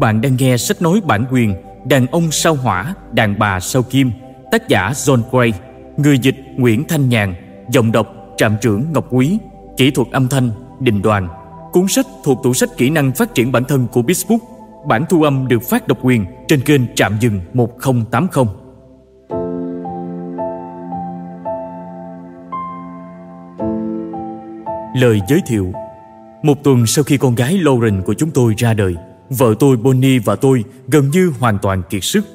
Bạn đang nghe sách nói bản quyền Đàn ông sao hỏa, đàn bà sao kim Tác giả John Gray Người dịch Nguyễn Thanh Nhàn Giọng đọc Trạm trưởng Ngọc Quý Kỹ thuật âm thanh Đình Đoàn. Cuốn sách thuộc tủ sách kỹ năng phát triển bản thân của Bizbook Bản thu âm được phát độc quyền trên kênh Trạm Dừng 1080 Lời giới thiệu. Một tuần sau khi con gái Lauren của chúng tôi ra đời Vợ tôi Bonnie và tôi gần như hoàn toàn kiệt sức.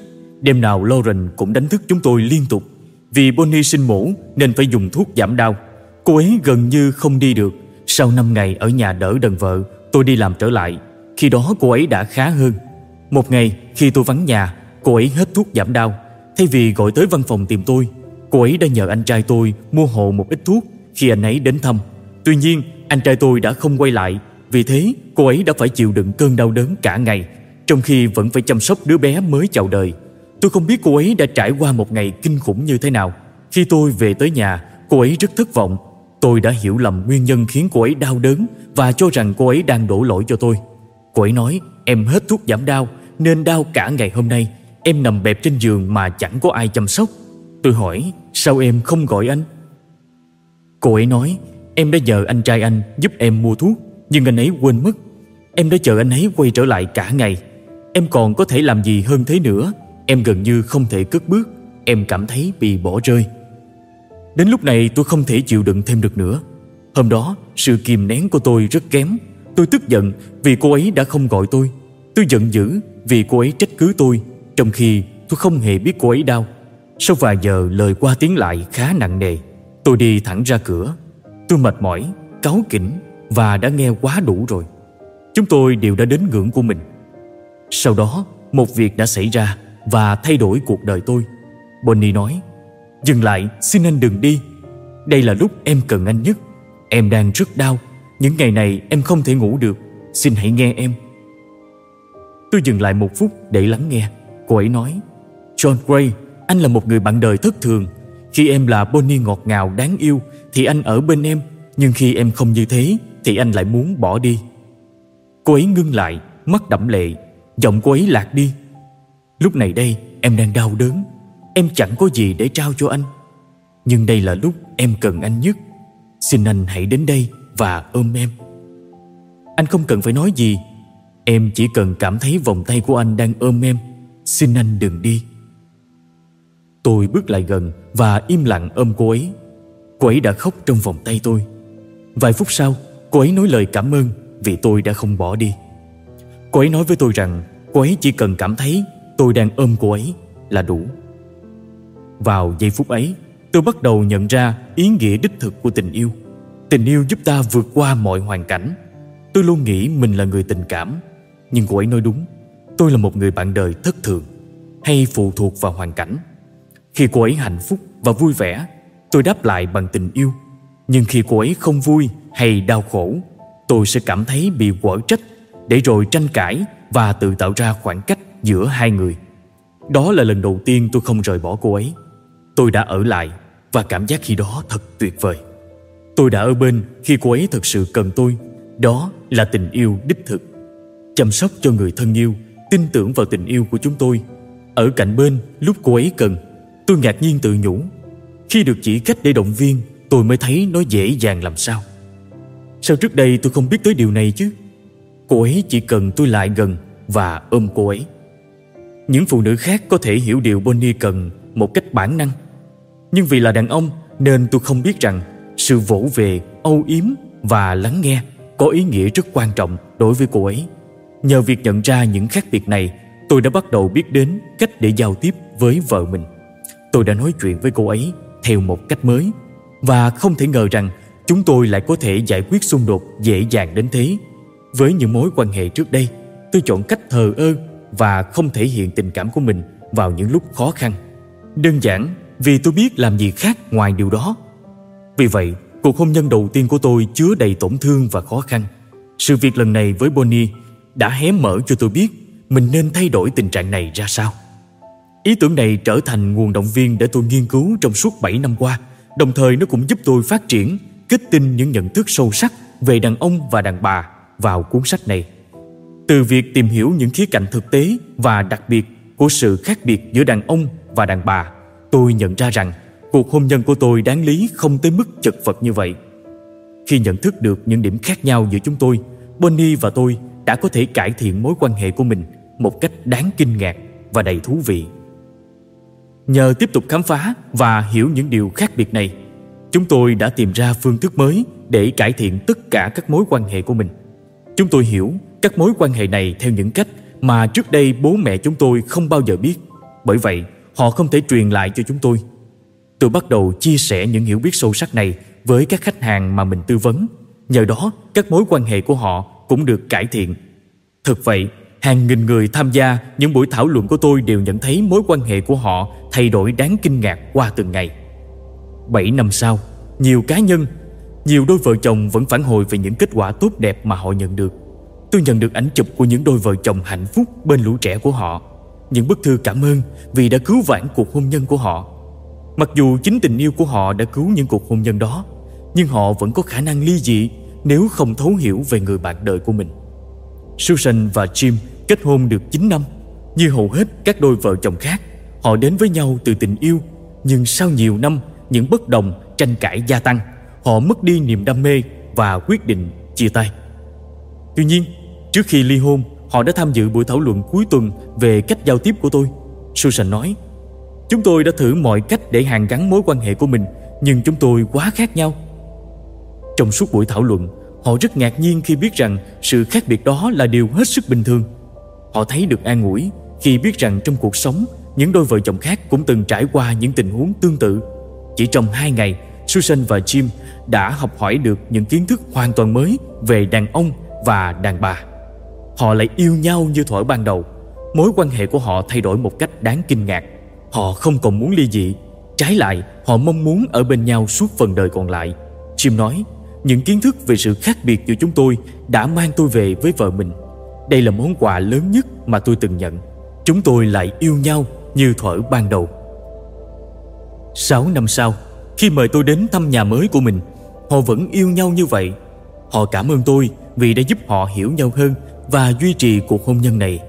Đêm nào Lauren cũng đánh thức chúng tôi liên tục. Vì Bonnie sinh mổ nên phải dùng thuốc giảm đau. Cô ấy gần như không đi được. Sau 5 ngày ở nhà đỡ đần vợ, Tôi đi làm trở lại. Khi đó cô ấy đã khá hơn. Một ngày, khi tôi vắng nhà, Cô ấy hết thuốc giảm đau. Thay vì gọi tới văn phòng tìm tôi, Cô ấy đã nhờ anh trai tôi mua hộ một ít thuốc Khi anh ấy đến thăm. Tuy nhiên, anh trai tôi đã không quay lại. Vì thế cô ấy đã phải chịu đựng cơn đau đớn cả ngày, Trong khi vẫn phải chăm sóc đứa bé mới chào đời. Tôi không biết cô ấy đã trải qua một ngày kinh khủng như thế nào. Khi tôi về tới nhà, Cô ấy rất thất vọng. Tôi đã hiểu lầm nguyên nhân khiến cô ấy đau đớn Và cho rằng cô ấy đang đổ lỗi cho tôi. Cô ấy nói, em hết thuốc giảm đau, Nên đau cả ngày hôm nay. Em nằm bẹp trên giường mà chẳng có ai chăm sóc. Tôi hỏi, sao em không gọi anh? Cô ấy nói, Em đã nhờ anh trai anh giúp em mua thuốc, Nhưng anh ấy quên mất. Em đã chờ anh ấy quay trở lại cả ngày. Em còn có thể làm gì hơn thế nữa? Em gần như không thể cất bước. Em cảm thấy bị bỏ rơi. Đến lúc này tôi không thể chịu đựng thêm được nữa. Hôm đó sự kìm nén của tôi rất kém. Tôi tức giận vì cô ấy đã không gọi tôi. Tôi giận dữ vì cô ấy trách cứ tôi Trong khi tôi không hề biết cô ấy đau. Sau vài giờ lời qua tiếng lại khá nặng nề Tôi đi thẳng ra cửa. Tôi mệt mỏi, cáu kỉnh và đã nghe quá đủ rồi. Chúng tôi đều đã đến ngưỡng của mình. Sau đó, một việc đã xảy ra và thay đổi cuộc đời tôi. Bonnie nói, Dừng lại, xin anh đừng đi. Đây là lúc em cần anh nhất. Em đang rất đau. Những ngày này em không thể ngủ được. Xin hãy nghe em. Tôi dừng lại một phút để lắng nghe. Cô ấy nói, John Gray, anh là một người bạn đời thất thường. Khi em là Bonnie ngọt ngào đáng yêu thì anh ở bên em nhưng khi em không như thế thì anh lại muốn bỏ đi cô ấy ngưng lại, mắt đẫm lệ. Giọng cô ấy lạc đi. Lúc này đây, em đang đau đớn. Em chẳng có gì để trao cho anh. Nhưng đây là lúc em cần anh nhất. Xin anh hãy đến đây và ôm em. Anh không cần phải nói gì. Em chỉ cần cảm thấy vòng tay của anh đang ôm em. Xin anh đừng đi. Tôi bước lại gần và im lặng ôm cô ấy. Cô ấy đã khóc trong vòng tay tôi. Vài phút sau, Cô ấy nói lời cảm ơn. Vì tôi đã không bỏ đi. Cô ấy nói với tôi rằng, Cô ấy chỉ cần cảm thấy tôi đang ôm cô ấy là đủ. Vào giây phút ấy, Tôi bắt đầu nhận ra ý nghĩa đích thực của tình yêu. Tình yêu giúp ta vượt qua mọi hoàn cảnh. Tôi luôn nghĩ mình là người tình cảm, Nhưng cô ấy nói đúng. Tôi là một người bạn đời thất thường, Hay phụ thuộc vào hoàn cảnh. Khi cô ấy hạnh phúc và vui vẻ, tôi đáp lại bằng tình yêu. Nhưng khi cô ấy không vui hay đau khổ tôi sẽ cảm thấy bị quở trách để rồi tranh cãi và tự tạo ra khoảng cách giữa hai người. Đó là lần đầu tiên tôi không rời bỏ cô ấy. Tôi đã ở lại và cảm giác khi đó thật tuyệt vời. Tôi đã ở bên khi cô ấy thật sự cần tôi. Đó là tình yêu đích thực. Chăm sóc cho người thân yêu, tin tưởng vào tình yêu của chúng tôi. Ở cạnh bên, lúc cô ấy cần, tôi ngạc nhiên tự nhủ. Khi được chỉ cách để động viên, Tôi mới thấy nó dễ dàng làm sao. Sao trước đây tôi không biết tới điều này chứ? Cô ấy chỉ cần tôi lại gần Và ôm cô ấy. Những phụ nữ khác có thể hiểu điều Bonnie cần Một cách bản năng. Nhưng vì là đàn ông Nên tôi không biết rằng Sự vỗ về, âu yếm và lắng nghe Có ý nghĩa rất quan trọng đối với cô ấy. Nhờ việc nhận ra những khác biệt này Tôi đã bắt đầu biết đến cách để giao tiếp với vợ mình. Tôi đã nói chuyện với cô ấy theo một cách mới. Và không thể ngờ rằng chúng tôi lại có thể giải quyết xung đột dễ dàng đến thế. Với những mối quan hệ trước đây, tôi chọn cách thờ ơ và không thể hiện tình cảm của mình vào những lúc khó khăn. Đơn giản vì tôi biết làm gì khác ngoài điều đó. Vì vậy, cuộc hôn nhân đầu tiên của tôi chứa đầy tổn thương và khó khăn. Sự việc lần này với Bonnie đã hé mở cho tôi biết mình nên thay đổi tình trạng này ra sao. Ý tưởng này trở thành nguồn động viên để tôi nghiên cứu trong suốt 7 năm qua, đồng thời nó cũng giúp tôi phát triển, kết tinh những nhận thức sâu sắc về đàn ông và đàn bà vào cuốn sách này. Từ việc tìm hiểu những khía cạnh thực tế và đặc biệt của sự khác biệt giữa đàn ông và đàn bà, tôi nhận ra rằng cuộc hôn nhân của tôi đáng lý không tới mức chật vật như vậy. Khi nhận thức được những điểm khác nhau giữa chúng tôi, Bonnie và tôi đã có thể cải thiện mối quan hệ của mình một cách đáng kinh ngạc và đầy thú vị. Nhờ tiếp tục khám phá và hiểu những điều khác biệt này, chúng tôi đã tìm ra phương thức mới để cải thiện tất cả các mối quan hệ của mình. Chúng tôi hiểu các mối quan hệ này theo những cách mà trước đây bố mẹ chúng tôi không bao giờ biết. Bởi vậy, họ không thể truyền lại cho chúng tôi. Tôi bắt đầu chia sẻ những hiểu biết sâu sắc này với các khách hàng mà mình tư vấn. Nhờ đó, các mối quan hệ của họ cũng được cải thiện. Thực vậy, hàng nghìn người tham gia những buổi thảo luận của tôi đều nhận thấy mối quan hệ của họ thay đổi đáng kinh ngạc qua từng ngày. 7 năm sau, nhiều cá nhân, nhiều đôi vợ chồng vẫn phản hồi về những kết quả tốt đẹp mà họ nhận được. Tôi nhận được ảnh chụp của những đôi vợ chồng hạnh phúc bên lũ trẻ của họ. Những bức thư cảm ơn vì đã cứu vãn cuộc hôn nhân của họ. Mặc dù chính tình yêu của họ đã cứu những cuộc hôn nhân đó, nhưng họ vẫn có khả năng ly dị nếu không thấu hiểu về người bạn đời của mình. Susan và Jim kết hôn được 9 năm. Như hầu hết các đôi vợ chồng khác, họ đến với nhau từ tình yêu, nhưng sau nhiều năm, những bất đồng, tranh cãi gia tăng, họ mất đi niềm đam mê và quyết định chia tay. Tuy nhiên, trước khi ly hôn, họ đã tham dự buổi thảo luận cuối tuần về cách giao tiếp của tôi. Susan nói, Chúng tôi đã thử mọi cách để hàn gắn mối quan hệ của mình, nhưng chúng tôi quá khác nhau. Trong suốt buổi thảo luận, họ rất ngạc nhiên khi biết rằng sự khác biệt đó là điều hết sức bình thường. Họ thấy được an ủi khi biết rằng trong cuộc sống, những đôi vợ chồng khác cũng từng trải qua những tình huống tương tự. Chỉ trong hai ngày, Susan và Jim đã học hỏi được những kiến thức hoàn toàn mới về đàn ông và đàn bà. Họ lại yêu nhau như thuở ban đầu. Mối quan hệ của họ thay đổi một cách đáng kinh ngạc. Họ không còn muốn ly dị. Trái lại, họ mong muốn ở bên nhau suốt phần đời còn lại. Jim nói, những kiến thức về sự khác biệt giữa chúng tôi đã mang tôi về với vợ mình. Đây là món quà lớn nhất mà tôi từng nhận. Chúng tôi lại yêu nhau như thuở ban đầu. Sáu năm sau, khi mời tôi đến thăm nhà mới của mình, họ vẫn yêu nhau như vậy. Họ cảm ơn tôi vì đã giúp họ hiểu nhau hơn và duy trì cuộc hôn nhân này.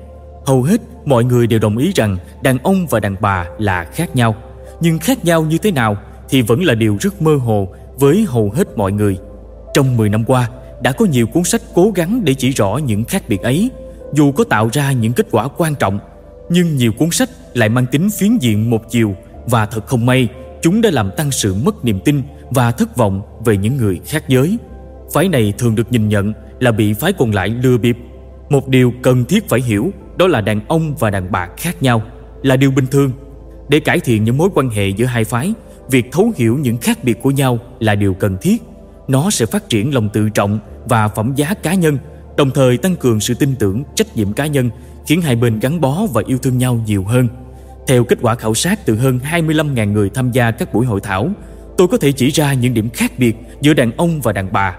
Hầu hết mọi người đều đồng ý rằng đàn ông và đàn bà là khác nhau. Nhưng khác nhau như thế nào thì vẫn là điều rất mơ hồ với hầu hết mọi người. Trong 10 năm qua, đã có nhiều cuốn sách cố gắng để chỉ rõ những khác biệt ấy, dù có tạo ra những kết quả quan trọng, nhưng nhiều cuốn sách lại mang tính phiến diện một chiều và thật không may, chúng đã làm tăng sự mất niềm tin và thất vọng về những người khác giới. Phái này thường được nhìn nhận là bị phái còn lại lừa bịp. Một điều cần thiết phải hiểu đó là đàn ông và đàn bà khác nhau, là điều bình thường. Để cải thiện những mối quan hệ giữa hai phái, việc thấu hiểu những khác biệt của nhau là điều cần thiết nó sẽ phát triển lòng tự trọng và phẩm giá cá nhân, đồng thời tăng cường sự tin tưởng, trách nhiệm cá nhân, khiến hai bên gắn bó và yêu thương nhau nhiều hơn. Theo kết quả khảo sát từ hơn 25.000 người tham gia các buổi hội thảo, tôi có thể chỉ ra những điểm khác biệt giữa đàn ông và đàn bà.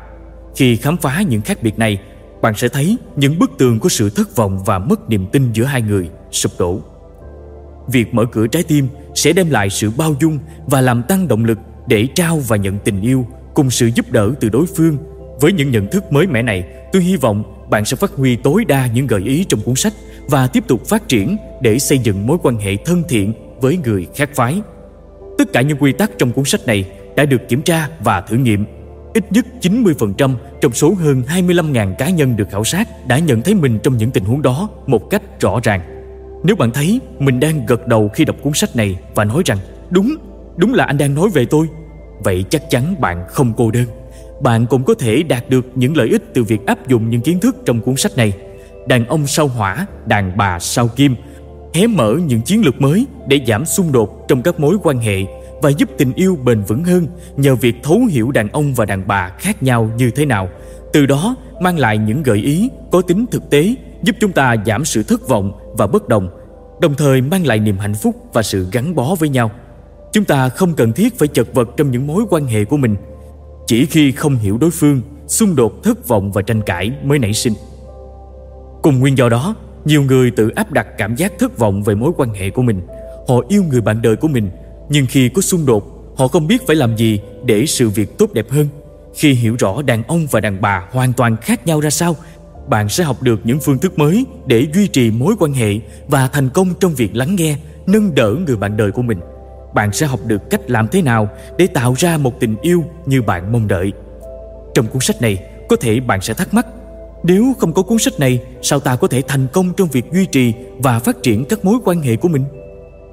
Khi khám phá những khác biệt này, bạn sẽ thấy những bức tường của sự thất vọng và mất niềm tin giữa hai người sụp đổ. Việc mở cửa trái tim sẽ đem lại sự bao dung và làm tăng động lực để trao và nhận tình yêu cùng sự giúp đỡ từ đối phương. Với những nhận thức mới mẻ này, tôi hy vọng bạn sẽ phát huy tối đa những gợi ý trong cuốn sách và tiếp tục phát triển để xây dựng mối quan hệ thân thiện với người khác phái. Tất cả những quy tắc trong cuốn sách này đã được kiểm tra và thử nghiệm. Ít nhất 90% trong số hơn 25.000 cá nhân được khảo sát đã nhận thấy mình trong những tình huống đó một cách rõ ràng. Nếu bạn thấy mình đang gật đầu khi đọc cuốn sách này và nói rằng đúng, đúng là anh đang nói về tôi Vậy chắc chắn bạn không cô đơn Bạn cũng có thể đạt được những lợi ích từ việc áp dụng những kiến thức trong cuốn sách này Đàn ông sao hỏa, đàn bà sao kim. Hé mở những chiến lược mới để giảm xung đột trong các mối quan hệ Và giúp tình yêu bền vững hơn nhờ việc thấu hiểu đàn ông và đàn bà khác nhau như thế nào. Từ đó mang lại những gợi ý có tính thực tế Giúp chúng ta giảm sự thất vọng và bất đồng Đồng thời mang lại niềm hạnh phúc và sự gắn bó với nhau. Chúng ta không cần thiết phải chật vật trong những mối quan hệ của mình. Chỉ khi không hiểu đối phương Xung đột thất vọng và tranh cãi mới nảy sinh. Cùng nguyên do đó Nhiều người tự áp đặt cảm giác thất vọng về mối quan hệ của mình Họ yêu người bạn đời của mình Nhưng khi có xung đột Họ không biết phải làm gì để sự việc tốt đẹp hơn Khi hiểu rõ đàn ông và đàn bà hoàn toàn khác nhau ra sao bạn sẽ học được những phương thức mới để duy trì mối quan hệ và thành công trong việc lắng nghe, nâng đỡ người bạn đời của mình. Bạn sẽ học được cách làm thế nào để tạo ra một tình yêu như bạn mong đợi. Trong cuốn sách này, có thể bạn sẽ thắc mắc nếu không có cuốn sách này, sao ta có thể thành công trong việc duy trì và phát triển các mối quan hệ của mình?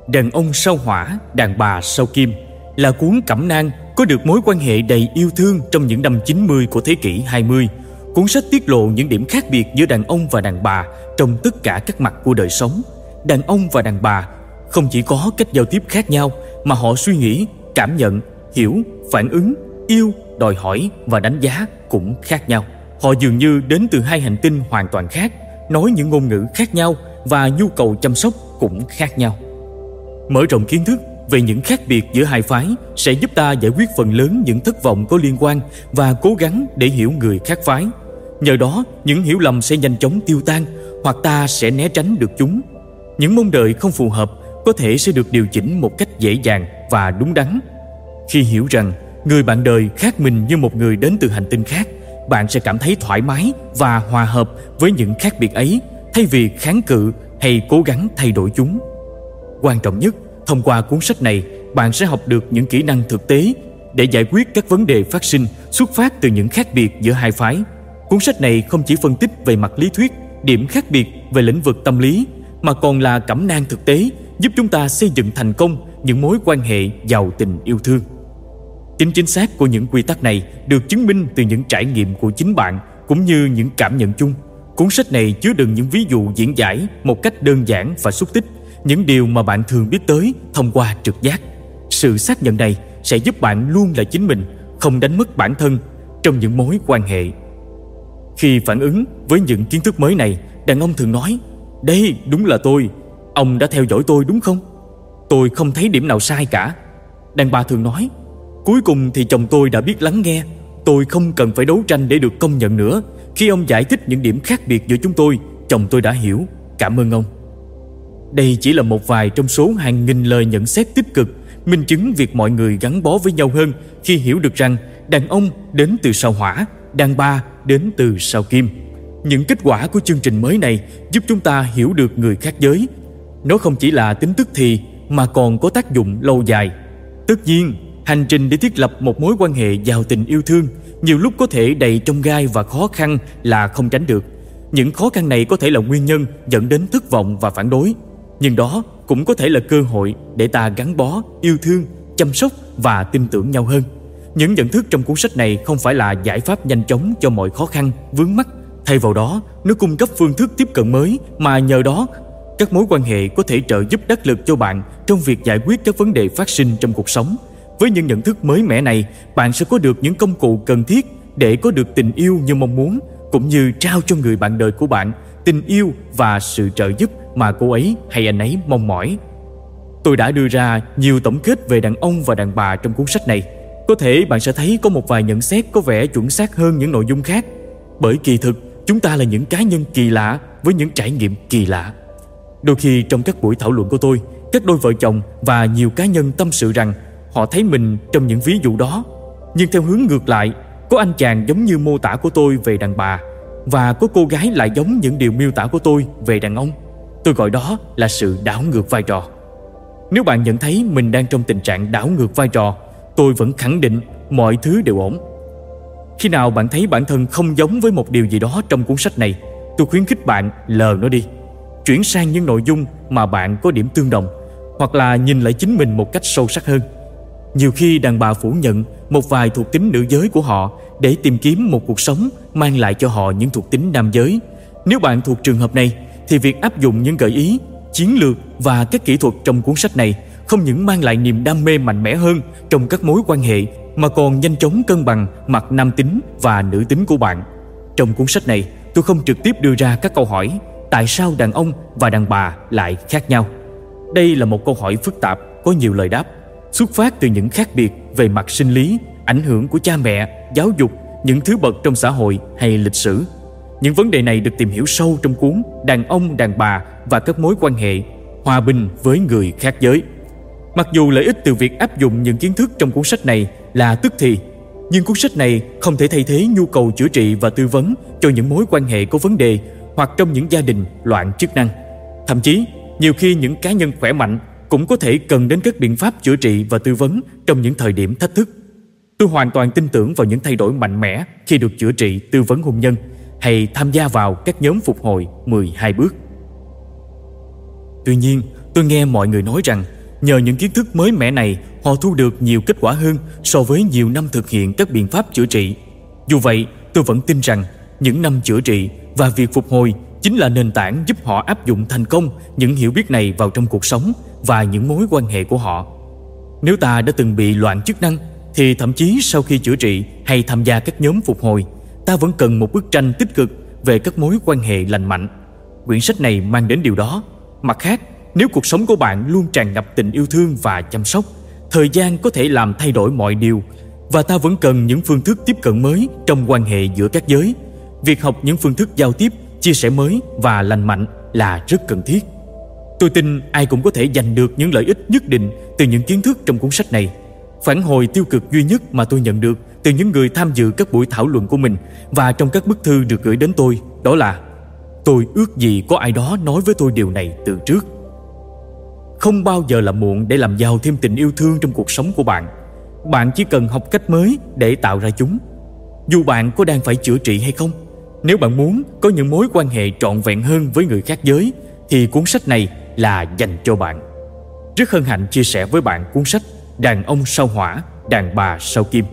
Đàn ông sau hỏa, đàn bà sau kim là cuốn cẩm nang có được mối quan hệ đầy yêu thương trong những năm 90 của thế kỷ 20. Cuốn sách tiết lộ những điểm khác biệt giữa đàn ông và đàn bà trong tất cả các mặt của đời sống. Đàn ông và đàn bà không chỉ có cách giao tiếp khác nhau mà họ suy nghĩ, cảm nhận, hiểu, phản ứng, yêu, đòi hỏi và đánh giá cũng khác nhau. Họ dường như đến từ hai hành tinh hoàn toàn khác, nói những ngôn ngữ khác nhau và nhu cầu chăm sóc cũng khác nhau. Mở rộng kiến thức về những khác biệt giữa hai phái sẽ giúp ta giải quyết phần lớn những thất vọng có liên quan và cố gắng để hiểu người khác phái. Nhờ đó, những hiểu lầm sẽ nhanh chóng tiêu tan hoặc ta sẽ né tránh được chúng. Những mong đợi không phù hợp có thể sẽ được điều chỉnh một cách dễ dàng và đúng đắn. Khi hiểu rằng người bạn đời khác mình như một người đến từ hành tinh khác, bạn sẽ cảm thấy thoải mái và hòa hợp với những khác biệt ấy thay vì kháng cự hay cố gắng thay đổi chúng. Quan trọng nhất, thông qua cuốn sách này, bạn sẽ học được những kỹ năng thực tế để giải quyết các vấn đề phát sinh xuất phát từ những khác biệt giữa hai phái. Cuốn sách này không chỉ phân tích về mặt lý thuyết, điểm khác biệt về lĩnh vực tâm lý, mà còn là cẩm nang thực tế giúp chúng ta xây dựng thành công những mối quan hệ giàu tình yêu thương. Tính chính xác của những quy tắc này được chứng minh từ những trải nghiệm của chính bạn cũng như những cảm nhận chung. Cuốn sách này chứa đựng những ví dụ diễn giải một cách đơn giản và xúc tích những điều mà bạn thường biết tới thông qua trực giác. Sự xác nhận này sẽ giúp bạn luôn là chính mình, không đánh mất bản thân trong những mối quan hệ. Khi phản ứng với những kiến thức mới này, đàn ông thường nói Đây đúng là tôi, ông đã theo dõi tôi đúng không? Tôi không thấy điểm nào sai cả. Đàn bà thường nói Cuối cùng thì chồng tôi đã biết lắng nghe. Tôi không cần phải đấu tranh để được công nhận nữa. Khi ông giải thích những điểm khác biệt giữa chúng tôi, Chồng tôi đã hiểu. Cảm ơn ông. Đây chỉ là một vài trong số hàng nghìn lời nhận xét tích cực, Minh chứng việc mọi người gắn bó với nhau hơn Khi hiểu được rằng Đàn ông đến từ sao hỏa, Đàn bà đến từ sao kim. Những kết quả của chương trình mới này Giúp chúng ta hiểu được người khác giới. Nó không chỉ là tính tức thì, Mà còn có tác dụng lâu dài. Tất nhiên Hành trình để thiết lập một mối quan hệ giàu tình yêu thương nhiều lúc có thể đầy trong gai và khó khăn là không tránh được. Những khó khăn này có thể là nguyên nhân dẫn đến thất vọng và phản đối, nhưng đó cũng có thể là cơ hội để ta gắn bó, yêu thương, chăm sóc và tin tưởng nhau hơn. Những nhận thức trong cuốn sách này không phải là giải pháp nhanh chóng cho mọi khó khăn, vướng mắc. Thay vào đó, nó cung cấp phương thức tiếp cận mới mà nhờ đó các mối quan hệ có thể trợ giúp đắc lực cho bạn trong việc giải quyết các vấn đề phát sinh trong cuộc sống với những nhận thức mới mẻ này, bạn sẽ có được những công cụ cần thiết để có được tình yêu như mong muốn, cũng như trao cho người bạn đời của bạn tình yêu và sự trợ giúp mà cô ấy hay anh ấy mong mỏi. Tôi đã đưa ra nhiều tổng kết về đàn ông và đàn bà trong cuốn sách này. Có thể bạn sẽ thấy có một vài nhận xét có vẻ chuẩn xác hơn những nội dung khác. Bởi kỳ thực, chúng ta là những cá nhân kỳ lạ với những trải nghiệm kỳ lạ. Đôi khi trong các buổi thảo luận của tôi, các đôi vợ chồng và nhiều cá nhân tâm sự rằng Họ thấy mình trong những ví dụ đó. Nhưng theo hướng ngược lại, Có anh chàng giống như mô tả của tôi về đàn bà, Và có cô gái lại giống những điều miêu tả của tôi về đàn ông. Tôi gọi đó là sự đảo ngược vai trò. Nếu bạn nhận thấy mình đang trong tình trạng đảo ngược vai trò, Tôi vẫn khẳng định mọi thứ đều ổn. Khi nào bạn thấy bản thân không giống với một điều gì đó trong cuốn sách này, Tôi khuyến khích bạn lờ nó đi. Chuyển sang những nội dung mà bạn có điểm tương đồng, Hoặc là nhìn lại chính mình một cách sâu sắc hơn nhiều khi đàn bà phủ nhận một vài thuộc tính nữ giới của họ để tìm kiếm một cuộc sống mang lại cho họ những thuộc tính nam giới. Nếu bạn thuộc trường hợp này, thì việc áp dụng những gợi ý, chiến lược và các kỹ thuật trong cuốn sách này không những mang lại niềm đam mê mạnh mẽ hơn trong các mối quan hệ mà còn nhanh chóng cân bằng mặt nam tính và nữ tính của bạn. Trong cuốn sách này, tôi không trực tiếp đưa ra các câu hỏi tại sao đàn ông và đàn bà lại khác nhau. Đây là một câu hỏi phức tạp có nhiều lời đáp xuất phát từ những khác biệt về mặt sinh lý, ảnh hưởng của cha mẹ, giáo dục, những thứ bậc trong xã hội hay lịch sử. Những vấn đề này được tìm hiểu sâu trong cuốn Đàn ông, đàn bà và các mối quan hệ, hòa bình với người khác giới. Mặc dù lợi ích từ việc áp dụng những kiến thức trong cuốn sách này là tức thì, Nhưng cuốn sách này không thể thay thế nhu cầu chữa trị và tư vấn cho những mối quan hệ có vấn đề hoặc trong những gia đình loạn chức năng. Thậm chí, nhiều khi những cá nhân khỏe mạnh cũng có thể cần đến các biện pháp chữa trị và tư vấn trong những thời điểm thách thức. Tôi hoàn toàn tin tưởng vào những thay đổi mạnh mẽ khi được chữa trị tư vấn hôn nhân hay tham gia vào các nhóm phục hồi 12 bước. Tuy nhiên, tôi nghe mọi người nói rằng nhờ những kiến thức mới mẻ này, họ thu được nhiều kết quả hơn so với nhiều năm thực hiện các biện pháp chữa trị. Dù vậy, tôi vẫn tin rằng những năm chữa trị và việc phục hồi chính là nền tảng giúp họ áp dụng thành công những hiểu biết này vào trong cuộc sống và những mối quan hệ của họ. Nếu ta đã từng bị loạn chức năng thì thậm chí sau khi chữa trị hay tham gia các nhóm phục hồi, ta vẫn cần một bức tranh tích cực về các mối quan hệ lành mạnh. Quyển sách này mang đến điều đó. Mặt khác, nếu cuộc sống của bạn luôn tràn ngập tình yêu thương và chăm sóc, thời gian có thể làm thay đổi mọi điều và ta vẫn cần những phương thức tiếp cận mới trong quan hệ giữa các giới. Việc học những phương thức giao tiếp, chia sẻ mới và lành mạnh là rất cần thiết. Tôi tin ai cũng có thể giành được những lợi ích nhất định từ những kiến thức trong cuốn sách này. Phản hồi tiêu cực duy nhất mà tôi nhận được từ những người tham dự các buổi thảo luận của mình và trong các bức thư được gửi đến tôi đó là tôi ước gì có ai đó nói với tôi điều này từ trước. Không bao giờ là muộn để làm giàu thêm tình yêu thương trong cuộc sống của bạn. Bạn chỉ cần học cách mới để tạo ra chúng. Dù bạn có đang phải chữa trị hay không, nếu bạn muốn có những mối quan hệ trọn vẹn hơn với người khác giới thì cuốn sách này là dành cho bạn. Rất hân hạnh chia sẻ với bạn cuốn sách Đàn ông sao hỏa, đàn bà sao kim.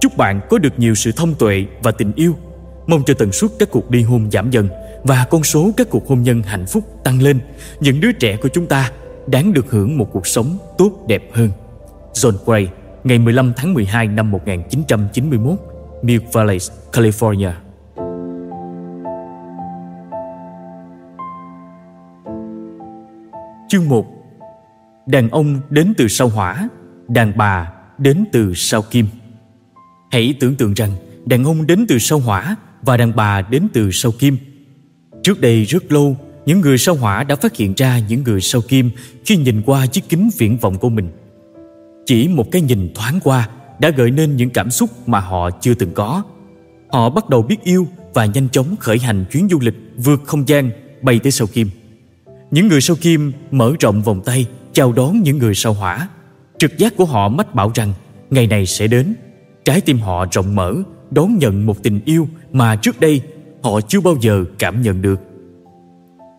Chúc bạn có được nhiều sự thông tuệ và tình yêu. Mong cho tần suất các cuộc ly hôn giảm dần và con số các cuộc hôn nhân hạnh phúc tăng lên. Những đứa trẻ của chúng ta đáng được hưởng một cuộc sống tốt đẹp hơn. John Gray, ngày 15 tháng 12 năm 1991, Milk Valley, California. Chương 1 Đàn ông đến từ sao hỏa, đàn bà đến từ sao kim. Hãy tưởng tượng rằng đàn ông đến từ sao hỏa và đàn bà đến từ sao kim. Trước đây rất lâu, những người sao hỏa đã phát hiện ra những người sao kim khi nhìn qua chiếc kính viễn vọng của mình. Chỉ một cái nhìn thoáng qua đã gợi nên những cảm xúc mà họ chưa từng có. Họ bắt đầu biết yêu và nhanh chóng khởi hành chuyến du lịch vượt không gian bay tới sao kim. Những người sao kim mở rộng vòng tay chào đón những người sao hỏa. Trực giác của họ mách bảo rằng ngày này sẽ đến. Trái tim họ rộng mở đón nhận một tình yêu mà trước đây họ chưa bao giờ cảm nhận được.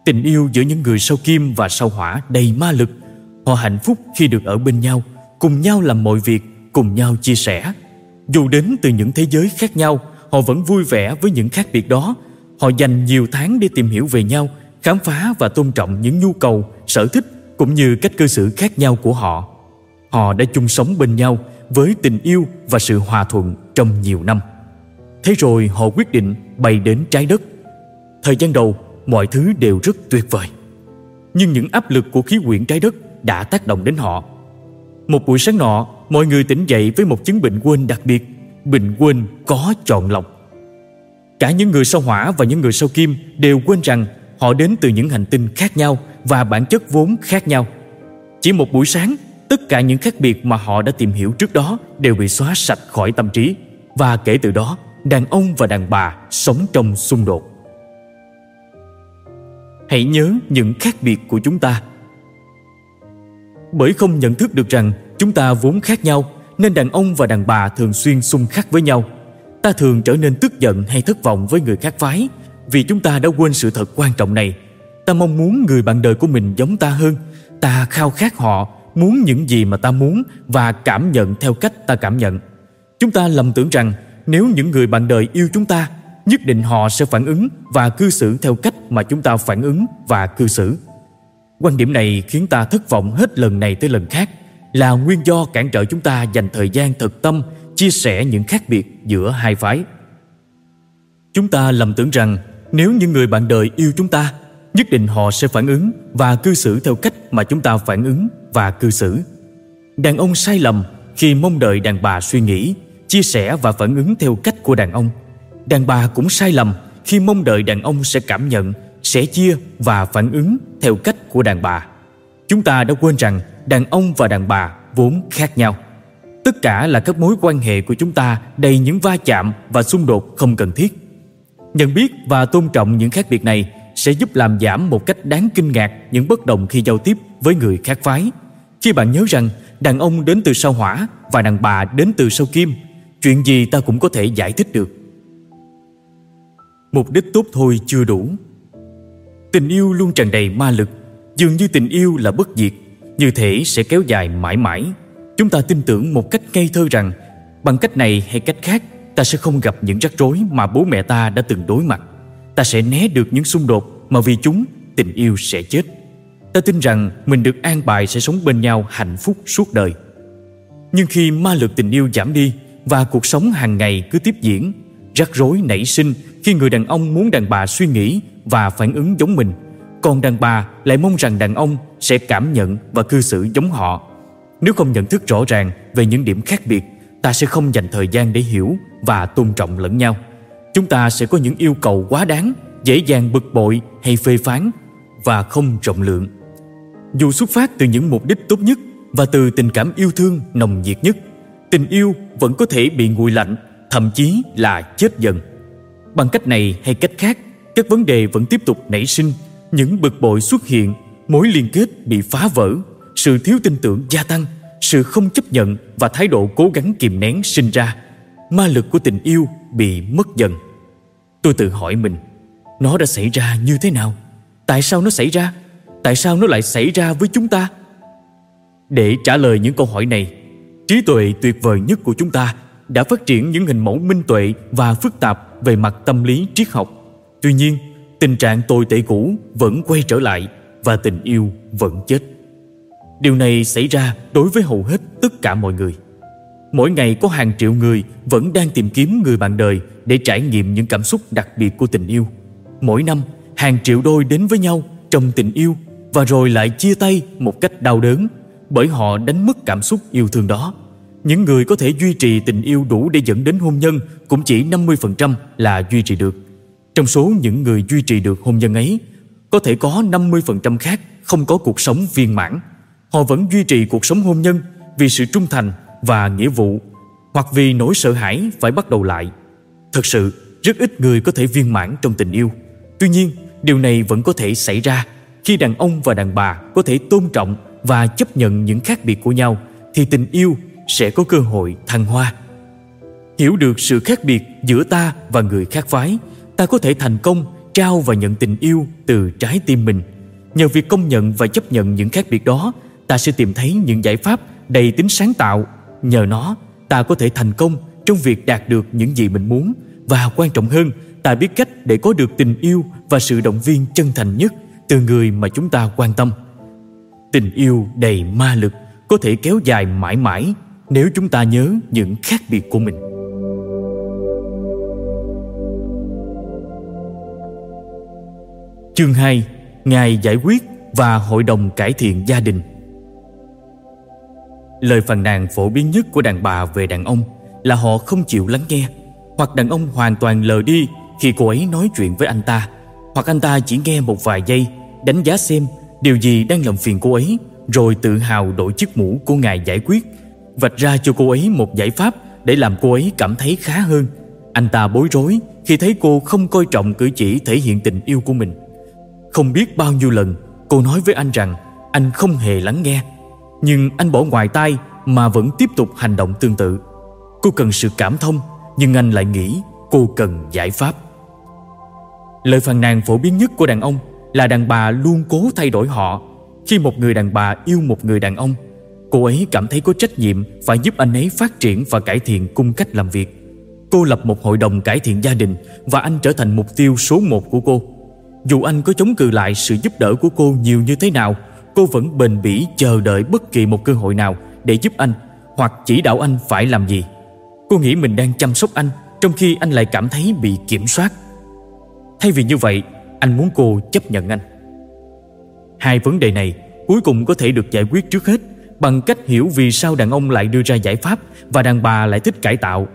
Tình yêu giữa những người sao kim và sao hỏa đầy ma lực. Họ hạnh phúc khi được ở bên nhau, cùng nhau làm mọi việc, cùng nhau chia sẻ. Dù đến từ những thế giới khác nhau, họ vẫn vui vẻ với những khác biệt đó. Họ dành nhiều tháng để tìm hiểu về nhau, khám phá và tôn trọng những nhu cầu, sở thích cũng như cách cư xử khác nhau của họ. Họ đã chung sống bên nhau với tình yêu và sự hòa thuận trong nhiều năm. Thế rồi họ quyết định bay đến trái đất. Thời gian đầu, mọi thứ đều rất tuyệt vời. Nhưng những áp lực của khí quyển trái đất đã tác động đến họ. Một buổi sáng nọ, mọi người tỉnh dậy với một chứng bệnh quên đặc biệt, bệnh quên có chọn lọc. Cả những người sao hỏa và những người sao kim đều quên rằng họ đến từ những hành tinh khác nhau và bản chất vốn khác nhau. Chỉ một buổi sáng, tất cả những khác biệt mà họ đã tìm hiểu trước đó đều bị xóa sạch khỏi tâm trí và kể từ đó, đàn ông và đàn bà sống trong xung đột. Hãy nhớ những khác biệt của chúng ta. Bởi không nhận thức được rằng chúng ta vốn khác nhau nên đàn ông và đàn bà thường xuyên xung khắc với nhau. Ta thường trở nên tức giận hay thất vọng với người khác phái vì chúng ta đã quên sự thật quan trọng này. Ta mong muốn người bạn đời của mình giống ta hơn. Ta khao khát họ, muốn những gì mà ta muốn và cảm nhận theo cách ta cảm nhận. Chúng ta lầm tưởng rằng nếu những người bạn đời yêu chúng ta nhất định họ sẽ phản ứng và cư xử theo cách mà chúng ta phản ứng và cư xử. Quan điểm này khiến ta thất vọng hết lần này tới lần khác là nguyên do cản trở chúng ta dành thời gian thực tâm chia sẻ những khác biệt giữa hai phái. Chúng ta lầm tưởng rằng nếu những người bạn đời yêu chúng ta, nhất định họ sẽ phản ứng và cư xử theo cách mà chúng ta phản ứng và cư xử. Đàn ông sai lầm khi mong đợi đàn bà suy nghĩ, chia sẻ và phản ứng theo cách của đàn ông – đàn bà cũng sai lầm khi mong đợi đàn ông sẽ cảm nhận sẽ chia và phản ứng theo cách của đàn bà. Chúng ta đã quên rằng đàn ông và đàn bà vốn khác nhau. Tất cả là các mối quan hệ của chúng ta đầy những va chạm và xung đột không cần thiết nhận biết và tôn trọng những khác biệt này sẽ giúp làm giảm một cách đáng kinh ngạc những bất đồng khi giao tiếp với người khác phái. Khi bạn nhớ rằng đàn ông đến từ sao hỏa và đàn bà đến từ sao kim, chuyện gì ta cũng có thể giải thích được. Mục đích tốt thôi chưa đủ. Tình yêu luôn tràn đầy ma lực, dường như tình yêu là bất diệt, như thể sẽ kéo dài mãi mãi. Chúng ta tin tưởng một cách ngây thơ rằng bằng cách này hay cách khác ta sẽ không gặp những rắc rối mà bố mẹ ta đã từng đối mặt. Ta sẽ né được những xung đột mà vì chúng, tình yêu sẽ chết. Ta tin rằng mình được an bài sẽ sống bên nhau hạnh phúc suốt đời. Nhưng khi ma lực tình yêu giảm đi và cuộc sống hàng ngày cứ tiếp diễn, rắc rối nảy sinh khi người đàn ông muốn đàn bà suy nghĩ và phản ứng giống mình, còn đàn bà lại mong rằng đàn ông sẽ cảm nhận và cư xử giống họ. Nếu không nhận thức rõ ràng về những điểm khác biệt ta sẽ không dành thời gian để hiểu và tôn trọng lẫn nhau. Chúng ta sẽ có những yêu cầu quá đáng, dễ dàng bực bội hay phê phán và không rộng lượng. Dù xuất phát từ những mục đích tốt nhất và từ tình cảm yêu thương, nồng nhiệt nhất, tình yêu vẫn có thể bị nguội lạnh, thậm chí là chết dần. Bằng cách này hay cách khác, các vấn đề vẫn tiếp tục nảy sinh. Những bực bội xuất hiện, mối liên kết bị phá vỡ, sự thiếu tin tưởng gia tăng sự không chấp nhận và thái độ cố gắng kìm nén sinh ra, ma lực của tình yêu bị mất dần. Tôi tự hỏi mình, nó đã xảy ra như thế nào? Tại sao nó xảy ra? Tại sao nó lại xảy ra với chúng ta? Để trả lời những câu hỏi này, trí tuệ tuyệt vời nhất của chúng ta đã phát triển những hình mẫu minh tuệ và phức tạp về mặt tâm lý triết học. Tuy nhiên, tình trạng tồi tệ cũ vẫn quay trở lại và tình yêu vẫn chết điều này xảy ra đối với hầu hết tất cả mọi người mỗi ngày có hàng triệu người vẫn đang tìm kiếm người bạn đời để trải nghiệm những cảm xúc đặc biệt của tình yêu mỗi năm hàng triệu đôi đến với nhau trong tình yêu và rồi lại chia tay một cách đau đớn bởi họ đánh mất cảm xúc yêu thương đó những người có thể duy trì tình yêu đủ để dẫn đến hôn nhân cũng chỉ 50% là duy trì được. Trong số những người duy trì được hôn nhân ấy, có thể có 50% khác không có cuộc sống viên mãn. Họ vẫn duy trì cuộc sống hôn nhân vì sự trung thành và nghĩa vụ hoặc vì nỗi sợ hãi phải bắt đầu lại. Thật sự, rất ít người có thể viên mãn trong tình yêu. Tuy nhiên, điều này vẫn có thể xảy ra khi đàn ông và đàn bà có thể tôn trọng và chấp nhận những khác biệt của nhau thì tình yêu sẽ có cơ hội thăng hoa hiểu được sự khác biệt giữa ta và người khác phái ta có thể thành công trao và nhận tình yêu từ trái tim mình nhờ việc công nhận và chấp nhận những khác biệt đó ta sẽ tìm thấy những giải pháp đầy tính sáng tạo. Nhờ nó, ta có thể thành công trong việc đạt được những gì mình muốn. Và quan trọng hơn, ta biết cách để có được tình yêu và sự động viên chân thành nhất từ người mà chúng ta quan tâm. Tình yêu đầy ma lực có thể kéo dài mãi mãi nếu chúng ta nhớ những khác biệt của mình. Chương 2 Ngài giải quyết và Hội đồng cải thiện gia đình. Lời phàn nàn phổ biến nhất của đàn bà về đàn ông là họ không chịu lắng nghe, hoặc đàn ông hoàn toàn lờ đi khi cô ấy nói chuyện với anh ta, hoặc anh ta chỉ nghe một vài giây, đánh giá xem điều gì đang làm phiền cô ấy, rồi tự hào đổi chiếc mũ của ngài giải quyết, vạch ra cho cô ấy một giải pháp để làm cô ấy cảm thấy khá hơn. Anh ta bối rối khi thấy cô không coi trọng cử chỉ thể hiện tình yêu của mình. Không biết bao nhiêu lần, cô nói với anh rằng anh không hề lắng nghe. Nhưng anh bỏ ngoài tai mà vẫn tiếp tục hành động tương tự. Cô cần sự cảm thông nhưng anh lại nghĩ cô cần giải pháp. Lời phàn nàn phổ biến nhất của đàn ông là đàn bà luôn cố thay đổi họ. Khi một người đàn bà yêu một người đàn ông Cô ấy cảm thấy có trách nhiệm phải giúp anh ấy phát triển và cải thiện cung cách làm việc. Cô lập một hội đồng cải thiện gia đình và anh trở thành mục tiêu số một của cô. Dù anh có chống cự lại sự giúp đỡ của cô nhiều như thế nào, cô vẫn bền bỉ chờ đợi bất kỳ một cơ hội nào để giúp anh hoặc chỉ đạo anh phải làm gì. Cô nghĩ mình đang chăm sóc anh trong khi anh lại cảm thấy bị kiểm soát. Thay vì như vậy, anh muốn cô chấp nhận anh. Hai vấn đề này cuối cùng có thể được giải quyết trước hết bằng cách hiểu vì sao đàn ông lại đưa ra giải pháp và đàn bà lại thích cải tạo.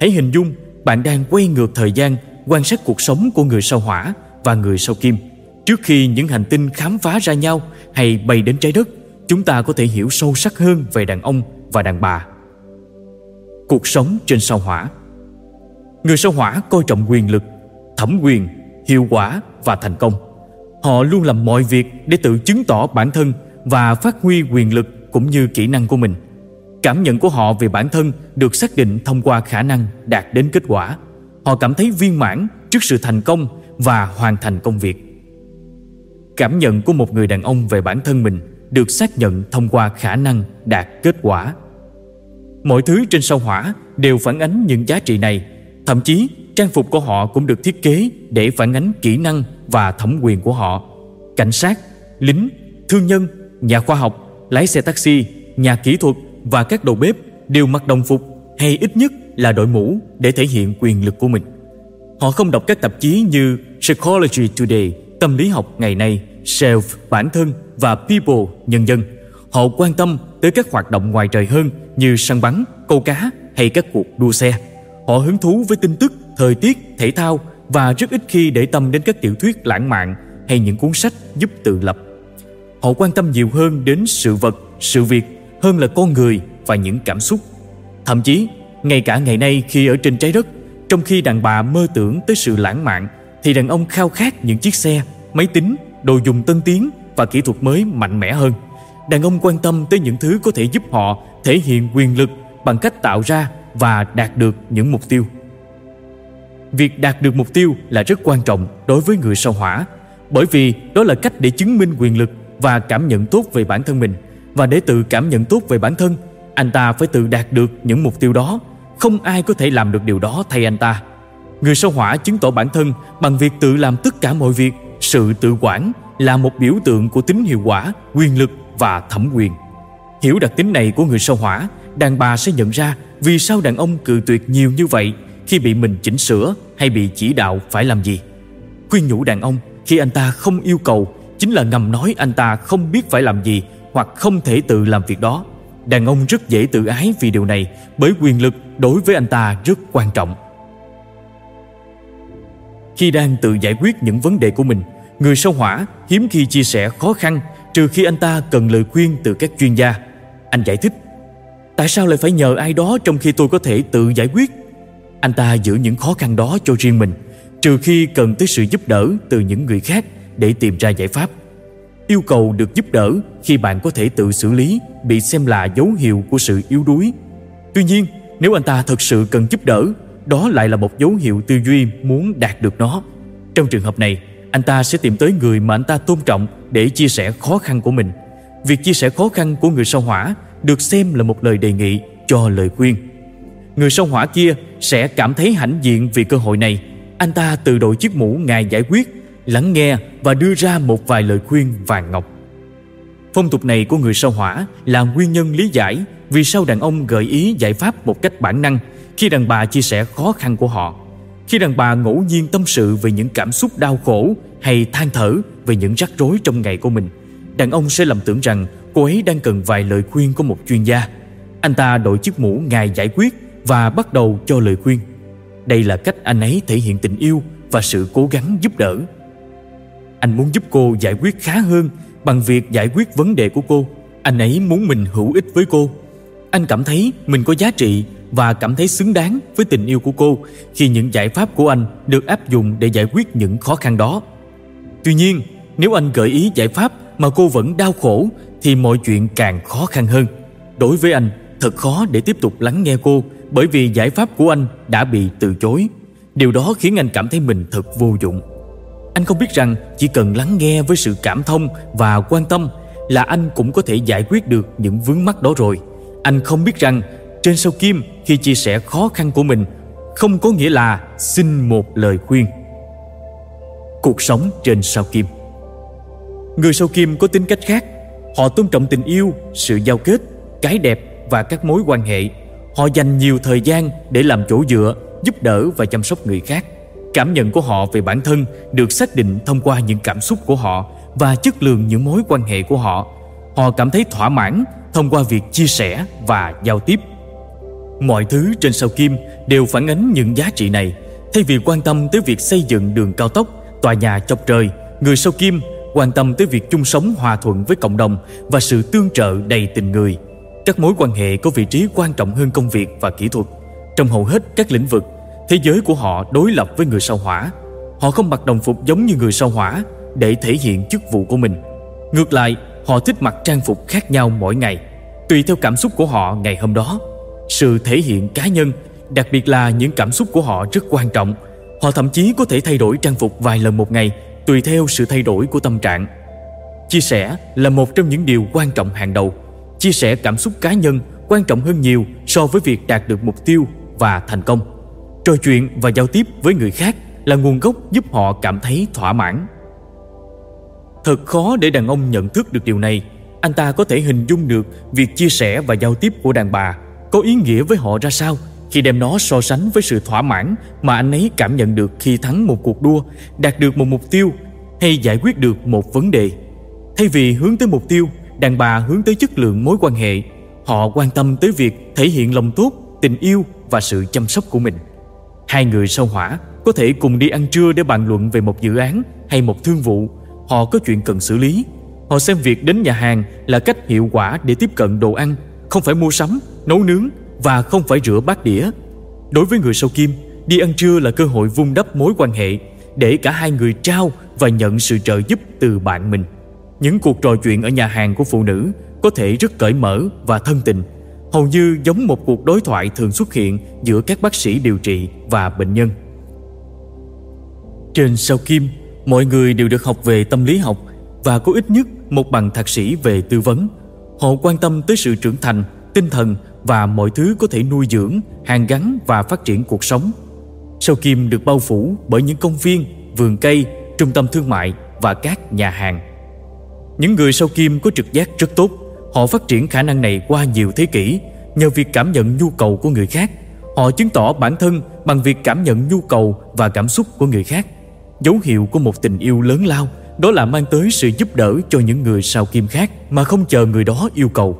Hãy hình dung bạn đang quay ngược thời gian quan sát cuộc sống của người sao hỏa và người sao kim. Trước khi những hành tinh khám phá ra nhau hay bay đến trái đất, chúng ta có thể hiểu sâu sắc hơn về đàn ông và đàn bà. cuộc sống trên sao hỏa. Người sao hỏa coi trọng quyền lực thẩm quyền hiệu quả và thành công. Họ luôn làm mọi việc để tự chứng tỏ bản thân và phát huy quyền lực cũng như kỹ năng của mình. Cảm nhận của họ về bản thân được xác định thông qua khả năng đạt đến kết quả. Họ cảm thấy viên mãn trước sự thành công và hoàn thành công việc cảm nhận của một người đàn ông về bản thân mình được xác nhận thông qua khả năng đạt kết quả. Mọi thứ trên sao hỏa đều phản ánh những giá trị này, thậm chí trang phục của họ cũng được thiết kế để phản ánh kỹ năng và thẩm quyền của họ. Cảnh sát, lính, thương nhân, nhà khoa học, lái xe taxi, nhà kỹ thuật và các đầu bếp đều mặc đồng phục hay ít nhất là đội mũ để thể hiện quyền lực của mình. Họ không đọc các tạp chí như Psychology Today tâm lý học ngày nay, self, bản thân và people, nhân dân. Họ quan tâm tới các hoạt động ngoài trời hơn như săn bắn, câu cá hay các cuộc đua xe. Họ hứng thú với tin tức, thời tiết, thể thao và rất ít khi để tâm đến các tiểu thuyết lãng mạn hay những cuốn sách giúp tự lập. Họ quan tâm nhiều hơn đến sự vật, sự việc hơn là con người và những cảm xúc. Thậm chí, ngay cả ngày nay khi ở trên trái đất, trong khi đàn bà mơ tưởng tới sự lãng mạn thì đàn ông khao khát những chiếc xe, máy tính, đồ dùng tân tiến và kỹ thuật mới mạnh mẽ hơn. Đàn ông quan tâm tới những thứ có thể giúp họ thể hiện quyền lực bằng cách tạo ra và đạt được những mục tiêu. Việc đạt được mục tiêu là rất quan trọng đối với người sao hỏa bởi vì đó là cách để chứng minh quyền lực và cảm nhận tốt về bản thân mình và để tự cảm nhận tốt về bản thân anh ta phải tự đạt được những mục tiêu đó không ai có thể làm được điều đó thay anh ta Người sao hỏa chứng tỏ bản thân bằng việc tự làm tất cả mọi việc, sự tự quản là một biểu tượng của tính hiệu quả, quyền lực và thẩm quyền. Hiểu đặc tính này của người sao hỏa, đàn bà sẽ nhận ra vì sao đàn ông cự tuyệt nhiều như vậy khi bị mình chỉnh sửa hay bị chỉ đạo phải làm gì. Khuyên nhủ đàn ông khi anh ta không yêu cầu chính là ngầm nói anh ta không biết phải làm gì hoặc không thể tự làm việc đó. Đàn ông rất dễ tự ái vì điều này bởi quyền lực đối với anh ta rất quan trọng. Khi đang tự giải quyết những vấn đề của mình, người sao hỏa hiếm khi chia sẻ khó khăn trừ khi anh ta cần lời khuyên từ các chuyên gia. Anh giải thích, tại sao lại phải nhờ ai đó trong khi tôi có thể tự giải quyết? Anh ta giữ những khó khăn đó cho riêng mình, trừ khi cần tới sự giúp đỡ từ những người khác để tìm ra giải pháp. Yêu cầu được giúp đỡ khi bạn có thể tự xử lý bị xem là dấu hiệu của sự yếu đuối. Tuy nhiên, nếu anh ta thật sự cần giúp đỡ đó lại là một dấu hiệu tư duy muốn đạt được nó. Trong trường hợp này, anh ta sẽ tìm tới người mà anh ta tôn trọng để chia sẻ khó khăn của mình. Việc chia sẻ khó khăn của người sao hỏa được xem là một lời đề nghị cho lời khuyên. Người sao hỏa kia sẽ cảm thấy hãnh diện vì cơ hội này. Anh ta từ đội chiếc mũ ngài giải quyết, lắng nghe và đưa ra một vài lời khuyên vàng ngọc. Phong tục này của người sao hỏa là nguyên nhân lý giải vì sao đàn ông gợi ý giải pháp một cách bản năng khi đàn bà chia sẻ khó khăn của họ. Khi đàn bà ngẫu nhiên tâm sự về những cảm xúc đau khổ hay than thở về những rắc rối trong ngày của mình, đàn ông sẽ lầm tưởng rằng cô ấy đang cần vài lời khuyên của một chuyên gia. Anh ta đội chiếc mũ ngài giải quyết và bắt đầu cho lời khuyên. Đây là cách anh ấy thể hiện tình yêu và sự cố gắng giúp đỡ. Anh muốn giúp cô giải quyết khá hơn bằng việc giải quyết vấn đề của cô anh ấy muốn mình hữu ích với cô anh cảm thấy mình có giá trị và cảm thấy xứng đáng với tình yêu của cô khi những giải pháp của anh được áp dụng để giải quyết những khó khăn đó. Tuy nhiên, nếu anh gợi ý giải pháp mà cô vẫn đau khổ thì mọi chuyện càng khó khăn hơn. Đối với anh, thật khó để tiếp tục lắng nghe cô bởi vì giải pháp của anh đã bị từ chối. Điều đó khiến anh cảm thấy mình thật vô dụng. Anh không biết rằng chỉ cần lắng nghe với sự cảm thông và quan tâm là anh cũng có thể giải quyết được những vướng mắc đó rồi. Anh không biết rằng trên sao kim khi chia sẻ khó khăn của mình không có nghĩa là xin một lời khuyên. Cuộc sống trên sao kim Người sao kim có tính cách khác. Họ tôn trọng tình yêu, sự giao kết, cái đẹp và các mối quan hệ. Họ dành nhiều thời gian để làm chỗ dựa, giúp đỡ và chăm sóc người khác. Cảm nhận của họ về bản thân được xác định thông qua những cảm xúc của họ và chất lượng những mối quan hệ của họ. Họ cảm thấy thỏa mãn thông qua việc chia sẻ và giao tiếp Mọi thứ trên sao kim đều phản ánh những giá trị này. Thay vì quan tâm tới việc xây dựng đường cao tốc, tòa nhà chọc trời, người sao kim quan tâm tới việc chung sống hòa thuận với cộng đồng và sự tương trợ đầy tình người. Các mối quan hệ có vị trí quan trọng hơn công việc và kỹ thuật. Trong hầu hết các lĩnh vực, thế giới của họ đối lập với người sao hỏa. Họ không mặc đồng phục giống như người sao hỏa để thể hiện chức vụ của mình. Ngược lại, họ thích mặc trang phục khác nhau mỗi ngày, tùy theo cảm xúc của họ ngày hôm đó. Sự thể hiện cá nhân, đặc biệt là những cảm xúc của họ rất quan trọng. Họ thậm chí có thể thay đổi trang phục vài lần một ngày, tùy theo sự thay đổi của tâm trạng. Chia sẻ là một trong những điều quan trọng hàng đầu. Chia sẻ cảm xúc cá nhân quan trọng hơn nhiều so với việc đạt được mục tiêu và thành công. Trò chuyện và giao tiếp với người khác là nguồn gốc giúp họ cảm thấy thỏa mãn. Thật khó để đàn ông nhận thức được điều này. Anh ta có thể hình dung được việc chia sẻ và giao tiếp của đàn bà có ý nghĩa với họ ra sao khi đem nó so sánh với sự thỏa mãn mà anh ấy cảm nhận được khi thắng một cuộc đua, đạt được một mục tiêu hay giải quyết được một vấn đề. Thay vì hướng tới mục tiêu, đàn bà hướng tới chất lượng mối quan hệ. Họ quan tâm tới việc thể hiện lòng tốt, tình yêu và sự chăm sóc của mình. Hai người sau hỏa có thể cùng đi ăn trưa để bàn luận về một dự án hay một thương vụ. Họ có chuyện cần xử lý. Họ xem việc đến nhà hàng là cách hiệu quả để tiếp cận đồ ăn, không phải mua sắm, nấu nướng và không phải rửa bát đĩa. Đối với người sau kim, đi ăn trưa là cơ hội vun đắp mối quan hệ để cả hai người trao và nhận sự trợ giúp từ bạn mình. Những cuộc trò chuyện ở nhà hàng của phụ nữ có thể rất cởi mở và thân tình, hầu như giống một cuộc đối thoại thường xuất hiện giữa các bác sĩ điều trị và bệnh nhân. Trên sao kim, mọi người đều được học về tâm lý học và có ít nhất một bằng thạc sĩ về tư vấn. Họ quan tâm tới sự trưởng thành, tinh thần và mọi thứ có thể nuôi dưỡng, hàn gắn và phát triển cuộc sống. Sao kim được bao phủ bởi những công viên, vườn cây, trung tâm thương mại và các nhà hàng. Những người sao kim có trực giác rất tốt. Họ phát triển khả năng này qua nhiều thế kỷ nhờ việc cảm nhận nhu cầu của người khác. Họ chứng tỏ bản thân bằng việc cảm nhận nhu cầu và cảm xúc của người khác. Dấu hiệu của một tình yêu lớn lao đó là mang tới sự giúp đỡ cho những người sao kim khác mà không chờ người đó yêu cầu.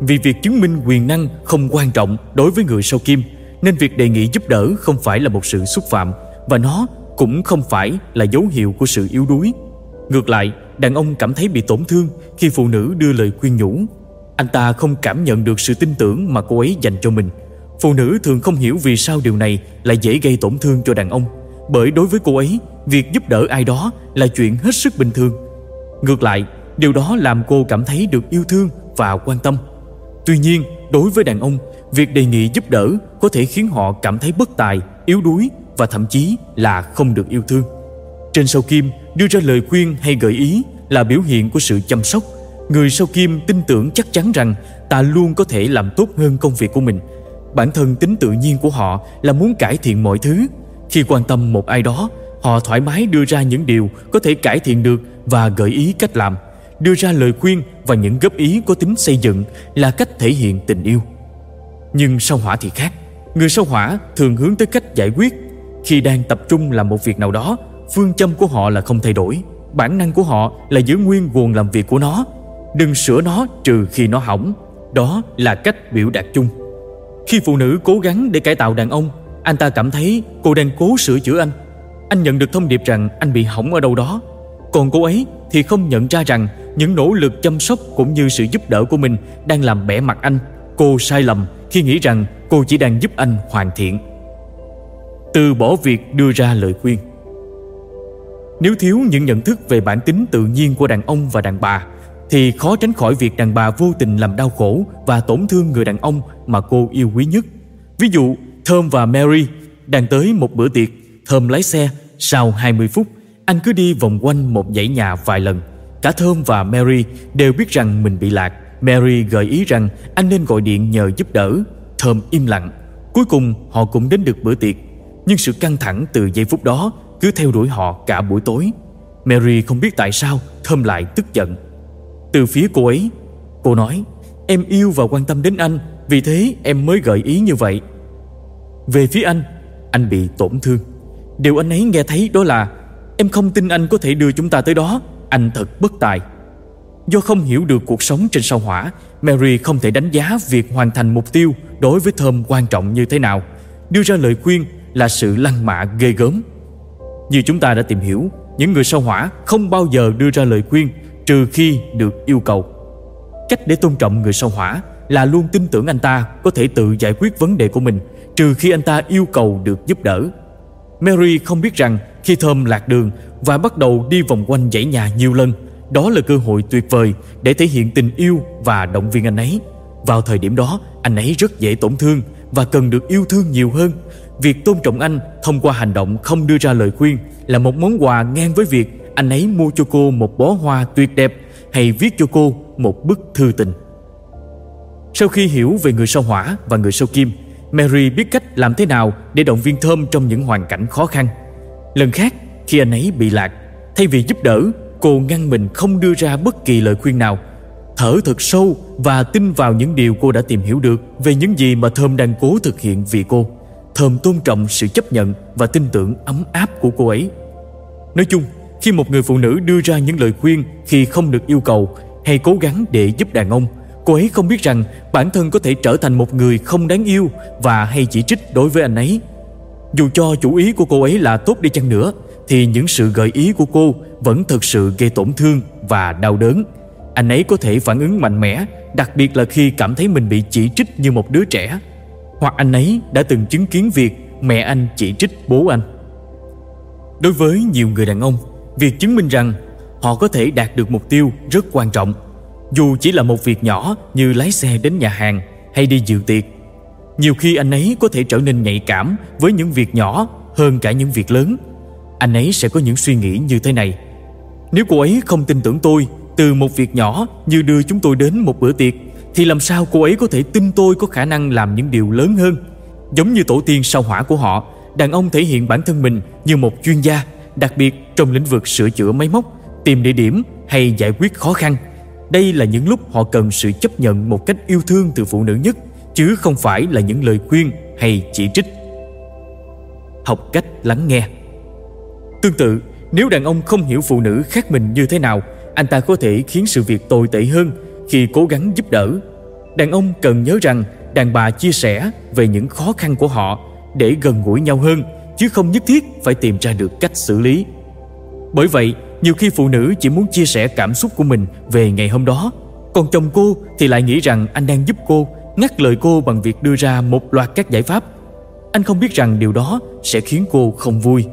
Vì việc chứng minh quyền năng không quan trọng đối với người sao kim nên việc đề nghị giúp đỡ không phải là một sự xúc phạm và nó cũng không phải là dấu hiệu của sự yếu đuối. Ngược lại, đàn ông cảm thấy bị tổn thương khi phụ nữ đưa lời khuyên nhủ. Anh ta không cảm nhận được sự tin tưởng mà cô ấy dành cho mình. Phụ nữ thường không hiểu vì sao điều này lại dễ gây tổn thương cho đàn ông. Bởi đối với cô ấy, việc giúp đỡ ai đó là chuyện hết sức bình thường. Ngược lại, điều đó làm cô cảm thấy được yêu thương và quan tâm. Tuy nhiên, đối với đàn ông, việc đề nghị giúp đỡ có thể khiến họ cảm thấy bất tài, yếu đuối và thậm chí là không được yêu thương. Trên sau kim, đưa ra lời khuyên hay gợi ý là biểu hiện của sự chăm sóc. Người sao kim tin tưởng chắc chắn rằng ta luôn có thể làm tốt hơn công việc của mình. Bản thân tính tự nhiên của họ là muốn cải thiện mọi thứ. Khi quan tâm một ai đó, họ thoải mái đưa ra những điều có thể cải thiện được và gợi ý cách làm. Đưa ra lời khuyên và những góp ý có tính xây dựng là cách thể hiện tình yêu. Nhưng sao hỏa thì khác. Người sao hỏa thường hướng tới cách giải quyết. Khi đang tập trung làm một việc nào đó, phương châm của họ là không thay đổi. Bản năng của họ là giữ nguyên nguồn làm việc của nó. Đừng sửa nó trừ khi nó hỏng. Đó là cách biểu đạt chung. Khi phụ nữ cố gắng để cải tạo đàn ông, anh ta cảm thấy cô đang cố sửa chữa anh. Anh nhận được thông điệp rằng anh bị hỏng ở đâu đó. Còn cô ấy thì không nhận ra rằng những nỗ lực chăm sóc cũng như sự giúp đỡ của mình đang làm bẻ mặt anh. Cô sai lầm khi nghĩ rằng cô chỉ đang giúp anh hoàn thiện. Từ bỏ việc đưa ra lời khuyên. Nếu thiếu những nhận thức về bản tính tự nhiên của đàn ông và đàn bà thì khó tránh khỏi việc đàn bà vô tình làm đau khổ và tổn thương người đàn ông mà cô yêu quý nhất. Ví dụ, Thơm và Mary đang tới một bữa tiệc, Thơm lái xe, sau 20 phút, anh cứ đi vòng quanh một dãy nhà vài lần. Cả Thơm và Mary đều biết rằng mình bị lạc. Mary gợi ý rằng anh nên gọi điện nhờ giúp đỡ. Thơm im lặng. Cuối cùng họ cũng đến được bữa tiệc. Nhưng sự căng thẳng từ giây phút đó cứ theo đuổi họ cả buổi tối. Mary không biết tại sao Thơm lại tức giận. Từ phía cô ấy, cô nói Em yêu và quan tâm đến anh Vì thế em mới gợi ý như vậy. Về phía anh Anh bị tổn thương. Điều anh ấy nghe thấy đó là Em không tin anh có thể đưa chúng ta tới đó Anh thật bất tài. Do không hiểu được cuộc sống trên sao hỏa Mary không thể đánh giá việc hoàn thành mục tiêu Đối với Thơm quan trọng như thế nào. Đưa ra lời khuyên là sự lăng mạ ghê gớm. Như chúng ta đã tìm hiểu Những người sao hỏa không bao giờ đưa ra lời khuyên Trừ khi được yêu cầu Cách để tôn trọng người sao hỏa là luôn tin tưởng anh ta có thể tự giải quyết vấn đề của mình trừ khi anh ta yêu cầu được giúp đỡ. Mary không biết rằng khi Thơm lạc đường và bắt đầu đi vòng quanh dãy nhà nhiều lần, đó là cơ hội tuyệt vời để thể hiện tình yêu và động viên anh ấy. Vào thời điểm đó, anh ấy rất dễ tổn thương và cần được yêu thương nhiều hơn. Việc tôn trọng anh thông qua hành động không đưa ra lời khuyên là một món quà ngang với việc anh ấy mua cho cô một bó hoa tuyệt đẹp hay viết cho cô một bức thư tình. Sau khi hiểu về người sao hỏa và người sao kim, Mary biết cách làm thế nào để động viên Thơm trong những hoàn cảnh khó khăn. Lần khác, khi anh ấy bị lạc, thay vì giúp đỡ, cô ngăn mình không đưa ra bất kỳ lời khuyên nào. Thở thật sâu và tin vào những điều cô đã tìm hiểu được về những gì mà Thơm đang cố thực hiện vì cô. Thơm tôn trọng sự chấp nhận và tin tưởng ấm áp của cô ấy. Nói chung, khi một người phụ nữ đưa ra những lời khuyên khi không được yêu cầu hay cố gắng để giúp đàn ông, cô ấy không biết rằng bản thân có thể trở thành một người không đáng yêu và hay chỉ trích đối với anh ấy. Dù cho chủ ý của cô ấy là tốt đi chăng nữa, thì những sự gợi ý của cô vẫn thực sự gây tổn thương và đau đớn. Anh ấy có thể phản ứng mạnh mẽ, đặc biệt là khi cảm thấy mình bị chỉ trích như một đứa trẻ. Hoặc anh ấy đã từng chứng kiến việc mẹ anh chỉ trích bố anh. Đối với nhiều người đàn ông, việc chứng minh rằng họ có thể đạt được mục tiêu rất quan trọng. Dù chỉ là một việc nhỏ như lái xe đến nhà hàng hay đi dự tiệc. Nhiều khi anh ấy có thể trở nên nhạy cảm với những việc nhỏ hơn cả những việc lớn. Anh ấy sẽ có những suy nghĩ như thế này. Nếu cô ấy không tin tưởng tôi từ một việc nhỏ như đưa chúng tôi đến một bữa tiệc thì làm sao cô ấy có thể tin tôi có khả năng làm những điều lớn hơn? Giống như tổ tiên sao hỏa của họ, đàn ông thể hiện bản thân mình như một chuyên gia, đặc biệt trong lĩnh vực sửa chữa máy móc, tìm địa điểm hay giải quyết khó khăn. Đây là những lúc họ cần sự chấp nhận một cách yêu thương từ phụ nữ nhất, chứ không phải là những lời khuyên hay chỉ trích. Học cách lắng nghe Tương tự, nếu đàn ông không hiểu phụ nữ khác mình như thế nào, anh ta có thể khiến sự việc tồi tệ hơn khi cố gắng giúp đỡ. Đàn ông cần nhớ rằng đàn bà chia sẻ về những khó khăn của họ để gần gũi nhau hơn chứ không nhất thiết phải tìm ra được cách xử lý. Bởi vậy, nhiều khi phụ nữ chỉ muốn chia sẻ cảm xúc của mình về ngày hôm đó, còn chồng cô thì lại nghĩ rằng anh đang giúp cô, ngắt lời cô bằng việc đưa ra một loạt các giải pháp. Anh không biết rằng điều đó sẽ khiến cô không vui.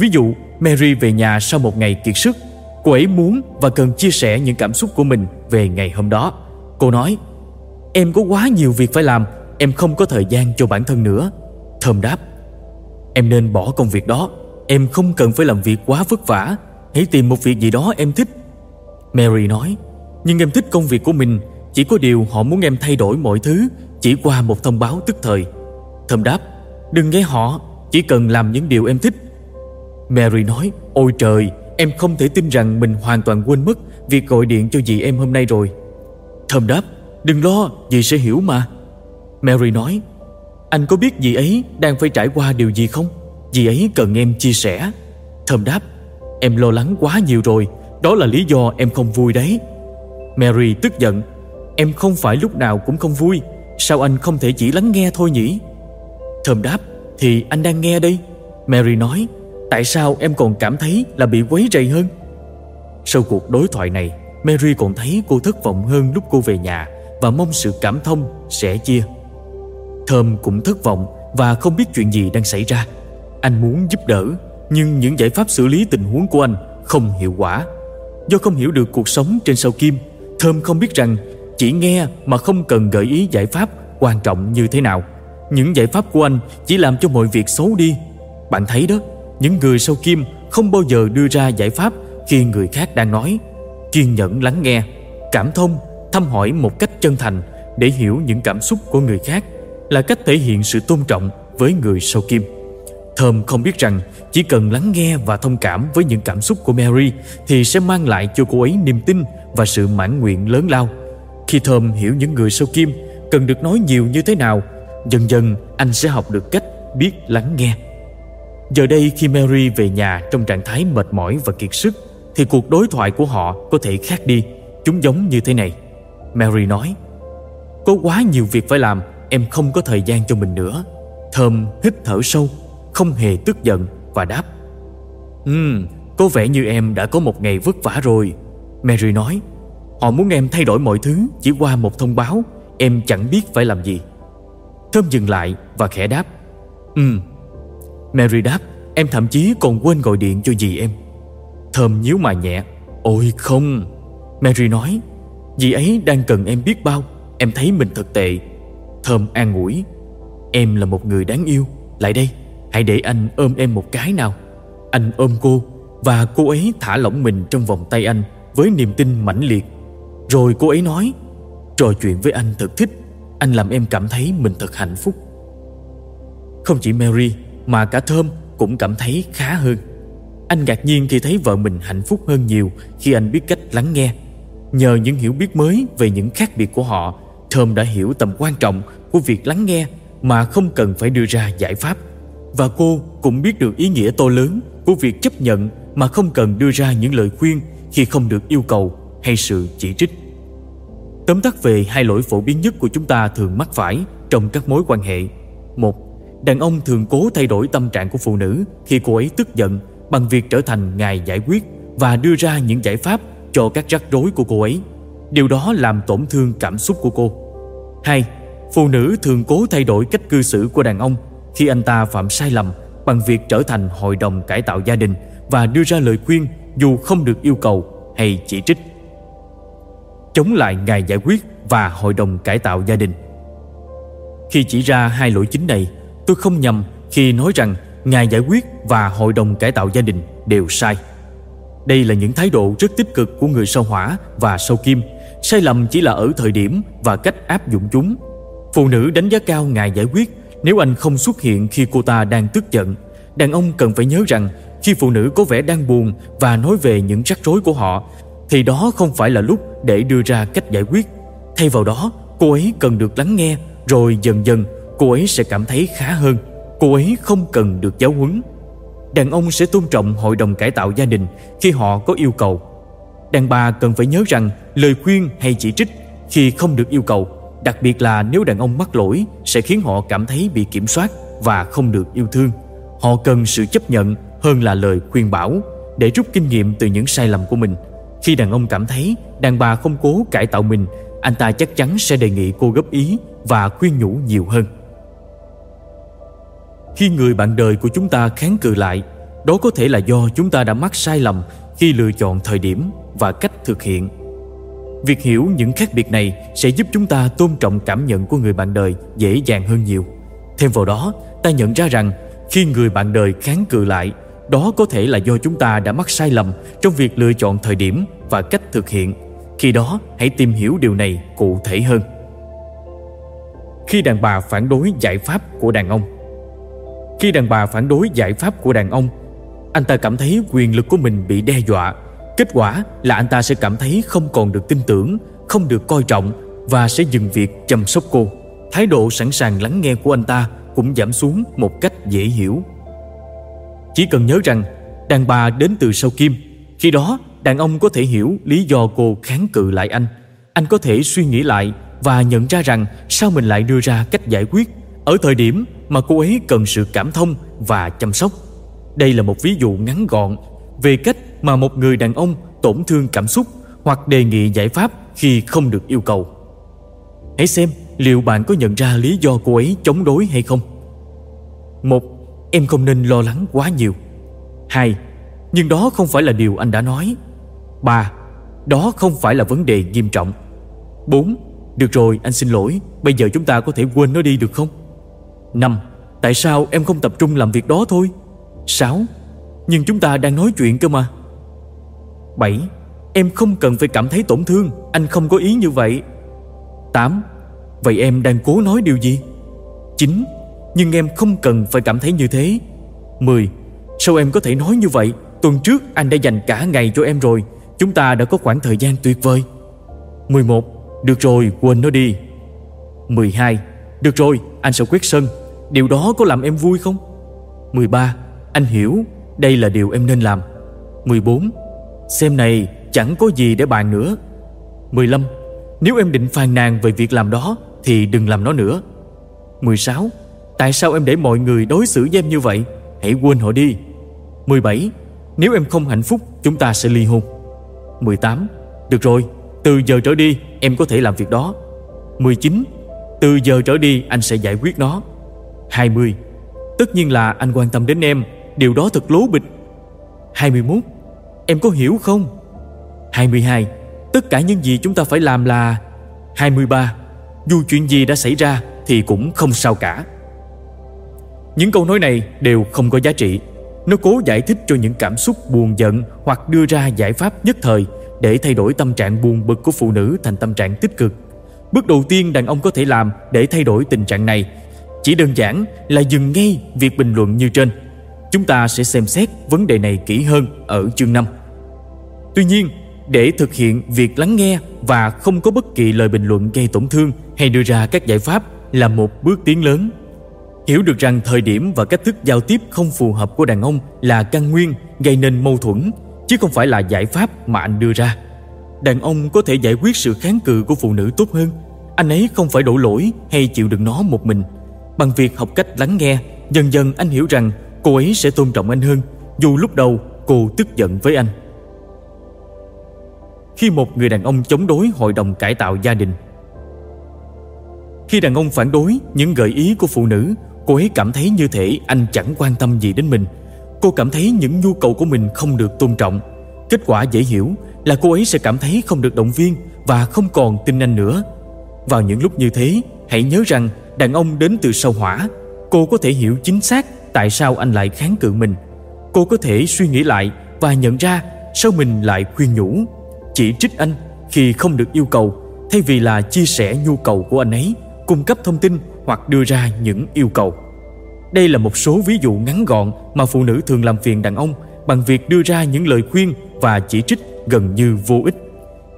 Ví dụ, Mary về nhà sau một ngày kiệt sức Cô ấy muốn và cần chia sẻ những cảm xúc của mình về ngày hôm đó. Cô nói, em có quá nhiều việc phải làm, em không có thời gian cho bản thân nữa. Thơm đáp, em nên bỏ công việc đó, em không cần phải làm việc quá vất vả, hãy tìm một việc gì đó em thích. Mary nói, nhưng em thích công việc của mình, chỉ có điều họ muốn em thay đổi mọi thứ chỉ qua một thông báo tức thời. Thơm đáp, đừng nghe họ, chỉ cần làm những điều em thích. Mary nói, ôi trời, Em không thể tin rằng mình hoàn toàn quên mất Việc gọi điện cho dì em hôm nay rồi. Thơm đáp Đừng lo, dì sẽ hiểu mà. Mary nói Anh có biết dì ấy đang phải trải qua điều gì không? Dì ấy cần em chia sẻ. Thơm đáp Em lo lắng quá nhiều rồi Đó là lý do em không vui đấy. Mary tức giận Em không phải lúc nào cũng không vui Sao anh không thể chỉ lắng nghe thôi nhỉ? Thơm đáp Thì anh đang nghe đây. Mary nói Tại sao em còn cảm thấy là bị quấy rầy hơn? Sau cuộc đối thoại này, Mary còn thấy cô thất vọng hơn lúc cô về nhà và mong sự cảm thông, sẻ chia. Thơm cũng thất vọng và không biết chuyện gì đang xảy ra. Anh muốn giúp đỡ, nhưng những giải pháp xử lý tình huống của anh không hiệu quả. Do không hiểu được cuộc sống trên sao kim, Thơm không biết rằng chỉ nghe mà không cần gợi ý giải pháp quan trọng như thế nào. Những giải pháp của anh chỉ làm cho mọi việc xấu đi. Bạn thấy đó, những người sau kim không bao giờ đưa ra giải pháp khi người khác đang nói. Kiên nhẫn lắng nghe, cảm thông, thăm hỏi một cách chân thành để hiểu những cảm xúc của người khác là cách thể hiện sự tôn trọng với người sau kim. Thơm không biết rằng chỉ cần lắng nghe và thông cảm với những cảm xúc của mary thì sẽ mang lại cho cô ấy niềm tin và sự mãn nguyện lớn lao. Khi thơm hiểu những người sau kim cần được nói nhiều như thế nào, dần dần anh sẽ học được cách biết lắng nghe. Giờ đây khi Mary về nhà trong trạng thái mệt mỏi và kiệt sức thì cuộc đối thoại của họ có thể khác đi. Chúng giống như thế này. Mary nói Có quá nhiều việc phải làm Em không có thời gian cho mình nữa Thơm hít thở sâu Không hề tức giận và đáp Ừm, có vẻ như em đã có một ngày vất vả rồi Mary nói Họ muốn em thay đổi mọi thứ Chỉ qua một thông báo Em chẳng biết phải làm gì Thơm dừng lại và khẽ đáp um. Mary đáp, Em thậm chí còn quên gọi điện cho dì em. Thơm nhíu mày nhẹ, Ôi không. Mary nói, Dì ấy đang cần em biết bao, Em thấy mình thật tệ. Thơm an ủi, Em là một người đáng yêu, Lại đây, Hãy để anh ôm em một cái nào. Anh ôm cô, Và cô ấy thả lỏng mình trong vòng tay anh Với niềm tin mãnh liệt. Rồi cô ấy nói, Trò chuyện với anh thật thích, Anh làm em cảm thấy mình thật hạnh phúc. Không chỉ Mary mà cả Thơm cũng cảm thấy khá hơn. Anh ngạc nhiên khi thấy vợ mình hạnh phúc hơn nhiều Khi anh biết cách lắng nghe. Nhờ những hiểu biết mới về những khác biệt của họ Thơm đã hiểu tầm quan trọng của việc lắng nghe Mà không cần phải đưa ra giải pháp. Và cô cũng biết được ý nghĩa to lớn Của việc chấp nhận mà không cần đưa ra những lời khuyên Khi không được yêu cầu hay sự chỉ trích. Tóm tắt về hai lỗi phổ biến nhất của chúng ta thường mắc phải trong các mối quan hệ. Một, đàn ông thường cố thay đổi tâm trạng của phụ nữ khi cô ấy tức giận bằng việc trở thành ngài giải quyết và đưa ra những giải pháp cho các rắc rối của cô ấy. Điều đó làm tổn thương cảm xúc của cô. Hai, phụ nữ thường cố thay đổi cách cư xử của đàn ông khi anh ta phạm sai lầm bằng việc trở thành hội đồng cải tạo gia đình và đưa ra lời khuyên dù không được yêu cầu hay chỉ trích chống lại ngài giải quyết và hội đồng cải tạo gia đình. Khi chỉ ra hai lỗi chính này, tôi không nhầm khi nói rằng ngài giải quyết và hội đồng cải tạo gia đình đều sai. Đây là những thái độ rất tích cực của người sao hỏa và sao kim. Sai lầm chỉ là ở thời điểm và cách áp dụng chúng. Phụ nữ đánh giá cao ngài giải quyết nếu anh không xuất hiện khi cô ta đang tức giận. Đàn ông cần phải nhớ rằng khi phụ nữ có vẻ đang buồn và nói về những rắc rối của họ thì đó không phải là lúc để đưa ra cách giải quyết. Thay vào đó, cô ấy cần được lắng nghe rồi dần dần cô ấy sẽ cảm thấy khá hơn. Cô ấy không cần được giáo huấn. Đàn ông sẽ tôn trọng hội đồng cải tạo gia đình khi họ có yêu cầu. Đàn bà cần phải nhớ rằng lời khuyên hay chỉ trích khi không được yêu cầu, đặc biệt là nếu đàn ông mắc lỗi sẽ khiến họ cảm thấy bị kiểm soát và không được yêu thương. Họ cần sự chấp nhận hơn là lời khuyên bảo để rút kinh nghiệm từ những sai lầm của mình – khi đàn ông cảm thấy đàn bà không cố cải tạo mình, anh ta chắc chắn sẽ đề nghị cô góp ý và khuyên nhủ nhiều hơn. Khi người bạn đời của chúng ta kháng cự lại, đó có thể là do chúng ta đã mắc sai lầm khi lựa chọn thời điểm và cách thực hiện. Việc hiểu những khác biệt này sẽ giúp chúng ta tôn trọng cảm nhận của người bạn đời dễ dàng hơn nhiều. Thêm vào đó, ta nhận ra rằng khi người bạn đời kháng cự lại, đó có thể là do chúng ta đã mắc sai lầm trong việc lựa chọn thời điểm và cách thực hiện. Khi đó, hãy tìm hiểu điều này cụ thể hơn. Khi đàn bà phản đối giải pháp của đàn ông khi đàn bà phản đối giải pháp của đàn ông, anh ta cảm thấy quyền lực của mình bị đe dọa. Kết quả là anh ta sẽ cảm thấy không còn được tin tưởng, không được coi trọng và sẽ dừng việc chăm sóc cô. Thái độ sẵn sàng lắng nghe của anh ta cũng giảm xuống một cách dễ hiểu. Chỉ cần nhớ rằng đàn bà đến từ sau kim Khi đó đàn ông có thể hiểu lý do cô kháng cự lại anh Anh có thể suy nghĩ lại và nhận ra rằng sao mình lại đưa ra cách giải quyết ở thời điểm mà cô ấy cần sự cảm thông và chăm sóc. Đây là một ví dụ ngắn gọn về cách mà một người đàn ông tổn thương cảm xúc hoặc đề nghị giải pháp khi không được yêu cầu. Hãy xem liệu bạn có nhận ra lý do cô ấy chống đối hay không. Một, Em không nên lo lắng quá nhiều Hai, Nhưng đó không phải là điều anh đã nói Ba, Đó không phải là vấn đề nghiêm trọng Bốn, Được rồi, anh xin lỗi, Bây giờ chúng ta có thể quên nó đi được không Năm, Tại sao em không tập trung làm việc đó thôi Sáu, Nhưng chúng ta đang nói chuyện cơ mà Bảy, Em không cần phải cảm thấy tổn thương, Anh không có ý như vậy Tám, Vậy em đang cố nói điều gì Chín, nhưng em không cần phải cảm thấy như thế 10. Sao em có thể nói như vậy Tuần trước anh đã dành cả ngày cho em rồi, Chúng ta đã có khoảng thời gian tuyệt vời 11. Được rồi, quên nó đi 12. Được rồi anh sẽ quét sân Điều đó có làm em vui không 13. Anh hiểu Đây là điều em nên làm 14. Xem này chẳng có gì để bàn nữa 15. Nếu em định phàn nàn về việc làm đó, Thì đừng làm nó nữa 16. Tại sao em để mọi người đối xử với em như vậy Hãy quên họ đi 17. Nếu em không hạnh phúc, Chúng ta sẽ ly hôn 18. Được rồi, Từ giờ trở đi, em có thể làm việc đó 19 từ giờ trở đi, anh sẽ giải quyết nó. 20 Tất nhiên là anh quan tâm đến em. Điều đó thật lố bịch. 21 Em có hiểu không? 22 Tất cả những gì chúng ta phải làm là 23 Dù chuyện gì đã xảy ra Thì cũng không sao cả. Những câu nói này đều không có giá trị. Nó cố giải thích cho những cảm xúc buồn giận Hoặc đưa ra giải pháp nhất thời Để thay đổi tâm trạng buồn bực của phụ nữ Thành tâm trạng tích cực. Bước đầu tiên đàn ông có thể làm Để thay đổi tình trạng này Chỉ đơn giản là dừng ngay việc bình luận như trên Chúng ta sẽ xem xét vấn đề này kỹ hơn ở chương 5 Tuy nhiên để thực hiện việc lắng nghe và không có bất kỳ lời bình luận gây tổn thương hay đưa ra các giải pháp là một bước tiến lớn. Hiểu được rằng thời điểm và cách thức giao tiếp không phù hợp của đàn ông là căn nguyên gây nên mâu thuẫn, chứ không phải là giải pháp mà anh đưa ra. Đàn ông có thể giải quyết sự kháng cự của phụ nữ tốt hơn. Anh ấy không phải đổ lỗi hay chịu đựng nó một mình. Bằng việc học cách lắng nghe, dần dần anh hiểu rằng cô ấy sẽ tôn trọng anh hơn, dù lúc đầu cô tức giận với anh khi một người đàn ông chống đối hội đồng cải tạo gia đình. Khi đàn ông phản đối những gợi ý của phụ nữ, cô ấy cảm thấy như thể anh chẳng quan tâm gì đến mình. Cô cảm thấy những nhu cầu của mình không được tôn trọng. Kết quả dễ hiểu là cô ấy sẽ cảm thấy không được động viên và không còn tin anh nữa. Vào những lúc như thế, hãy nhớ rằng đàn ông đến từ sâu hỏa. Cô có thể hiểu chính xác tại sao anh lại kháng cự mình. Cô có thể suy nghĩ lại và nhận ra sao mình lại khuyên nhủ chỉ trích anh khi không được yêu cầu thay vì là chia sẻ nhu cầu của anh ấy cung cấp thông tin hoặc đưa ra những yêu cầu đây là một số ví dụ ngắn gọn mà phụ nữ thường làm phiền đàn ông bằng việc đưa ra những lời khuyên và chỉ trích gần như vô ích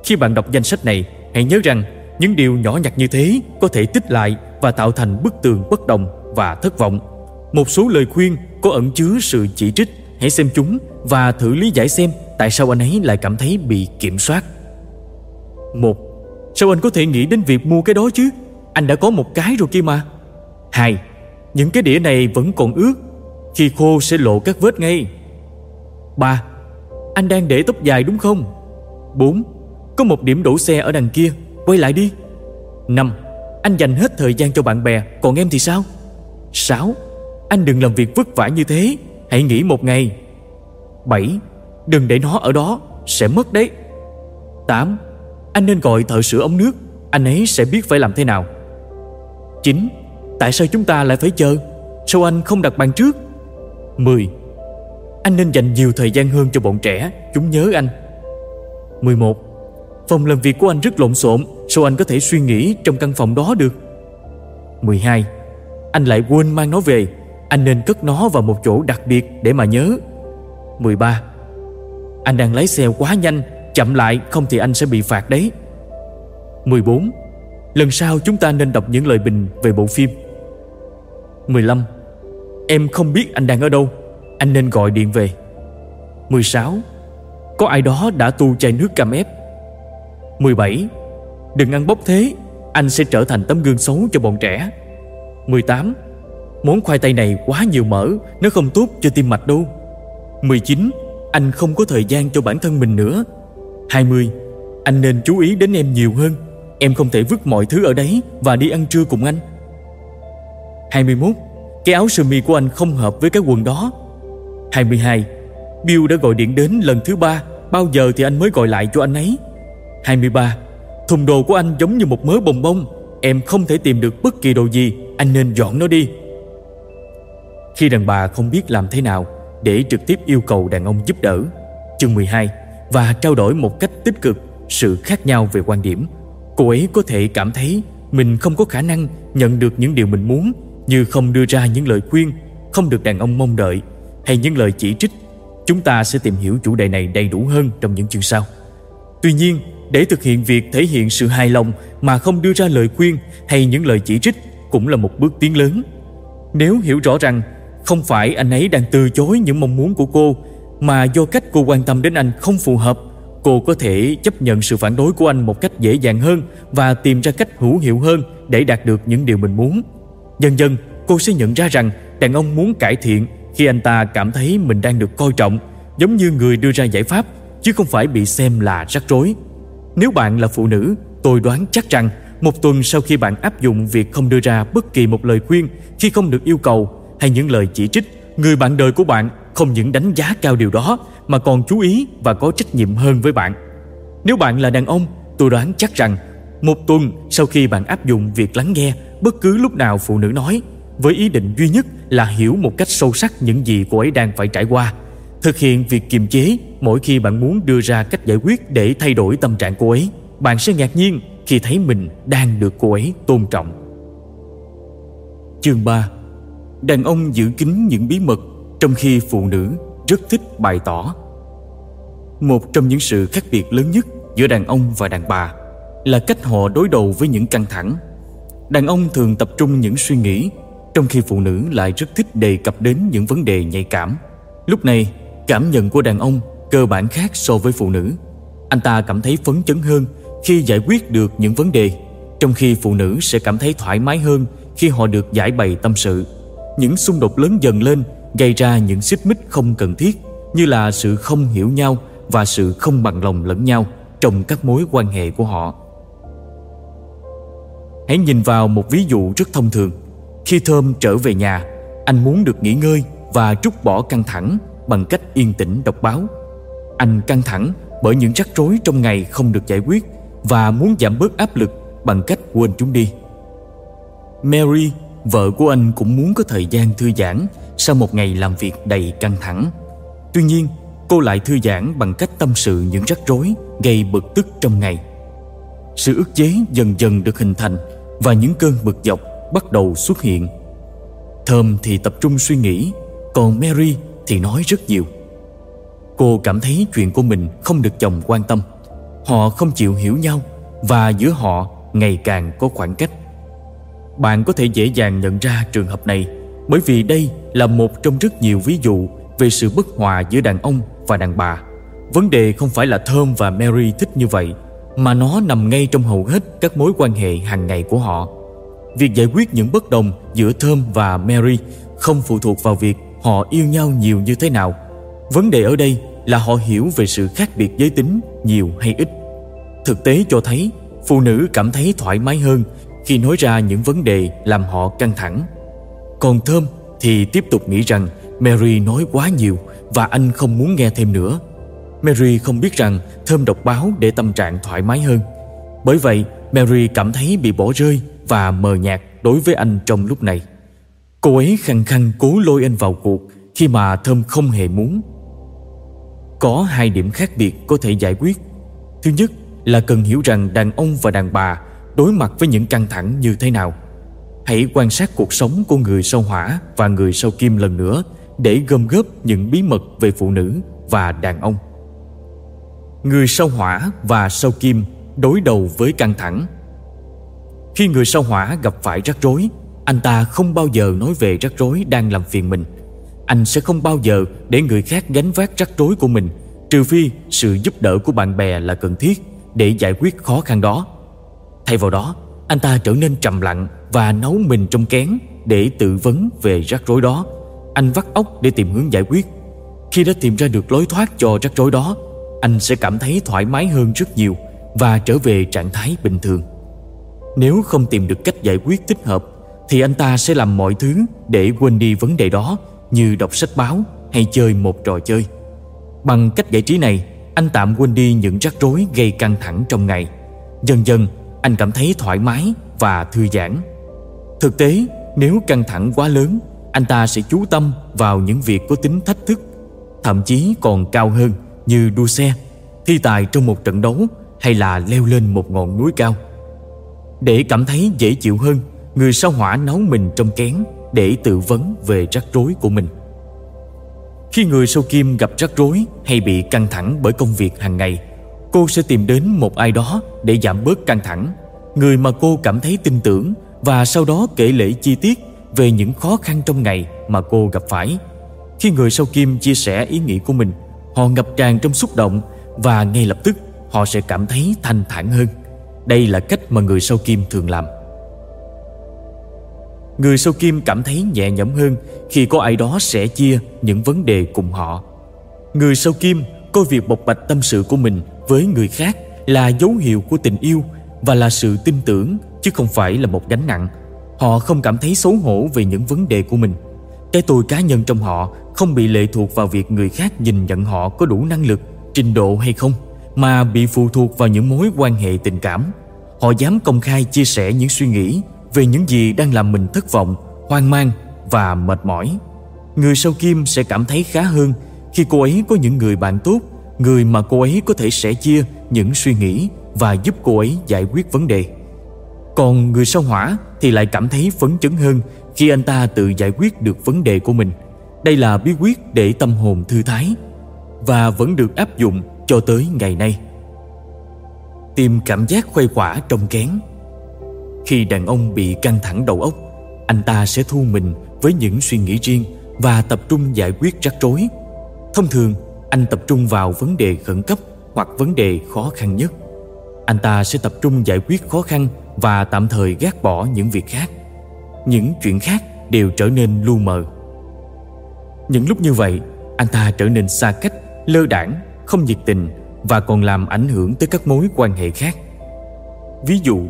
khi bạn đọc danh sách này hãy nhớ rằng những điều nhỏ nhặt như thế có thể tích lại và tạo thành bức tường bất đồng và thất vọng một số lời khuyên có ẩn chứa sự chỉ trích hãy xem chúng và thử lý giải xem tại sao anh ấy lại cảm thấy bị kiểm soát. Một, sao anh có thể nghĩ đến việc mua cái đó chứ? Anh đã có một cái rồi kia mà. Hai, những cái đĩa này vẫn còn ướt, khi khô sẽ lộ các vết ngay. Ba, anh đang để tóc dài đúng không? Bốn, có một điểm đổ xe ở đằng kia, quay lại đi. Năm, anh dành hết thời gian cho bạn bè, còn em thì sao? Sáu, anh đừng làm việc vất vả như thế, hãy nghỉ một ngày. Bảy, Đừng để nó ở đó Sẽ mất đấy 8. Anh nên gọi thợ sửa ống nước Anh ấy sẽ biết phải làm thế nào 9. Tại sao chúng ta lại phải chờ Sao anh không đặt bàn trước 10. Anh nên dành nhiều thời gian hơn cho bọn trẻ Chúng nhớ anh 11. Phòng làm việc của anh rất lộn xộn, Sao anh có thể suy nghĩ trong căn phòng đó được 12. Anh lại quên mang nó về Anh nên cất nó vào một chỗ đặc biệt để mà nhớ 13. Anh đang lái xe quá nhanh, Chậm lại, không thì anh sẽ bị phạt đấy 14. Lần sau chúng ta nên đọc những lời bình về bộ phim 15. Em không biết anh đang ở đâu anh nên gọi điện về 16. Có ai đó đã tu chai nước cam ép 17. Đừng ăn bốc thế, Anh sẽ trở thành tấm gương xấu cho bọn trẻ 18. Món khoai tây này quá nhiều mỡ, Nó không tốt cho tim mạch đâu 19. Anh không có thời gian cho bản thân mình nữa 20. Anh nên chú ý đến em nhiều hơn Em không thể vứt mọi thứ ở đấy Và đi ăn trưa cùng anh 21. Cái áo sơ mi của anh không hợp với cái quần đó 22. Bill đã gọi điện đến lần thứ ba Bao giờ thì anh mới gọi lại cho anh ấy 23. Thùng đồ của anh giống như một mớ bồng bông Em không thể tìm được bất kỳ đồ gì Anh nên dọn nó đi Khi đàn bà không biết làm thế nào để trực tiếp yêu cầu đàn ông giúp đỡ. Chương 12 và trao đổi một cách tích cực sự khác nhau về quan điểm. Cô ấy có thể cảm thấy mình không có khả năng nhận được những điều mình muốn như không đưa ra những lời khuyên, không được đàn ông mong đợi hay những lời chỉ trích. Chúng ta sẽ tìm hiểu chủ đề này đầy đủ hơn trong những chương sau. Tuy nhiên, để thực hiện việc thể hiện sự hài lòng mà không đưa ra lời khuyên hay những lời chỉ trích cũng là một bước tiến lớn. Nếu hiểu rõ rằng không phải anh ấy đang từ chối những mong muốn của cô Mà do cách cô quan tâm đến anh không phù hợp Cô có thể chấp nhận sự phản đối của anh một cách dễ dàng hơn Và tìm ra cách hữu hiệu hơn để đạt được những điều mình muốn Dần dần cô sẽ nhận ra rằng đàn ông muốn cải thiện khi anh ta cảm thấy mình đang được coi trọng Giống như người đưa ra giải pháp Chứ không phải bị xem là rắc rối Nếu bạn là phụ nữ, tôi đoán chắc rằng một tuần sau khi bạn áp dụng việc không đưa ra bất kỳ một lời khuyên khi không được yêu cầu hay những lời chỉ trích, người bạn đời của bạn không những đánh giá cao điều đó mà còn chú ý và có trách nhiệm hơn với bạn. Nếu bạn là đàn ông, tôi đoán chắc rằng một tuần sau khi bạn áp dụng việc lắng nghe bất cứ lúc nào phụ nữ nói với ý định duy nhất là hiểu một cách sâu sắc những gì cô ấy đang phải trải qua, thực hiện việc kiềm chế mỗi khi bạn muốn đưa ra cách giải quyết để thay đổi tâm trạng cô ấy. Bạn sẽ ngạc nhiên khi thấy mình đang được cô ấy tôn trọng. Chương 3 đàn ông giữ kín những bí mật trong khi phụ nữ rất thích bày tỏ. Một trong những sự khác biệt lớn nhất giữa đàn ông và đàn bà là cách họ đối đầu với những căng thẳng. Đàn ông thường tập trung những suy nghĩ trong khi phụ nữ lại rất thích đề cập đến những vấn đề nhạy cảm. Lúc này, cảm nhận của đàn ông cơ bản khác so với phụ nữ. Anh ta cảm thấy phấn chấn hơn khi giải quyết được những vấn đề, trong khi phụ nữ sẽ cảm thấy thoải mái hơn khi họ được giải bày tâm sự. Những xung đột lớn dần lên, gây ra những xích mích không cần thiết, như là sự không hiểu nhau và sự không bằng lòng lẫn nhau trong các mối quan hệ của họ. Hãy nhìn vào một ví dụ rất thông thường khi thơm trở về nhà, anh muốn được nghỉ ngơi và trút bỏ căng thẳng bằng cách yên tĩnh đọc báo. Anh căng thẳng bởi những rắc rối trong ngày không được giải quyết và muốn giảm bớt áp lực bằng cách quên chúng đi. Mary, vợ của anh cũng muốn có thời gian thư giãn sau một ngày làm việc đầy căng thẳng. Tuy nhiên, cô lại thư giãn bằng cách tâm sự những rắc rối gây bực tức trong ngày. Sự ức chế dần dần được hình thành và những cơn bực dọc bắt đầu xuất hiện. Thơm thì tập trung suy nghĩ, còn mary thì nói rất nhiều. Cô cảm thấy chuyện của mình không được chồng quan tâm. Họ không chịu hiểu nhau, và giữa họ ngày càng có khoảng cách. Bạn có thể dễ dàng nhận ra trường hợp này, bởi vì đây là một trong rất nhiều ví dụ về sự bất hòa giữa đàn ông và đàn bà. Vấn đề không phải là thơm và mary thích như vậy, mà nó nằm ngay trong hầu hết các mối quan hệ hàng ngày của họ việc giải quyết những bất đồng giữa thơm và mary không phụ thuộc vào việc họ yêu nhau nhiều như thế nào. Vấn đề ở đây là họ hiểu về sự khác biệt giới tính nhiều hay ít. Thực tế cho thấy, phụ nữ cảm thấy thoải mái hơn khi nói ra những vấn đề làm họ căng thẳng. Còn thơm thì tiếp tục nghĩ rằng mary nói quá nhiều và anh không muốn nghe thêm nữa. Mary không biết rằng thơm đọc báo để tâm trạng thoải mái hơn. Bởi vậy, mary cảm thấy bị bỏ rơi và mờ nhạt đối với anh trong lúc này. Cô ấy khăng khăng cố lôi anh vào cuộc khi mà thơm không hề muốn. Có hai điểm khác biệt có thể giải quyết. Thứ nhất là cần hiểu rằng đàn ông và đàn bà đối mặt với những căng thẳng như thế nào. Hãy quan sát cuộc sống của người sau hỏa và người sau kim lần nữa để gom góp những bí mật về phụ nữ và đàn ông. Người sau hỏa và sau kim đối đầu với căng thẳng khi người sau hỏa gặp phải rắc rối, anh ta không bao giờ nói về rắc rối đang làm phiền mình. Anh sẽ không bao giờ để người khác gánh vác rắc rối của mình, trừ phi sự giúp đỡ của bạn bè là cần thiết để giải quyết khó khăn đó. Thay vào đó, anh ta trở nên trầm lặng và nấu mình trong kén để tự vấn về rắc rối đó. Anh vắt óc để tìm hướng giải quyết. Khi đã tìm ra được lối thoát cho rắc rối đó, anh sẽ cảm thấy thoải mái hơn rất nhiều và trở về trạng thái bình thường nếu không tìm được cách giải quyết thích hợp, thì anh ta sẽ làm mọi thứ để quên đi vấn đề đó, như đọc sách báo hay chơi một trò chơi. Bằng cách giải trí này, anh tạm quên đi những rắc rối gây căng thẳng trong ngày. Dần dần, anh cảm thấy thoải mái và thư giãn. Thực tế, nếu căng thẳng quá lớn, anh ta sẽ chú tâm vào những việc có tính thách thức, thậm chí còn cao hơn như đua xe, thi tài trong một trận đấu hay là leo lên một ngọn núi cao để cảm thấy dễ chịu hơn, người sao hỏa nấu mình trong kén để tự vấn về rắc rối của mình. Khi người sâu kim gặp rắc rối hay bị căng thẳng bởi công việc hàng ngày, cô sẽ tìm đến một ai đó để giảm bớt căng thẳng. Người mà cô cảm thấy tin tưởng và sau đó kể lể chi tiết về những khó khăn trong ngày mà cô gặp phải. Khi người sau kim chia sẻ ý nghĩ của mình, họ ngập tràn trong xúc động và ngay lập tức họ sẽ cảm thấy thanh thản hơn đây là cách mà người sau kim thường làm người sau kim cảm thấy nhẹ nhõm hơn khi có ai đó sẻ chia những vấn đề cùng họ người sau kim coi việc bộc bạch tâm sự của mình với người khác là dấu hiệu của tình yêu và là sự tin tưởng chứ không phải là một gánh nặng. Họ không cảm thấy xấu hổ về những vấn đề của mình. Cái tôi cá nhân trong họ không bị lệ thuộc vào việc người khác nhìn nhận họ có đủ năng lực, trình độ hay không, mà bị phụ thuộc vào những mối quan hệ tình cảm. Họ dám công khai chia sẻ những suy nghĩ về những gì đang làm mình thất vọng, hoang mang và mệt mỏi. Người sau kim sẽ cảm thấy khá hơn khi cô ấy có những người bạn tốt, người mà cô ấy có thể sẻ chia những suy nghĩ và giúp cô ấy giải quyết vấn đề. Còn người sau hỏa thì lại cảm thấy phấn chấn hơn khi anh ta tự giải quyết được vấn đề của mình. Đây là bí quyết để tâm hồn thư thái và vẫn được áp dụng cho tới ngày nay. Tìm cảm giác khuây khỏa trong kén Khi đàn ông bị căng thẳng đầu óc, anh ta sẽ thu mình với những suy nghĩ riêng và tập trung giải quyết rắc rối. Thông thường, anh tập trung vào vấn đề khẩn cấp hoặc vấn đề khó khăn nhất. Anh ta sẽ tập trung giải quyết khó khăn và tạm thời gác bỏ những việc khác. Những chuyện khác đều trở nên lu mờ. Những lúc như vậy, anh ta trở nên xa cách, lơ đảng, không nhiệt tình và còn làm ảnh hưởng tới các mối quan hệ khác. Ví dụ,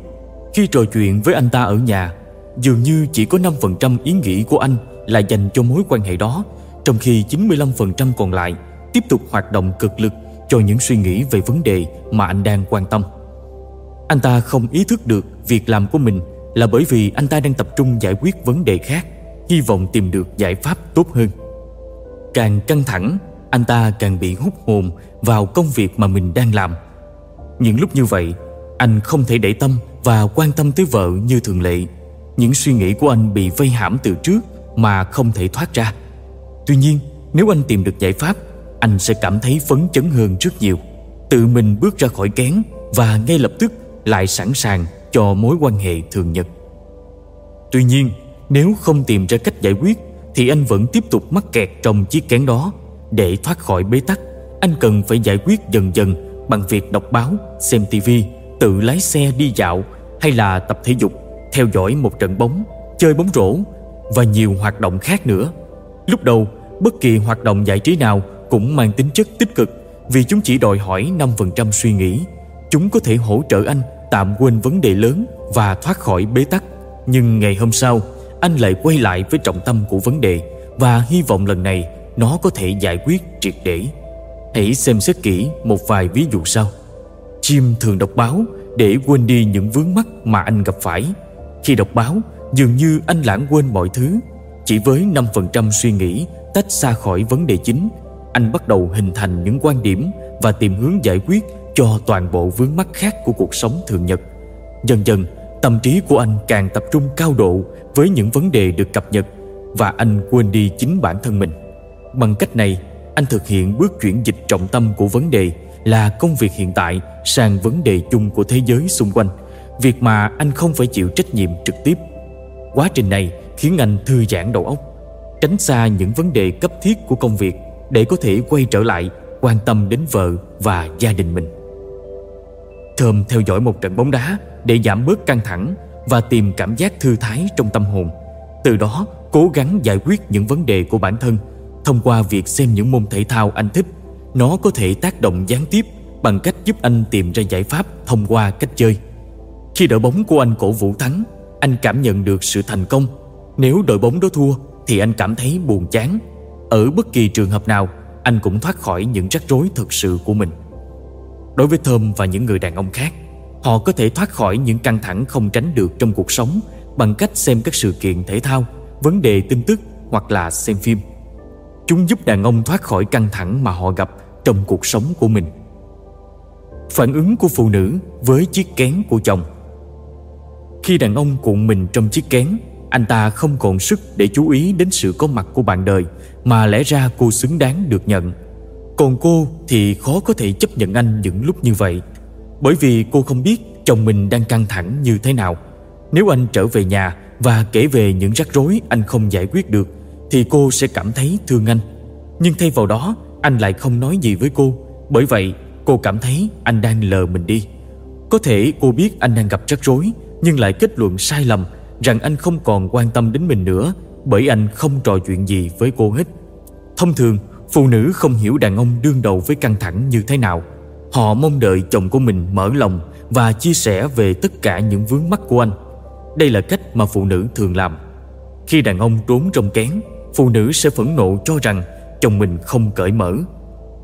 khi trò chuyện với anh ta ở nhà, dường như chỉ có 5% ý nghĩ của anh là dành cho mối quan hệ đó, trong khi 95% còn lại tiếp tục hoạt động cực lực cho những suy nghĩ về vấn đề mà anh đang quan tâm. Anh ta không ý thức được việc làm của mình là bởi vì anh ta đang tập trung giải quyết vấn đề khác, hy vọng tìm được giải pháp tốt hơn. Càng căng thẳng, anh ta càng bị hút hồn vào công việc mà mình đang làm. Những lúc như vậy, anh không thể để tâm và quan tâm tới vợ như thường lệ. Những suy nghĩ của anh bị vây hãm từ trước mà không thể thoát ra. Tuy nhiên, nếu anh tìm được giải pháp, anh sẽ cảm thấy phấn chấn hơn rất nhiều. Tự mình bước ra khỏi kén và ngay lập tức lại sẵn sàng cho mối quan hệ thường nhật. Tuy nhiên, nếu không tìm ra cách giải quyết thì anh vẫn tiếp tục mắc kẹt trong chiếc kén đó. Để thoát khỏi bế tắc, anh cần phải giải quyết dần dần bằng việc đọc báo, xem tivi, tự lái xe đi dạo hay là tập thể dục, theo dõi một trận bóng, chơi bóng rổ và nhiều hoạt động khác nữa. Lúc đầu, bất kỳ hoạt động giải trí nào cũng mang tính chất tích cực vì chúng chỉ đòi hỏi 5% suy nghĩ. Chúng có thể hỗ trợ anh tạm quên vấn đề lớn và thoát khỏi bế tắc. Nhưng ngày hôm sau, anh lại quay lại với trọng tâm của vấn đề và hy vọng lần này nó có thể giải quyết triệt để. Hãy xem xét kỹ một vài ví dụ sau. Chim thường đọc báo để quên đi những vướng mắc mà anh gặp phải. Khi đọc báo, dường như anh lãng quên mọi thứ. Chỉ với 5% suy nghĩ tách xa khỏi vấn đề chính, anh bắt đầu hình thành những quan điểm và tìm hướng giải quyết cho toàn bộ vướng mắc khác của cuộc sống thường nhật. Dần dần, tâm trí của anh càng tập trung cao độ với những vấn đề được cập nhật và anh quên đi chính bản thân mình. Bằng cách này, anh thực hiện bước chuyển dịch trọng tâm của vấn đề là công việc hiện tại sang vấn đề chung của thế giới xung quanh, việc mà anh không phải chịu trách nhiệm trực tiếp. Quá trình này khiến anh thư giãn đầu óc, tránh xa những vấn đề cấp thiết của công việc để có thể quay trở lại quan tâm đến vợ và gia đình mình. Thơm theo dõi một trận bóng đá để giảm bớt căng thẳng và tìm cảm giác thư thái trong tâm hồn. Từ đó, cố gắng giải quyết những vấn đề của bản thân thông qua việc xem những môn thể thao anh thích. Nó có thể tác động gián tiếp bằng cách giúp anh tìm ra giải pháp thông qua cách chơi. Khi đội bóng của anh cổ vũ thắng, anh cảm nhận được sự thành công. Nếu đội bóng đó thua thì anh cảm thấy buồn chán. Ở bất kỳ trường hợp nào, anh cũng thoát khỏi những rắc rối thực sự của mình. Đối với Thơm và những người đàn ông khác, họ có thể thoát khỏi những căng thẳng không tránh được trong cuộc sống bằng cách xem các sự kiện thể thao, vấn đề tin tức hoặc là xem phim. Chúng giúp đàn ông thoát khỏi căng thẳng mà họ gặp trong cuộc sống của mình. Phản ứng của phụ nữ với chiếc kén của chồng Khi đàn ông cuộn mình trong chiếc kén, anh ta không còn sức để chú ý đến sự có mặt của bạn đời mà lẽ ra cô xứng đáng được nhận. Còn cô thì khó có thể chấp nhận anh những lúc như vậy bởi vì cô không biết chồng mình đang căng thẳng như thế nào. Nếu anh trở về nhà và kể về những rắc rối anh không giải quyết được thì cô sẽ cảm thấy thương anh. Nhưng thay vào đó, anh lại không nói gì với cô. Bởi vậy, cô cảm thấy anh đang lờ mình đi. Có thể cô biết anh đang gặp rắc rối nhưng lại kết luận sai lầm rằng anh không còn quan tâm đến mình nữa bởi anh không trò chuyện gì với cô hết. Thông thường, phụ nữ không hiểu đàn ông đương đầu với căng thẳng như thế nào. Họ mong đợi chồng của mình mở lòng và chia sẻ về tất cả những vướng mắc của anh. Đây là cách mà phụ nữ thường làm. Khi đàn ông trốn trong kén, phụ nữ sẽ phẫn nộ cho rằng chồng mình không cởi mở.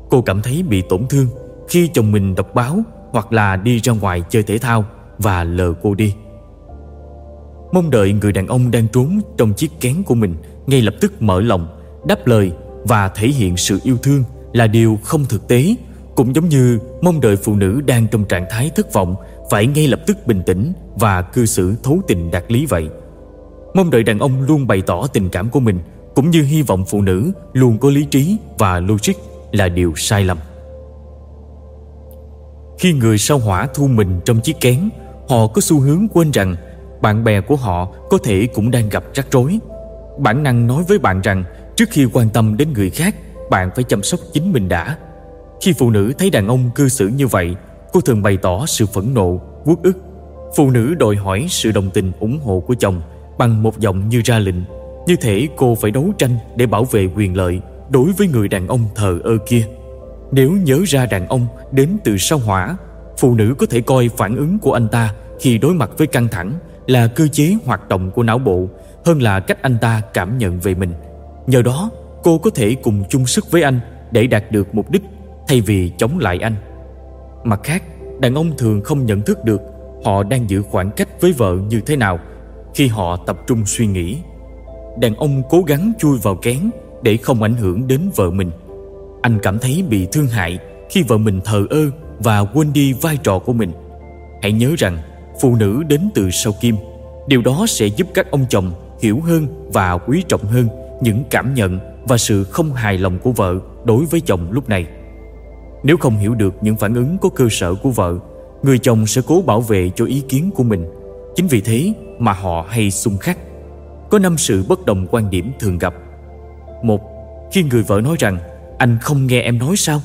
Cô cảm thấy bị tổn thương khi chồng mình đọc báo hoặc là đi ra ngoài chơi thể thao và lờ cô đi. Mong đợi người đàn ông đang trốn trong chiếc kén của mình ngay lập tức mở lòng, đáp lời và thể hiện sự yêu thương là điều không thực tế cũng giống như mong đợi phụ nữ đang trong trạng thái thất vọng phải ngay lập tức bình tĩnh và cư xử thấu tình đạt lý vậy. Mong đợi đàn ông luôn bày tỏ tình cảm của mình cũng như hy vọng phụ nữ luôn có lý trí và logic là điều sai lầm. Khi người sao hỏa thu mình trong chiếc kén, họ có xu hướng quên rằng bạn bè của họ có thể cũng đang gặp rắc rối. Bản năng nói với bạn rằng trước khi quan tâm đến người khác, bạn phải chăm sóc chính mình đã. Khi phụ nữ thấy đàn ông cư xử như vậy, cô thường bày tỏ sự phẫn nộ, uất ức. Phụ nữ đòi hỏi sự đồng tình ủng hộ của chồng bằng một giọng như ra lệnh. Như thể cô phải đấu tranh để bảo vệ quyền lợi đối với người đàn ông thờ ơ kia. Nếu nhớ ra đàn ông đến từ sao hỏa, phụ nữ có thể coi phản ứng của anh ta khi đối mặt với căng thẳng là cơ chế hoạt động của não bộ hơn là cách anh ta cảm nhận về mình. Nhờ đó, cô có thể cùng chung sức với anh để đạt được mục đích thay vì chống lại anh. Mặt khác, đàn ông thường không nhận thức được họ đang giữ khoảng cách với vợ như thế nào khi họ tập trung suy nghĩ. Đàn ông cố gắng chui vào kén để không ảnh hưởng đến vợ mình. Anh cảm thấy bị thương hại khi vợ mình thờ ơ và quên đi vai trò của mình. Hãy nhớ rằng phụ nữ đến từ sau kim. Điều đó sẽ giúp các ông chồng hiểu hơn và quý trọng hơn những cảm nhận và sự không hài lòng của vợ đối với chồng lúc này. Nếu không hiểu được những phản ứng có cơ sở của vợ, người chồng sẽ cố bảo vệ cho ý kiến của mình. Chính vì thế mà họ hay xung khắc. Có năm sự bất đồng quan điểm thường gặp. Một, khi người vợ nói rằng anh không nghe em nói sao,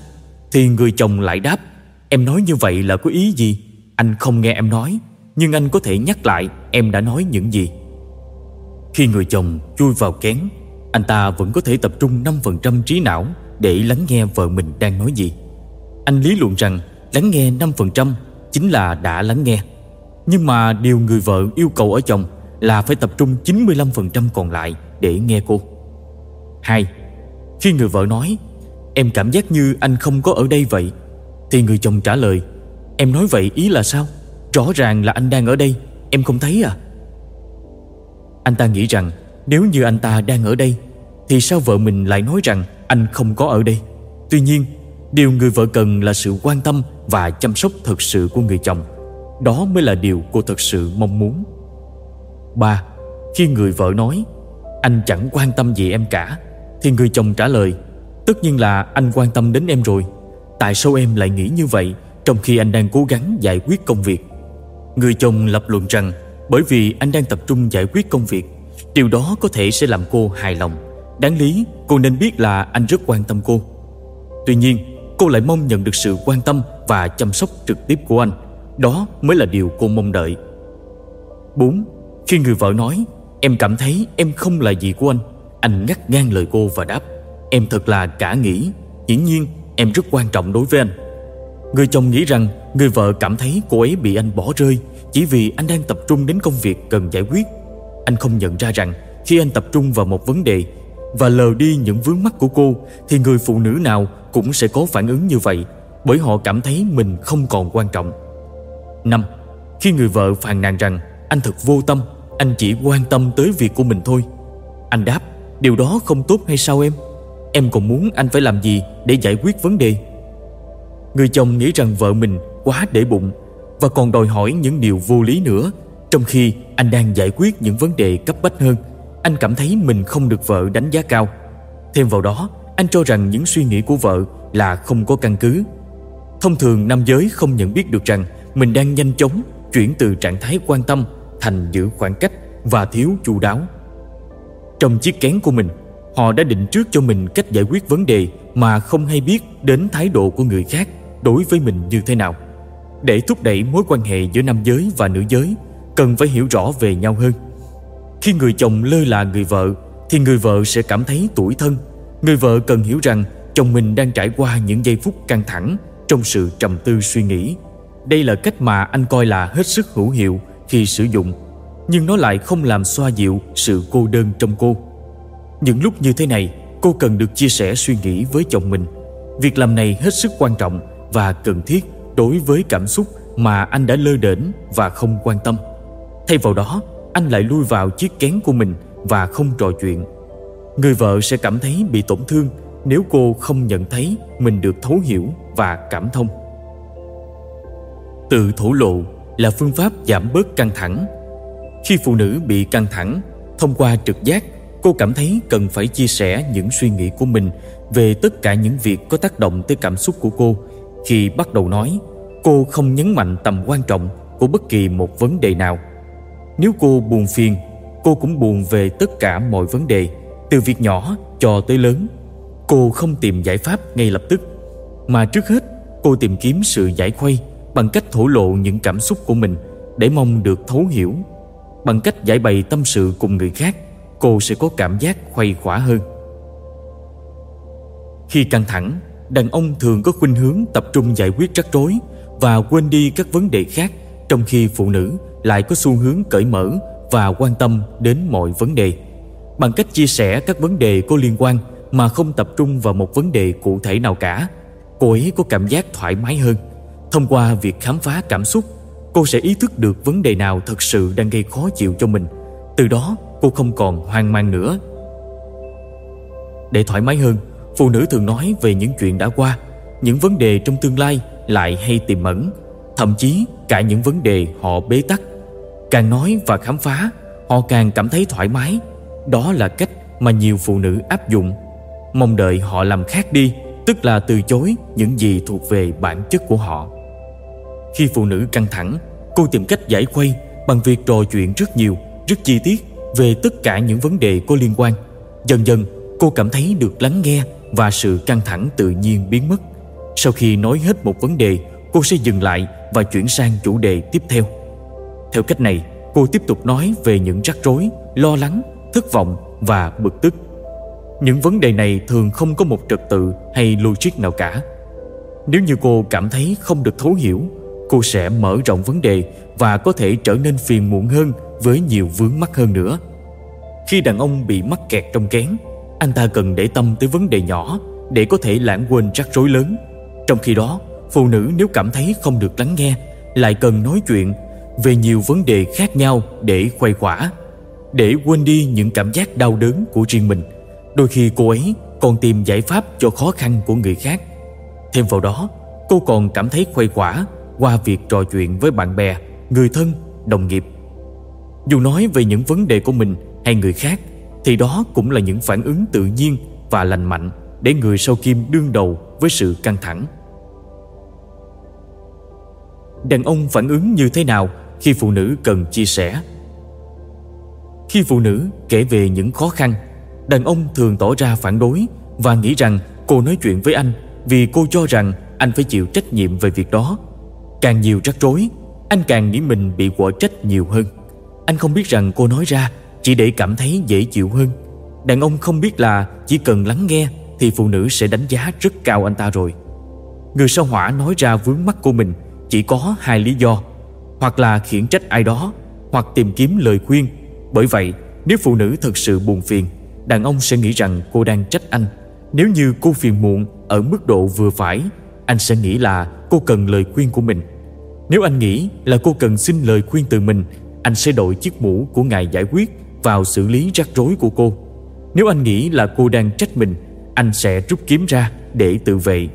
thì người chồng lại đáp em nói như vậy là có ý gì? Anh không nghe em nói, nhưng anh có thể nhắc lại em đã nói những gì. Khi người chồng chui vào kén, anh ta vẫn có thể tập trung 5% trí não để lắng nghe vợ mình đang nói gì. Anh lý luận rằng lắng nghe 5% chính là đã lắng nghe. Nhưng mà điều người vợ yêu cầu ở chồng là phải tập trung 95% còn lại để nghe cô. 2. Khi người vợ nói, Em cảm giác như anh không có ở đây vậy, Thì người chồng trả lời, Em nói vậy ý là sao Rõ ràng là anh đang ở đây, Em không thấy à Anh ta nghĩ rằng Nếu như anh ta đang ở đây, Thì sao vợ mình lại nói rằng Anh không có ở đây Tuy nhiên, Điều người vợ cần là sự quan tâm Và chăm sóc thật sự của người chồng Đó mới là điều cô thật sự mong muốn 3. Khi người vợ nói, Anh chẳng quan tâm gì em cả, Thì người chồng trả lời, Tất nhiên là anh quan tâm đến em rồi Tại sao em lại nghĩ như vậy Trong khi anh đang cố gắng giải quyết công việc Người chồng lập luận rằng, Bởi vì anh đang tập trung giải quyết công việc, Điều đó có thể sẽ làm cô hài lòng Đáng lý, cô nên biết là anh rất quan tâm cô Tuy nhiên, cô lại mong nhận được sự quan tâm Và chăm sóc trực tiếp của anh Đó mới là điều cô mong đợi 4. Khi người vợ nói Em cảm thấy em không là gì của anh Anh ngắt ngang lời cô và đáp Em thật là cả nghĩ Hiển nhiên em rất quan trọng đối với anh Người chồng nghĩ rằng người vợ cảm thấy cô ấy bị anh bỏ rơi chỉ vì anh đang tập trung đến công việc cần giải quyết. Anh không nhận ra rằng khi anh tập trung vào một vấn đề và lờ đi những vướng mắc của cô thì người phụ nữ nào cũng sẽ có phản ứng như vậy bởi họ cảm thấy mình không còn quan trọng. 5. Khi người vợ phàn nàn rằng anh thật vô tâm, anh chỉ quan tâm tới việc của mình thôi. Anh đáp, điều đó không tốt hay sao em? Em còn muốn anh phải làm gì để giải quyết vấn đề? Người chồng nghĩ rằng vợ mình quá để bụng và còn đòi hỏi những điều vô lý nữa trong khi anh đang giải quyết những vấn đề cấp bách hơn anh cảm thấy mình không được vợ đánh giá cao thêm vào đó anh cho rằng những suy nghĩ của vợ là không có căn cứ thông thường nam giới không nhận biết được rằng mình đang nhanh chóng chuyển từ trạng thái quan tâm thành giữ khoảng cách và thiếu chu đáo. Trong chiếc kén của mình, họ đã định trước cho mình cách giải quyết vấn đề mà không hay biết đến thái độ của người khác đối với mình như thế nào. Để thúc đẩy mối quan hệ giữa nam giới và nữ giới, cần phải hiểu rõ về nhau hơn. Khi người chồng lơ là người vợ, thì người vợ sẽ cảm thấy tủi thân. Người vợ cần hiểu rằng chồng mình đang trải qua những giây phút căng thẳng trong sự trầm tư suy nghĩ. Đây là cách mà anh coi là hết sức hữu hiệu khi sử dụng, nhưng nó lại không làm xoa dịu sự cô đơn trong cô. Những lúc như thế này, cô cần được chia sẻ suy nghĩ với chồng mình. Việc làm này hết sức quan trọng và cần thiết đối với cảm xúc mà anh đã lơ đễnh và không quan tâm. Thay vào đó, anh lại lui vào chiếc kén của mình và không trò chuyện. Người vợ sẽ cảm thấy bị tổn thương nếu cô không nhận thấy mình được thấu hiểu và cảm thông. Tự thổ lộ là phương pháp giảm bớt căng thẳng. Khi phụ nữ bị căng thẳng, thông qua trực giác, cô cảm thấy cần phải chia sẻ những suy nghĩ của mình về tất cả những việc có tác động tới cảm xúc của cô. Khi bắt đầu nói, cô không nhấn mạnh tầm quan trọng của bất kỳ một vấn đề nào. Nếu cô buồn phiền, cô cũng buồn về tất cả mọi vấn đề, từ việc nhỏ cho tới lớn. Cô không tìm giải pháp ngay lập tức, mà trước hết cô tìm kiếm sự giải khuây bằng cách thổ lộ những cảm xúc của mình để mong được thấu hiểu. Bằng cách giải bày tâm sự cùng người khác, cô sẽ có cảm giác khuây khỏa hơn. Khi căng thẳng, đàn ông thường có khuynh hướng tập trung giải quyết rắc rối và quên đi các vấn đề khác, trong khi phụ nữ lại có xu hướng cởi mở và quan tâm đến mọi vấn đề. Bằng cách chia sẻ các vấn đề có liên quan mà không tập trung vào một vấn đề cụ thể nào cả, cô ấy có cảm giác thoải mái hơn. Thông qua việc khám phá cảm xúc, cô sẽ ý thức được vấn đề nào thật sự đang gây khó chịu cho mình. Từ đó, cô không còn hoang mang nữa. Để thoải mái hơn, phụ nữ thường nói về những chuyện đã qua, những vấn đề trong tương lai lại hay tiềm ẩn, thậm chí cả những vấn đề họ bế tắc. Càng nói và khám phá, họ càng cảm thấy thoải mái. Đó là cách mà nhiều phụ nữ áp dụng. Mong đợi họ làm khác đi, tức là từ chối những gì thuộc về bản chất của họ. Khi phụ nữ căng thẳng, cô tìm cách giải khuây bằng việc trò chuyện rất nhiều, rất chi tiết về tất cả những vấn đề có liên quan. Dần dần, cô cảm thấy được lắng nghe và sự căng thẳng tự nhiên biến mất. Sau khi nói hết một vấn đề, cô sẽ dừng lại và chuyển sang chủ đề tiếp theo. Theo cách này, cô tiếp tục nói về những rắc rối, lo lắng, thất vọng và bực tức. Những vấn đề này thường không có một trật tự hay logic nào cả. Nếu như cô cảm thấy không được thấu hiểu, cô sẽ mở rộng vấn đề và có thể trở nên phiền muộn hơn với nhiều vướng mắc hơn nữa. Khi đàn ông bị mắc kẹt trong kén, anh ta cần để tâm tới vấn đề nhỏ để có thể lãng quên rắc rối lớn. Trong khi đó, phụ nữ nếu cảm thấy không được lắng nghe lại cần nói chuyện về nhiều vấn đề khác nhau để khuây khỏa, để quên đi những cảm giác đau đớn của riêng mình. Đôi khi cô ấy còn tìm giải pháp cho khó khăn của người khác. Thêm vào đó, cô còn cảm thấy khuây khỏa qua việc trò chuyện với bạn bè, người thân, đồng nghiệp. Dù nói về những vấn đề của mình hay người khác, thì đó cũng là những phản ứng tự nhiên và lành mạnh để người sau kim đương đầu với sự căng thẳng. Đàn ông phản ứng như thế nào khi phụ nữ cần chia sẻ? Khi phụ nữ kể về những khó khăn, đàn ông thường tỏ ra phản đối và nghĩ rằng cô nói chuyện với anh vì cô cho rằng anh phải chịu trách nhiệm về việc đó. Càng nhiều rắc rối, anh càng nghĩ mình bị quở trách nhiều hơn. Anh không biết rằng cô nói ra chỉ để cảm thấy dễ chịu hơn. Đàn ông không biết là chỉ cần lắng nghe thì phụ nữ sẽ đánh giá rất cao anh ta rồi. Người sao hỏa nói ra vướng mắt của mình chỉ có hai lý do hoặc là khiển trách ai đó hoặc tìm kiếm lời khuyên bởi vậy nếu phụ nữ thật sự buồn phiền đàn ông sẽ nghĩ rằng cô đang trách anh nếu như cô phiền muộn ở mức độ vừa phải anh sẽ nghĩ là cô cần lời khuyên của mình nếu anh nghĩ là cô cần xin lời khuyên từ mình, anh sẽ đội chiếc mũ của ngài giải quyết vào xử lý rắc rối của cô. Nếu anh nghĩ là cô đang trách mình, anh sẽ rút kiếm ra để tự vệ.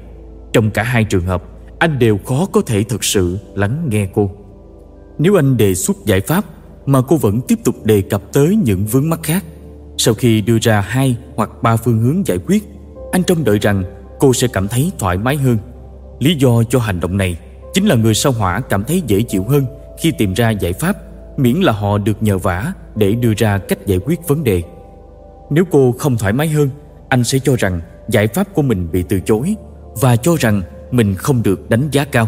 Trong cả hai trường hợp, anh đều khó có thể thực sự lắng nghe cô. Nếu anh đề xuất giải pháp mà cô vẫn tiếp tục đề cập tới những vướng mắc khác, sau khi đưa ra hai hoặc ba phương hướng giải quyết, anh trông đợi rằng cô sẽ cảm thấy thoải mái hơn. Lý do cho hành động này chính là người sao hỏa cảm thấy dễ chịu hơn khi tìm ra giải pháp, miễn là họ được nhờ vả để đưa ra cách giải quyết vấn đề. Nếu cô không thoải mái hơn, anh sẽ cho rằng giải pháp của mình bị từ chối và cho rằng mình không được đánh giá cao.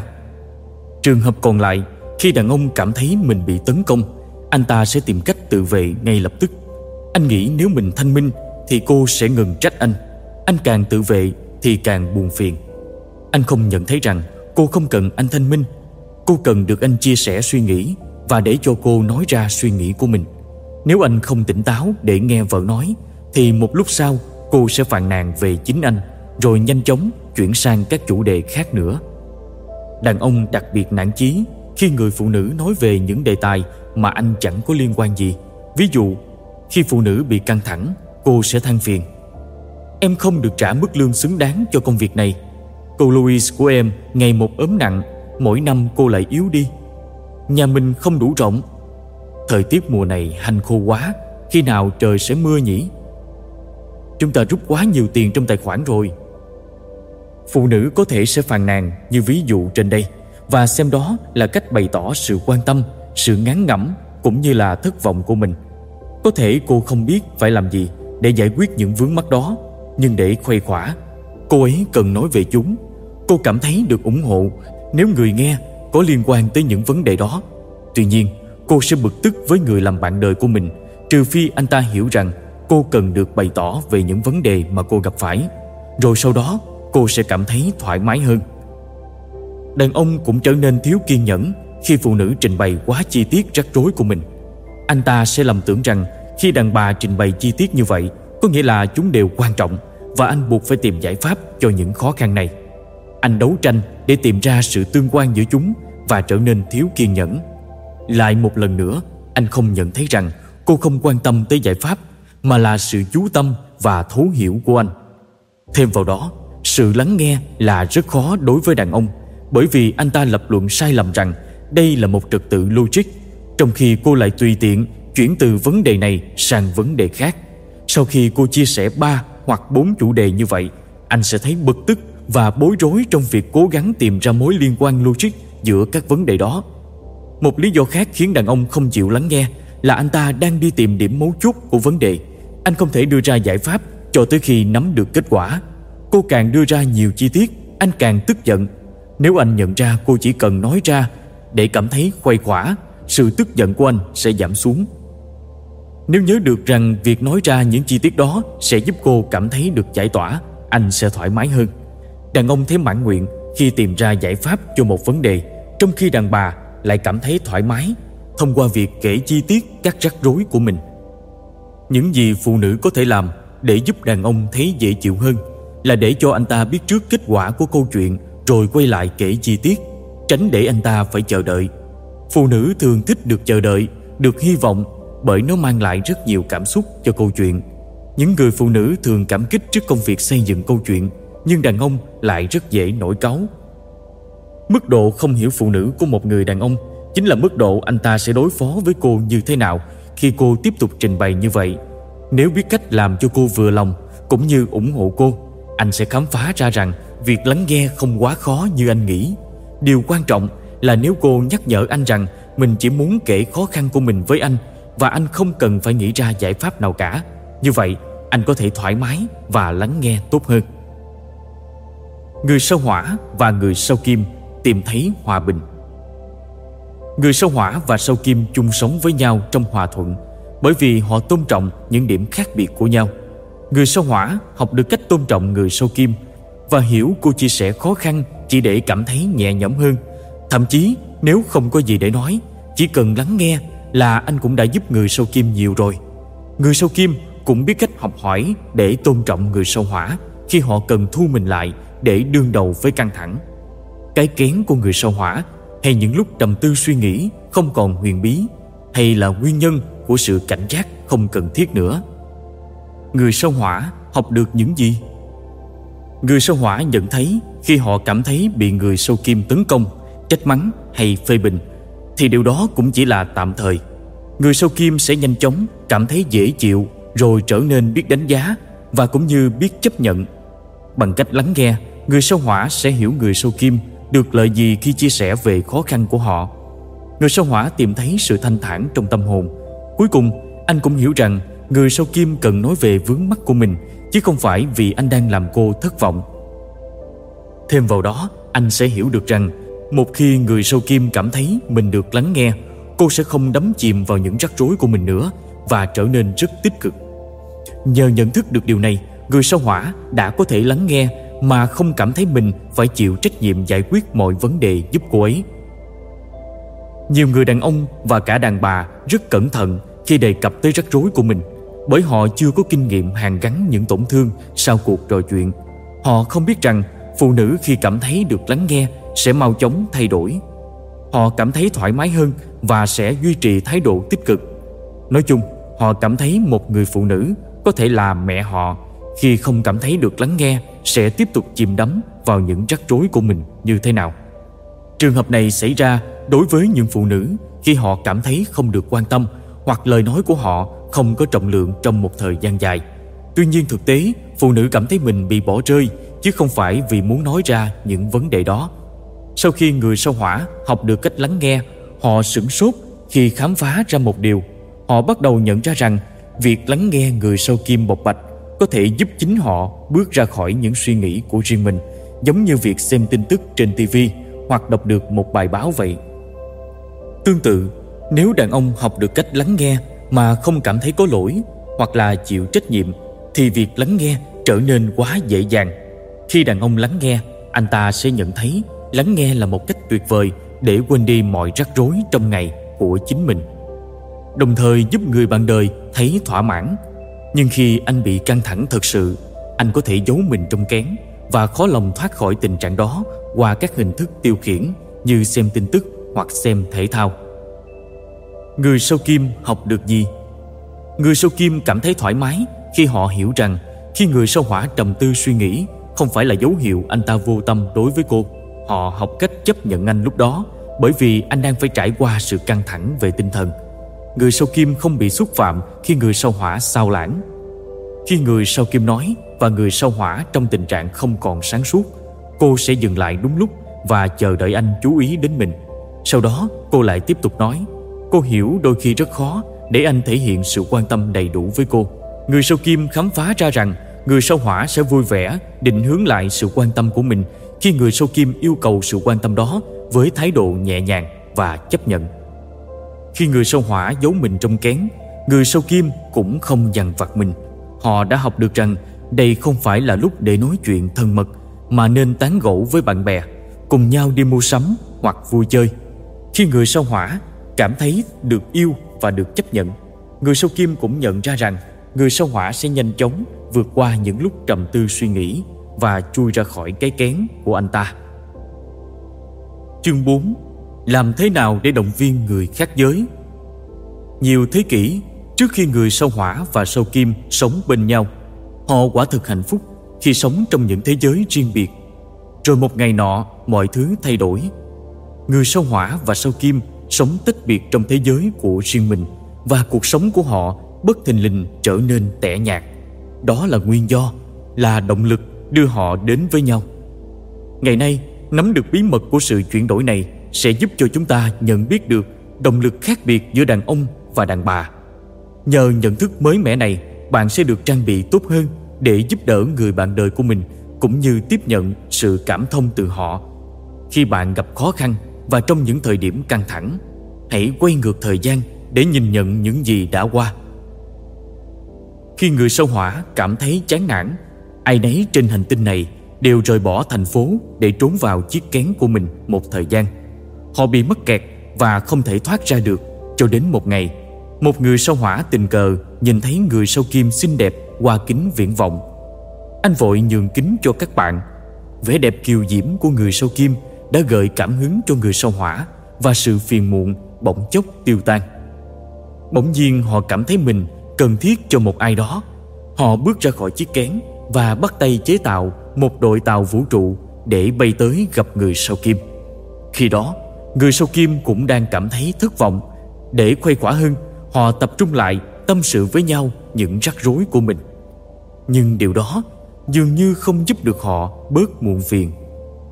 Trường hợp còn lại, khi đàn ông cảm thấy mình bị tấn công, anh ta sẽ tìm cách tự vệ ngay lập tức. Anh nghĩ nếu mình thanh minh thì cô sẽ ngừng trách anh. Anh càng tự vệ thì càng buồn phiền. Anh không nhận thấy rằng cô không cần anh thanh minh. Cô cần được anh chia sẻ suy nghĩ Và để cho cô nói ra suy nghĩ của mình. Nếu anh không tỉnh táo để nghe vợ nói, Thì một lúc sau, cô sẽ phàn nàn về chính anh, Rồi nhanh chóng chuyển sang các chủ đề khác nữa. Đàn ông đặc biệt nản chí Khi người phụ nữ nói về những đề tài Mà anh chẳng có liên quan gì. Ví dụ, Khi phụ nữ bị căng thẳng, Cô sẽ than phiền. Em không được trả mức lương xứng đáng cho công việc này. Cô Louise của em ngày một ốm nặng, Mỗi năm cô lại yếu đi. Nhà mình không đủ rộng. Thời tiết mùa này hành khô quá, Khi nào trời sẽ mưa nhỉ? Chúng ta rút quá nhiều tiền trong tài khoản rồi. Phụ nữ có thể sẽ phàn nàn như ví dụ trên đây, Và xem đó là cách bày tỏ sự quan tâm, Sự ngán ngẩm, cũng như là thất vọng của mình. Có thể cô không biết phải làm gì Để giải quyết những vướng mắc đó, Nhưng để khuây khỏa, Cô ấy cần nói về chúng. Cô cảm thấy được ủng hộ nếu người nghe có liên quan tới những vấn đề đó. Tuy nhiên, cô sẽ bực tức với người làm bạn đời của mình trừ phi anh ta hiểu rằng cô cần được bày tỏ về những vấn đề mà cô gặp phải. Rồi sau đó, cô sẽ cảm thấy thoải mái hơn. Đàn ông cũng trở nên thiếu kiên nhẫn khi phụ nữ trình bày quá chi tiết rắc rối của mình. Anh ta sẽ lầm tưởng rằng khi đàn bà trình bày chi tiết như vậy có nghĩa là chúng đều quan trọng và anh buộc phải tìm giải pháp cho những khó khăn này. Anh đấu tranh để tìm ra sự tương quan giữa chúng và trở nên thiếu kiên nhẫn. Lại một lần nữa, anh không nhận thấy rằng cô không quan tâm tới giải pháp mà là sự chú tâm và thấu hiểu của anh. Thêm vào đó, sự lắng nghe là rất khó đối với đàn ông bởi vì anh ta lập luận sai lầm rằng đây là một trật tự logic trong khi cô lại tùy tiện chuyển từ vấn đề này sang vấn đề khác. Sau khi cô chia sẻ ba hoặc bốn chủ đề như vậy, anh sẽ thấy bực tức và bối rối trong việc cố gắng tìm ra mối liên quan logic giữa các vấn đề đó. Một lý do khác khiến đàn ông không chịu lắng nghe là anh ta đang đi tìm điểm mấu chốt của vấn đề. Anh không thể đưa ra giải pháp cho tới khi nắm được kết quả. Cô càng đưa ra nhiều chi tiết, anh càng tức giận. Nếu anh nhận ra cô chỉ cần nói ra để cảm thấy khuây khỏa, sự tức giận của anh sẽ giảm xuống. Nếu nhớ được rằng việc nói ra những chi tiết đó sẽ giúp cô cảm thấy được giải tỏa, anh sẽ thoải mái hơn. Đàn ông thấy mãn nguyện khi tìm ra giải pháp cho một vấn đề, Trong khi đàn bà lại cảm thấy thoải mái Thông qua việc kể chi tiết các rắc rối của mình. Những gì phụ nữ có thể làm để giúp đàn ông thấy dễ chịu hơn Là để cho anh ta biết trước kết quả của câu chuyện Rồi quay lại kể chi tiết, Tránh để anh ta phải chờ đợi. Phụ nữ thường thích được chờ đợi, Được hy vọng Bởi nó mang lại rất nhiều cảm xúc cho câu chuyện. Những người phụ nữ thường cảm kích trước công việc xây dựng câu chuyện nhưng đàn ông lại rất dễ nổi cáu. Mức độ không hiểu phụ nữ của một người đàn ông chính là mức độ anh ta sẽ đối phó với cô như thế nào khi cô tiếp tục trình bày như vậy. Nếu biết cách làm cho cô vừa lòng cũng như ủng hộ cô, anh sẽ khám phá ra rằng việc lắng nghe không quá khó như anh nghĩ. Điều quan trọng là nếu cô nhắc nhở anh rằng mình chỉ muốn kể khó khăn của mình với anh và anh không cần phải nghĩ ra giải pháp nào cả. Như vậy, anh có thể thoải mái và lắng nghe tốt hơn. Người sao hỏa và người sao kim tìm thấy hòa bình Người sao hỏa và sao kim chung sống với nhau trong hòa thuận bởi vì họ tôn trọng những điểm khác biệt của nhau. Người sao hỏa học được cách tôn trọng người sao kim và hiểu cô chia sẻ khó khăn chỉ để cảm thấy nhẹ nhõm hơn. Thậm chí nếu không có gì để nói, chỉ cần lắng nghe là anh cũng đã giúp người sao kim nhiều rồi. Người sao kim cũng biết cách học hỏi để tôn trọng người sao hỏa khi họ cần thu mình lại để đương đầu với căng thẳng. Cái kén của người sao hỏa hay những lúc trầm tư suy nghĩ không còn huyền bí hay là nguyên nhân của sự cảnh giác không cần thiết nữa. Người sao hỏa học được những gì? Người sao hỏa nhận thấy khi họ cảm thấy bị người sâu kim tấn công, trách mắng hay phê bình thì điều đó cũng chỉ là tạm thời. Người sâu kim sẽ nhanh chóng cảm thấy dễ chịu rồi trở nên biết đánh giá và cũng như biết chấp nhận. Bằng cách lắng nghe người sao hỏa sẽ hiểu người sao kim được lợi gì khi chia sẻ về khó khăn của họ. Người sao hỏa tìm thấy sự thanh thản trong tâm hồn. Cuối cùng, anh cũng hiểu rằng người sao kim cần nói về vướng mắc của mình chứ không phải vì anh đang làm cô thất vọng. Thêm vào đó, anh sẽ hiểu được rằng một khi người sao kim cảm thấy mình được lắng nghe, cô sẽ không đắm chìm vào những rắc rối của mình nữa và trở nên rất tích cực. Nhờ nhận thức được điều này, người sao hỏa đã có thể lắng nghe mà không cảm thấy mình phải chịu trách nhiệm giải quyết mọi vấn đề giúp cô ấy. Nhiều người đàn ông và cả đàn bà rất cẩn thận khi đề cập tới rắc rối của mình bởi họ chưa có kinh nghiệm hàn gắn những tổn thương sau cuộc trò chuyện. Họ không biết rằng phụ nữ khi cảm thấy được lắng nghe sẽ mau chóng thay đổi. Họ cảm thấy thoải mái hơn và sẽ duy trì thái độ tích cực. Nói chung, họ cảm thấy một người phụ nữ có thể là mẹ họ khi không cảm thấy được lắng nghe sẽ tiếp tục chìm đắm vào những rắc rối của mình như thế nào. Trường hợp này xảy ra đối với những phụ nữ khi họ cảm thấy không được quan tâm hoặc lời nói của họ không có trọng lượng trong một thời gian dài. Tuy nhiên thực tế, phụ nữ cảm thấy mình bị bỏ rơi chứ không phải vì muốn nói ra những vấn đề đó. Sau khi người sao hỏa học được cách lắng nghe, họ sửng sốt khi khám phá ra một điều. Họ bắt đầu nhận ra rằng việc lắng nghe người sâu kim bộc bạch có thể giúp chính họ bước ra khỏi những suy nghĩ của riêng mình, giống như việc xem tin tức trên TV hoặc đọc được một bài báo vậy. Tương tự, nếu đàn ông học được cách lắng nghe mà không cảm thấy có lỗi hoặc là chịu trách nhiệm thì việc lắng nghe trở nên quá dễ dàng. Khi đàn ông lắng nghe, anh ta sẽ nhận thấy lắng nghe là một cách tuyệt vời để quên đi mọi rắc rối trong ngày của chính mình. Đồng thời giúp người bạn đời thấy thỏa mãn. Nhưng khi anh bị căng thẳng thật sự, anh có thể giấu mình trong kén và khó lòng thoát khỏi tình trạng đó qua các hình thức tiêu khiển như xem tin tức hoặc xem thể thao. Người sâu kim học được gì? Người sâu kim cảm thấy thoải mái khi họ hiểu rằng khi người sâu hỏa trầm tư suy nghĩ không phải là dấu hiệu anh ta vô tâm đối với cô. Họ học cách chấp nhận anh lúc đó bởi vì anh đang phải trải qua sự căng thẳng về tinh thần. Người sau kim không bị xúc phạm khi người sau hỏa sao lãng. Khi người sau kim nói và người sau hỏa trong tình trạng không còn sáng suốt, cô sẽ dừng lại đúng lúc và chờ đợi anh chú ý đến mình. Sau đó cô lại tiếp tục nói Cô hiểu đôi khi rất khó để anh thể hiện sự quan tâm đầy đủ với cô. Người sau kim khám phá ra rằng người sau hỏa sẽ vui vẻ định hướng lại sự quan tâm của mình khi người sau kim yêu cầu sự quan tâm đó với thái độ nhẹ nhàng và chấp nhận. Khi người sâu hỏa giấu mình trong kén, người sâu kim cũng không dằn vặt mình. Họ đã học được rằng đây không phải là lúc để nói chuyện thân mật mà nên tán gẫu với bạn bè, cùng nhau đi mua sắm hoặc vui chơi. Khi người sâu hỏa cảm thấy được yêu và được chấp nhận, người sâu kim cũng nhận ra rằng người sâu hỏa sẽ nhanh chóng vượt qua những lúc trầm tư suy nghĩ và chui ra khỏi cái kén của anh ta. Chương 4 làm thế nào để động viên người khác giới? Nhiều thế kỷ trước khi người sâu hỏa và sâu kim sống bên nhau, họ quả thực hạnh phúc khi sống trong những thế giới riêng biệt. Rồi một ngày nọ, mọi thứ thay đổi. Người sâu hỏa và sâu kim sống tách biệt trong thế giới của riêng mình và cuộc sống của họ bất thình lình trở nên tẻ nhạt. Đó là nguyên do, là động lực đưa họ đến với nhau. Ngày nay, nắm được bí mật của sự chuyển đổi này sẽ giúp cho chúng ta nhận biết được động lực khác biệt giữa đàn ông và đàn bà. Nhờ nhận thức mới mẻ này, bạn sẽ được trang bị tốt hơn để giúp đỡ người bạn đời của mình cũng như tiếp nhận sự cảm thông từ họ. Khi bạn gặp khó khăn và trong những thời điểm căng thẳng, hãy quay ngược thời gian để nhìn nhận những gì đã qua. Khi người sâu hỏa cảm thấy chán nản, ai nấy trên hành tinh này đều rời bỏ thành phố để trốn vào chiếc kén của mình một thời gian. Họ bị mắc kẹt và không thể thoát ra được cho đến một ngày. Một người sao hỏa tình cờ nhìn thấy người sao kim xinh đẹp qua kính viễn vọng. Anh vội nhường kính cho các bạn. Vẻ đẹp kiều diễm của người sao kim đã gợi cảm hứng cho người sao hỏa và sự phiền muộn bỗng chốc tiêu tan. Bỗng nhiên họ cảm thấy mình cần thiết cho một ai đó. Họ bước ra khỏi chiếc kén và bắt tay chế tạo một đội tàu vũ trụ để bay tới gặp người sau kim. Khi đó, người sau kim cũng đang cảm thấy thất vọng. Để khuây khỏa hơn, họ tập trung lại tâm sự với nhau những rắc rối của mình. Nhưng điều đó dường như không giúp được họ bớt muộn phiền.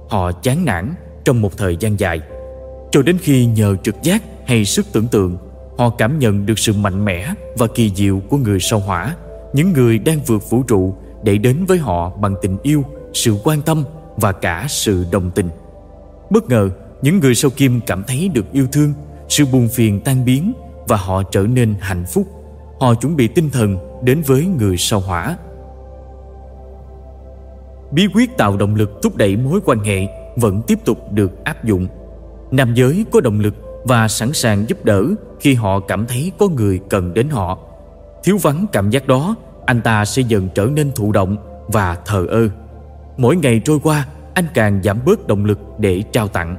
Họ chán nản trong một thời gian dài, cho đến khi nhờ trực giác hay sức tưởng tượng Họ cảm nhận được sự mạnh mẽ và kỳ diệu của người sao hỏa, những người đang vượt vũ trụ để đến với họ bằng tình yêu, sự quan tâm và cả sự đồng tình. Bất ngờ, những người sau kim cảm thấy được yêu thương, sự buồn phiền tan biến và họ trở nên hạnh phúc. Họ chuẩn bị tinh thần đến với người sau hỏa. bí quyết tạo động lực thúc đẩy mối quan hệ vẫn tiếp tục được áp dụng nam giới có động lực và sẵn sàng giúp đỡ khi họ cảm thấy có người cần đến họ thiếu vắng cảm giác đó anh ta sẽ dần trở nên thụ động và thờ ơ mỗi ngày trôi qua anh càng giảm bớt động lực để trao tặng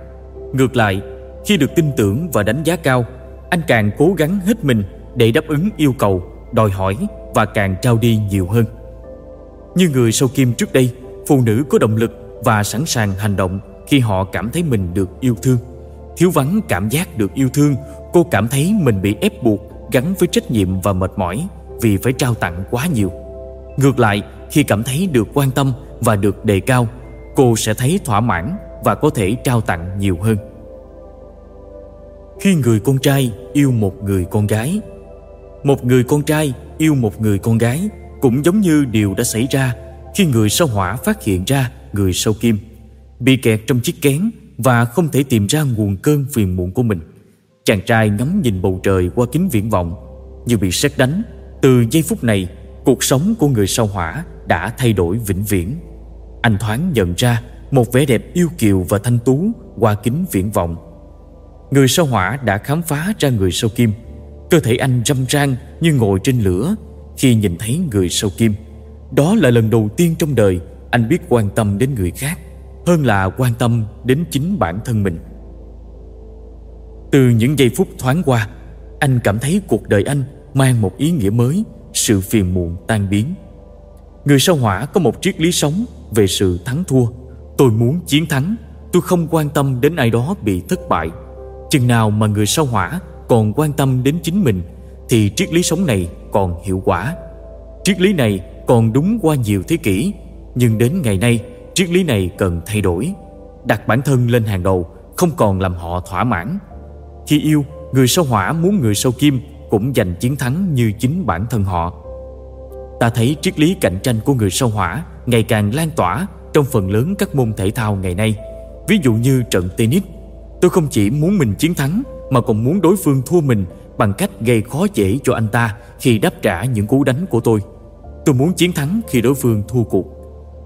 ngược lại, khi được tin tưởng và đánh giá cao, anh càng cố gắng hết mình để đáp ứng yêu cầu, đòi hỏi và càng trao đi nhiều hơn. Như người sâu kim trước đây, phụ nữ có động lực và sẵn sàng hành động khi họ cảm thấy mình được yêu thương. Thiếu vắng cảm giác được yêu thương, cô cảm thấy mình bị ép buộc, gắn với trách nhiệm và mệt mỏi vì phải trao tặng quá nhiều. Ngược lại, khi cảm thấy được quan tâm và được đề cao, cô sẽ thấy thỏa mãn và có thể trao tặng nhiều hơn. Khi người con trai yêu một người con gái, một người con trai yêu một người con gái cũng giống như điều đã xảy ra khi người sao hỏa phát hiện ra người sao kim, bị kẹt trong chiếc kén và không thể tìm ra nguồn cơn phiền muộn của mình. Chàng trai ngắm nhìn bầu trời qua kính viễn vọng, như bị sét đánh. Từ giây phút này, cuộc sống của người sao hỏa đã thay đổi vĩnh viễn. Anh thoáng nhận ra một vẻ đẹp yêu kiều và thanh tú qua kính viễn vọng. Người sao hỏa đã khám phá ra người sao kim. Cơ thể anh râm ran như ngồi trên lửa khi nhìn thấy người sao kim. Đó là lần đầu tiên trong đời anh biết quan tâm đến người khác, hơn là quan tâm đến chính bản thân mình. Từ những giây phút thoáng qua, anh cảm thấy cuộc đời anh mang một ý nghĩa mới, sự phiền muộn tan biến. Người sao hỏa có một triết lý sống về sự thắng thua tôi muốn chiến thắng. Tôi không quan tâm đến ai đó bị thất bại. Chừng nào mà người sao hỏa còn quan tâm đến chính mình, thì triết lý sống này còn hiệu quả. Triết lý này còn đúng qua nhiều thế kỷ, nhưng đến ngày nay, triết lý này cần thay đổi. Đặt bản thân lên hàng đầu, không còn làm họ thỏa mãn. Khi yêu, người sao hỏa muốn người sao kim cũng giành chiến thắng như chính bản thân họ. Ta thấy triết lý cạnh tranh của người sao hỏa ngày càng lan tỏa trong phần lớn các môn thể thao ngày nay. Ví dụ như trận tennis, tôi không chỉ muốn mình chiến thắng mà còn muốn đối phương thua mình bằng cách gây khó dễ cho anh ta khi đáp trả những cú đánh của tôi. Tôi muốn chiến thắng khi đối phương thua cuộc.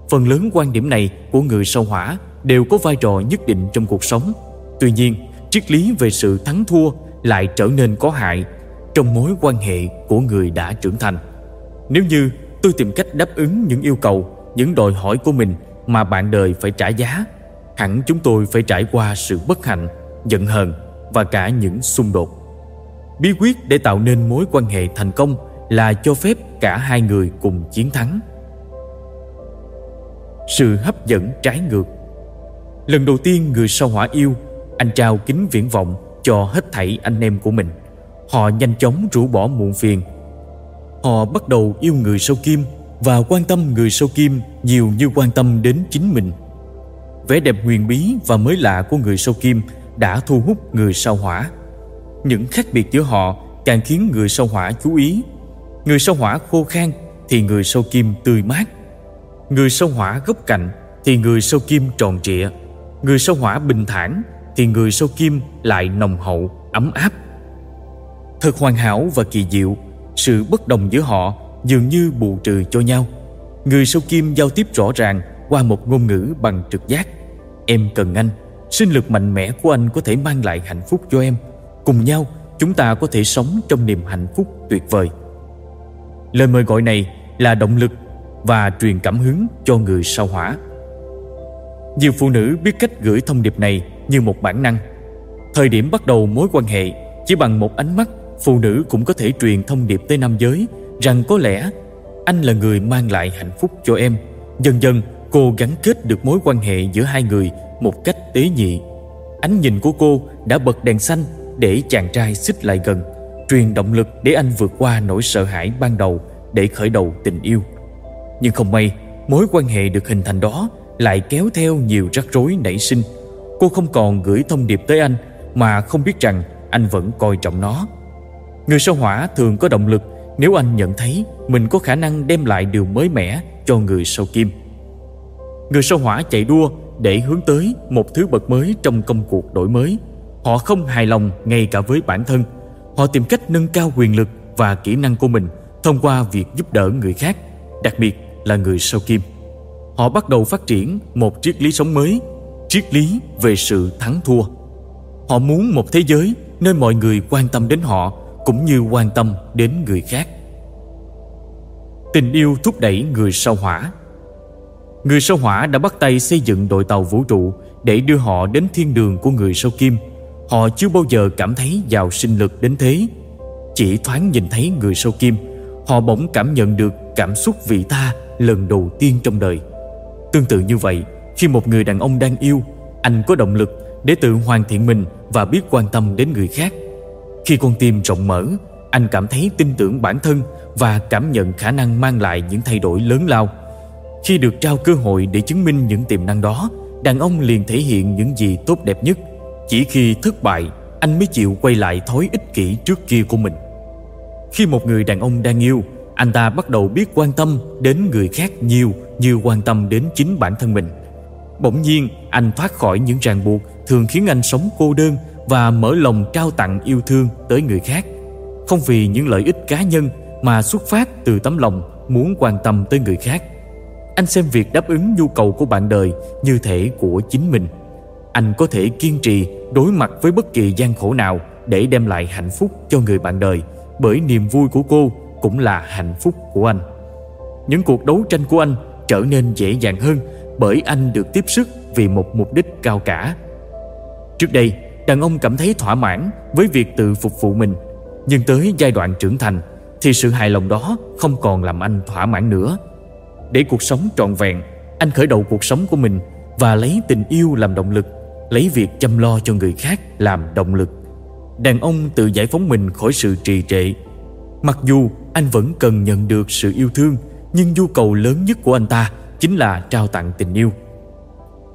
Phần lớn quan điểm này của người sao hỏa đều có vai trò nhất định trong cuộc sống. Tuy nhiên, triết lý về sự thắng thua lại trở nên có hại trong mối quan hệ của người đã trưởng thành. Nếu như tôi tìm cách đáp ứng những yêu cầu, những đòi hỏi của mình mà bạn đời phải trả giá. Hẳn chúng tôi phải trải qua sự bất hạnh, giận hờn và cả những xung đột. Bí quyết để tạo nên mối quan hệ thành công là cho phép cả hai người cùng chiến thắng. Sự hấp dẫn trái ngược. Lần đầu tiên người sao hỏa yêu, anh trao kính viễn vọng cho hết thảy anh em của mình. Họ nhanh chóng rũ bỏ muộn phiền. Họ bắt đầu yêu người sao kim và quan tâm người sao kim nhiều như quan tâm đến chính mình. Vẻ đẹp huyền bí và mới lạ của người sao kim đã thu hút người sao hỏa. Những khác biệt giữa họ càng khiến người sao hỏa chú ý. Người sao hỏa khô khan thì người sao kim tươi mát. Người sao hỏa gốc cạnh thì người sao kim tròn trịa. Người sao hỏa bình thản thì người sao kim lại nồng hậu, ấm áp. Thật hoàn hảo và kỳ diệu, sự bất đồng giữa họ dường như bù trừ cho nhau. Người sâu kim giao tiếp rõ ràng qua một ngôn ngữ bằng trực giác. Em cần anh, sinh lực mạnh mẽ của anh có thể mang lại hạnh phúc cho em. Cùng nhau, chúng ta có thể sống trong niềm hạnh phúc tuyệt vời. Lời mời gọi này là động lực và truyền cảm hứng cho người sao hỏa. Nhiều phụ nữ biết cách gửi thông điệp này như một bản năng. Thời điểm bắt đầu mối quan hệ, chỉ bằng một ánh mắt, phụ nữ cũng có thể truyền thông điệp tới nam giới rằng có lẽ anh là người mang lại hạnh phúc cho em. Dần dần, cô gắn kết được mối quan hệ giữa hai người một cách tế nhị. Ánh nhìn của cô đã bật đèn xanh để chàng trai xích lại gần, truyền động lực để anh vượt qua nỗi sợ hãi ban đầu để khởi đầu tình yêu. Nhưng không may, mối quan hệ được hình thành đó lại kéo theo nhiều rắc rối nảy sinh. Cô không còn gửi thông điệp tới anh mà không biết rằng anh vẫn coi trọng nó. Người sao hỏa thường có động lực nếu anh nhận thấy mình có khả năng đem lại điều mới mẻ cho người sao kim. Người sao hỏa chạy đua để hướng tới một thứ bậc mới trong công cuộc đổi mới. Họ không hài lòng ngay cả với bản thân. Họ tìm cách nâng cao quyền lực và kỹ năng của mình thông qua việc giúp đỡ người khác đặc biệt là người sao kim. Họ bắt đầu phát triển một triết lý sống mới, triết lý về sự thắng thua. Họ muốn một thế giới nơi mọi người quan tâm đến họ cũng như quan tâm đến người khác. Tình yêu thúc đẩy người sao hỏa. Người sao hỏa đã bắt tay xây dựng đội tàu vũ trụ để đưa họ đến thiên đường của người sao kim. Họ chưa bao giờ cảm thấy giàu sinh lực đến thế. Chỉ thoáng nhìn thấy người sao kim, họ bỗng cảm nhận được cảm xúc vị tha lần đầu tiên trong đời. Tương tự như vậy, khi một người đàn ông đang yêu, anh có động lực để tự hoàn thiện mình và biết quan tâm đến người khác. Khi con tim rộng mở, anh cảm thấy tin tưởng bản thân và cảm nhận khả năng mang lại những thay đổi lớn lao. Khi được trao cơ hội để chứng minh những tiềm năng đó, đàn ông liền thể hiện những gì tốt đẹp nhất. Chỉ khi thất bại, anh mới chịu quay lại thói ích kỷ trước kia của mình. Khi một người đàn ông đang yêu, anh ta bắt đầu biết quan tâm đến người khác nhiều như quan tâm đến chính bản thân mình. Bỗng nhiên, anh thoát khỏi những ràng buộc thường khiến anh sống cô đơn và mở lòng trao tặng yêu thương tới người khác. Không vì những lợi ích cá nhân mà xuất phát từ tấm lòng muốn quan tâm tới người khác. Anh xem việc đáp ứng nhu cầu của bạn đời như thể của chính mình. Anh có thể kiên trì đối mặt với bất kỳ gian khổ nào để đem lại hạnh phúc cho người bạn đời bởi niềm vui của cô cũng là hạnh phúc của anh. Những cuộc đấu tranh của anh trở nên dễ dàng hơn bởi anh được tiếp sức vì một mục đích cao cả. Trước đây, đàn ông cảm thấy thỏa mãn với việc tự phục vụ mình, nhưng tới giai đoạn trưởng thành thì sự hài lòng đó không còn làm anh thỏa mãn nữa. Để cuộc sống trọn vẹn, anh khởi đầu cuộc sống của mình và lấy tình yêu làm động lực, lấy việc chăm lo cho người khác làm động lực. Đàn ông tự giải phóng mình khỏi sự trì trệ. Mặc dù anh vẫn cần nhận được sự yêu thương, nhưng nhu cầu lớn nhất của anh ta chính là trao tặng tình yêu.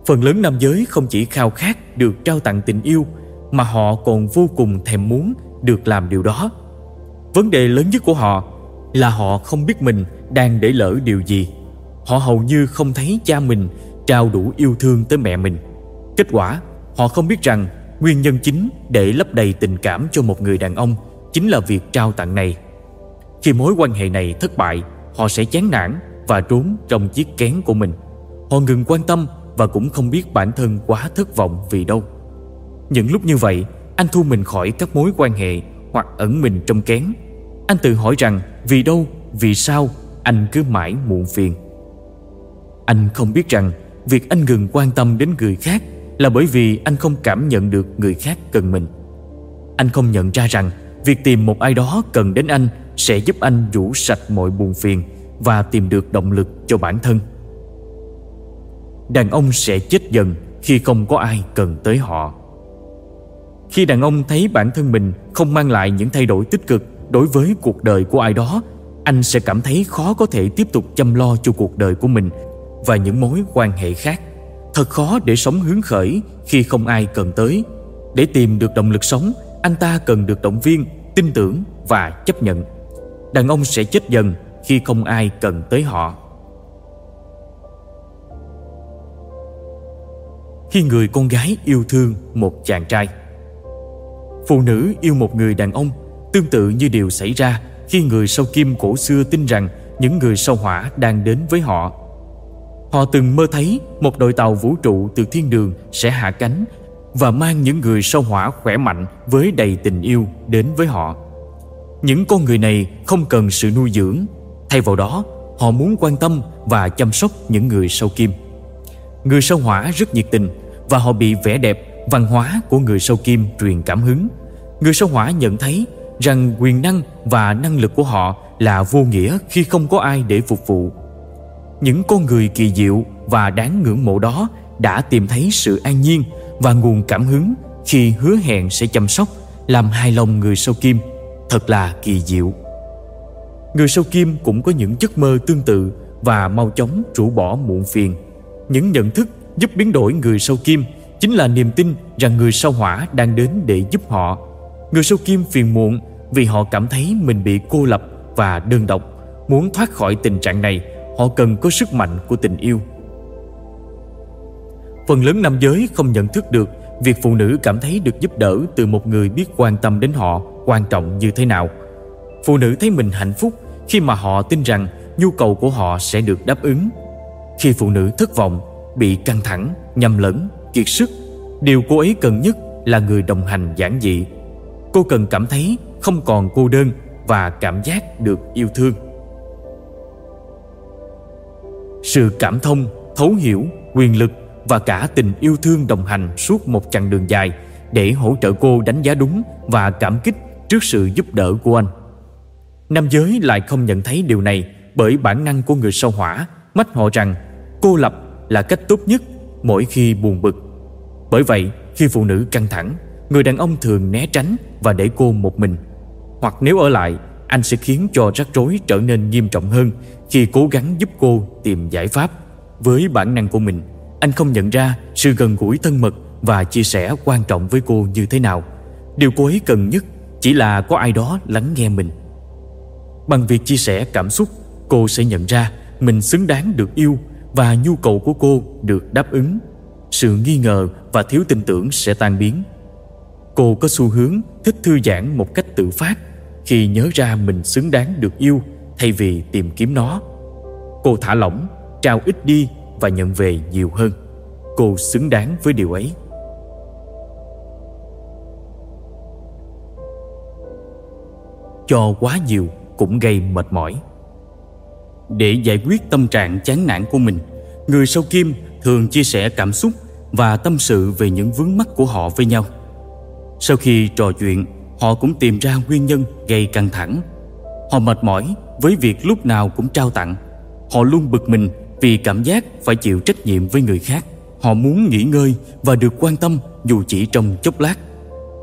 Phần lớn nam giới không chỉ khao khát được trao tặng tình yêu mà họ còn vô cùng thèm muốn được làm điều đó. Vấn đề lớn nhất của họ là họ không biết mình đang để lỡ điều gì. Họ hầu như không thấy cha mình trao đủ yêu thương tới mẹ mình. Kết quả, họ không biết rằng nguyên nhân chính để lấp đầy tình cảm cho một người đàn ông chính là việc trao tặng này. Khi mối quan hệ này thất bại, họ sẽ chán nản và trốn trong chiếc kén của mình. Họ ngừng quan tâm và cũng không biết bản thân quá thất vọng vì đâu. Những lúc như vậy, anh thu mình khỏi các mối quan hệ hoặc ẩn mình trong kén. Anh tự hỏi rằng vì đâu, vì sao anh cứ mãi muộn phiền. Anh không biết rằng việc anh ngừng quan tâm đến người khác là bởi vì anh không cảm nhận được người khác cần mình. Anh không nhận ra rằng việc tìm một ai đó cần đến anh sẽ giúp anh rũ sạch mọi buồn phiền và tìm được động lực cho bản thân. Đàn ông sẽ chết dần khi không có ai cần tới họ. Khi đàn ông thấy bản thân mình không mang lại những thay đổi tích cực đối với cuộc đời của ai đó, anh sẽ cảm thấy khó có thể tiếp tục chăm lo cho cuộc đời của mình và những mối quan hệ khác. Thật khó để sống hứng khởi khi không ai cần tới. Để tìm được động lực sống, anh ta cần được động viên, tin tưởng và chấp nhận. Đàn ông sẽ chết dần khi không ai cần tới họ. Khi người con gái yêu thương một chàng trai Phụ nữ yêu một người đàn ông Tương tự như điều xảy ra khi người sau kim cổ xưa tin rằng những người sau hỏa đang đến với họ. Họ từng mơ thấy một đội tàu vũ trụ từ thiên đường sẽ hạ cánh và mang những người sau hỏa khỏe mạnh với đầy tình yêu đến với họ. Những con người này không cần sự nuôi dưỡng, thay vào đó họ muốn quan tâm và chăm sóc những người sau kim. Người sau hỏa rất nhiệt tình và họ bị vẻ đẹp, văn hóa của người sau kim truyền cảm hứng. Người sao hỏa nhận thấy rằng quyền năng và năng lực của họ là vô nghĩa khi không có ai để phục vụ. Những con người kỳ diệu và đáng ngưỡng mộ đó đã tìm thấy sự an nhiên và nguồn cảm hứng khi hứa hẹn sẽ chăm sóc, làm hài lòng người sao kim. Thật là kỳ diệu. Người sao kim cũng có những giấc mơ tương tự và mau chóng rũ bỏ muộn phiền. Những nhận thức giúp biến đổi người sao kim chính là niềm tin rằng người sao hỏa đang đến để giúp họ. Người sâu kim phiền muộn vì họ cảm thấy mình bị cô lập và đơn độc. Muốn thoát khỏi tình trạng này, họ cần có sức mạnh của tình yêu. Phần lớn nam giới không nhận thức được việc phụ nữ cảm thấy được giúp đỡ từ một người biết quan tâm đến họ quan trọng như thế nào. Phụ nữ thấy mình hạnh phúc khi mà họ tin rằng nhu cầu của họ sẽ được đáp ứng. Khi phụ nữ thất vọng, bị căng thẳng, nhầm lẫn, kiệt sức Điều cô ấy cần nhất là người đồng hành giản dị Cô cần cảm thấy không còn cô đơn và cảm giác được yêu thương. Sự cảm thông, thấu hiểu, quyền lực và cả tình yêu thương đồng hành suốt một chặng đường dài để hỗ trợ cô đánh giá đúng và cảm kích trước sự giúp đỡ của anh. Nam giới lại không nhận thấy điều này bởi bản năng của người sao hỏa, mách họ rằng cô lập là cách tốt nhất mỗi khi buồn bực. Bởi vậy, khi phụ nữ căng thẳng người đàn ông thường né tránh và để cô một mình. Hoặc nếu ở lại, anh sẽ khiến cho rắc rối trở nên nghiêm trọng hơn khi cố gắng giúp cô tìm giải pháp. Với bản năng của mình, anh không nhận ra sự gần gũi thân mật và chia sẻ quan trọng với cô như thế nào. Điều cô ấy cần nhất chỉ là có ai đó lắng nghe mình. Bằng việc chia sẻ cảm xúc, cô sẽ nhận ra mình xứng đáng được yêu và nhu cầu của cô được đáp ứng. Sự nghi ngờ và thiếu tin tưởng sẽ tan biến cô có xu hướng thích thư giãn một cách tự phát khi nhớ ra mình xứng đáng được yêu thay vì tìm kiếm nó. Cô thả lỏng, trao ít đi và nhận về nhiều hơn. Cô xứng đáng với điều ấy. Cho quá nhiều cũng gây mệt mỏi. Để giải quyết tâm trạng chán nản của mình, người sau kim thường chia sẻ cảm xúc và tâm sự về những vướng mắc của họ với nhau sau khi trò chuyện, họ cũng tìm ra nguyên nhân gây căng thẳng. Họ mệt mỏi với việc lúc nào cũng trao tặng. Họ luôn bực mình vì cảm giác phải chịu trách nhiệm với người khác. Họ muốn nghỉ ngơi và được quan tâm dù chỉ trong chốc lát.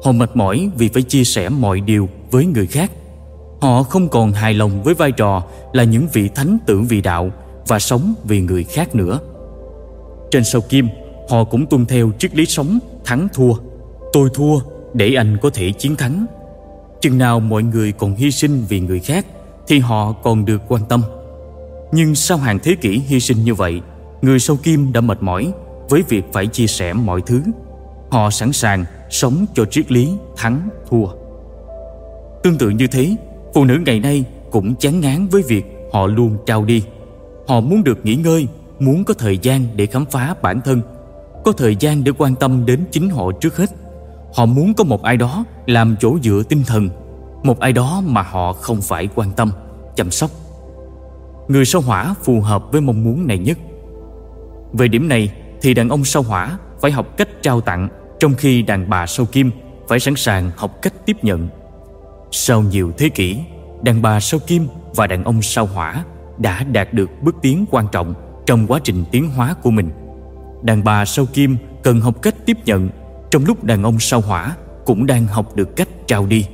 Họ mệt mỏi vì phải chia sẻ mọi điều với người khác. Họ không còn hài lòng với vai trò là những vị thánh tưởng vì đạo và sống vì người khác nữa. Trên sầu kim, họ cũng tuân theo triết lý sống thắng thua. Tôi thua để anh có thể chiến thắng. Chừng nào mọi người còn hy sinh vì người khác, thì họ còn được quan tâm. Nhưng sau hàng thế kỷ hy sinh như vậy, người sâu kim đã mệt mỏi với việc phải chia sẻ mọi thứ. Họ sẵn sàng sống cho triết lý thắng thua. Tương tự như thế, phụ nữ ngày nay cũng chán ngán với việc họ luôn trao đi. Họ muốn được nghỉ ngơi, muốn có thời gian để khám phá bản thân. Có thời gian để quan tâm đến chính họ trước hết họ muốn có một ai đó làm chỗ dựa tinh thần, một ai đó mà họ không phải quan tâm, chăm sóc. Người sao hỏa phù hợp với mong muốn này nhất. Về điểm này thì đàn ông sao hỏa phải học cách trao tặng trong khi đàn bà sao kim phải sẵn sàng học cách tiếp nhận. Sau nhiều thế kỷ, đàn bà sao kim và đàn ông sao hỏa đã đạt được bước tiến quan trọng trong quá trình tiến hóa của mình. Đàn bà sao kim cần học cách tiếp nhận trong lúc đàn ông sao hỏa cũng đang học được cách trao đi.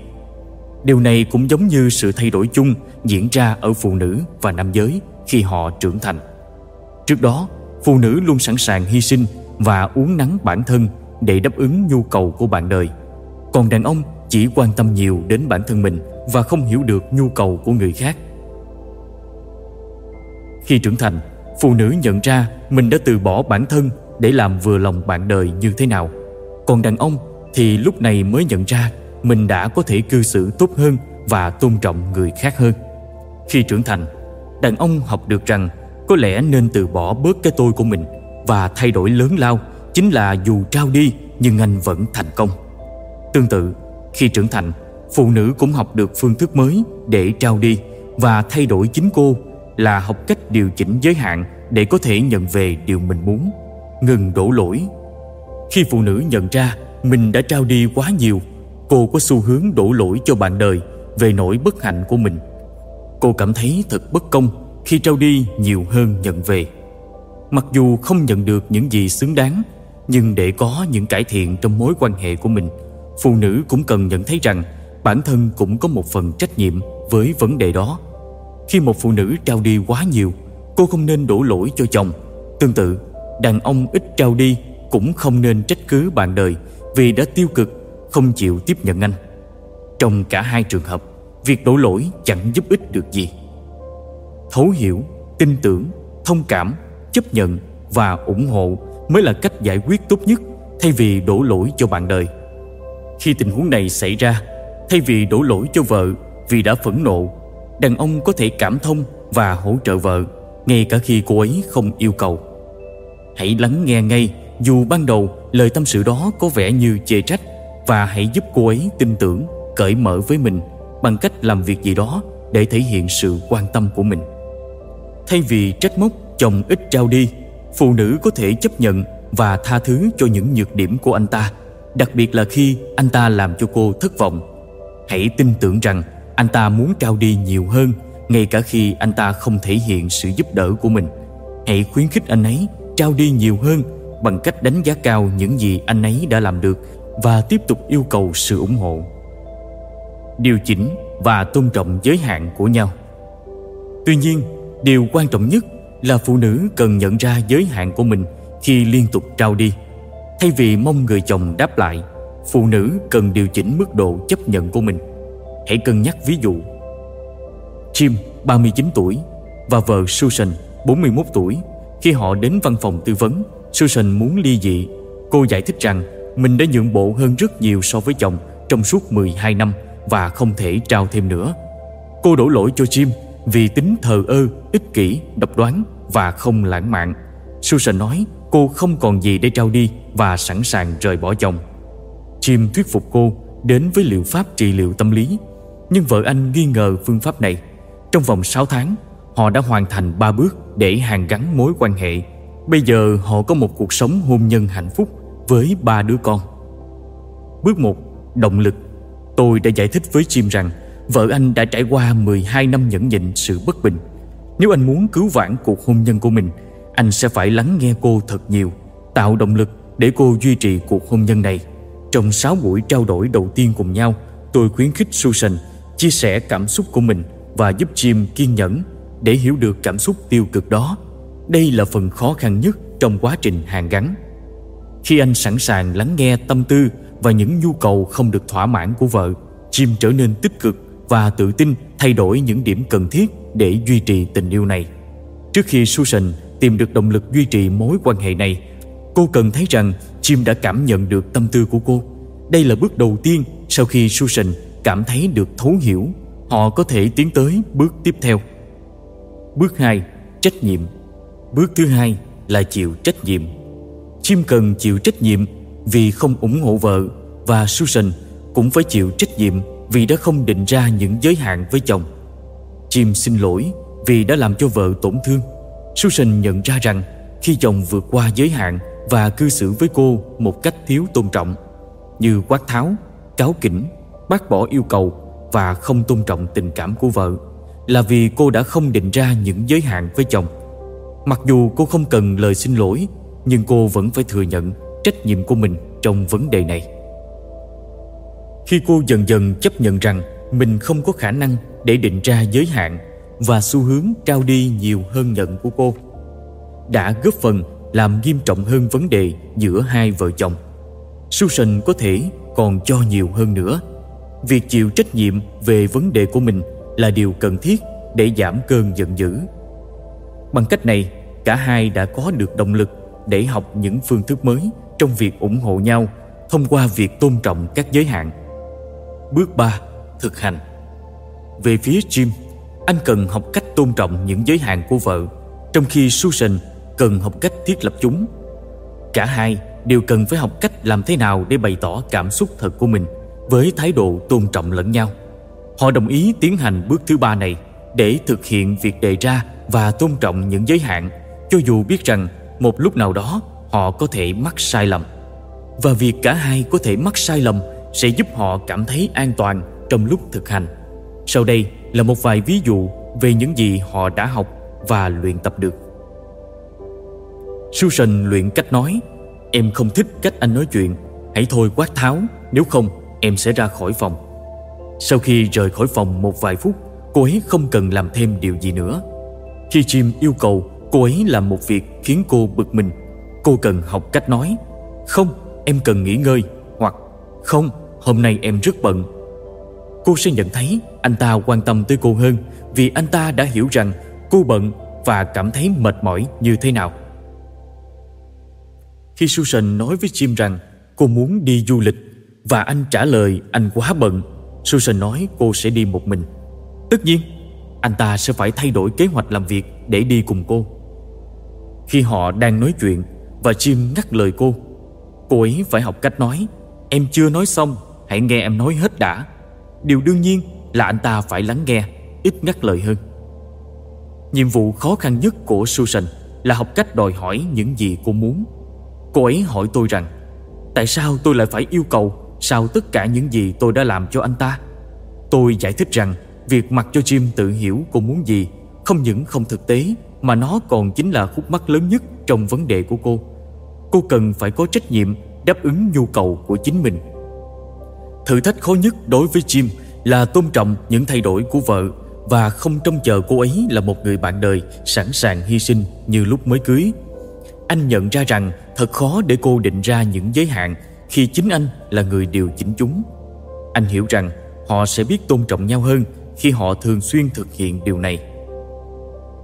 Điều này cũng giống như sự thay đổi chung diễn ra ở phụ nữ và nam giới khi họ trưởng thành. Trước đó, phụ nữ luôn sẵn sàng hy sinh và uống nắng bản thân để đáp ứng nhu cầu của bạn đời. Còn đàn ông chỉ quan tâm nhiều đến bản thân mình và không hiểu được nhu cầu của người khác. Khi trưởng thành, phụ nữ nhận ra mình đã từ bỏ bản thân để làm vừa lòng bạn đời như thế nào còn đàn ông thì lúc này mới nhận ra mình đã có thể cư xử tốt hơn và tôn trọng người khác hơn. Khi trưởng thành, đàn ông học được rằng có lẽ nên từ bỏ bớt cái tôi của mình và thay đổi lớn lao chính là dù trao đi nhưng anh vẫn thành công. Tương tự, khi trưởng thành, phụ nữ cũng học được phương thức mới để trao đi và thay đổi chính cô là học cách điều chỉnh giới hạn để có thể nhận về điều mình muốn. Ngừng đổ lỗi khi phụ nữ nhận ra mình đã trao đi quá nhiều, cô có xu hướng đổ lỗi cho bạn đời về nỗi bất hạnh của mình. Cô cảm thấy thật bất công khi trao đi nhiều hơn nhận về. Mặc dù không nhận được những gì xứng đáng, nhưng để có những cải thiện trong mối quan hệ của mình, phụ nữ cũng cần nhận thấy rằng bản thân cũng có một phần trách nhiệm với vấn đề đó. Khi một phụ nữ trao đi quá nhiều, cô không nên đổ lỗi cho chồng. Tương tự, đàn ông ít trao đi cũng không nên trách cứ bạn đời vì đã tiêu cực, không chịu tiếp nhận anh. Trong cả hai trường hợp, việc đổ lỗi chẳng giúp ích được gì. Thấu hiểu, tin tưởng, thông cảm, chấp nhận và ủng hộ mới là cách giải quyết tốt nhất thay vì đổ lỗi cho bạn đời. Khi tình huống này xảy ra, thay vì đổ lỗi cho vợ vì đã phẫn nộ, đàn ông có thể cảm thông và hỗ trợ vợ ngay cả khi cô ấy không yêu cầu. Hãy lắng nghe ngay dù ban đầu lời tâm sự đó có vẻ như chê trách và hãy giúp cô ấy tin tưởng, cởi mở với mình bằng cách làm việc gì đó để thể hiện sự quan tâm của mình. Thay vì trách móc chồng ít trao đi, phụ nữ có thể chấp nhận và tha thứ cho những nhược điểm của anh ta, đặc biệt là khi anh ta làm cho cô thất vọng. Hãy tin tưởng rằng anh ta muốn trao đi nhiều hơn ngay cả khi anh ta không thể hiện sự giúp đỡ của mình. Hãy khuyến khích anh ấy trao đi nhiều hơn bằng cách đánh giá cao những gì anh ấy đã làm được và tiếp tục yêu cầu sự ủng hộ. Điều chỉnh và tôn trọng giới hạn của nhau. Tuy nhiên, điều quan trọng nhất là phụ nữ cần nhận ra giới hạn của mình khi liên tục trao đi. Thay vì mong người chồng đáp lại, phụ nữ cần điều chỉnh mức độ chấp nhận của mình. Hãy cân nhắc ví dụ. Jim, 39 tuổi, và vợ Susan, 41 tuổi, khi họ đến văn phòng tư vấn, Susan muốn ly dị. Cô giải thích rằng mình đã nhượng bộ hơn rất nhiều so với chồng trong suốt 12 năm và không thể trao thêm nữa. Cô đổ lỗi cho Jim vì tính thờ ơ, ích kỷ, độc đoán và không lãng mạn. Susan nói cô không còn gì để trao đi và sẵn sàng rời bỏ chồng. Jim thuyết phục cô đến với liệu pháp trị liệu tâm lý, nhưng vợ anh nghi ngờ phương pháp này. Trong vòng 6 tháng, họ đã hoàn thành 3 bước để hàn gắn mối quan hệ. Bây giờ họ có một cuộc sống hôn nhân hạnh phúc với ba đứa con. Bước 1. Động lực Tôi đã giải thích với Jim rằng vợ anh đã trải qua 12 năm nhẫn nhịn sự bất bình. Nếu anh muốn cứu vãn cuộc hôn nhân của mình, anh sẽ phải lắng nghe cô thật nhiều, tạo động lực để cô duy trì cuộc hôn nhân này. Trong 6 buổi trao đổi đầu tiên cùng nhau, tôi khuyến khích Susan chia sẻ cảm xúc của mình và giúp Jim kiên nhẫn để hiểu được cảm xúc tiêu cực đó. Đây là phần khó khăn nhất trong quá trình hàn gắn. Khi anh sẵn sàng lắng nghe tâm tư và những nhu cầu không được thỏa mãn của vợ, Jim trở nên tích cực và tự tin thay đổi những điểm cần thiết để duy trì tình yêu này. Trước khi Susan tìm được động lực duy trì mối quan hệ này, cô cần thấy rằng Jim đã cảm nhận được tâm tư của cô. Đây là bước đầu tiên sau khi Susan cảm thấy được thấu hiểu, họ có thể tiến tới bước tiếp theo. Bước 2. Trách nhiệm Bước thứ hai là chịu trách nhiệm. Jim cần chịu trách nhiệm vì không ủng hộ vợ và Susan cũng phải chịu trách nhiệm vì đã không định ra những giới hạn với chồng. Jim xin lỗi vì đã làm cho vợ tổn thương. Susan nhận ra rằng khi chồng vượt qua giới hạn và cư xử với cô một cách thiếu tôn trọng, như quát tháo, cáo kỉnh, bác bỏ yêu cầu và không tôn trọng tình cảm của vợ, là vì cô đã không định ra những giới hạn với chồng. Mặc dù cô không cần lời xin lỗi, nhưng cô vẫn phải thừa nhận trách nhiệm của mình trong vấn đề này. Khi cô dần dần chấp nhận rằng mình không có khả năng để định ra giới hạn và xu hướng trao đi nhiều hơn nhận của cô đã góp phần làm nghiêm trọng hơn vấn đề giữa hai vợ chồng. Susan có thể còn cho nhiều hơn nữa. Việc chịu trách nhiệm về vấn đề của mình là điều cần thiết để giảm cơn giận dữ. Bằng cách này, cả hai đã có được động lực để học những phương thức mới trong việc ủng hộ nhau thông qua việc tôn trọng các giới hạn. Bước 3. Thực hành Về phía Jim, anh cần học cách tôn trọng những giới hạn của vợ, trong khi Susan cần học cách thiết lập chúng. Cả hai đều cần phải học cách làm thế nào để bày tỏ cảm xúc thật của mình với thái độ tôn trọng lẫn nhau. Họ đồng ý tiến hành bước thứ ba này để thực hiện việc đề ra và tôn trọng những giới hạn, cho dù biết rằng một lúc nào đó họ có thể mắc sai lầm. Và việc cả hai có thể mắc sai lầm sẽ giúp họ cảm thấy an toàn trong lúc thực hành. Sau đây là một vài ví dụ về những gì họ đã học và luyện tập được. Susan luyện cách nói Em không thích cách anh nói chuyện Hãy thôi quát tháo Nếu không em sẽ ra khỏi phòng Sau khi rời khỏi phòng một vài phút Cô ấy không cần làm thêm điều gì nữa khi Jim yêu cầu cô ấy làm một việc khiến cô bực mình. Cô cần học cách nói Không, em cần nghỉ ngơi Hoặc không, hôm nay em rất bận. Cô sẽ nhận thấy anh ta quan tâm tới cô hơn Vì anh ta đã hiểu rằng cô bận và cảm thấy mệt mỏi như thế nào. Khi Susan nói với Jim rằng cô muốn đi du lịch Và anh trả lời anh quá bận Susan nói cô sẽ đi một mình. Tất nhiên, anh ta sẽ phải thay đổi kế hoạch làm việc để đi cùng cô. Khi họ đang nói chuyện Và Jim ngắt lời cô Cô ấy phải học cách nói, Em chưa nói xong, Hãy nghe em nói hết đã. Điều đương nhiên là anh ta phải lắng nghe, Ít ngắt lời hơn. Nhiệm vụ khó khăn nhất của Susan Là học cách đòi hỏi những gì cô muốn. Cô ấy hỏi tôi rằng, Tại sao tôi lại phải yêu cầu Sau tất cả những gì tôi đã làm cho anh ta? Tôi giải thích rằng Việc mặc cho Jim tự hiểu cô muốn gì, Không những không thực tế, Mà nó còn chính là khúc mắc lớn nhất Trong vấn đề của cô. Cô cần phải có trách nhiệm Đáp ứng nhu cầu của chính mình. Thử thách khó nhất đối với Jim Là tôn trọng những thay đổi của vợ Và không trông chờ cô ấy là một người bạn đời Sẵn sàng hy sinh như lúc mới cưới. Anh nhận ra rằng Thật khó để cô định ra những giới hạn Khi chính anh là người điều chỉnh chúng. Anh hiểu rằng Họ sẽ biết tôn trọng nhau hơn khi họ thường xuyên thực hiện điều này.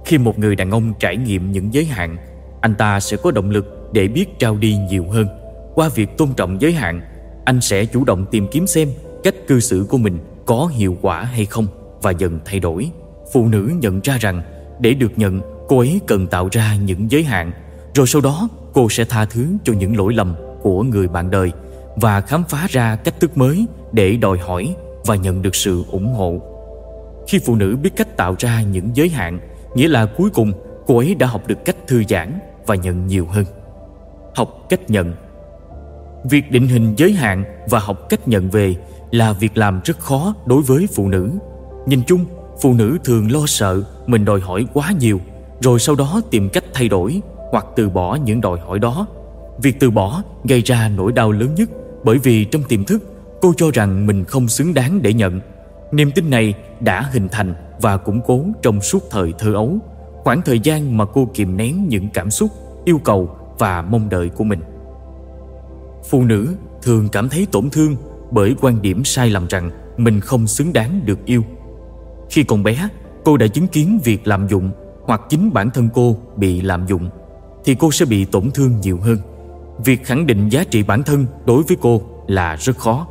Khi một người đàn ông trải nghiệm những giới hạn, Anh ta sẽ có động lực để biết trao đi nhiều hơn. Qua việc tôn trọng giới hạn, Anh sẽ chủ động tìm kiếm xem Cách cư xử của mình có hiệu quả hay không Và dần thay đổi. Phụ nữ nhận ra rằng Để được nhận, cô ấy cần tạo ra những giới hạn, Rồi sau đó cô sẽ tha thứ cho những lỗi lầm của người bạn đời Và khám phá ra cách thức mới để đòi hỏi và nhận được sự ủng hộ. Khi phụ nữ biết cách tạo ra những giới hạn, nghĩa là cuối cùng cô ấy đã học được cách thư giãn và nhận nhiều hơn. Học cách nhận Việc định hình giới hạn và học cách nhận về là việc làm rất khó đối với phụ nữ. Nhìn chung, phụ nữ thường lo sợ mình đòi hỏi quá nhiều, rồi sau đó tìm cách thay đổi hoặc từ bỏ những đòi hỏi đó. Việc từ bỏ gây ra nỗi đau lớn nhất bởi vì trong tiềm thức Cô cho rằng mình không xứng đáng để nhận Niềm tin này đã hình thành và củng cố trong suốt thời thơ ấu Khoảng thời gian mà cô kìm nén những cảm xúc, yêu cầu và mong đợi của mình. Phụ nữ thường cảm thấy tổn thương bởi quan điểm sai lầm rằng mình không xứng đáng được yêu. Khi còn bé, cô đã chứng kiến việc lạm dụng hoặc chính bản thân cô bị lạm dụng thì cô sẽ bị tổn thương nhiều hơn. Việc khẳng định giá trị bản thân đối với cô là rất khó.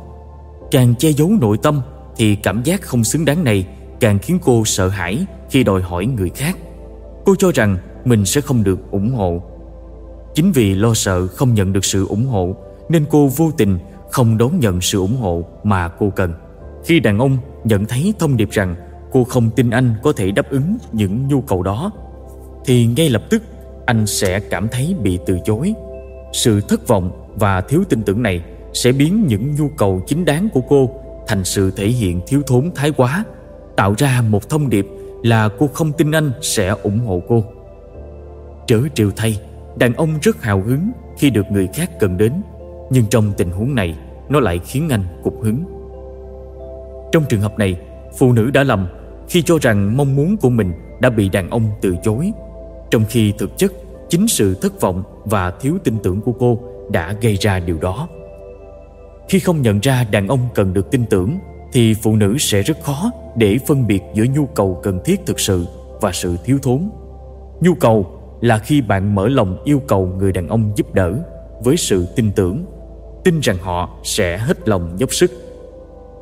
Càng che giấu nội tâm thì cảm giác không xứng đáng này càng khiến cô sợ hãi khi đòi hỏi người khác. Cô cho rằng mình sẽ không được ủng hộ. Chính vì lo sợ không nhận được sự ủng hộ, nên cô vô tình không đón nhận sự ủng hộ mà cô cần. Khi đàn ông nhận thấy thông điệp rằng cô không tin anh có thể đáp ứng những nhu cầu đó, thì ngay lập tức anh sẽ cảm thấy bị từ chối. Sự thất vọng và thiếu tin tưởng này sẽ biến những nhu cầu chính đáng của cô thành sự thể hiện thiếu thốn thái quá, tạo ra một thông điệp là cô không tin anh sẽ ủng hộ cô. Trớ trêu thay, đàn ông rất hào hứng khi được người khác cần đến, nhưng trong tình huống này, nó lại khiến anh cục hứng. Trong trường hợp này, phụ nữ đã lầm khi cho rằng mong muốn của mình đã bị đàn ông từ chối, trong khi thực chất chính sự thất vọng và thiếu tin tưởng của cô đã gây ra điều đó. Khi không nhận ra đàn ông cần được tin tưởng thì phụ nữ sẽ rất khó để phân biệt giữa nhu cầu cần thiết thực sự và sự thiếu thốn. Nhu cầu là khi bạn mở lòng yêu cầu người đàn ông giúp đỡ với sự tin tưởng, tin rằng họ sẽ hết lòng dốc sức.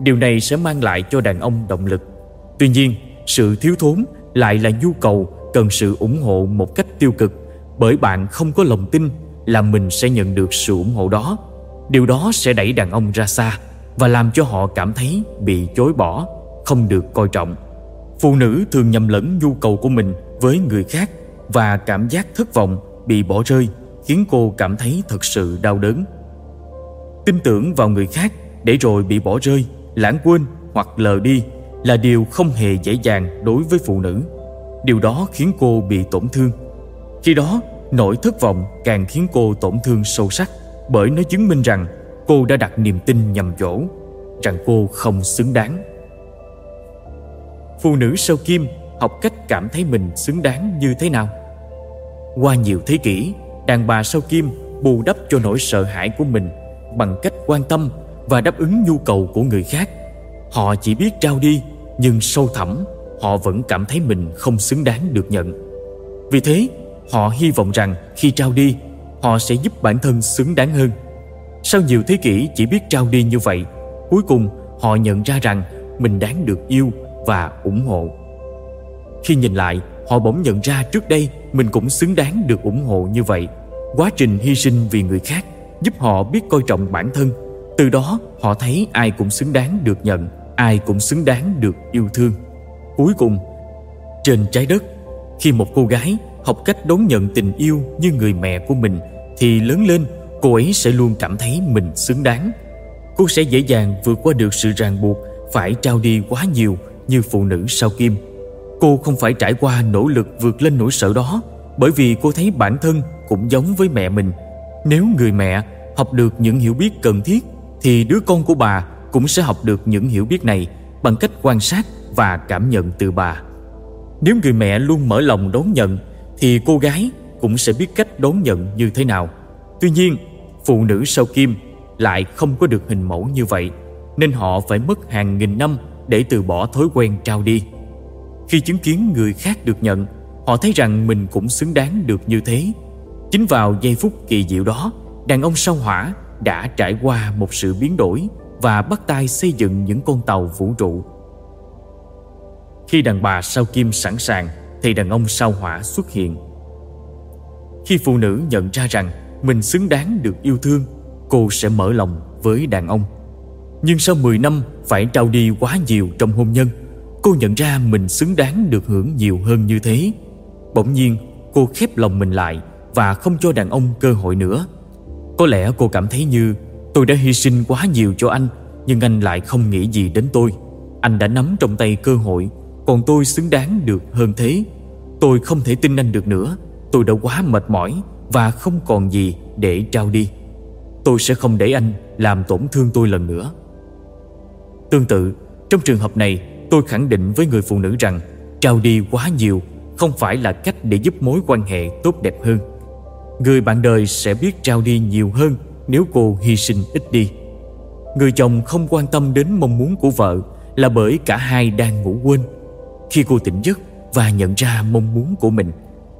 Điều này sẽ mang lại cho đàn ông động lực. Tuy nhiên, sự thiếu thốn lại là nhu cầu cần sự ủng hộ một cách tiêu cực bởi bạn không có lòng tin là mình sẽ nhận được sự ủng hộ đó Điều đó sẽ đẩy đàn ông ra xa và làm cho họ cảm thấy bị chối bỏ, không được coi trọng. Phụ nữ thường nhầm lẫn nhu cầu của mình với người khác và cảm giác thất vọng, bị bỏ rơi khiến cô cảm thấy thật sự đau đớn. Tin tưởng vào người khác để rồi bị bỏ rơi, lãng quên hoặc lờ đi là điều không hề dễ dàng đối với phụ nữ. Điều đó khiến cô bị tổn thương. Khi đó, nỗi thất vọng càng khiến cô tổn thương sâu sắc bởi nó chứng minh rằng cô đã đặt niềm tin nhầm chỗ, rằng cô không xứng đáng. Phụ nữ sau kim học cách cảm thấy mình xứng đáng như thế nào? Qua nhiều thế kỷ, đàn bà sau kim bù đắp cho nỗi sợ hãi của mình bằng cách quan tâm và đáp ứng nhu cầu của người khác. Họ chỉ biết trao đi, nhưng sâu thẳm, họ vẫn cảm thấy mình không xứng đáng được nhận. Vì thế, họ hy vọng rằng khi trao đi, họ sẽ giúp bản thân xứng đáng hơn. Sau nhiều thế kỷ chỉ biết trao đi như vậy, cuối cùng họ nhận ra rằng mình đáng được yêu và ủng hộ. Khi nhìn lại, họ bỗng nhận ra trước đây mình cũng xứng đáng được ủng hộ như vậy. Quá trình hy sinh vì người khác giúp họ biết coi trọng bản thân. Từ đó họ thấy ai cũng xứng đáng được nhận, ai cũng xứng đáng được yêu thương. Cuối cùng, trên trái đất, khi một cô gái học cách đón nhận tình yêu như người mẹ của mình, thì lớn lên, cô ấy sẽ luôn cảm thấy mình xứng đáng. Cô sẽ dễ dàng vượt qua được sự ràng buộc, phải trao đi quá nhiều như phụ nữ sao kim. Cô không phải trải qua nỗ lực vượt lên nỗi sợ đó, bởi vì cô thấy bản thân cũng giống với mẹ mình. Nếu người mẹ học được những hiểu biết cần thiết, thì đứa con của bà cũng sẽ học được những hiểu biết này bằng cách quan sát và cảm nhận từ bà. Nếu người mẹ luôn mở lòng đón nhận thì cô gái cũng sẽ biết cách đón nhận như thế nào. Tuy nhiên, phụ nữ sau kim lại không có được hình mẫu như vậy nên họ phải mất hàng nghìn năm để từ bỏ thói quen trao đi. Khi chứng kiến người khác được nhận, họ thấy rằng mình cũng xứng đáng được như thế. Chính vào giây phút kỳ diệu đó, đàn ông sao hỏa đã trải qua một sự biến đổi và bắt tay xây dựng những con tàu vũ trụ. Khi đàn bà sao kim sẵn sàng thì đàn ông sao hỏa xuất hiện. Khi phụ nữ nhận ra rằng mình xứng đáng được yêu thương, cô sẽ mở lòng với đàn ông. Nhưng sau 10 năm phải trao đi quá nhiều trong hôn nhân, cô nhận ra mình xứng đáng được hưởng nhiều hơn như thế. Bỗng nhiên, cô khép lòng mình lại và không cho đàn ông cơ hội nữa. Có lẽ cô cảm thấy như tôi đã hy sinh quá nhiều cho anh, nhưng anh lại không nghĩ gì đến tôi. Anh đã nắm trong tay cơ hội, còn tôi xứng đáng được hơn thế. Tôi không thể tin anh được nữa. Tôi đã quá mệt mỏi và không còn gì để trao đi. Tôi sẽ không để anh làm tổn thương tôi lần nữa. Tương tự, trong trường hợp này, tôi khẳng định với người phụ nữ rằng trao đi quá nhiều không phải là cách để giúp mối quan hệ tốt đẹp hơn. Người bạn đời sẽ biết trao đi nhiều hơn nếu cô hy sinh ít đi. Người chồng không quan tâm đến mong muốn của vợ là bởi cả hai đang ngủ quên. Khi cô tỉnh giấc và nhận ra mong muốn của mình,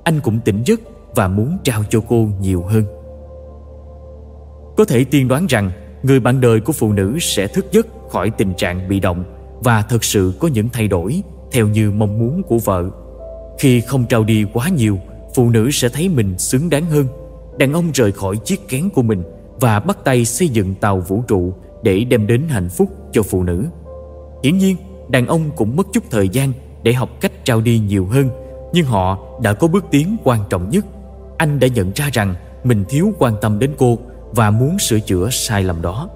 anh cũng tỉnh giấc và muốn trao cho cô nhiều hơn. Có thể tiên đoán rằng người bạn đời của phụ nữ sẽ thức giấc khỏi tình trạng bị động và thực sự có những thay đổi theo như mong muốn của vợ. Khi không trao đi quá nhiều, phụ nữ sẽ thấy mình xứng đáng hơn. Đàn ông rời khỏi chiếc kén của mình và bắt tay xây dựng tàu vũ trụ để đem đến hạnh phúc cho phụ nữ. Hiển nhiên, đàn ông cũng mất chút thời gian để học cách trao đi nhiều hơn, nhưng họ đã có bước tiến quan trọng nhất. Anh đã nhận ra rằng mình thiếu quan tâm đến cô và muốn sửa chữa sai lầm đó.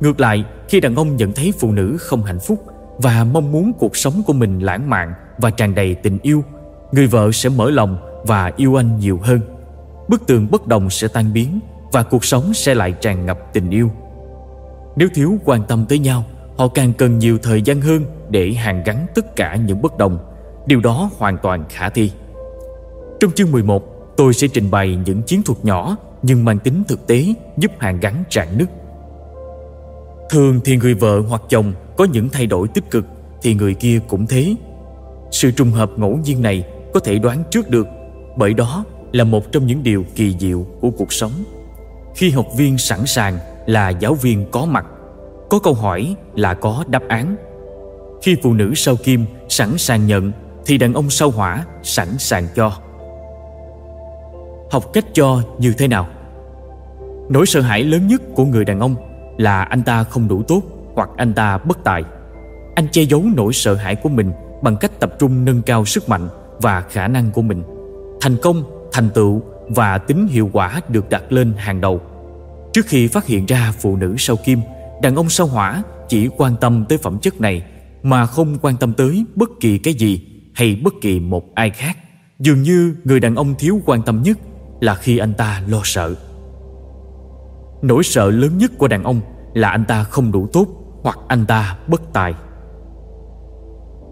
Ngược lại, khi đàn ông nhận thấy phụ nữ không hạnh phúc và mong muốn cuộc sống của mình lãng mạn và tràn đầy tình yêu, người vợ sẽ mở lòng và yêu anh nhiều hơn. Bức tường bất đồng sẽ tan biến và cuộc sống sẽ lại tràn ngập tình yêu. Nếu thiếu quan tâm tới nhau, họ càng cần nhiều thời gian hơn để hàn gắn tất cả những bất đồng. Điều đó hoàn toàn khả thi. Trong chương 11, tôi sẽ trình bày những chiến thuật nhỏ nhưng mang tính thực tế giúp hàn gắn rạn nứt. Thường thì người vợ hoặc chồng có những thay đổi tích cực thì người kia cũng thế. Sự trùng hợp ngẫu nhiên này có thể đoán trước được bởi đó là một trong những điều kỳ diệu của cuộc sống. Khi học viên sẵn sàng là giáo viên có mặt, có câu hỏi là có đáp án. Khi phụ nữ sau kim sẵn sàng nhận thì đàn ông sau hỏa sẵn sàng cho. Học cách cho như thế nào? Nỗi sợ hãi lớn nhất của người đàn ông là anh ta không đủ tốt hoặc anh ta bất tài. Anh che giấu nỗi sợ hãi của mình bằng cách tập trung nâng cao sức mạnh và khả năng của mình. Thành công, thành tựu và tính hiệu quả được đặt lên hàng đầu. Trước khi phát hiện ra phụ nữ sau kim, đàn ông sau hỏa chỉ quan tâm tới phẩm chất này mà không quan tâm tới bất kỳ cái gì hay bất kỳ một ai khác. Dường như người đàn ông thiếu quan tâm nhất là khi anh ta lo sợ. Nỗi sợ lớn nhất của đàn ông là anh ta không đủ tốt hoặc anh ta bất tài.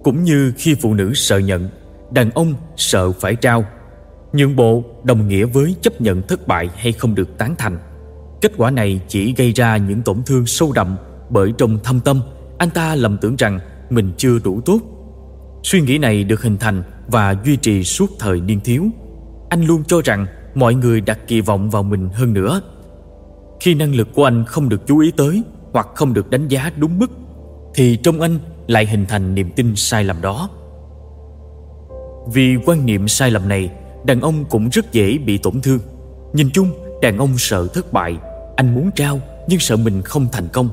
Cũng như khi phụ nữ sợ nhận, đàn ông sợ phải trao. Nhượng bộ đồng nghĩa với chấp nhận thất bại hay không được tán thành. Kết quả này chỉ gây ra những tổn thương sâu đậm bởi trong thâm tâm, anh ta lầm tưởng rằng mình chưa đủ tốt. Suy nghĩ này được hình thành và duy trì suốt thời niên thiếu. Anh luôn cho rằng mọi người đặt kỳ vọng vào mình hơn nữa khi năng lực của anh không được chú ý tới hoặc không được đánh giá đúng mức, thì trong anh lại hình thành niềm tin sai lầm đó Vì quan niệm sai lầm này, Đàn ông cũng rất dễ bị tổn thương Nhìn chung, đàn ông sợ thất bại anh muốn trao, nhưng sợ mình không thành công.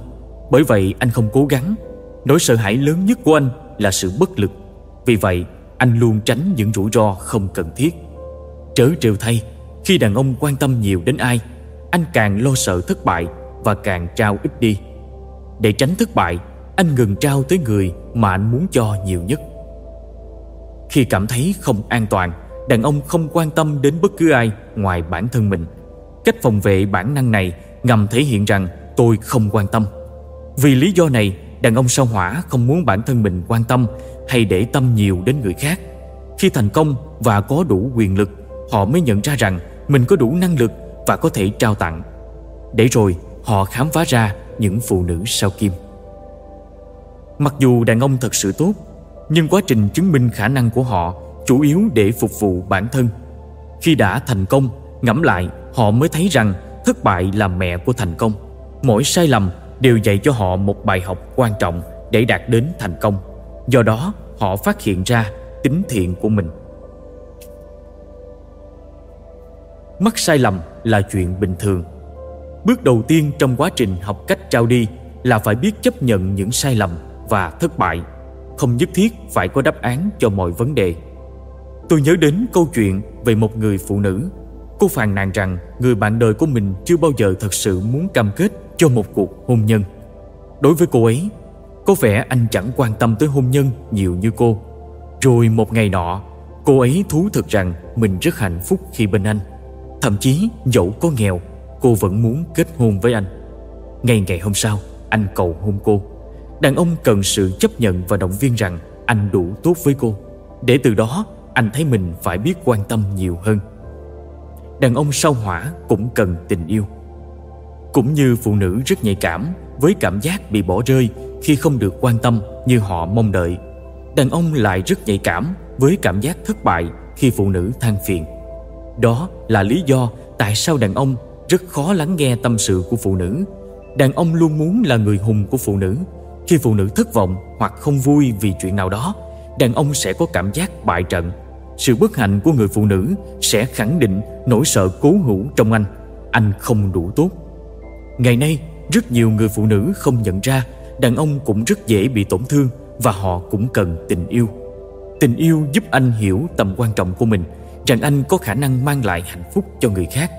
Bởi vậy, anh không cố gắng. Nỗi sợ hãi lớn nhất của anh là sự bất lực. Vì vậy, anh luôn tránh những rủi ro không cần thiết. Trớ trêu thay, Khi đàn ông quan tâm nhiều đến ai, Anh càng lo sợ thất bại Và càng trao ít đi. Để tránh thất bại, Anh ngừng trao tới người mà anh muốn cho nhiều nhất. Khi cảm thấy không an toàn, Đàn ông không quan tâm đến bất cứ ai ngoài bản thân mình. Cách phòng vệ bản năng này ngầm thể hiện rằng tôi không quan tâm. Vì lý do này, đàn ông sao hỏa không muốn bản thân mình quan tâm hay để tâm nhiều đến người khác. Khi thành công và có đủ quyền lực, họ mới nhận ra rằng mình có đủ năng lực và có thể trao tặng. Để rồi, họ khám phá ra những phụ nữ sao kim. Mặc dù đàn ông thật sự tốt, nhưng quá trình chứng minh khả năng của họ chủ yếu để phục vụ bản thân. Khi đã thành công, ngẫm lại, họ mới thấy rằng thất bại là mẹ của thành công. Mỗi sai lầm đều dạy cho họ một bài học quan trọng để đạt đến thành công. Do đó, họ phát hiện ra tính thiện của mình. Mắc sai lầm là chuyện bình thường. Bước đầu tiên trong quá trình học cách trao đi là phải biết chấp nhận những sai lầm và thất bại. Không nhất thiết phải có đáp án cho mọi vấn đề. Tôi nhớ đến câu chuyện về một người phụ nữ cô phàn nàn rằng người bạn đời của mình chưa bao giờ thật sự muốn cam kết cho một cuộc hôn nhân. Đối với cô ấy, có vẻ anh chẳng quan tâm tới hôn nhân nhiều như cô. Rồi một ngày nọ, cô ấy thú thực rằng mình rất hạnh phúc khi bên anh. Thậm chí, dẫu có nghèo, cô vẫn muốn kết hôn với anh. Ngay ngày hôm sau, anh cầu hôn cô. Đàn ông cần sự chấp nhận và động viên rằng anh đủ tốt với cô. Để từ đó, anh thấy mình phải biết quan tâm nhiều hơn đàn ông sao hỏa cũng cần tình yêu. Cũng như phụ nữ rất nhạy cảm, với cảm giác bị bỏ rơi khi không được quan tâm như họ mong đợi. Đàn ông lại rất nhạy cảm, với cảm giác thất bại khi phụ nữ than phiền. Đó là lý do tại sao đàn ông rất khó lắng nghe tâm sự của phụ nữ. Đàn ông luôn muốn là người hùng của phụ nữ. Khi phụ nữ thất vọng hoặc không vui vì chuyện nào đó, đàn ông sẽ có cảm giác bại trận sự bất hạnh của người phụ nữ sẽ khẳng định nỗi sợ cố hữu trong anh. Anh không đủ tốt. Ngày nay, rất nhiều người phụ nữ không nhận ra đàn ông cũng rất dễ bị tổn thương và họ cũng cần tình yêu. Tình yêu giúp anh hiểu tầm quan trọng của mình, rằng anh có khả năng mang lại hạnh phúc cho người khác.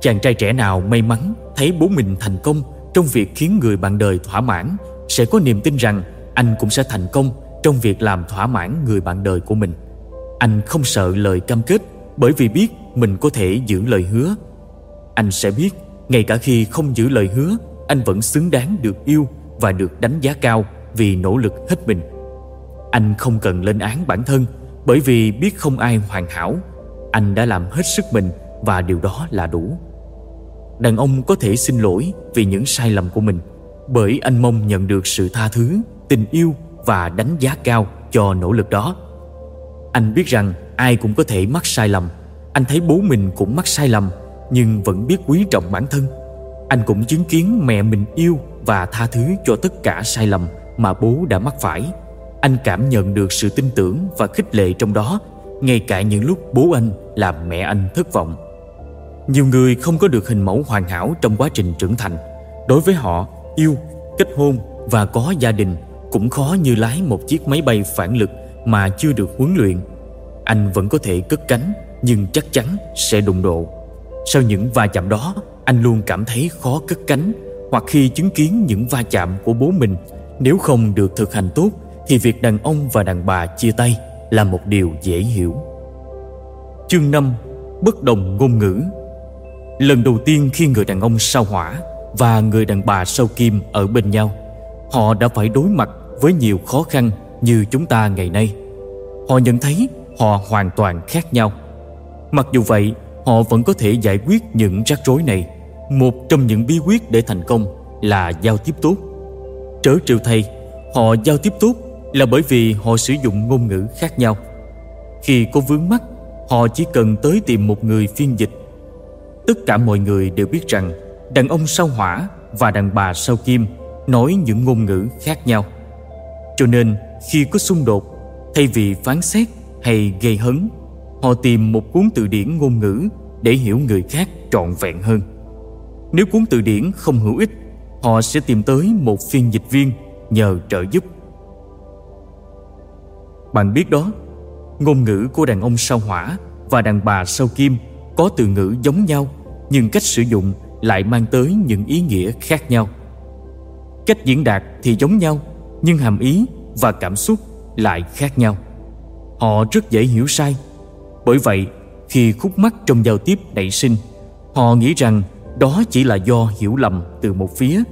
Chàng trai trẻ nào may mắn thấy bố mình thành công trong việc khiến người bạn đời thỏa mãn sẽ có niềm tin rằng anh cũng sẽ thành công trong việc làm thỏa mãn người bạn đời của mình anh không sợ lời cam kết, bởi vì biết mình có thể giữ lời hứa. Anh sẽ biết, ngay cả khi không giữ lời hứa, anh vẫn xứng đáng được yêu và được đánh giá cao vì nỗ lực hết mình. Anh không cần lên án bản thân, bởi vì biết không ai hoàn hảo. Anh đã làm hết sức mình và điều đó là đủ. Đàn ông có thể xin lỗi vì những sai lầm của mình, bởi anh mong nhận được sự tha thứ, tình yêu và đánh giá cao cho nỗ lực đó anh biết rằng ai cũng có thể mắc sai lầm. Anh thấy bố mình cũng mắc sai lầm, nhưng vẫn biết quý trọng bản thân. Anh cũng chứng kiến mẹ mình yêu và tha thứ cho tất cả sai lầm mà bố đã mắc phải. Anh cảm nhận được sự tin tưởng và khích lệ trong đó, ngay cả những lúc bố anh làm mẹ anh thất vọng. Nhiều người không có được hình mẫu hoàn hảo trong quá trình trưởng thành. Đối với họ, yêu, kết hôn và có gia đình cũng khó như lái một chiếc máy bay phản lực mà chưa được huấn luyện, anh vẫn có thể cất cánh, nhưng chắc chắn sẽ đụng độ. Sau những va chạm đó, anh luôn cảm thấy khó cất cánh, hoặc khi chứng kiến những va chạm của bố mình, nếu không được thực hành tốt, thì việc đàn ông và đàn bà chia tay là một điều dễ hiểu. Chương 5 bất đồng ngôn ngữ. Lần đầu tiên khi người đàn ông sao hỏa và người đàn bà sao kim ở bên nhau, họ đã phải đối mặt với nhiều khó khăn như chúng ta ngày nay. Họ nhận thấy họ hoàn toàn khác nhau. Mặc dù vậy, họ vẫn có thể giải quyết những rắc rối này. Một trong những bí quyết để thành công là giao tiếp tốt. Trớ trêu thay họ giao tiếp tốt là bởi vì họ sử dụng ngôn ngữ khác nhau. Khi có vướng mắc, họ chỉ cần tới tìm một người phiên dịch. Tất cả mọi người đều biết rằng đàn ông sao hỏa và đàn bà sao kim nói những ngôn ngữ khác nhau. Cho nên khi có xung đột, thay vì phán xét hay gây hấn, họ tìm một cuốn từ điển ngôn ngữ để hiểu người khác trọn vẹn hơn. Nếu cuốn từ điển không hữu ích, họ sẽ tìm tới một phiên dịch viên nhờ trợ giúp. Bạn biết đó, ngôn ngữ của đàn ông sao hỏa và đàn bà sao kim có từ ngữ giống nhau, nhưng cách sử dụng lại mang tới những ý nghĩa khác nhau. Cách diễn đạt thì giống nhau, nhưng hàm ý và cảm xúc lại khác nhau. Họ rất dễ hiểu sai. Bởi vậy, khi khúc mắc trong giao tiếp nảy sinh, họ nghĩ rằng đó chỉ là do hiểu lầm từ một phía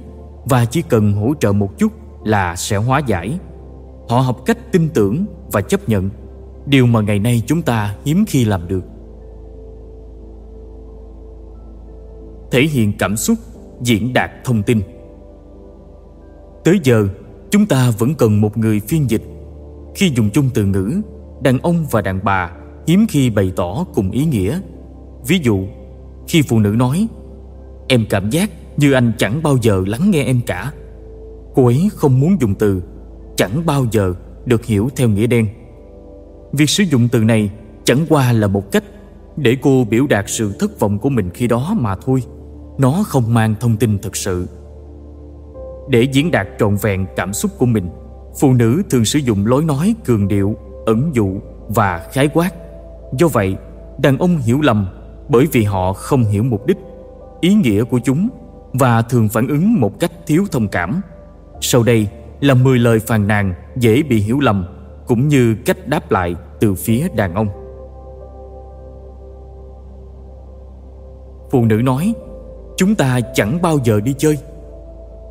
và chỉ cần hỗ trợ một chút là sẽ hóa giải. Họ học cách tin tưởng và chấp nhận, điều mà ngày nay chúng ta hiếm khi làm được. Thể hiện cảm xúc diễn đạt thông tin. Tới giờ chúng ta vẫn cần một người phiên dịch. Khi dùng chung từ ngữ, đàn ông và đàn bà hiếm khi bày tỏ cùng ý nghĩa. Ví dụ, khi phụ nữ nói, em cảm giác như anh chẳng bao giờ lắng nghe em cả. Cô ấy không muốn dùng từ, chẳng bao giờ được hiểu theo nghĩa đen. Việc sử dụng từ này chẳng qua là một cách để cô biểu đạt sự thất vọng của mình khi đó mà thôi. Nó không mang thông tin thực sự để diễn đạt trọn vẹn cảm xúc của mình. Phụ nữ thường sử dụng lối nói cường điệu, ẩn dụ và khái quát. Do vậy, đàn ông hiểu lầm bởi vì họ không hiểu mục đích, ý nghĩa của chúng và thường phản ứng một cách thiếu thông cảm. Sau đây là 10 lời phàn nàn dễ bị hiểu lầm cũng như cách đáp lại từ phía đàn ông. Phụ nữ nói, chúng ta chẳng bao giờ đi chơi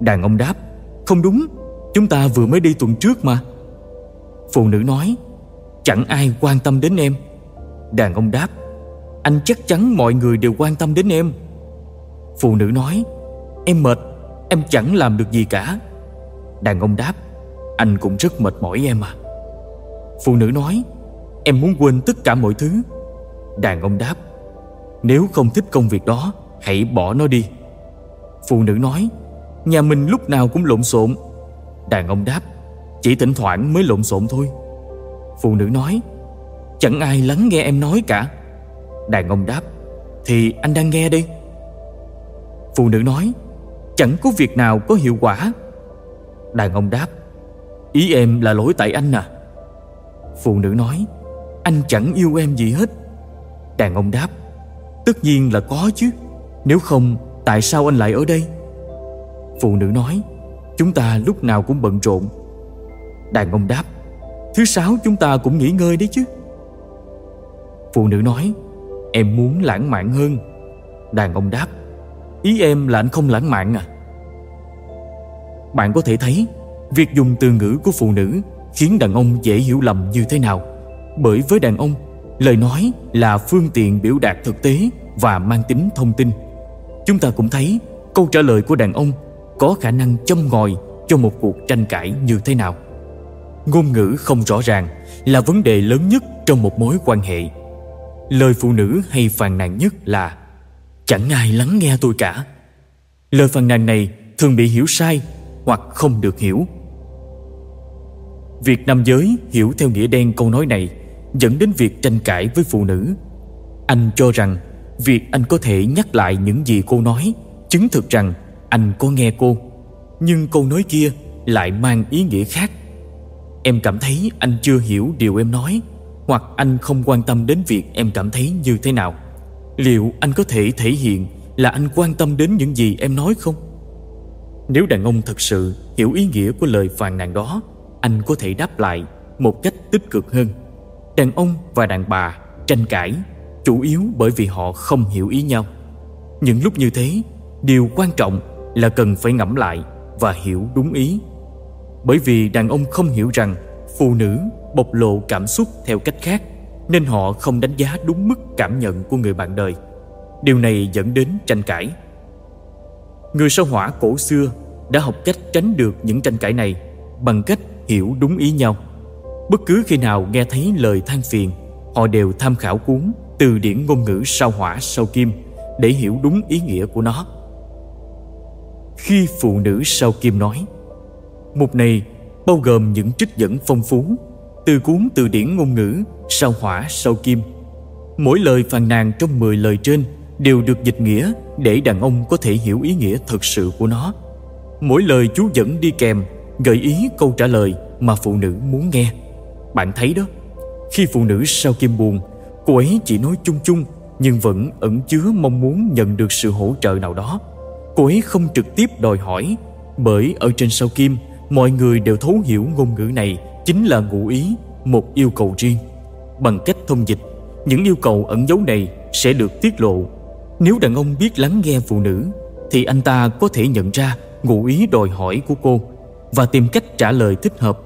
đàn ông đáp, không đúng, chúng ta vừa mới đi tuần trước mà. Phụ nữ nói, chẳng ai quan tâm đến em. Đàn ông đáp, anh chắc chắn mọi người đều quan tâm đến em. Phụ nữ nói, em mệt, em chẳng làm được gì cả. Đàn ông đáp, anh cũng rất mệt mỏi em à. Phụ nữ nói, em muốn quên tất cả mọi thứ. Đàn ông đáp, nếu không thích công việc đó, hãy bỏ nó đi. Phụ nữ nói nhà mình lúc nào cũng lộn xộn. Đàn ông đáp, chỉ thỉnh thoảng mới lộn xộn thôi. Phụ nữ nói, chẳng ai lắng nghe em nói cả. Đàn ông đáp, thì anh đang nghe đi phụ nữ nói, chẳng có việc nào có hiệu quả. Đàn ông đáp, ý em là lỗi tại anh à. Phụ nữ nói, anh chẳng yêu em gì hết. Đàn ông đáp, tất nhiên là có chứ. Nếu không, tại sao anh lại ở đây? Phụ nữ nói, chúng ta lúc nào cũng bận rộn. Đàn ông đáp, thứ sáu chúng ta cũng nghỉ ngơi đấy chứ. Phụ nữ nói, em muốn lãng mạn hơn. Đàn ông đáp, ý em là anh không lãng mạn à? Bạn có thể thấy, việc dùng từ ngữ của phụ nữ khiến đàn ông dễ hiểu lầm như thế nào, bởi với đàn ông, lời nói là phương tiện biểu đạt thực tế và mang tính thông tin. Chúng ta cũng thấy câu trả lời của đàn ông có khả năng châm ngòi cho một cuộc tranh cãi như thế nào. Ngôn ngữ không rõ ràng là vấn đề lớn nhất trong một mối quan hệ. Lời phụ nữ hay phàn nàn nhất là, chẳng ai lắng nghe tôi cả. Lời phàn nàn này thường bị hiểu sai hoặc không được hiểu. Việc nam giới hiểu theo nghĩa đen câu nói này dẫn đến việc tranh cãi với phụ nữ. Anh cho rằng việc anh có thể nhắc lại những gì cô nói chứng thực rằng anh có nghe cô, nhưng câu nói kia lại mang ý nghĩa khác. Em cảm thấy anh chưa hiểu điều em nói, hoặc anh không quan tâm đến việc em cảm thấy như thế nào. Liệu anh có thể thể hiện là anh quan tâm đến những gì em nói không? Nếu đàn ông thật sự hiểu ý nghĩa của lời phàn nàn đó, anh có thể đáp lại một cách tích cực hơn. Đàn ông và đàn bà tranh cãi chủ yếu bởi vì họ không hiểu ý nhau. Những lúc như thế, điều quan trọng là cần phải ngẫm lại và hiểu đúng ý. Bởi vì đàn ông không hiểu rằng phụ nữ bộc lộ cảm xúc theo cách khác, nên họ không đánh giá đúng mức cảm nhận của người bạn đời. Điều này dẫn đến tranh cãi. Người sao hỏa cổ xưa đã học cách tránh được những tranh cãi này bằng cách hiểu đúng ý nhau. Bất cứ khi nào nghe thấy lời than phiền, họ đều tham khảo cuốn từ điển ngôn ngữ sao hỏa sao kim để hiểu đúng ý nghĩa của nó khi phụ nữ sao kim nói, mục này bao gồm những trích dẫn phong phú, Từ cuốn từ điển ngôn ngữ Sao hỏa sao kim. Mỗi lời phàn nàn trong 10 lời trên Đều được dịch nghĩa Để đàn ông có thể hiểu ý nghĩa thật sự của nó. Mỗi lời chú dẫn đi kèm, Gợi ý câu trả lời Mà phụ nữ muốn nghe. Bạn thấy đó, Khi phụ nữ sao kim buồn, Cô ấy chỉ nói chung chung Nhưng vẫn ẩn chứa mong muốn nhận được sự hỗ trợ nào đó. Cô ấy không trực tiếp đòi hỏi, Bởi ở trên sao kim, Mọi người đều thấu hiểu ngôn ngữ này Chính là ngụ ý, Một yêu cầu riêng. Bằng cách thông dịch, Những yêu cầu ẩn dấu này sẽ được tiết lộ. Nếu đàn ông biết lắng nghe phụ nữ, Thì anh ta có thể nhận ra ngụ ý đòi hỏi của cô Và tìm cách trả lời thích hợp.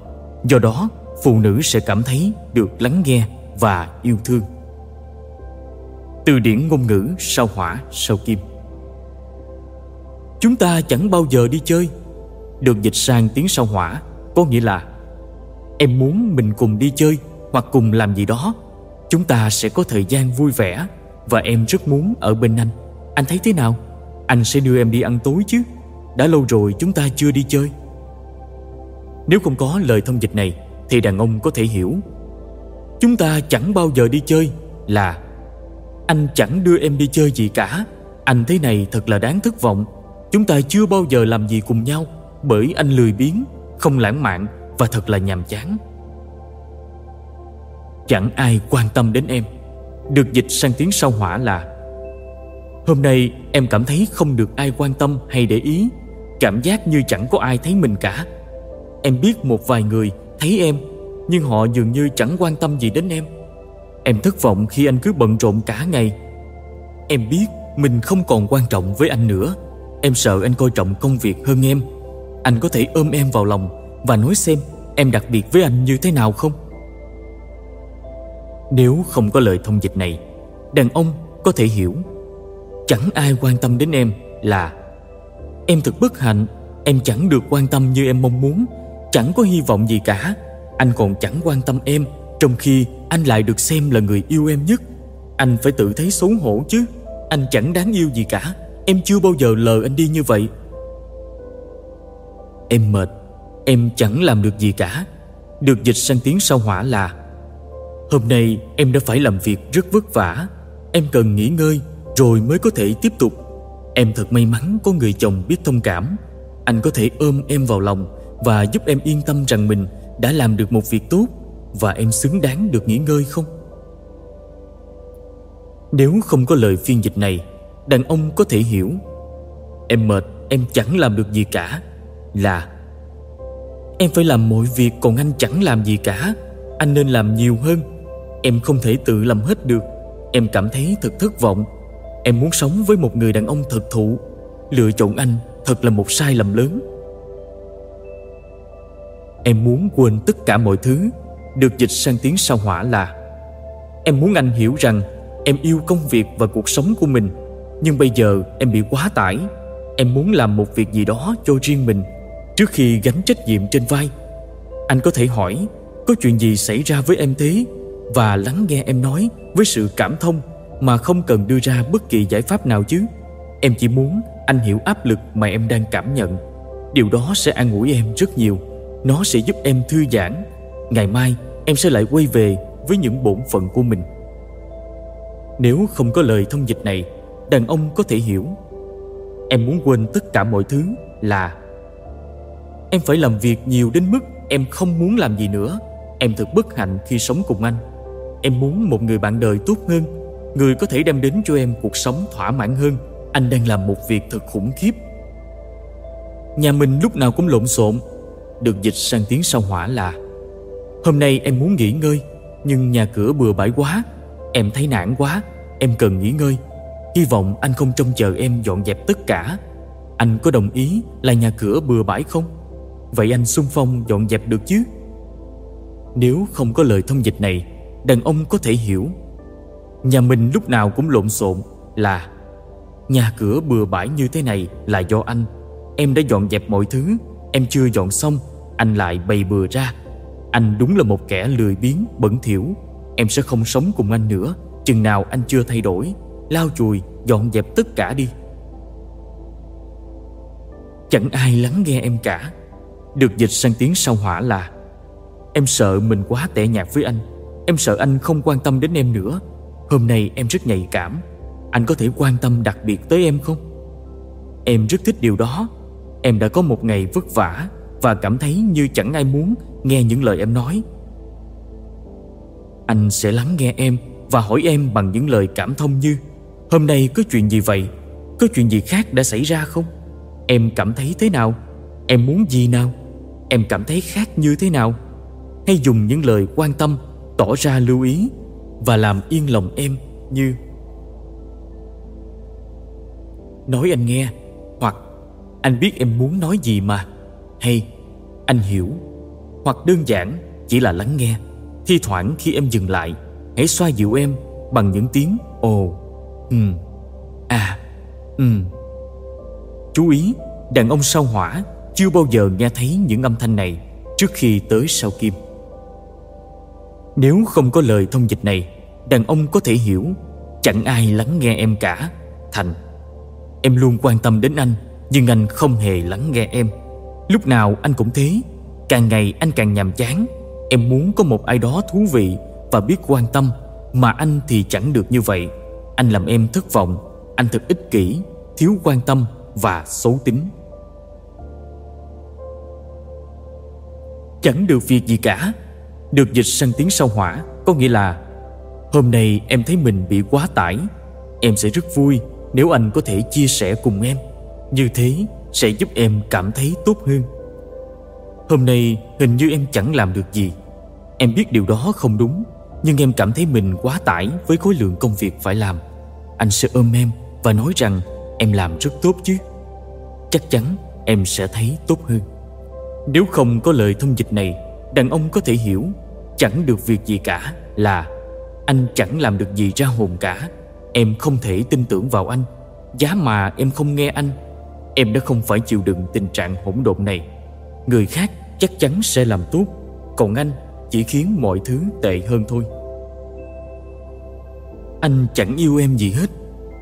Do đó, phụ nữ sẽ cảm thấy được lắng nghe và yêu thương. Từ điển ngôn ngữ sao hỏa, sao kim. Chúng ta chẳng bao giờ đi chơi. Được dịch sang tiếng sao hỏa, Có nghĩa là Em muốn mình cùng đi chơi Hoặc cùng làm gì đó. Chúng ta sẽ có thời gian vui vẻ Và em rất muốn ở bên anh. Anh thấy thế nào? Anh sẽ đưa em đi ăn tối chứ? Đã lâu rồi chúng ta chưa đi chơi. Nếu không có lời thông dịch này, Thì đàn ông có thể hiểu. Chúng ta chẳng bao giờ đi chơi Là anh chẳng đưa em đi chơi gì cả. Anh thế này thật là đáng thất vọng. Chúng ta chưa bao giờ làm gì cùng nhau, Bởi anh lười biếng, Không lãng mạn Và thật là nhàm chán. Chẳng ai quan tâm đến em. Được dịch sang tiếng sau hỏa là, Hôm nay em cảm thấy không được ai quan tâm hay để ý. Cảm giác như chẳng có ai thấy mình cả. Em biết một vài người thấy em, Nhưng họ dường như chẳng quan tâm gì đến em. Em thất vọng khi anh cứ bận rộn cả ngày. Em biết mình không còn quan trọng với anh nữa. Em sợ anh coi trọng công việc hơn em. Anh có thể ôm em vào lòng Và nói xem em đặc biệt với anh như thế nào không? Nếu không có lời thông dịch này, Đàn ông có thể hiểu. Chẳng ai quan tâm đến em là Em thật bất hạnh, Em chẳng được quan tâm như em mong muốn, Chẳng có hy vọng gì cả. Anh còn chẳng quan tâm em trong khi anh lại được xem là người yêu em nhất. Anh phải tự thấy xấu hổ chứ, Anh chẳng đáng yêu gì cả. Em chưa bao giờ lờ anh đi như vậy. Em mệt. Em chẳng làm được gì cả. Được dịch sang tiếng sao hỏa là Hôm nay em đã phải làm việc rất vất vả. Em cần nghỉ ngơi Rồi mới có thể tiếp tục. Em thật may mắn có người chồng biết thông cảm. Anh có thể ôm em vào lòng Và giúp em yên tâm rằng mình đã làm được một việc tốt và em xứng đáng được nghỉ ngơi không? Nếu không có lời phiên dịch này, đàn ông có thể hiểu. Em mệt, em chẳng làm được gì cả. Là Em phải làm mọi việc còn anh chẳng làm gì cả. Anh nên làm nhiều hơn. Em không thể tự làm hết được. Em cảm thấy thật thất vọng. Em muốn sống với một người đàn ông thật thụ. Lựa chọn anh thật là một sai lầm lớn. Em muốn quên tất cả mọi thứ. Được dịch sang tiếng sao hỏa là Em muốn anh hiểu rằng em yêu công việc và cuộc sống của mình. Nhưng bây giờ em bị quá tải. Em muốn làm một việc gì đó cho riêng mình Trước khi gánh trách nhiệm trên vai. Anh có thể hỏi, Có chuyện gì xảy ra với em thế? Và lắng nghe em nói với sự cảm thông Mà không cần đưa ra bất kỳ giải pháp nào chứ. Em chỉ muốn anh hiểu áp lực mà em đang cảm nhận. Điều đó sẽ an ủi em rất nhiều. Nó sẽ giúp em thư giãn. Ngày mai, em sẽ lại quay về với những bổn phận của mình. Nếu không có lời thông dịch này đàn ông có thể hiểu. Em muốn quên tất cả mọi thứ là em phải làm việc nhiều đến mức em không muốn làm gì nữa. Em thật bất hạnh khi sống cùng anh. Em muốn một người bạn đời tốt hơn, người có thể đem đến cho em cuộc sống thỏa mãn hơn. Anh đang làm một việc thật khủng khiếp. Nhà mình lúc nào cũng lộn xộn. Được dịch sang tiếng sao hỏa là, Hôm nay em muốn nghỉ ngơi, Nhưng nhà cửa bừa bãi quá. Em thấy nản quá, Em cần nghỉ ngơi. Hy vọng anh không trông chờ em dọn dẹp tất cả. Anh có đồng ý là nhà cửa bừa bãi không? Vậy anh xung phong dọn dẹp được chứ? Nếu không có lời thông dịch này Đàn ông có thể hiểu. Nhà mình lúc nào cũng lộn xộn là Nhà cửa bừa bãi như thế này là do anh. Em đã dọn dẹp mọi thứ Em chưa dọn xong Anh lại bày bừa ra. Anh đúng là một kẻ lười biếng, bẩn thỉu. Em sẽ không sống cùng anh nữa Chừng nào anh chưa thay đổi. Lau chùi, dọn dẹp tất cả đi. Chẳng ai lắng nghe em cả. Được dịch sang tiếng sau hỏa là Em sợ mình quá tệ nhạt với anh. Em sợ anh không quan tâm đến em nữa. Hôm nay em rất nhạy cảm. Anh có thể quan tâm đặc biệt tới em không? Em rất thích điều đó. Em đã có một ngày vất vả Và cảm thấy như chẳng ai muốn nghe những lời em nói. Anh sẽ lắng nghe em Và hỏi em bằng những lời cảm thông như Hôm nay có chuyện gì vậy? Có chuyện gì khác đã xảy ra không? Em cảm thấy thế nào? Em muốn gì nào? Em cảm thấy khác như thế nào? Hay dùng những lời quan tâm Tỏ ra lưu ý Và làm yên lòng em như Nói anh nghe Hoặc anh biết em muốn nói gì mà Hay anh hiểu Hoặc đơn giản chỉ là lắng nghe Thi thoảng khi em dừng lại Hãy xoa dịu em bằng những tiếng ồ, ừ, à, ừ. Chú ý, đàn ông sao hỏa chưa bao giờ nghe thấy những âm thanh này trước khi tới sao kim. Nếu không có lời thông dịch này, đàn ông có thể hiểu chẳng ai lắng nghe em cả. Thành, em luôn quan tâm đến anh nhưng anh không hề lắng nghe em. Lúc nào anh cũng thế Càng ngày anh càng nhàm chán. Em muốn có một ai đó thú vị Và biết quan tâm Mà anh thì chẳng được như vậy. Anh làm em thất vọng. Anh thật ích kỷ, Thiếu quan tâm Và xấu tính. Chẳng được việc gì cả. Được dịch sang tiếng sao hỏa, Có nghĩa là Hôm nay em thấy mình bị quá tải. Em sẽ rất vui nếu anh có thể chia sẻ cùng em. Như thế sẽ giúp em cảm thấy tốt hơn. Hôm nay hình như em chẳng làm được gì. Em biết điều đó không đúng. Nhưng em cảm thấy mình quá tải với khối lượng công việc phải làm. Anh sẽ ôm em và nói rằng em làm rất tốt chứ. Chắc chắn em sẽ thấy tốt hơn. Nếu không có lời thông dịch này, Đàn ông có thể hiểu. Chẳng được việc gì cả là Anh chẳng làm được gì ra hồn cả. Em không thể tin tưởng vào anh. Giá mà em không nghe anh, Em đã không phải chịu đựng tình trạng hỗn độn này. Người khác chắc chắn sẽ làm tốt. Còn anh chỉ khiến mọi thứ tệ hơn thôi. Anh chẳng yêu em gì hết.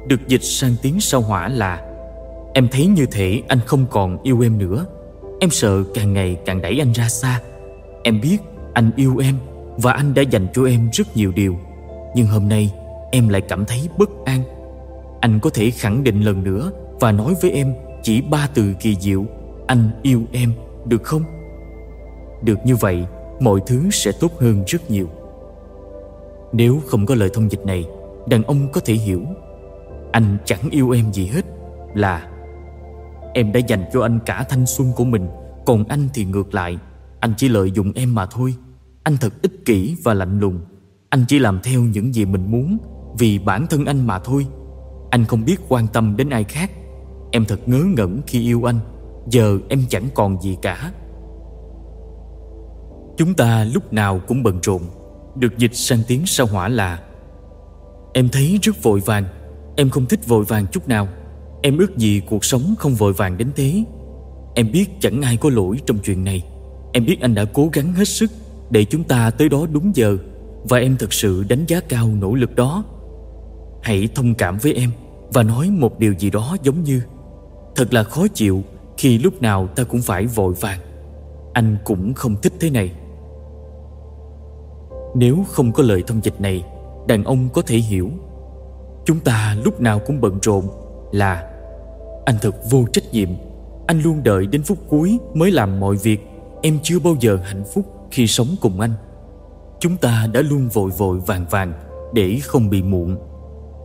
Được dịch sang tiếng sao hỏa là, Em thấy như thể anh không còn yêu em nữa. Em sợ càng ngày càng đẩy anh ra xa. Em biết anh yêu em Và anh đã dành cho em rất nhiều điều. Nhưng hôm nay, em lại cảm thấy bất an. Anh có thể khẳng định lần nữa Và nói với em chỉ ba từ kỳ diệu, anh yêu em, được không? Được như vậy mọi thứ sẽ tốt hơn rất nhiều. Nếu không có lời thông dịch này, đàn ông có thể hiểu. Anh chẳng yêu em gì hết, là em đã dành cho anh cả thanh xuân của mình, còn anh thì ngược lại. Anh chỉ lợi dụng em mà thôi. Anh thật ích kỷ và lạnh lùng. Anh chỉ làm theo những gì mình muốn, vì bản thân anh mà thôi. Anh không biết quan tâm đến ai khác. Em thật ngớ ngẩn khi yêu anh. Giờ em chẳng còn gì cả. Chúng ta lúc nào cũng bận rộn. Được dịch sang tiếng sao hỏa là, Em thấy rất vội vàng. Em không thích vội vàng chút nào. Em ước gì cuộc sống không vội vàng đến thế. Em biết chẳng ai có lỗi trong chuyện này. Em biết anh đã cố gắng hết sức Để chúng ta tới đó đúng giờ, Và em thật sự đánh giá cao nỗ lực đó. Hãy thông cảm với em Và nói một điều gì đó giống như, Thật là khó chịu khi lúc nào ta cũng phải vội vàng. Anh cũng không thích thế này nếu không có lời thông dịch này, Đàn ông có thể hiểu. Chúng ta lúc nào cũng bận rộn là Anh thật vô trách nhiệm. Anh luôn đợi đến phút cuối mới làm mọi việc. Em chưa bao giờ hạnh phúc khi sống cùng anh. Chúng ta đã luôn vội vội vàng vàng Để không bị muộn.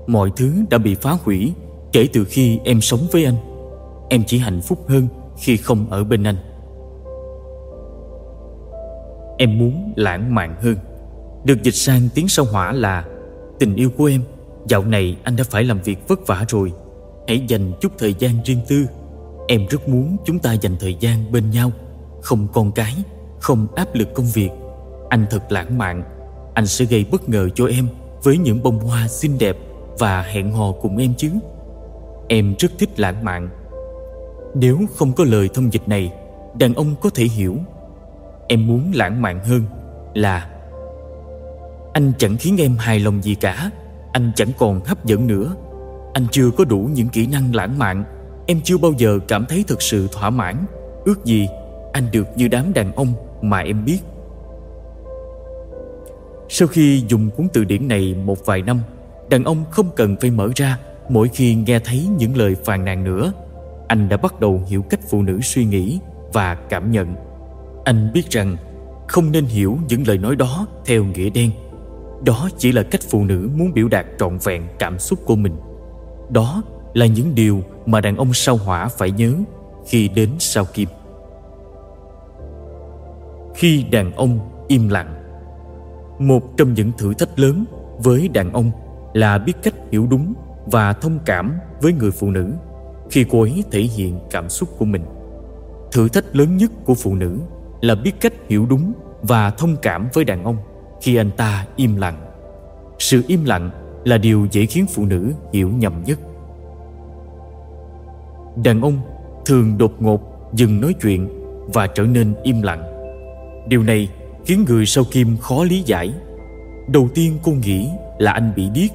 Mọi thứ đã bị phá hủy Kể từ khi em sống với anh. Em chỉ hạnh phúc hơn khi không ở bên anh. Em muốn lãng mạn hơn. Được dịch sang tiếng sâu hỏa là, Tình yêu của em, Dạo này anh đã phải làm việc vất vả rồi. Hãy dành chút thời gian riêng tư. Em rất muốn chúng ta dành thời gian bên nhau. Không con cái, Không áp lực công việc. Anh thật lãng mạn. Anh sẽ gây bất ngờ cho em Với những bông hoa xinh đẹp Và hẹn hò cùng em chứ. Em rất thích lãng mạn. Nếu không có lời thông dịch này, Đàn ông có thể hiểu. Em muốn lãng mạn hơn là anh chẳng khiến em hài lòng gì cả. Anh chẳng còn hấp dẫn nữa. Anh chưa có đủ những kỹ năng lãng mạn. Em chưa bao giờ cảm thấy thực sự thỏa mãn. Ước gì anh được như đám đàn ông mà em biết. Sau khi dùng cuốn từ điển này một vài năm, Đàn ông không cần phải mở ra Mỗi khi nghe thấy những lời phàn nàn nữa. Anh đã bắt đầu hiểu cách phụ nữ suy nghĩ Và cảm nhận. Anh biết rằng Không nên hiểu những lời nói đó Theo nghĩa đen. Đó chỉ là cách phụ nữ muốn biểu đạt trọn vẹn cảm xúc của mình. Đó là những điều mà đàn ông sao hỏa phải nhớ Khi đến sao kim. Khi đàn ông im lặng, một trong những thử thách lớn với đàn ông là biết cách hiểu đúng và thông cảm với người phụ nữ khi cô ấy thể hiện cảm xúc của mình. Thử thách lớn nhất của phụ nữ là biết cách hiểu đúng và thông cảm với đàn ông khi anh ta im lặng. Sự im lặng là điều dễ khiến phụ nữ hiểu nhầm nhất. Đàn ông thường đột ngột dừng nói chuyện và trở nên im lặng. Điều này khiến người sau kim khó lý giải. Đầu tiên cô nghĩ là anh bị điếc.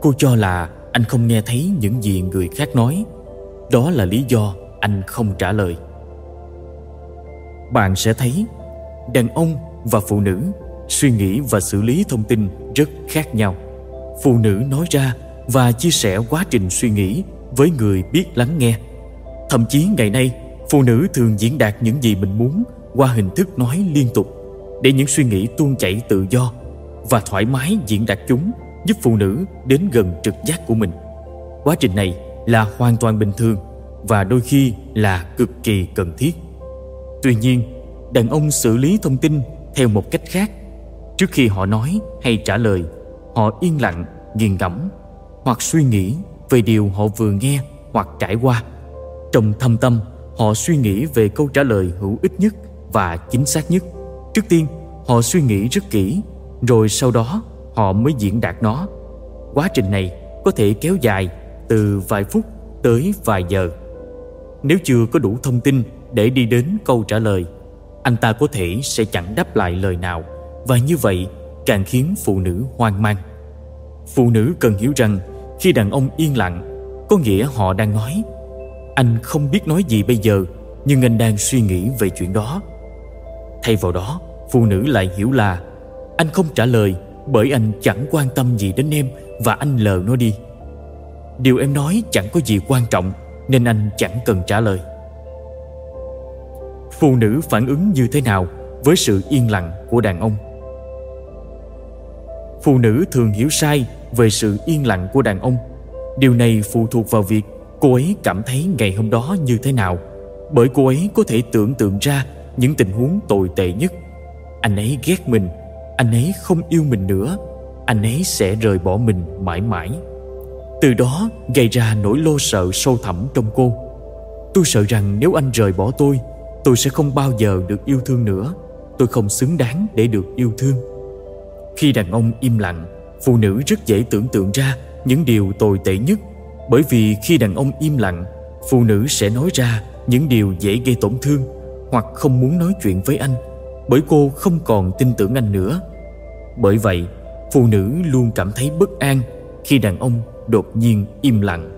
Cô cho là anh không nghe thấy những gì người khác nói. Đó là lý do anh không trả lời. Bạn sẽ thấy đàn ông và phụ nữ suy nghĩ và xử lý thông tin rất khác nhau phụ nữ nói ra và chia sẻ quá trình suy nghĩ với người biết lắng nghe thậm chí ngày nay phụ nữ thường diễn đạt những gì mình muốn qua hình thức nói liên tục để những suy nghĩ tuôn chảy tự do và thoải mái diễn đạt chúng giúp phụ nữ đến gần trực giác của mình. Quá trình này là hoàn toàn bình thường và đôi khi là cực kỳ cần thiết. Tuy nhiên, đàn ông xử lý thông tin theo một cách khác. Trước khi họ nói hay trả lời, họ yên lặng, nghiền ngẫm hoặc suy nghĩ về điều họ vừa nghe hoặc trải qua. Trong thâm tâm, họ suy nghĩ về câu trả lời hữu ích nhất và chính xác nhất. Trước tiên, họ suy nghĩ rất kỹ, rồi sau đó họ mới diễn đạt nó. Quá trình này có thể kéo dài từ vài phút tới vài giờ. Nếu chưa có đủ thông tin để đi đến câu trả lời, anh ta có thể sẽ chẳng đáp lại lời nào và như vậy càng khiến phụ nữ hoang mang. Phụ nữ cần hiểu rằng khi đàn ông yên lặng, có nghĩa họ đang nói Anh không biết nói gì bây giờ, nhưng anh đang suy nghĩ về chuyện đó. Thay vào đó, phụ nữ lại hiểu là anh không trả lời bởi anh chẳng quan tâm gì đến em và anh lờ nó đi. Điều em nói chẳng có gì quan trọng nên anh chẳng cần trả lời. Phụ nữ phản ứng như thế nào với sự yên lặng của đàn ông? Phụ nữ thường hiểu sai về sự yên lặng của đàn ông. Điều này phụ thuộc vào việc cô ấy cảm thấy ngày hôm đó như thế nào, bởi cô ấy có thể tưởng tượng ra những tình huống tồi tệ nhất. Anh ấy ghét mình, anh ấy không yêu mình nữa, anh ấy sẽ rời bỏ mình mãi mãi. Từ đó gây ra nỗi lo sợ sâu thẳm trong cô. Tôi sợ rằng nếu anh rời bỏ tôi tôi sẽ không bao giờ được yêu thương nữa. Tôi không xứng đáng để được yêu thương khi đàn ông im lặng phụ nữ rất dễ tưởng tượng ra những điều tồi tệ nhất bởi vì khi đàn ông im lặng phụ nữ sẽ nói ra những điều dễ gây tổn thương hoặc không muốn nói chuyện với anh bởi cô không còn tin tưởng anh nữa. Bởi vậy, phụ nữ luôn cảm thấy bất an khi đàn ông đột nhiên im lặng.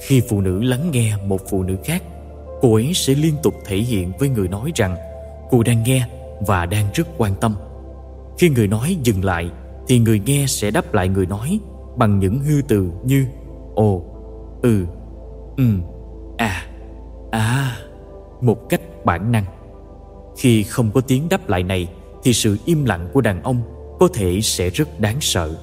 Khi phụ nữ lắng nghe một phụ nữ khác, cô ấy sẽ liên tục thể hiện với người nói rằng cô đang nghe và đang rất quan tâm. Khi người nói dừng lại thì người nghe sẽ đáp lại người nói bằng những hư từ như ồ, ừ, ừ, à, à, một cách bản năng. Khi không có tiếng đáp lại này thì sự im lặng của đàn ông có thể sẽ rất đáng sợ.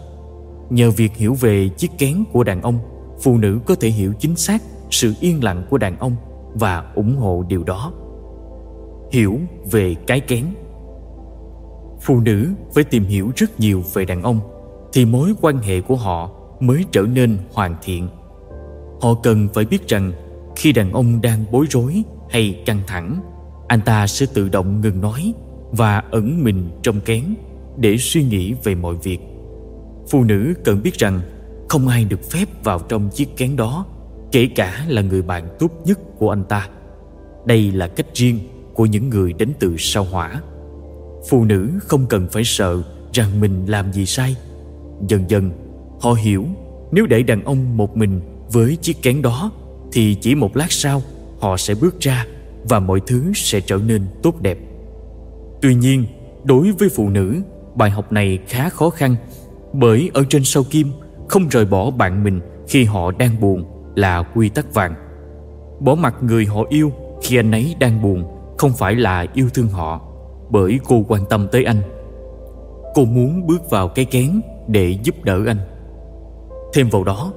Nhờ việc hiểu về chiếc kén của đàn ông, phụ nữ có thể hiểu chính xác sự yên lặng của đàn ông và ủng hộ điều đó. Hiểu về cái kén Phụ nữ phải tìm hiểu rất nhiều về đàn ông, thì mối quan hệ của họ mới trở nên hoàn thiện. Họ cần phải biết rằng, khi đàn ông đang bối rối hay căng thẳng, anh ta sẽ tự động ngừng nói và ẩn mình trong kén để suy nghĩ về mọi việc. Phụ nữ cần biết rằng, không ai được phép vào trong chiếc kén đó, kể cả là người bạn tốt nhất của anh ta. Đây là cách riêng của những người đến từ sao hỏa phụ nữ không cần phải sợ rằng mình làm gì sai. Dần dần, họ hiểu nếu để đàn ông một mình với chiếc kén đó thì chỉ một lát sau họ sẽ bước ra và mọi thứ sẽ trở nên tốt đẹp. Tuy nhiên, đối với phụ nữ, bài học này khá khó khăn bởi ở trên sau kim không rời bỏ bạn mình khi họ đang buồn là quy tắc vàng. Bỏ mặt người họ yêu khi anh ấy đang buồn không phải là yêu thương họ bởi cô quan tâm tới anh. Cô muốn bước vào cái kén để giúp đỡ anh. Thêm vào đó,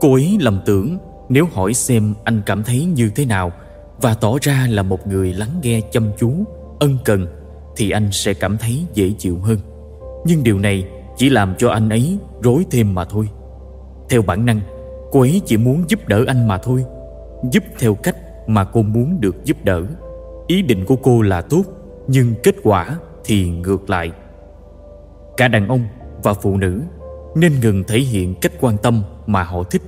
cô ấy lầm tưởng nếu hỏi xem anh cảm thấy như thế nào và tỏ ra là một người lắng nghe chăm chú, ân cần thì anh sẽ cảm thấy dễ chịu hơn. Nhưng điều này chỉ làm cho anh ấy rối thêm mà thôi. Theo bản năng, cô ấy chỉ muốn giúp đỡ anh mà thôi. Giúp theo cách mà cô muốn được giúp đỡ. Ý định của cô là tốt nhưng kết quả thì ngược lại. Cả đàn ông và phụ nữ nên ngừng thể hiện cách quan tâm mà họ thích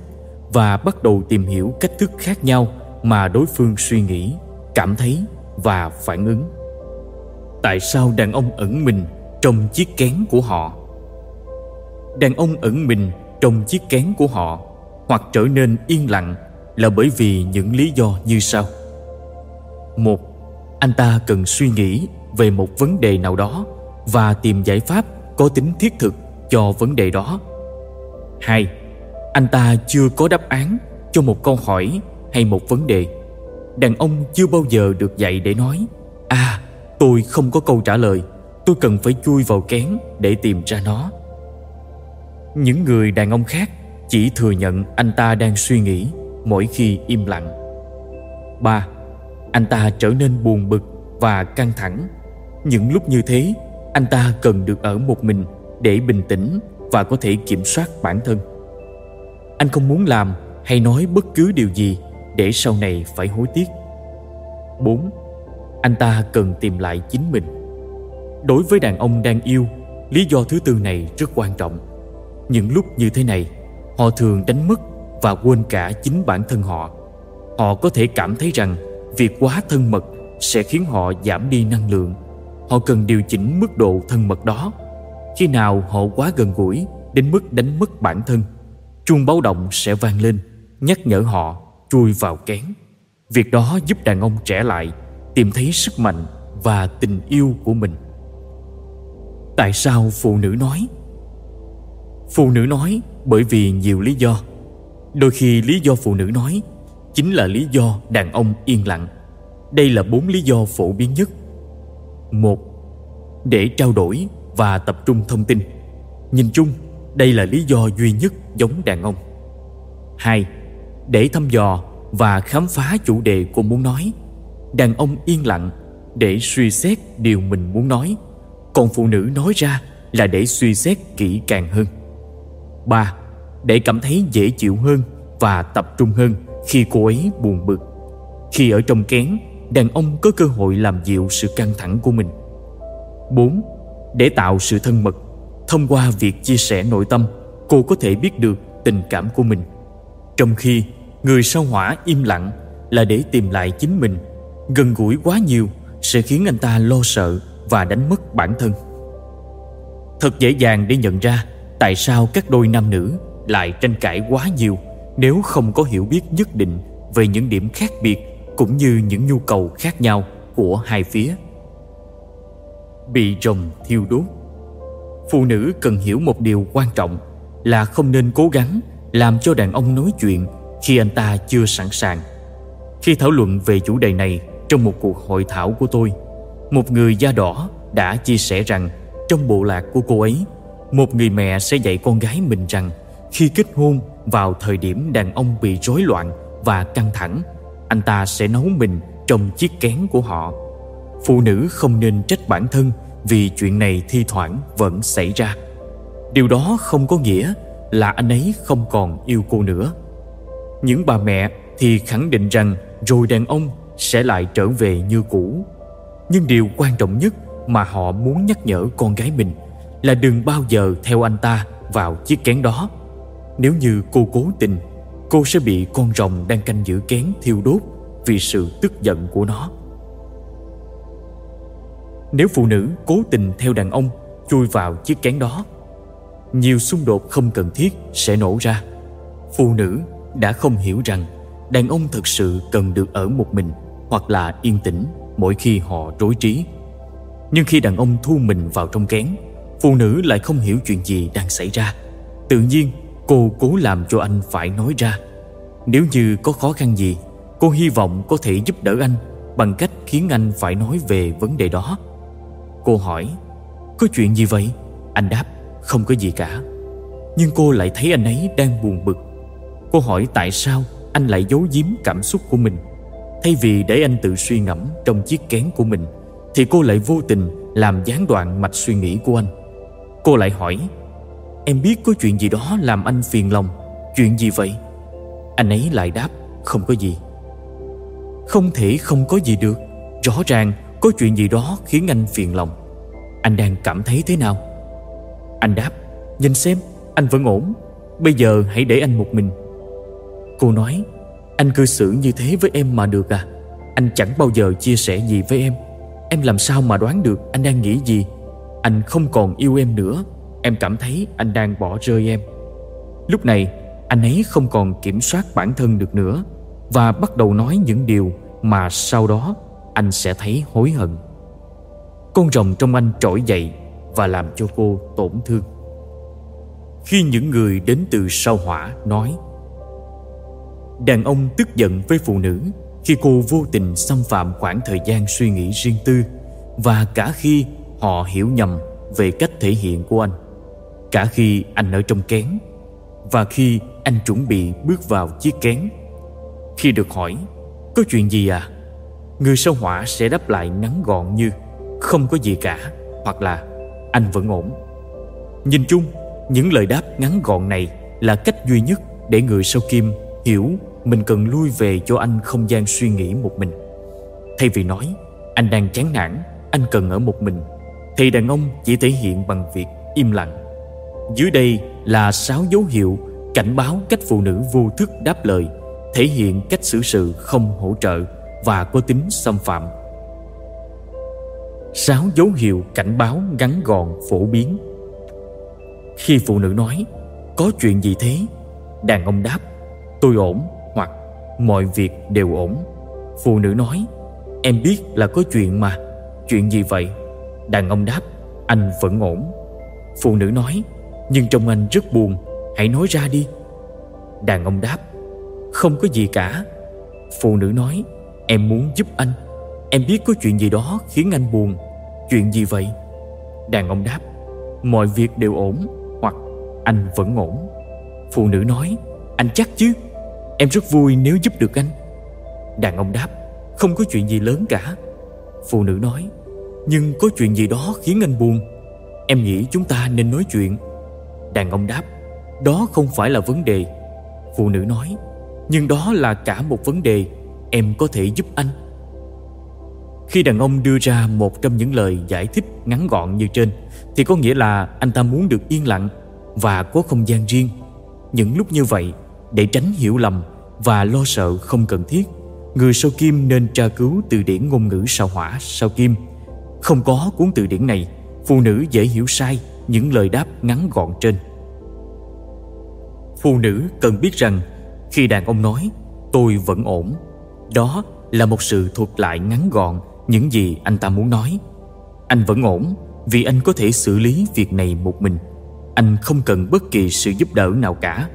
và bắt đầu tìm hiểu cách thức khác nhau mà đối phương suy nghĩ, cảm thấy và phản ứng. Tại sao đàn ông ẩn mình trong chiếc kén của họ? Đàn ông ẩn mình trong chiếc kén của họ hoặc trở nên yên lặng là bởi vì những lý do như sau. Một anh ta cần suy nghĩ về một vấn đề nào đó và tìm giải pháp có tính thiết thực cho vấn đề đó. Hai, anh ta chưa có đáp án cho một câu hỏi hay một vấn đề. Đàn ông chưa bao giờ được dạy để nói à tôi không có câu trả lời, tôi cần phải chui vào kén để tìm ra nó. Những người đàn ông khác chỉ thừa nhận anh ta đang suy nghĩ mỗi khi im lặng. Ba anh ta trở nên buồn bực và căng thẳng. Những lúc như thế, anh ta cần được ở một mình để bình tĩnh và có thể kiểm soát bản thân. Anh không muốn làm hay nói bất cứ điều gì để sau này phải hối tiếc. 4. Anh ta cần tìm lại chính mình. Đối với đàn ông đang yêu, Lý do thứ tư này rất quan trọng. Những lúc như thế này, Họ thường đánh mất và quên cả chính bản thân họ. Họ có thể cảm thấy rằng Việc quá thân mật sẽ khiến họ giảm đi năng lượng. Họ cần điều chỉnh mức độ thân mật đó. Khi nào họ quá gần gũi, Đến mức đánh mất bản thân, Chuông báo động sẽ vang lên, Nhắc nhở họ chui vào kén. Việc đó giúp đàn ông trẻ lại Tìm thấy sức mạnh và tình yêu của mình. Tại sao phụ nữ nói? Phụ nữ nói bởi vì nhiều lý do. Đôi khi lý do phụ nữ nói Chính là lý do đàn ông yên lặng. Đây là bốn lý do phổ biến nhất. Một Để trao đổi và tập trung thông tin. Nhìn chung, đây là lý do duy nhất giống đàn ông. 2. Để thăm dò và khám phá chủ đề cô muốn nói. Đàn ông yên lặng để suy xét điều mình muốn nói. Còn phụ nữ nói ra là để suy xét kỹ càng hơn. 3. Để cảm thấy dễ chịu hơn và tập trung hơn khi cô ấy buồn bực Khi ở trong kén, đàn ông có cơ hội làm dịu sự căng thẳng của mình. 4. Để tạo sự thân mật. Thông qua việc chia sẻ nội tâm Cô có thể biết được tình cảm của mình. Trong khi người sao hỏa im lặng Là để tìm lại chính mình Gần gũi quá nhiều Sẽ khiến anh ta lo sợ Và đánh mất bản thân. Thật dễ dàng để nhận ra Tại sao các đôi nam nữ Lại tranh cãi quá nhiều. Nếu không có hiểu biết nhất định Về những điểm khác biệt Cũng như những nhu cầu khác nhau Của hai phía Bị rồng thiêu đốt phụ nữ cần hiểu một điều quan trọng là không nên cố gắng làm cho đàn ông nói chuyện khi anh ta chưa sẵn sàng. Khi thảo luận về chủ đề này trong một cuộc hội thảo của tôi, một người da đỏ đã chia sẻ rằng trong bộ lạc của cô ấy, một người mẹ sẽ dạy con gái mình rằng khi kết hôn vào thời điểm đàn ông bị rối loạn và căng thẳng, anh ta sẽ nấu mình trong chiếc kén của họ. Phụ nữ không nên trách bản thân vì chuyện này thi thoảng vẫn xảy ra. Điều đó không có nghĩa là anh ấy không còn yêu cô nữa. Những bà mẹ thì khẳng định rằng rồi đàn ông sẽ lại trở về như cũ. Nhưng điều quan trọng nhất mà họ muốn nhắc nhở con gái mình là đừng bao giờ theo anh ta vào chiếc kén đó nếu như cô cố tình, cô sẽ bị con rồng đang canh giữ kén thiêu đốt vì sự tức giận của nó. Nếu phụ nữ cố tình theo đàn ông chui vào chiếc kén đó, nhiều xung đột không cần thiết sẽ nổ ra. Phụ nữ đã không hiểu rằng đàn ông thực sự cần được ở một mình hoặc là yên tĩnh mỗi khi họ rối trí. Nhưng khi đàn ông thu mình vào trong kén, Phụ nữ lại không hiểu chuyện gì đang xảy ra. Tự nhiên cô cố làm cho anh phải nói ra. Nếu như có khó khăn gì, Cô hy vọng có thể giúp đỡ anh Bằng cách khiến anh phải nói về vấn đề đó. Cô hỏi, Có chuyện gì vậy? Anh đáp, Không có gì cả. Nhưng cô lại thấy anh ấy đang buồn bực. Cô hỏi, tại sao anh lại giấu giếm cảm xúc của mình? Thay vì để anh tự suy ngẫm trong chiếc kén của mình, Thì cô lại vô tình làm gián đoạn mạch suy nghĩ của anh. Cô lại hỏi Em biết có chuyện gì đó làm anh phiền lòng. Chuyện gì vậy? Anh ấy lại đáp, Không có gì. Không thể không có gì được. Rõ ràng có chuyện gì đó khiến anh phiền lòng. Anh đang cảm thấy thế nào? Anh đáp, Nhìn xem, anh vẫn ổn. Bây giờ hãy để anh một mình. Cô nói, Anh cư xử như thế với em mà được à? Anh chẳng bao giờ chia sẻ gì với em. Em làm sao mà đoán được anh đang nghĩ gì? Anh không còn yêu em nữa. Em cảm thấy anh đang bỏ rơi em. Lúc này, anh ấy không còn kiểm soát bản thân được nữa Và bắt đầu nói những điều Mà sau đó anh sẽ thấy hối hận. Con rồng trong anh trỗi dậy Và làm cho cô tổn thương. Khi những người đến từ sao hỏa nói, Đàn ông tức giận với phụ nữ khi cô vô tình xâm phạm khoảng thời gian suy nghĩ riêng tư và cả khi họ hiểu nhầm về cách thể hiện của anh cả khi anh ở trong kén và khi anh chuẩn bị bước vào chiếc kén, khi được hỏi, có chuyện gì à? Người sao hỏa sẽ đáp lại ngắn gọn như, không có gì cả. Hoặc là, anh vẫn ổn. Nhìn chung, những lời đáp ngắn gọn này là cách duy nhất để người sao kim hiểu mình cần lui về cho anh không gian suy nghĩ một mình. Thay vì nói, anh đang chán nản, anh cần ở một mình, thì đàn ông chỉ thể hiện bằng việc im lặng dưới đây là sáu dấu hiệu cảnh báo cách phụ nữ vô thức đáp lời, thể hiện cách xử sự không hỗ trợ và có tính xâm phạm. Sáu dấu hiệu cảnh báo ngắn gọn, phổ biến. Khi phụ nữ nói, có chuyện gì thế? Đàn ông đáp, tôi ổn, hoặc mọi việc đều ổn. Phụ nữ nói, em biết là có chuyện mà, chuyện gì vậy? Đàn ông đáp, anh vẫn ổn. Phụ nữ nói nhưng trong anh rất buồn. Hãy nói ra đi. Đàn ông đáp, không có gì cả. Phụ nữ nói, em muốn giúp anh. Em biết có chuyện gì đó khiến anh buồn. Chuyện gì vậy? Đàn ông đáp, mọi việc đều ổn, hoặc anh vẫn ổn. Phụ nữ nói, anh chắc chứ? Em rất vui nếu giúp được anh. Đàn ông đáp, Không có chuyện gì lớn cả. Phụ nữ nói, Nhưng có chuyện gì đó khiến anh buồn. Em nghĩ chúng ta nên nói chuyện. Đàn ông đáp, Đó không phải là vấn đề. Phụ nữ nói, Nhưng đó là cả một vấn đề, Em có thể giúp anh. Khi đàn ông đưa ra một trong những lời giải thích ngắn gọn như trên, Thì có nghĩa là anh ta muốn được yên lặng Và có không gian riêng. Những lúc như vậy, để tránh hiểu lầm và lo sợ không cần thiết, người sao kim nên tra cứu từ điển ngôn ngữ sao hỏa sao kim. Không có cuốn từ điển này, phụ nữ dễ hiểu sai những lời đáp ngắn gọn trên. Phụ nữ cần biết rằng, khi đàn ông nói, tôi vẫn ổn, đó là một sự thuật lại ngắn gọn những gì anh ta muốn nói. Anh vẫn ổn vì anh có thể xử lý việc này một mình. Anh không cần bất kỳ sự giúp đỡ nào cả.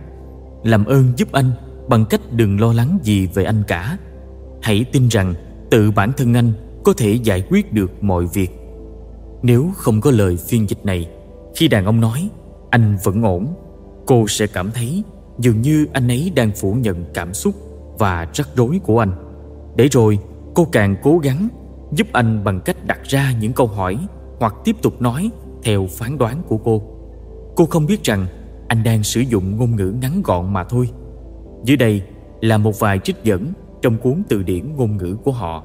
Làm ơn giúp anh bằng cách đừng lo lắng gì về anh cả. Hãy tin rằng tự bản thân anh có thể giải quyết được mọi việc. Nếu không có lời phiên dịch này khi đàn ông nói, anh vẫn ổn. Cô sẽ cảm thấy dường như anh ấy đang phủ nhận cảm xúc và rắc rối của anh. Để rồi, cô càng cố gắng giúp anh bằng cách đặt ra những câu hỏi hoặc tiếp tục nói theo phán đoán của cô. Cô không biết rằng anh đang sử dụng ngôn ngữ ngắn gọn mà thôi. Dưới đây là một vài trích dẫn trong cuốn từ điển ngôn ngữ của họ.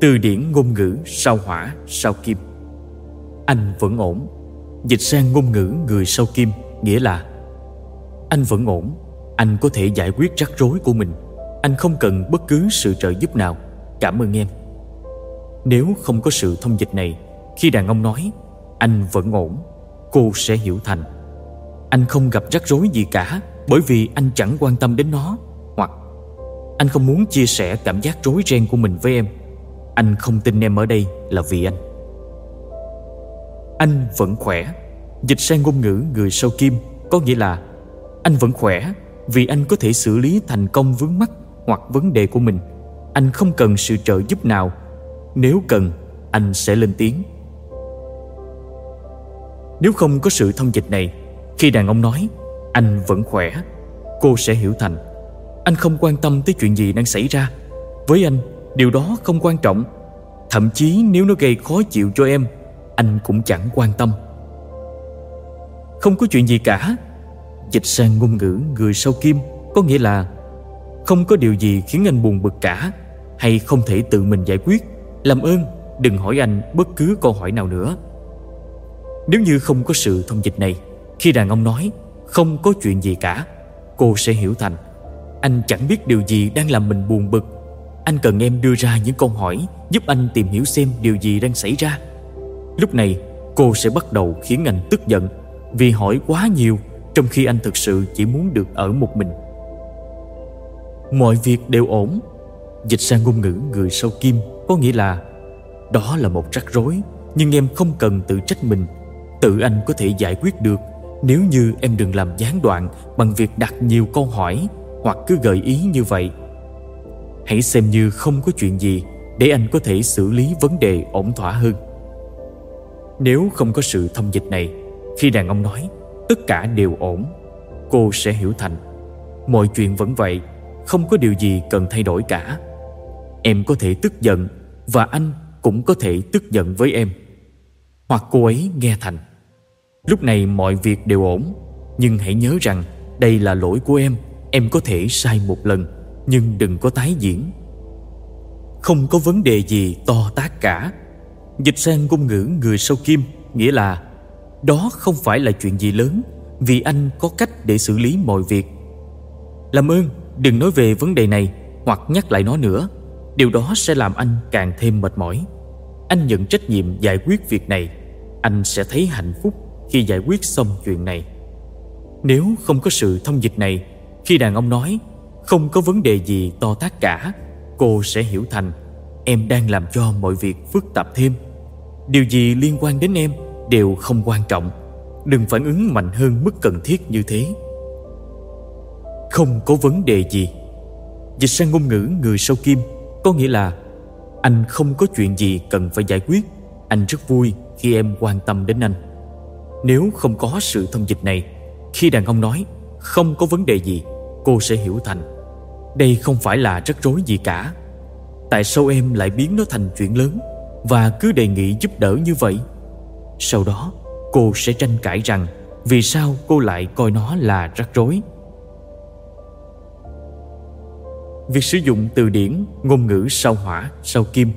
Từ điển ngôn ngữ sao hỏa, sao kim anh vẫn ổn. Dịch sang ngôn ngữ người sau kim, nghĩa là, anh vẫn ổn. Anh có thể giải quyết rắc rối của mình. Anh không cần bất cứ sự trợ giúp nào. Cảm ơn em. Nếu không có sự thông dịch này, khi đàn ông nói, anh vẫn ổn, cô sẽ hiểu thành. Anh không gặp rắc rối gì cả, bởi vì anh chẳng quan tâm đến nó, hoặc anh không muốn chia sẻ cảm giác rối ren của mình với em. Anh không tin em ở đây là vì anh. Anh vẫn khỏe. Dịch sang ngôn ngữ người sau kim Có nghĩa là Anh vẫn khỏe Vì anh có thể xử lý thành công vướng mắc Hoặc vấn đề của mình. Anh không cần sự trợ giúp nào. Nếu cần, anh sẽ lên tiếng. Nếu không có sự thông dịch này, Khi đàn ông nói, Anh vẫn khỏe, Cô sẽ hiểu thành, Anh không quan tâm tới chuyện gì đang xảy ra. Với anh, Điều đó không quan trọng. Thậm chí nếu nó gây khó chịu cho em anh cũng chẳng quan tâm. Không có chuyện gì cả. Dịch sang ngôn ngữ người sau kim Có nghĩa là Không có điều gì khiến anh buồn bực cả Hay không thể tự mình giải quyết. Làm ơn, đừng hỏi anh bất cứ câu hỏi nào nữa. Nếu như không có sự thông dịch này, Khi đàn ông nói Không có chuyện gì cả, Cô sẽ hiểu thành Anh chẳng biết điều gì đang làm mình buồn bực. Anh cần em đưa ra những câu hỏi Giúp anh tìm hiểu xem điều gì đang xảy ra. Lúc này, cô sẽ bắt đầu khiến anh tức giận Vì hỏi quá nhiều Trong khi anh thực sự chỉ muốn được ở một mình. Mọi việc đều ổn. Dịch sang ngôn ngữ người sau kim Có nghĩa là Đó là một rắc rối, Nhưng em không cần tự trách mình. Tự anh có thể giải quyết được Nếu như em đừng làm gián đoạn Bằng việc đặt nhiều câu hỏi Hoặc cứ gợi ý như vậy. Hãy xem như không có chuyện gì Để anh có thể xử lý vấn đề ổn thỏa hơn. Nếu không có sự thông dịch này, Khi đàn ông nói, Tất cả đều ổn, Cô sẽ hiểu thành. Mọi chuyện vẫn vậy, Không có điều gì cần thay đổi cả. Em có thể tức giận, Và anh cũng có thể tức giận với em. Hoặc cô ấy nghe thành. Lúc này mọi việc đều ổn, Nhưng hãy nhớ rằng Đây là lỗi của em. Em có thể sai một lần, Nhưng đừng có tái diễn. Không có vấn đề gì to tác cả. Dịch sang ngôn ngữ người sâu kim, Nghĩa là, Đó không phải là chuyện gì lớn, Vì anh có cách để xử lý mọi việc. Làm ơn, đừng nói về vấn đề này, Hoặc nhắc lại nó nữa. Điều đó sẽ làm anh càng thêm mệt mỏi. Anh nhận trách nhiệm giải quyết việc này. Anh sẽ thấy hạnh phúc khi giải quyết xong chuyện này. Nếu không có sự thông dịch này, Khi đàn ông nói, Không có vấn đề gì to tác cả Cô sẽ hiểu thành. Em đang làm cho mọi việc phức tạp thêm. Điều gì liên quan đến em Đều không quan trọng. Đừng phản ứng mạnh hơn mức cần thiết như thế. Không có vấn đề gì. Dịch sang ngôn ngữ người sau kim Có nghĩa là Anh không có chuyện gì cần phải giải quyết. Anh rất vui khi em quan tâm đến anh. Nếu không có sự thông dịch này, Khi đàn ông nói Không có vấn đề gì, Cô sẽ hiểu thành. Đây không phải là rắc rối gì cả. Tại sao em lại biến nó thành chuyện lớn Và cứ đề nghị giúp đỡ như vậy Sau đó cô sẽ tranh cãi rằng Vì sao cô lại coi nó là rắc rối Việc sử dụng từ điển ngôn ngữ sao hỏa, sao kim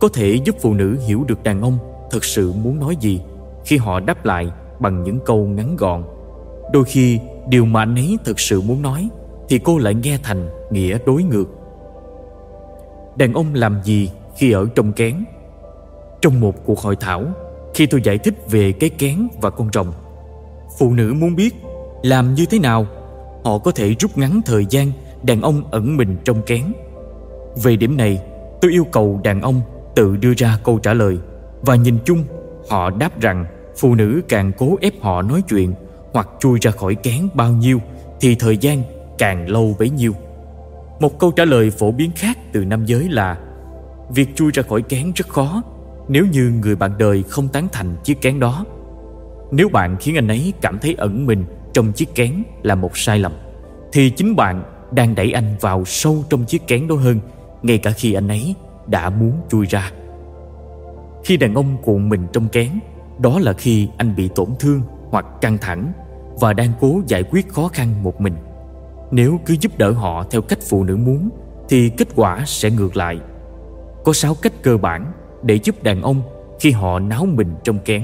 có thể giúp phụ nữ hiểu được đàn ông thực sự muốn nói gì khi họ đáp lại bằng những câu ngắn gọn. Đôi khi điều mà anh ấy thực sự muốn nói thì cô lại nghe thành nghĩa đối ngược. Đàn ông làm gì khi ở trong kén? Trong một cuộc hội thảo, khi tôi giải thích về cái kén và con rồng, phụ nữ muốn biết làm như thế nào họ có thể rút ngắn thời gian đàn ông ẩn mình trong kén. Về điểm này, tôi yêu cầu đàn ông tự đưa ra câu trả lời và nhìn chung họ đáp rằng phụ nữ càng cố ép họ nói chuyện hoặc chui ra khỏi kén bao nhiêu thì thời gian càng lâu bấy nhiêu. Một câu trả lời phổ biến khác từ nam giới là Việc chui ra khỏi kén rất khó nếu như người bạn đời không tán thành chiếc kén đó. Nếu bạn khiến anh ấy cảm thấy ẩn mình trong chiếc kén là một sai lầm thì chính bạn đang đẩy anh vào sâu trong chiếc kén đó hơn ngay cả khi anh ấy đã muốn chui ra. Khi đàn ông cuộn mình trong kén, đó là khi anh bị tổn thương hoặc căng thẳng và đang cố giải quyết khó khăn một mình. Nếu cứ giúp đỡ họ theo cách phụ nữ muốn thì kết quả sẽ ngược lại. Có sáu cách cơ bản để giúp đàn ông khi họ náo mình trong kén.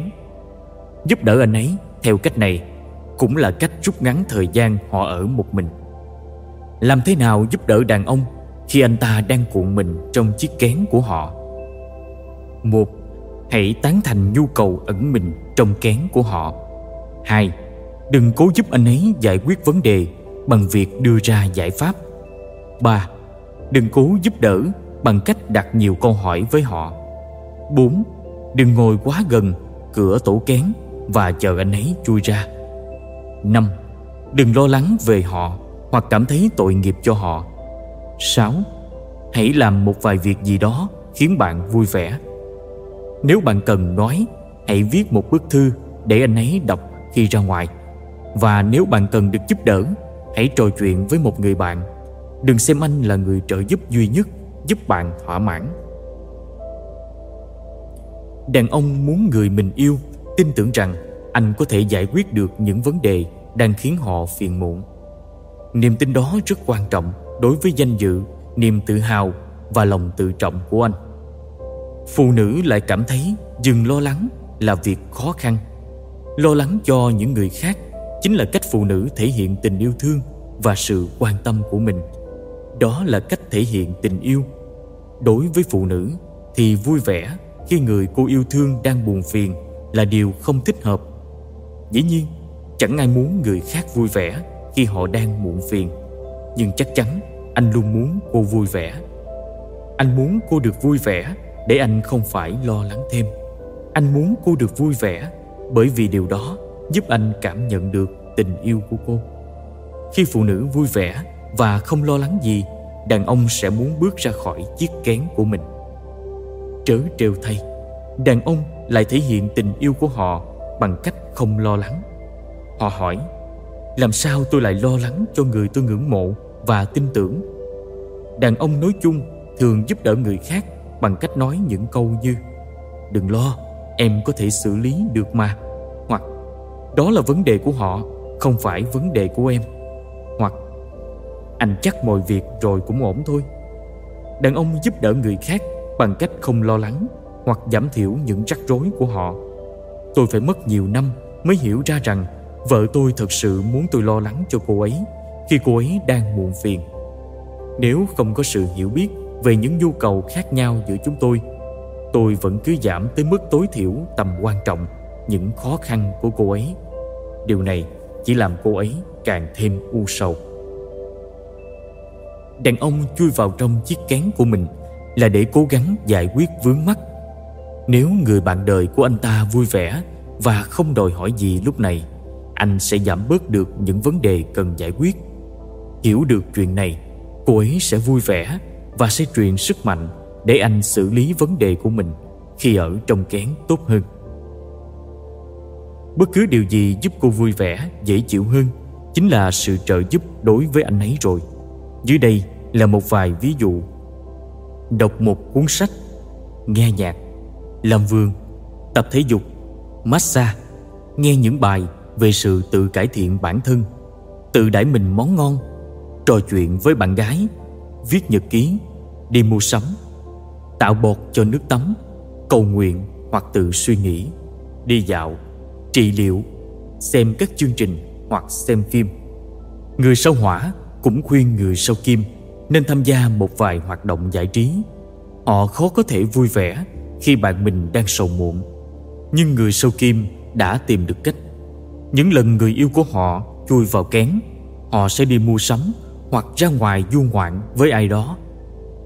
Giúp đỡ anh ấy theo cách này cũng là cách rút ngắn thời gian họ ở một mình. Làm thế nào giúp đỡ đàn ông khi anh ta đang cuộn mình trong chiếc kén của họ? Một, hãy tán thành nhu cầu ẩn mình trong kén của họ. Hai, đừng cố giúp anh ấy giải quyết vấn đề bằng việc đưa ra giải pháp. Ba, đừng cố giúp đỡ bằng cách đặt nhiều câu hỏi với họ. Bốn, đừng ngồi quá gần cửa tổ kén và chờ anh ấy chui ra. 5. Đừng lo lắng về họ hoặc cảm thấy tội nghiệp cho họ. 6. Hãy làm một vài việc gì đó khiến bạn vui vẻ. Nếu bạn cần nói, hãy viết một bức thư để anh ấy đọc khi ra ngoài. Và nếu bạn cần được giúp đỡ, hãy trò chuyện với một người bạn. Đừng xem anh là người trợ giúp duy nhất giúp bạn thỏa mãn. Đàn ông muốn người mình yêu tin tưởng rằng anh có thể giải quyết được những vấn đề đang khiến họ phiền muộn. Niềm tin đó rất quan trọng đối với danh dự, niềm tự hào và lòng tự trọng của anh. Phụ nữ lại cảm thấy dừng lo lắng là việc khó khăn. Lo lắng cho những người khác chính là cách phụ nữ thể hiện tình yêu thương và sự quan tâm của mình. Đó là cách thể hiện tình yêu. Đối với phụ nữ thì vui vẻ khi người cô yêu thương đang buồn phiền là điều không thích hợp. Dĩ nhiên, chẳng ai muốn người khác vui vẻ khi họ đang muộn phiền. Nhưng chắc chắn anh luôn muốn cô vui vẻ. Anh muốn cô được vui vẻ để anh không phải lo lắng thêm. Anh muốn cô được vui vẻ bởi vì điều đó giúp anh cảm nhận được tình yêu của cô. Khi phụ nữ vui vẻ và không lo lắng gì, đàn ông sẽ muốn bước ra khỏi chiếc kén của mình. Trớ trêu thay, đàn ông lại thể hiện tình yêu của họ bằng cách không lo lắng. Họ hỏi, làm sao tôi lại lo lắng cho người tôi ngưỡng mộ và tin tưởng? Đàn ông nói chung thường giúp đỡ người khác bằng cách nói những câu như Đừng lo, em có thể xử lý được mà. Đó là vấn đề của họ, không phải vấn đề của em. Hoặc anh chắc mọi việc rồi cũng ổn thôi. Đàn ông giúp đỡ người khác bằng cách không lo lắng hoặc giảm thiểu những rắc rối của họ. Tôi phải mất nhiều năm mới hiểu ra rằng vợ tôi thật sự muốn tôi lo lắng cho cô ấy khi cô ấy đang muộn phiền. Nếu không có sự hiểu biết về những nhu cầu khác nhau giữa chúng tôi, tôi vẫn cứ giảm tới mức tối thiểu tầm quan trọng những khó khăn của cô ấy. Điều này chỉ làm cô ấy càng thêm u sầu. Đàn ông chui vào trong chiếc kén của mình là để cố gắng giải quyết vướng mắc nếu người bạn đời của anh ta vui vẻ và không đòi hỏi gì lúc này, anh sẽ giảm bớt được những vấn đề cần giải quyết. Hiểu được chuyện này, cô ấy sẽ vui vẻ và sẽ truyền sức mạnh để anh xử lý vấn đề của mình khi ở trong kén tốt hơn. Bất cứ điều gì giúp cô vui vẻ, dễ chịu hơn chính là sự trợ giúp đối với anh ấy rồi. Dưới đây là một vài ví dụ. Đọc một cuốn sách, nghe nhạc, làm vườn, tập thể dục, massage, nghe những bài về sự tự cải thiện bản thân, tự đãi mình món ngon, trò chuyện với bạn gái, viết nhật ký, đi mua sắm, tạo bột cho nước tắm, cầu nguyện hoặc tự suy nghĩ, đi dạo, trị liệu, xem các chương trình hoặc xem phim. Người sau hỏa cũng khuyên người sau kim nên tham gia một vài hoạt động giải trí. Họ khó có thể vui vẻ khi bạn mình đang sầu muộn. Nhưng người sau kim đã tìm được cách. Những lần người yêu của họ chui vào kén họ sẽ đi mua sắm hoặc ra ngoài du ngoạn với ai đó.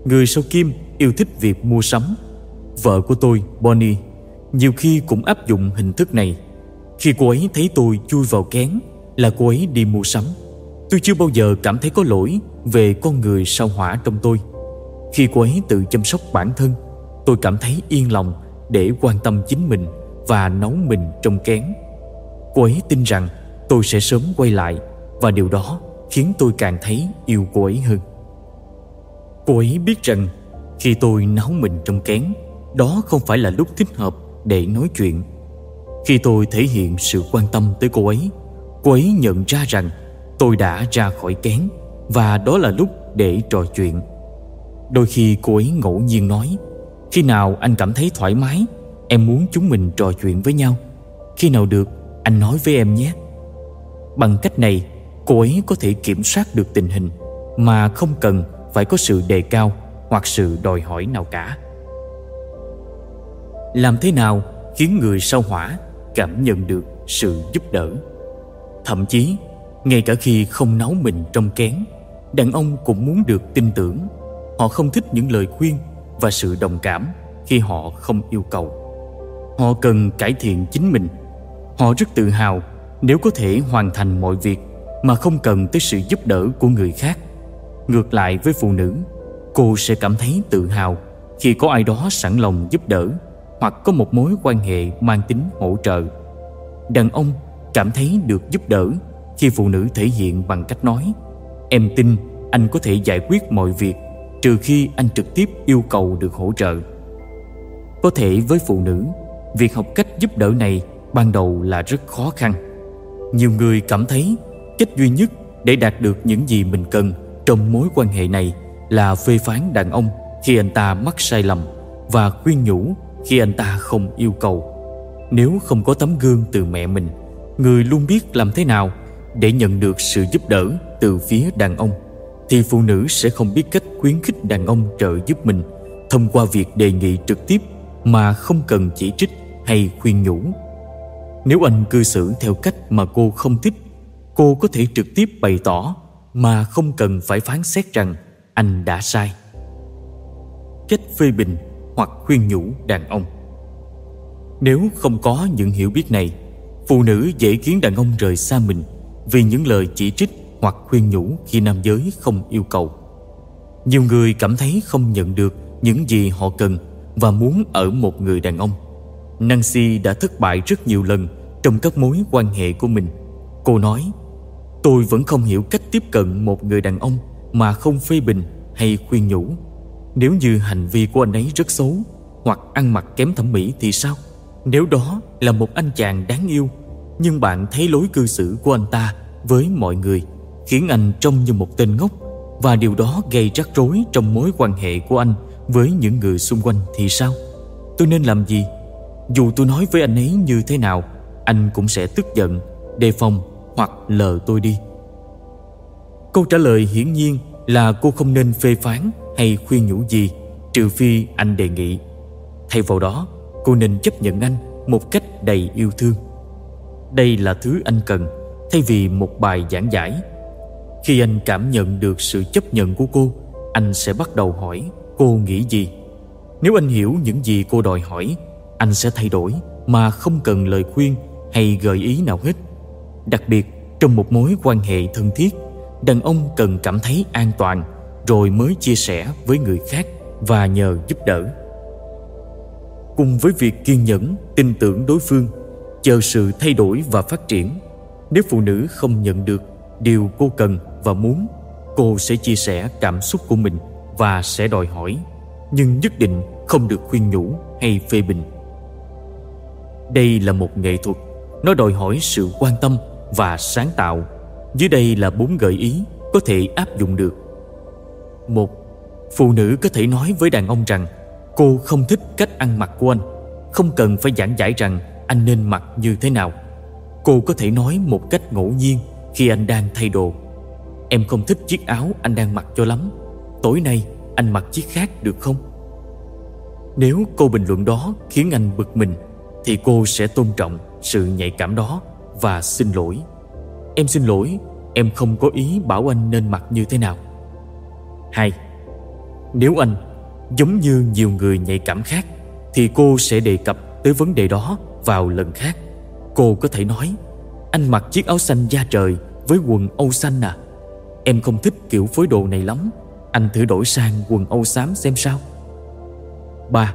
Người sau kim yêu thích việc mua sắm. Vợ của tôi bonnie nhiều khi cũng áp dụng hình thức này khi cô ấy thấy tôi chui vào kén là cô ấy đi mua sắm tôi chưa bao giờ cảm thấy có lỗi về con người sao hỏa trong tôi khi cô ấy tự chăm sóc bản thân tôi cảm thấy yên lòng để quan tâm chính mình và nấu mình trong kén. Cô ấy tin rằng tôi sẽ sớm quay lại và điều đó khiến tôi càng thấy yêu cô ấy hơn. Cô ấy biết rằng khi tôi nấu mình trong kén, đó không phải là lúc thích hợp để nói chuyện. Khi tôi thể hiện sự quan tâm tới cô ấy, cô ấy nhận ra rằng tôi đã ra khỏi kén và đó là lúc để trò chuyện. Đôi khi cô ấy ngẫu nhiên nói khi nào anh cảm thấy thoải mái Em muốn chúng mình trò chuyện với nhau. Khi nào được anh nói với em nhé. Bằng cách này Cô ấy có thể kiểm soát được tình hình Mà không cần phải có sự đề cao Hoặc sự đòi hỏi nào cả. Làm thế nào khiến người sau hỏa Cảm nhận được sự giúp đỡ Thậm chí Ngay cả khi không nấu mình trong kén Đàn ông cũng muốn được tin tưởng Họ không thích những lời khuyên và sự đồng cảm khi họ không yêu cầu. Họ cần cải thiện chính mình Họ rất tự hào nếu có thể hoàn thành mọi việc mà không cần tới sự giúp đỡ của người khác. Ngược lại với phụ nữ, cô sẽ cảm thấy tự hào khi có ai đó sẵn lòng giúp đỡ hoặc có một mối quan hệ mang tính hỗ trợ. Đàn ông cảm thấy được giúp đỡ khi phụ nữ thể hiện bằng cách nói Em tin anh có thể giải quyết mọi việc trừ khi anh trực tiếp yêu cầu được hỗ trợ. Có thể với phụ nữ, việc học cách giúp đỡ này ban đầu là rất khó khăn. Nhiều người cảm thấy cách duy nhất để đạt được những gì mình cần trong mối quan hệ này là phê phán đàn ông khi anh ta mắc sai lầm và khuyên nhủ khi anh ta không yêu cầu. Nếu không có tấm gương từ mẹ mình, người luôn biết làm thế nào để nhận được sự giúp đỡ từ phía đàn ông thì phụ nữ sẽ không biết cách khuyến khích đàn ông trợ giúp mình thông qua việc đề nghị trực tiếp mà không cần chỉ trích hay khuyên nhủ nếu anh cư xử theo cách mà cô không thích cô có thể trực tiếp bày tỏ mà không cần phải phán xét rằng anh đã sai cách phê bình hoặc khuyên nhủ đàn ông nếu không có những hiểu biết này phụ nữ dễ khiến đàn ông rời xa mình vì những lời chỉ trích hoặc khuyên nhủ khi nam giới không yêu cầu nhiều người cảm thấy không nhận được những gì họ cần và muốn ở một người đàn ông Nancy đã thất bại rất nhiều lần trong các mối quan hệ của mình. Cô nói, tôi vẫn không hiểu cách tiếp cận một người đàn ông mà không phê bình hay khuyên nhủ. Nếu như hành vi của anh ấy rất xấu, hoặc ăn mặc kém thẩm mỹ thì sao? Nếu đó là một anh chàng đáng yêu, nhưng bạn thấy lối cư xử của anh ta với mọi người, khiến anh trông như một tên ngốc, và điều đó gây rắc rối trong mối quan hệ của anh với những người xung quanh thì sao? Tôi nên làm gì dù tôi nói với anh ấy như thế nào, Anh cũng sẽ tức giận, Đề phòng hoặc lờ tôi đi Câu trả lời hiển nhiên là cô không nên phê phán hay khuyên nhủ gì trừ phi anh đề nghị. Thay vào đó, cô nên chấp nhận anh một cách đầy yêu thương. Đây là thứ anh cần thay vì một bài giảng giải. Khi anh cảm nhận được sự chấp nhận của cô, anh sẽ bắt đầu hỏi cô nghĩ gì. Nếu anh hiểu những gì cô đòi hỏi anh sẽ thay đổi mà không cần lời khuyên hay gợi ý nào hết. Đặc biệt, trong một mối quan hệ thân thiết, đàn ông cần cảm thấy an toàn rồi mới chia sẻ với người khác và nhờ giúp đỡ. Cùng với việc kiên nhẫn, tin tưởng đối phương, chờ sự thay đổi và phát triển, nếu phụ nữ không nhận được điều cô cần và muốn, cô sẽ chia sẻ cảm xúc của mình và sẽ đòi hỏi, nhưng nhất định không được khuyên nhủ hay phê bình. Đây là một nghệ thuật Nó đòi hỏi sự quan tâm và sáng tạo Dưới đây là bốn gợi ý có thể áp dụng được một Phụ nữ có thể nói với đàn ông rằng Cô không thích cách ăn mặc của anh Không cần phải giảng giải rằng anh nên mặc như thế nào Cô có thể nói một cách ngẫu nhiên khi anh đang thay đồ Em không thích chiếc áo anh đang mặc cho lắm Tối nay anh mặc chiếc khác được không? Nếu câu bình luận đó khiến anh bực mình thì cô sẽ tôn trọng sự nhạy cảm đó và xin lỗi. Em xin lỗi, em không có ý bảo anh nên mặc như thế nào. Hai, nếu anh giống như nhiều người nhạy cảm khác thì cô sẽ đề cập tới vấn đề đó vào lần khác. Cô có thể nói anh mặc chiếc áo xanh da trời với quần âu xanh à. Em không thích kiểu phối đồ này lắm. Anh thử đổi sang quần âu xám xem sao. Ba,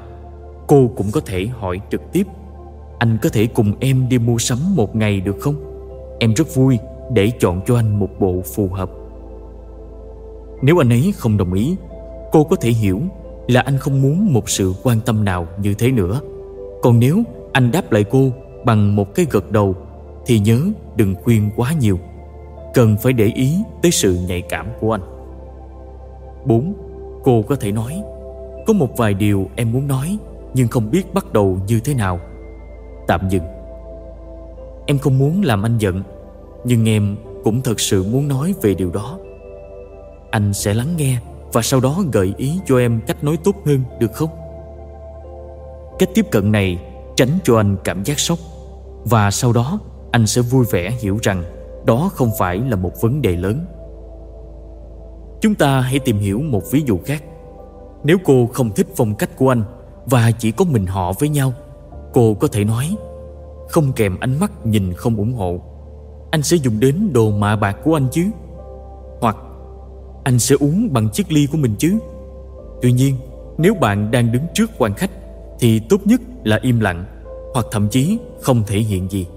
cô cũng có thể hỏi trực tiếp anh có thể cùng em đi mua sắm một ngày được không? Em rất vui để chọn cho anh một bộ phù hợp. Nếu anh ấy không đồng ý, cô có thể hiểu là anh không muốn một sự quan tâm nào như thế nữa. Còn nếu anh đáp lại cô bằng một cái gật đầu thì nhớ đừng khuyên quá nhiều. Cần phải để ý tới sự nhạy cảm của anh. 4. Cô có thể nói Có một vài điều em muốn nói Nhưng không biết bắt đầu như thế nào tạm dừng Em không muốn làm anh giận Nhưng em cũng thật sự muốn nói về điều đó anh sẽ lắng nghe Và sau đó gợi ý cho em cách nói tốt hơn, được không? Cách tiếp cận này tránh cho anh cảm giác sốc. Và sau đó, anh sẽ vui vẻ hiểu rằng Đó không phải là một vấn đề lớn. Chúng ta hãy tìm hiểu một ví dụ khác. Nếu cô không thích phong cách của anh Và chỉ có mình họ với nhau, Cô có thể nói, Không kèm ánh mắt nhìn không ủng hộ. Anh sẽ dùng đến đồ mạ bạc của anh chứ. Anh sẽ uống bằng chiếc ly của mình chứ. Tuy nhiên, Nếu bạn đang đứng trước quan khách, Thì tốt nhất là im lặng, Hoặc thậm chí không thể hiện gì.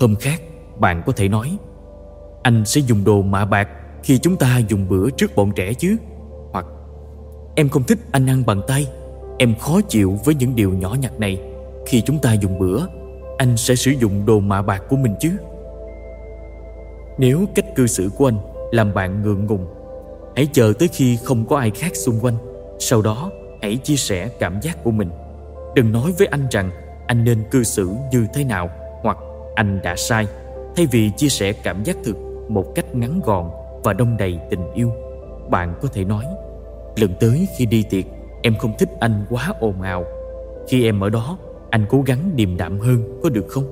Hôm khác, bạn có thể nói, Anh sẽ dùng đồ mạ bạc Khi chúng ta dùng bữa trước bọn trẻ chứ. Hoặc, Em không thích anh ăn bằng tay. Em khó chịu với những điều nhỏ nhặt này. Khi chúng ta dùng bữa, Anh sẽ sử dụng đồ mạ bạc của mình chứ. Nếu cách cư xử của anh Làm bạn ngượng ngùng Hãy chờ tới khi không có ai khác xung quanh. Sau đó, hãy chia sẻ cảm giác của mình. Đừng nói với anh rằng Anh nên cư xử như thế nào Hoặc anh đã sai. Thay vì chia sẻ cảm giác thực Một cách ngắn gọn và đông đầy tình yêu, Bạn có thể nói, Lần tới khi đi tiệc, Em không thích anh quá ồn ào. Khi em ở đó, Anh cố gắng điềm đạm hơn, có được không?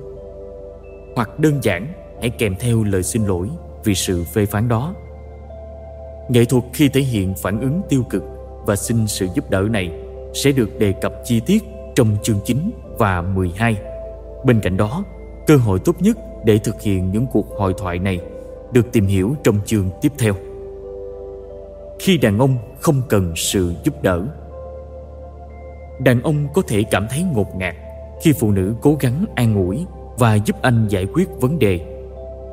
Hoặc đơn giản, Hãy kèm theo lời xin lỗi Vì sự phê phán đó. Nghệ thuật khi thể hiện phản ứng tiêu cực Và xin sự giúp đỡ này Sẽ được đề cập chi tiết Trong chương 9 và 12 Bên cạnh đó, Cơ hội tốt nhất để thực hiện những cuộc hội thoại này Được tìm hiểu trong chương tiếp theo Khi đàn ông không cần sự giúp đỡ, Đàn ông có thể cảm thấy ngột ngạt khi phụ nữ cố gắng an ủi và giúp anh giải quyết vấn đề.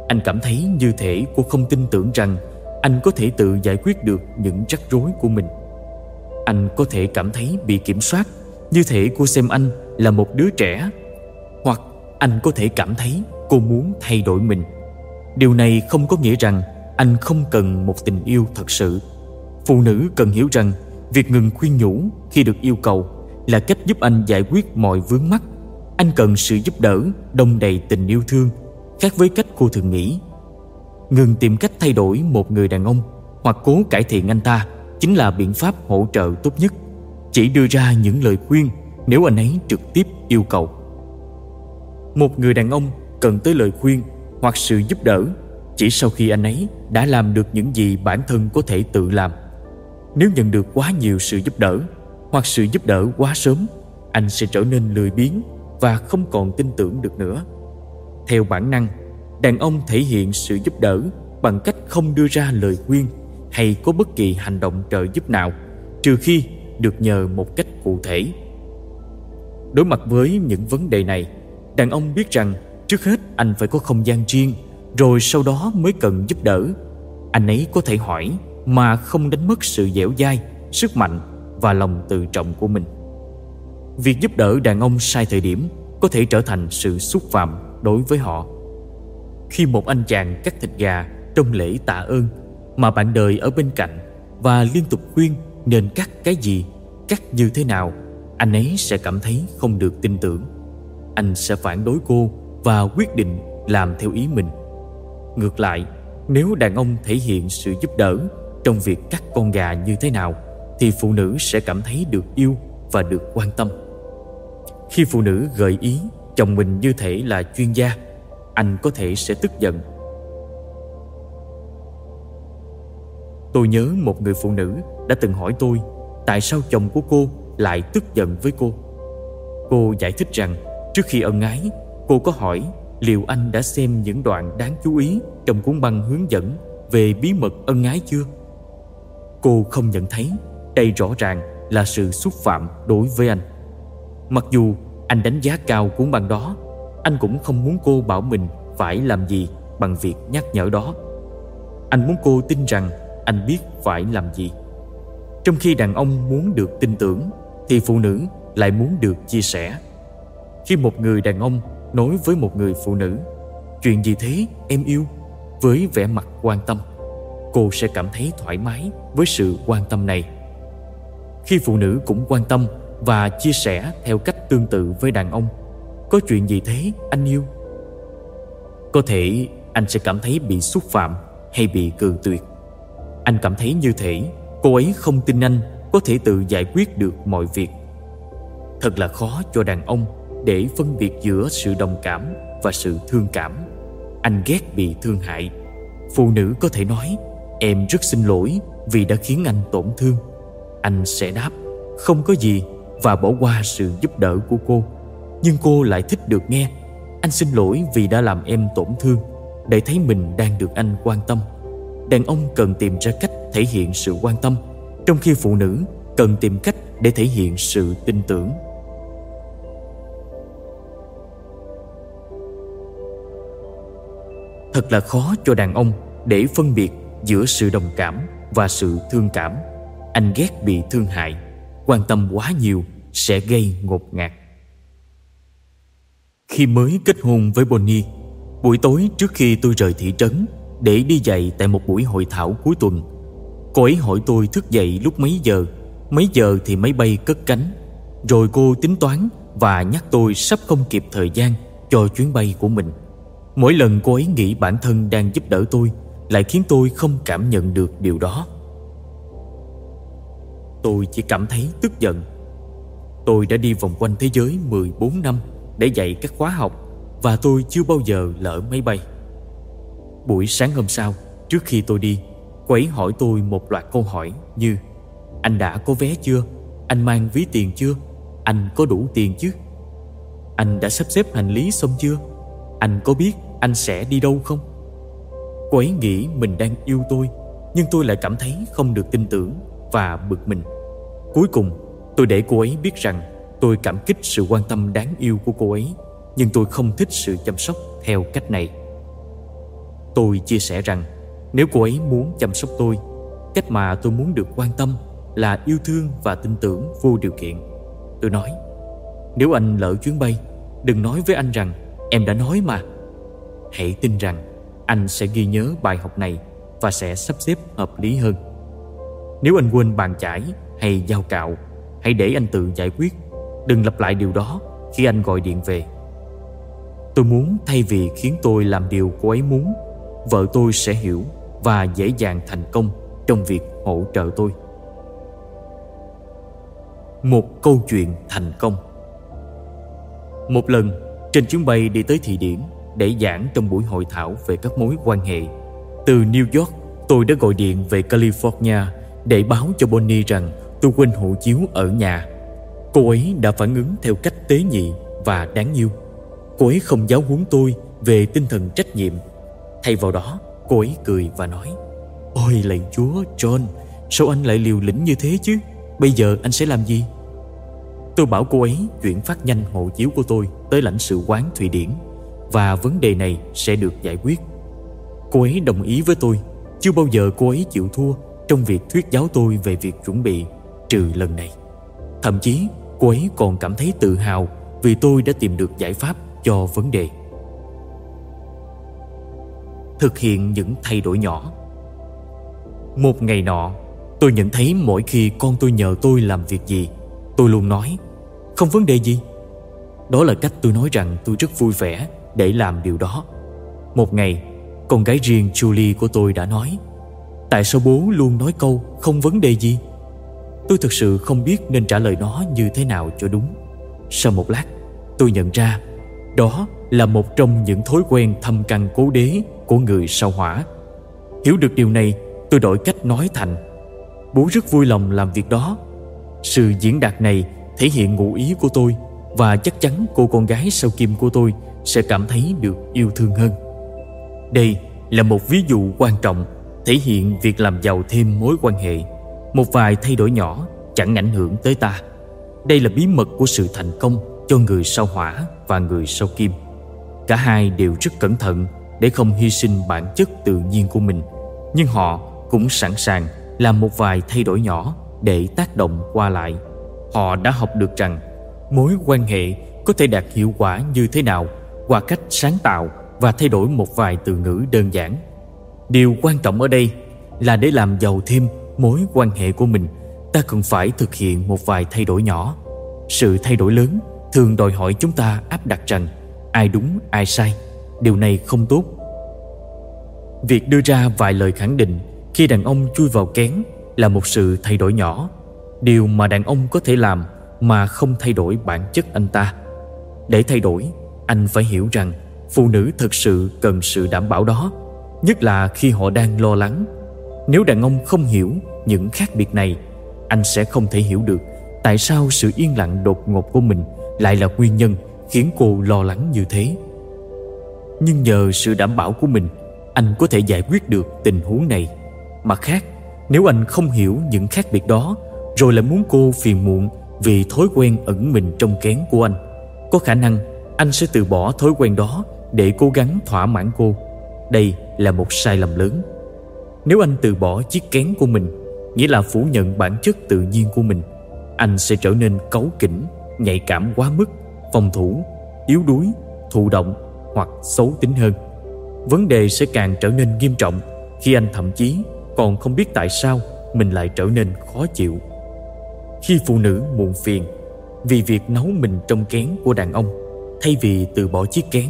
Anh cảm thấy như thể cô không tin tưởng rằng anh có thể tự giải quyết được những rắc rối của mình. Anh có thể cảm thấy bị kiểm soát, như thể cô xem anh là một đứa trẻ. Hoặc anh có thể cảm thấy cô muốn thay đổi mình. Điều này không có nghĩa rằng anh không cần một tình yêu thật sự. Phụ nữ cần hiểu rằng việc ngừng khuyên nhủ khi được yêu cầu là cách giúp anh giải quyết mọi vướng mắc. Anh cần sự giúp đỡ, đông đầy tình yêu thương, khác với cách cô thường nghĩ. Ngừng tìm cách thay đổi một người đàn ông hoặc cố cải thiện anh ta chính là biện pháp hỗ trợ tốt nhất. Chỉ đưa ra những lời khuyên nếu anh ấy trực tiếp yêu cầu. Một người đàn ông cần tới lời khuyên hoặc sự giúp đỡ chỉ sau khi anh ấy đã làm được những gì bản thân có thể tự làm. Nếu nhận được quá nhiều sự giúp đỡ hoặc sự giúp đỡ quá sớm, anh sẽ trở nên lười biếng và không còn tin tưởng được nữa theo bản năng đàn ông thể hiện sự giúp đỡ bằng cách không đưa ra lời khuyên hay có bất kỳ hành động trợ giúp nào, trừ khi được nhờ một cách cụ thể. Đối mặt với những vấn đề này, đàn ông biết rằng trước hết anh phải có không gian riêng, rồi sau đó mới cần giúp đỡ. Anh ấy có thể hỏi mà không đánh mất sự dẻo dai, sức mạnh và lòng tự trọng của mình. Việc giúp đỡ đàn ông sai thời điểm có thể trở thành sự xúc phạm đối với họ khi một anh chàng cắt thịt gà trong lễ tạ ơn mà bạn đời ở bên cạnh và liên tục khuyên nên cắt cái gì cắt như thế nào anh ấy sẽ cảm thấy không được tin tưởng anh sẽ phản đối cô và quyết định làm theo ý mình ngược lại nếu đàn ông thể hiện sự giúp đỡ trong việc cắt con gà như thế nào thì phụ nữ sẽ cảm thấy được yêu và được quan tâm. Khi phụ nữ gợi ý chồng mình như thể là chuyên gia, anh có thể sẽ tức giận. Tôi nhớ một người phụ nữ đã từng hỏi tôi tại sao chồng của cô lại tức giận với cô. Cô giải thích rằng trước khi ân ái, cô có hỏi liệu anh đã xem những đoạn đáng chú ý trong cuốn băng hướng dẫn về bí mật ân ái chưa? Cô không nhận thấy đây rõ ràng là sự xúc phạm đối với anh Mặc dù anh đánh giá cao cuốn băng đó anh cũng không muốn cô bảo mình phải làm gì bằng việc nhắc nhở đó. Anh muốn cô tin rằng anh biết phải làm gì. Trong khi đàn ông muốn được tin tưởng, Thì phụ nữ lại muốn được chia sẻ. Khi một người đàn ông nói với một người phụ nữ, Chuyện gì thế, em yêu? Với vẻ mặt quan tâm, Cô sẽ cảm thấy thoải mái với sự quan tâm này. Khi phụ nữ cũng quan tâm và chia sẻ theo cách tương tự với đàn ông có chuyện gì thế, anh yêu? Có thể anh sẽ cảm thấy bị xúc phạm hay bị cự tuyệt. Anh cảm thấy như thể cô ấy không tin anh có thể tự giải quyết được mọi việc. Thật là khó cho đàn ông để phân biệt giữa sự đồng cảm và sự thương cảm. Anh ghét bị thương hại. Phụ nữ có thể nói, em rất xin lỗi vì đã khiến anh tổn thương. Anh sẽ đáp, không có gì và bỏ qua sự giúp đỡ của cô. Nhưng cô lại thích được nghe Anh xin lỗi vì đã làm em tổn thương Để thấy mình đang được anh quan tâm Đàn ông cần tìm ra cách thể hiện sự quan tâm Trong khi phụ nữ cần tìm cách để thể hiện sự tin tưởng Thật là khó cho đàn ông để phân biệt giữa sự đồng cảm và sự thương cảm. Anh ghét bị thương hại, quan tâm quá nhiều sẽ gây ngột ngạt. Khi mới kết hôn với Bonnie, buổi tối trước khi tôi rời thị trấn để đi dạy tại một buổi hội thảo cuối tuần, cô ấy hỏi tôi thức dậy lúc mấy giờ, mấy giờ thì máy bay cất cánh. Rồi cô tính toán và nhắc tôi sắp không kịp thời gian cho chuyến bay của mình. Mỗi lần cô ấy nghĩ bản thân đang giúp đỡ tôi Lại khiến tôi không cảm nhận được điều đó Tôi chỉ cảm thấy tức giận Tôi đã đi vòng quanh thế giới 14 năm để dạy các khóa học Và tôi chưa bao giờ lỡ máy bay Buổi sáng hôm sau, Trước khi tôi đi Cô ấy hỏi tôi một loạt câu hỏi như, Anh đã có vé chưa? Anh mang ví tiền chưa? Anh có đủ tiền chứ? Anh đã sắp xếp hành lý xong chưa? Anh có biết anh sẽ đi đâu không? Cô ấy nghĩ mình đang yêu tôi, Nhưng tôi lại cảm thấy không được tin tưởng Và bực mình Cuối cùng, tôi để cô ấy biết rằng Tôi cảm kích sự quan tâm đáng yêu của cô ấy, Nhưng tôi không thích sự chăm sóc theo cách này. Tôi chia sẻ rằng, Nếu cô ấy muốn chăm sóc tôi, Cách mà tôi muốn được quan tâm Là yêu thương và tin tưởng vô điều kiện. Tôi nói, Nếu anh lỡ chuyến bay, Đừng nói với anh rằng Em đã nói mà. Hãy tin rằng anh sẽ ghi nhớ bài học này Và sẽ sắp xếp hợp lý hơn. Nếu anh quên bàn chải hay dao cạo, Hãy để anh tự giải quyết Đừng lặp lại điều đó khi anh gọi điện về Tôi muốn thay vì khiến tôi làm điều cô ấy muốn Vợ tôi sẽ hiểu và dễ dàng thành công trong việc hỗ trợ tôi Một câu chuyện thành công Một lần trên chuyến bay đi tới thị điển để giảng trong buổi hội thảo về các mối quan hệ. Từ New York, tôi đã gọi điện về California để báo cho Bonnie rằng tôi quên hộ chiếu ở nhà. Cô ấy đã phản ứng theo cách tế nhị và đáng yêu. Cô ấy không giáo huấn tôi về tinh thần trách nhiệm. Thay vào đó, cô ấy cười và nói Ôi lạy chúa, John, sao anh lại liều lĩnh như thế chứ? Bây giờ anh sẽ làm gì? Tôi bảo cô ấy chuyển phát nhanh hộ chiếu của tôi tới lãnh sự quán Thụy Điển và vấn đề này sẽ được giải quyết. Cô ấy đồng ý với tôi, chưa bao giờ cô ấy chịu thua trong việc thuyết giáo tôi về việc chuẩn bị, trừ lần này. Thậm chí, cô ấy còn cảm thấy tự hào vì tôi đã tìm được giải pháp cho vấn đề. Thực hiện những thay đổi nhỏ Một ngày nọ, tôi nhận thấy mỗi khi con tôi nhờ tôi làm việc gì, tôi luôn nói, không vấn đề gì. Đó là cách tôi nói rằng tôi rất vui vẻ để làm điều đó. Một ngày, con gái riêng Julie của tôi đã nói Tại sao bố luôn nói câu không vấn đề gì? Tôi thực sự không biết nên trả lời nó như thế nào cho đúng. Sau một lát, tôi nhận ra đó là một trong những thói quen thâm căn cố đế của người sao hỏa. Hiểu được điều này, tôi đổi cách nói thành Bố rất vui lòng làm việc đó. Sự diễn đạt này thể hiện ngụ ý của tôi và chắc chắn cô con gái sau kim của tôi sẽ cảm thấy được yêu thương hơn. Đây là một ví dụ quan trọng thể hiện việc làm giàu thêm mối quan hệ. Một vài thay đổi nhỏ chẳng ảnh hưởng tới ta. Đây là bí mật của sự thành công cho người sao hỏa và người sao kim. Cả hai đều rất cẩn thận để không hy sinh bản chất tự nhiên của mình, nhưng họ cũng sẵn sàng làm một vài thay đổi nhỏ để tác động qua lại. Họ đã học được rằng mối quan hệ có thể đạt hiệu quả như thế nào qua cách sáng tạo và thay đổi một vài từ ngữ đơn giản. Điều quan trọng ở đây là để làm giàu thêm mối quan hệ của mình, ta cần phải thực hiện một vài thay đổi nhỏ. Sự thay đổi lớn thường đòi hỏi chúng ta áp đặt rằng ai đúng ai sai. Điều này không tốt. Việc đưa ra vài lời khẳng định khi đàn ông chui vào kén là một sự thay đổi nhỏ, điều mà đàn ông có thể làm mà không thay đổi bản chất anh ta. Để thay đổi, anh phải hiểu rằng phụ nữ thực sự cần sự đảm bảo đó nhất là khi họ đang lo lắng nếu đàn ông không hiểu những khác biệt này anh sẽ không thể hiểu được tại sao sự yên lặng đột ngột của mình lại là nguyên nhân khiến cô lo lắng như thế. Nhưng nhờ sự đảm bảo của mình, anh có thể giải quyết được tình huống này. Mặt khác, nếu anh không hiểu những khác biệt đó, rồi lại muốn cô phiền muộn vì thói quen ẩn mình trong kén của anh, có khả năng anh sẽ từ bỏ thói quen đó để cố gắng thỏa mãn cô. Đây là một sai lầm lớn. Nếu anh từ bỏ chiếc kén của mình, nghĩa là phủ nhận bản chất tự nhiên của mình, anh sẽ trở nên cấu kỉnh, nhạy cảm quá mức, phòng thủ, yếu đuối, thụ động hoặc xấu tính hơn. Vấn đề sẽ càng trở nên nghiêm trọng khi anh thậm chí còn không biết tại sao mình lại trở nên khó chịu. Khi phụ nữ muộn phiền vì việc nấu mình trong kén của đàn ông thay vì từ bỏ chiếc kén,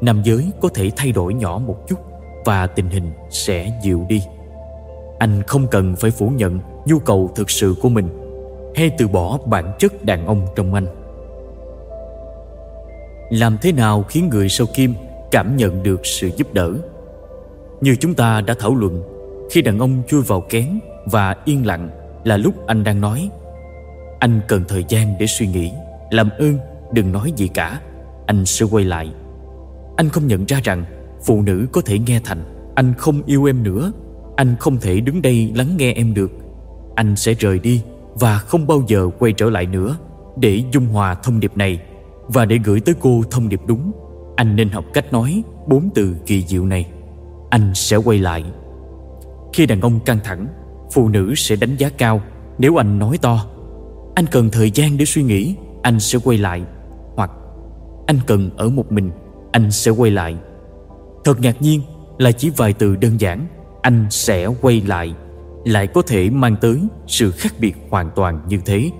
nam giới có thể thay đổi nhỏ một chút và tình hình sẽ dịu đi. Anh không cần phải phủ nhận nhu cầu thực sự của mình hay từ bỏ bản chất đàn ông trong anh. Làm thế nào khiến người sau kim cảm nhận được sự giúp đỡ? Như chúng ta đã thảo luận, khi đàn ông chui vào kén và yên lặng là lúc anh đang nói. Anh cần thời gian để suy nghĩ, làm ơn đừng nói gì cả, anh sẽ quay lại. Anh không nhận ra rằng phụ nữ có thể nghe thành anh không yêu em nữa, anh không thể đứng đây lắng nghe em được. Anh sẽ rời đi và không bao giờ quay trở lại nữa. Để dung hòa thông điệp này và để gửi tới cô thông điệp đúng anh nên học cách nói bốn từ kỳ diệu này. Anh sẽ quay lại. Khi đàn ông căng thẳng phụ nữ sẽ đánh giá cao nếu anh nói to. Anh cần thời gian để suy nghĩ anh sẽ quay lại. Hoặc anh cần ở một mình anh sẽ quay lại thật ngạc nhiên là chỉ vài từ đơn giản, anh sẽ quay lại lại có thể mang tới sự khác biệt hoàn toàn như thế.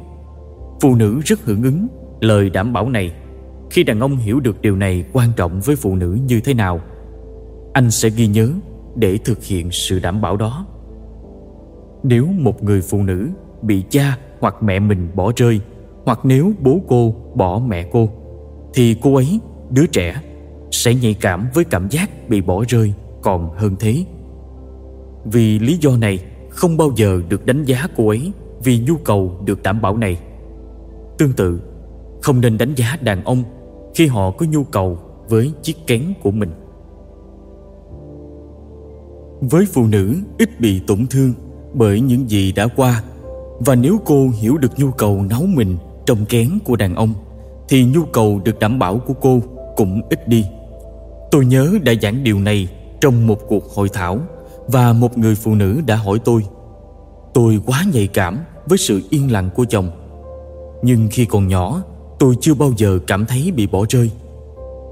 Phụ nữ rất hưởng ứng lời đảm bảo này. Khi đàn ông hiểu được điều này quan trọng với phụ nữ như thế nào, anh sẽ ghi nhớ để thực hiện sự đảm bảo đó. Nếu một người phụ nữ bị cha hoặc mẹ mình bỏ rơi, hoặc nếu bố cô bỏ mẹ cô, thì cô ấy, đứa trẻ sẽ nhạy cảm với cảm giác bị bỏ rơi còn hơn thế. Vì lý do này, không bao giờ được đánh giá cô ấy vì nhu cầu được đảm bảo này. Tương tự, không nên đánh giá đàn ông khi họ có nhu cầu với chiếc kén của mình. Với phụ nữ, ít bị tổn thương bởi những gì đã qua, và nếu cô hiểu được nhu cầu nấu mình trong kén của đàn ông, thì nhu cầu được đảm bảo của cô cũng ít đi tôi nhớ đã giảng điều này trong một cuộc hội thảo và một người phụ nữ đã hỏi tôi. Tôi quá nhạy cảm với sự yên lặng của chồng. Nhưng khi còn nhỏ, tôi chưa bao giờ cảm thấy bị bỏ rơi.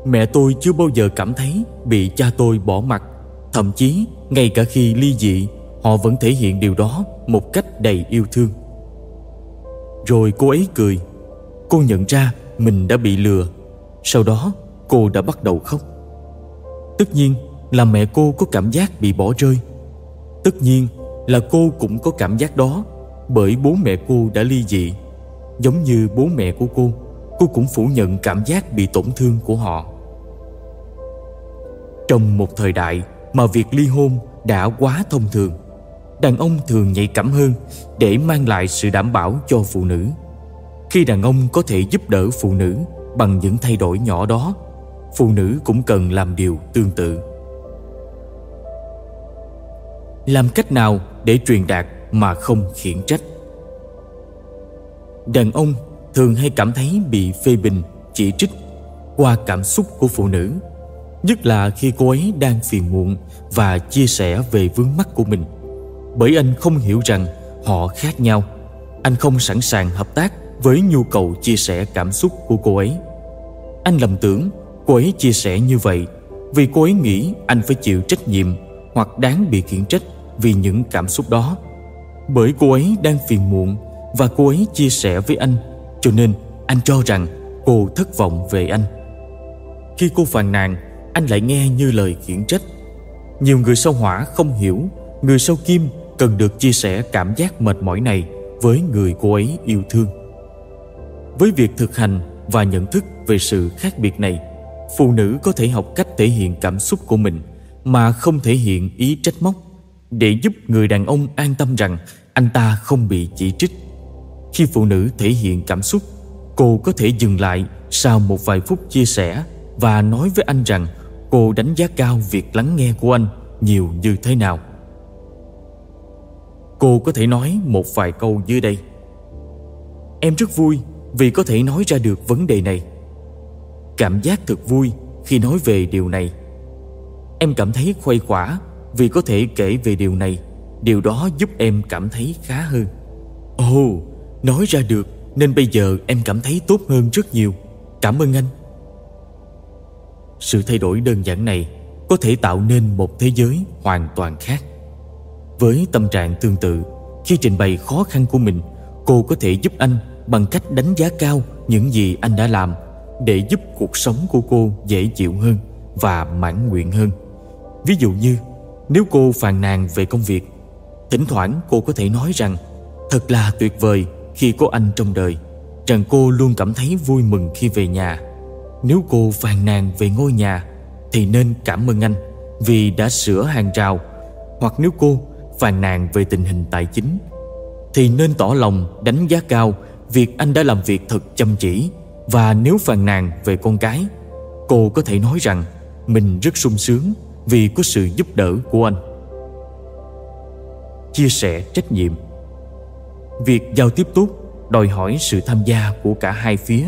Mẹ tôi chưa bao giờ cảm thấy bị cha tôi bỏ mặt thậm chí, ngay cả khi ly dị, họ vẫn thể hiện điều đó một cách đầy yêu thương. Rồi cô ấy cười. Cô nhận ra mình đã bị lừa. Sau đó, cô đã bắt đầu khóc tất nhiên là mẹ cô có cảm giác bị bỏ rơi. Tất nhiên là cô cũng có cảm giác đó, bởi bố mẹ cô đã ly dị. Giống như bố mẹ của cô cô cũng phủ nhận cảm giác bị tổn thương của họ. Trong một thời đại mà việc ly hôn đã quá thông thường, đàn ông thường nhạy cảm hơn để mang lại sự đảm bảo cho phụ nữ. Khi đàn ông có thể giúp đỡ phụ nữ bằng những thay đổi nhỏ đó phụ nữ cũng cần làm điều tương tự. Làm cách nào để truyền đạt mà không khiển trách? Đàn ông thường hay cảm thấy bị phê bình, chỉ trích qua cảm xúc của phụ nữ, nhất là khi cô ấy đang phiền muộn và chia sẻ về vướng mắc của mình. Bởi anh không hiểu rằng họ khác nhau, anh không sẵn sàng hợp tác với nhu cầu chia sẻ cảm xúc của cô ấy. Anh lầm tưởng cô ấy chia sẻ như vậy vì cô ấy nghĩ anh phải chịu trách nhiệm hoặc đáng bị khiển trách vì những cảm xúc đó. Bởi cô ấy đang phiền muộn và cô ấy chia sẻ với anh, cho nên anh cho rằng cô thất vọng về anh. Khi cô phàn nàn, anh lại nghe như lời khiển trách. Nhiều người sau hỏa không hiểu, người sau kim cần được chia sẻ cảm giác mệt mỏi này với người cô ấy yêu thương. Với việc thực hành và nhận thức về sự khác biệt này phụ nữ có thể học cách thể hiện cảm xúc của mình, mà không thể hiện ý trách móc để giúp người đàn ông an tâm rằng anh ta không bị chỉ trích khi phụ nữ thể hiện cảm xúc, Cô có thể dừng lại sau một vài phút chia sẻ và nói với anh rằng cô đánh giá cao việc lắng nghe của anh nhiều như thế nào. Cô có thể nói một vài câu dưới đây. Em rất vui vì có thể nói ra được vấn đề này. Cảm giác thật vui khi nói về điều này. Em cảm thấy khuây khỏa vì có thể kể về điều này. Điều đó giúp em cảm thấy khá hơn. Ồ, oh, nói ra được nên bây giờ em cảm thấy tốt hơn rất nhiều. Cảm ơn anh. Sự thay đổi đơn giản này có thể tạo nên một thế giới hoàn toàn khác. Với tâm trạng tương tự, khi trình bày khó khăn của mình, cô có thể giúp anh bằng cách đánh giá cao những gì anh đã làm để giúp cuộc sống của cô dễ chịu hơn và mãn nguyện hơn. Ví dụ như, nếu cô phàn nàn về công việc, thỉnh thoảng cô có thể nói rằng thật là tuyệt vời khi có anh trong đời, rằng cô luôn cảm thấy vui mừng khi về nhà. Nếu cô phàn nàn về ngôi nhà, thì nên cảm ơn anh vì đã sửa hàng rào, hoặc nếu cô phàn nàn về tình hình tài chính, thì nên tỏ lòng đánh giá cao việc anh đã làm việc thật chăm chỉ và nếu phàn nàn về con cái, cô có thể nói rằng mình rất sung sướng vì có sự giúp đỡ của anh. Chia sẻ trách nhiệm Việc giao tiếp tốt đòi hỏi sự tham gia của cả hai phía.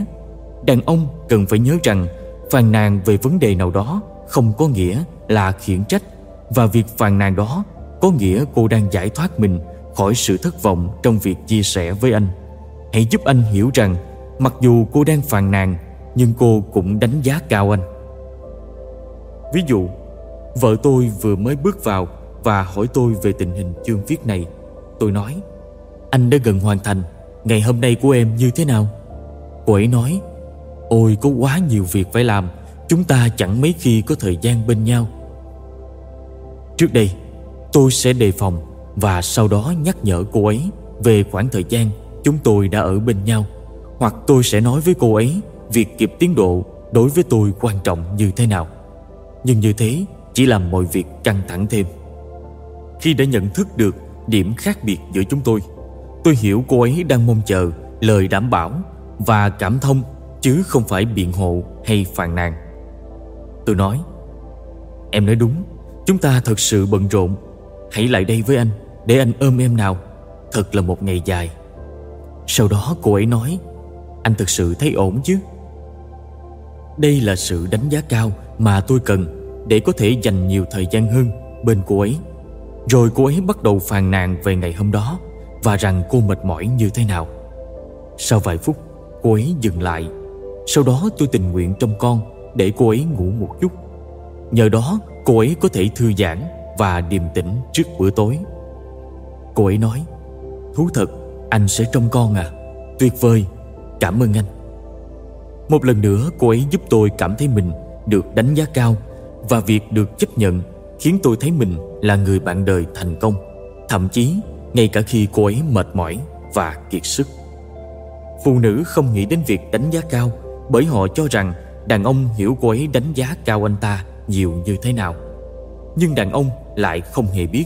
Đàn ông cần phải nhớ rằng phàn nàn về vấn đề nào đó không có nghĩa là khiển trách và việc phàn nàn đó có nghĩa cô đang giải thoát mình khỏi sự thất vọng trong việc chia sẻ với anh. Hãy giúp anh hiểu rằng mặc dù cô đang phàn nàn nhưng cô cũng đánh giá cao anh. Ví dụ, vợ tôi vừa mới bước vào và hỏi tôi về tình hình chương viết này. Tôi nói, anh đã gần hoàn thành, ngày hôm nay của em như thế nào? Cô ấy nói, ôi có quá nhiều việc phải làm, chúng ta chẳng mấy khi có thời gian bên nhau. Trước đây, tôi sẽ đề phòng và sau đó nhắc nhở cô ấy về khoảng thời gian chúng tôi đã ở bên nhau hoặc tôi sẽ nói với cô ấy việc kịp tiến độ đối với tôi quan trọng như thế nào. Nhưng như thế chỉ làm mọi việc căng thẳng thêm. Khi đã nhận thức được điểm khác biệt giữa chúng tôi, tôi hiểu cô ấy đang mong chờ lời đảm bảo và cảm thông chứ không phải biện hộ hay phàn nàn. Tôi nói, em nói đúng, chúng ta thật sự bận rộn. Hãy lại đây với anh để anh ôm em nào. Thật là một ngày dài. Sau đó cô ấy nói anh thực sự thấy ổn chứ? Đây là sự đánh giá cao mà tôi cần Để có thể dành nhiều thời gian hơn bên cô ấy. Rồi cô ấy bắt đầu phàn nàn về ngày hôm đó Và rằng cô mệt mỏi như thế nào. Sau vài phút, cô ấy dừng lại. Sau đó tôi tình nguyện trong con Để cô ấy ngủ một chút. Nhờ đó, cô ấy có thể thư giãn Và điềm tĩnh trước bữa tối. Cô ấy nói, Thú thật, anh sẽ trông con à. Tuyệt vời. Cảm ơn anh. Một lần nữa, cô ấy giúp tôi cảm thấy mình Được đánh giá cao Và việc được chấp nhận Khiến tôi thấy mình là người bạn đời thành công. Thậm chí, ngay cả khi cô ấy mệt mỏi Và kiệt sức. Phụ nữ không nghĩ đến việc đánh giá cao Bởi họ cho rằng Đàn ông hiểu cô ấy đánh giá cao anh ta Nhiều như thế nào. Nhưng đàn ông lại không hề biết.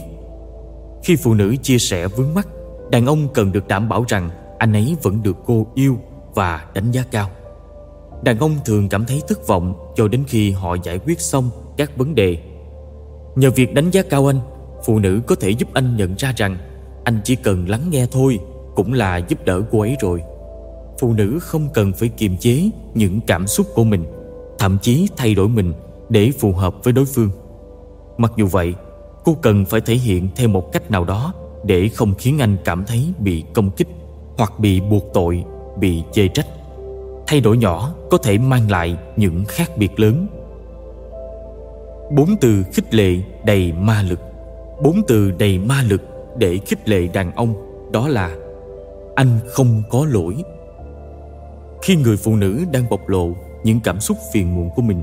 Khi phụ nữ chia sẻ vướng mắt Đàn ông cần được đảm bảo rằng anh ấy vẫn được cô yêu và đánh giá cao. Đàn ông thường cảm thấy thất vọng cho đến khi họ giải quyết xong các vấn đề. Nhờ việc đánh giá cao anh, phụ nữ có thể giúp anh nhận ra rằng anh chỉ cần lắng nghe thôi cũng là giúp đỡ cô ấy rồi. Phụ nữ không cần phải kiềm chế những cảm xúc của mình, thậm chí thay đổi mình để phù hợp với đối phương. Mặc dù vậy, cô cần phải thể hiện theo một cách nào đó để không khiến anh cảm thấy bị công kích hoặc bị buộc tội, bị chê trách. Thay đổi nhỏ có thể mang lại những khác biệt lớn. Bốn từ khích lệ đầy ma lực Bốn từ đầy ma lực để khích lệ đàn ông, đó là Anh không có lỗi Khi người phụ nữ đang bộc lộ những cảm xúc phiền muộn của mình,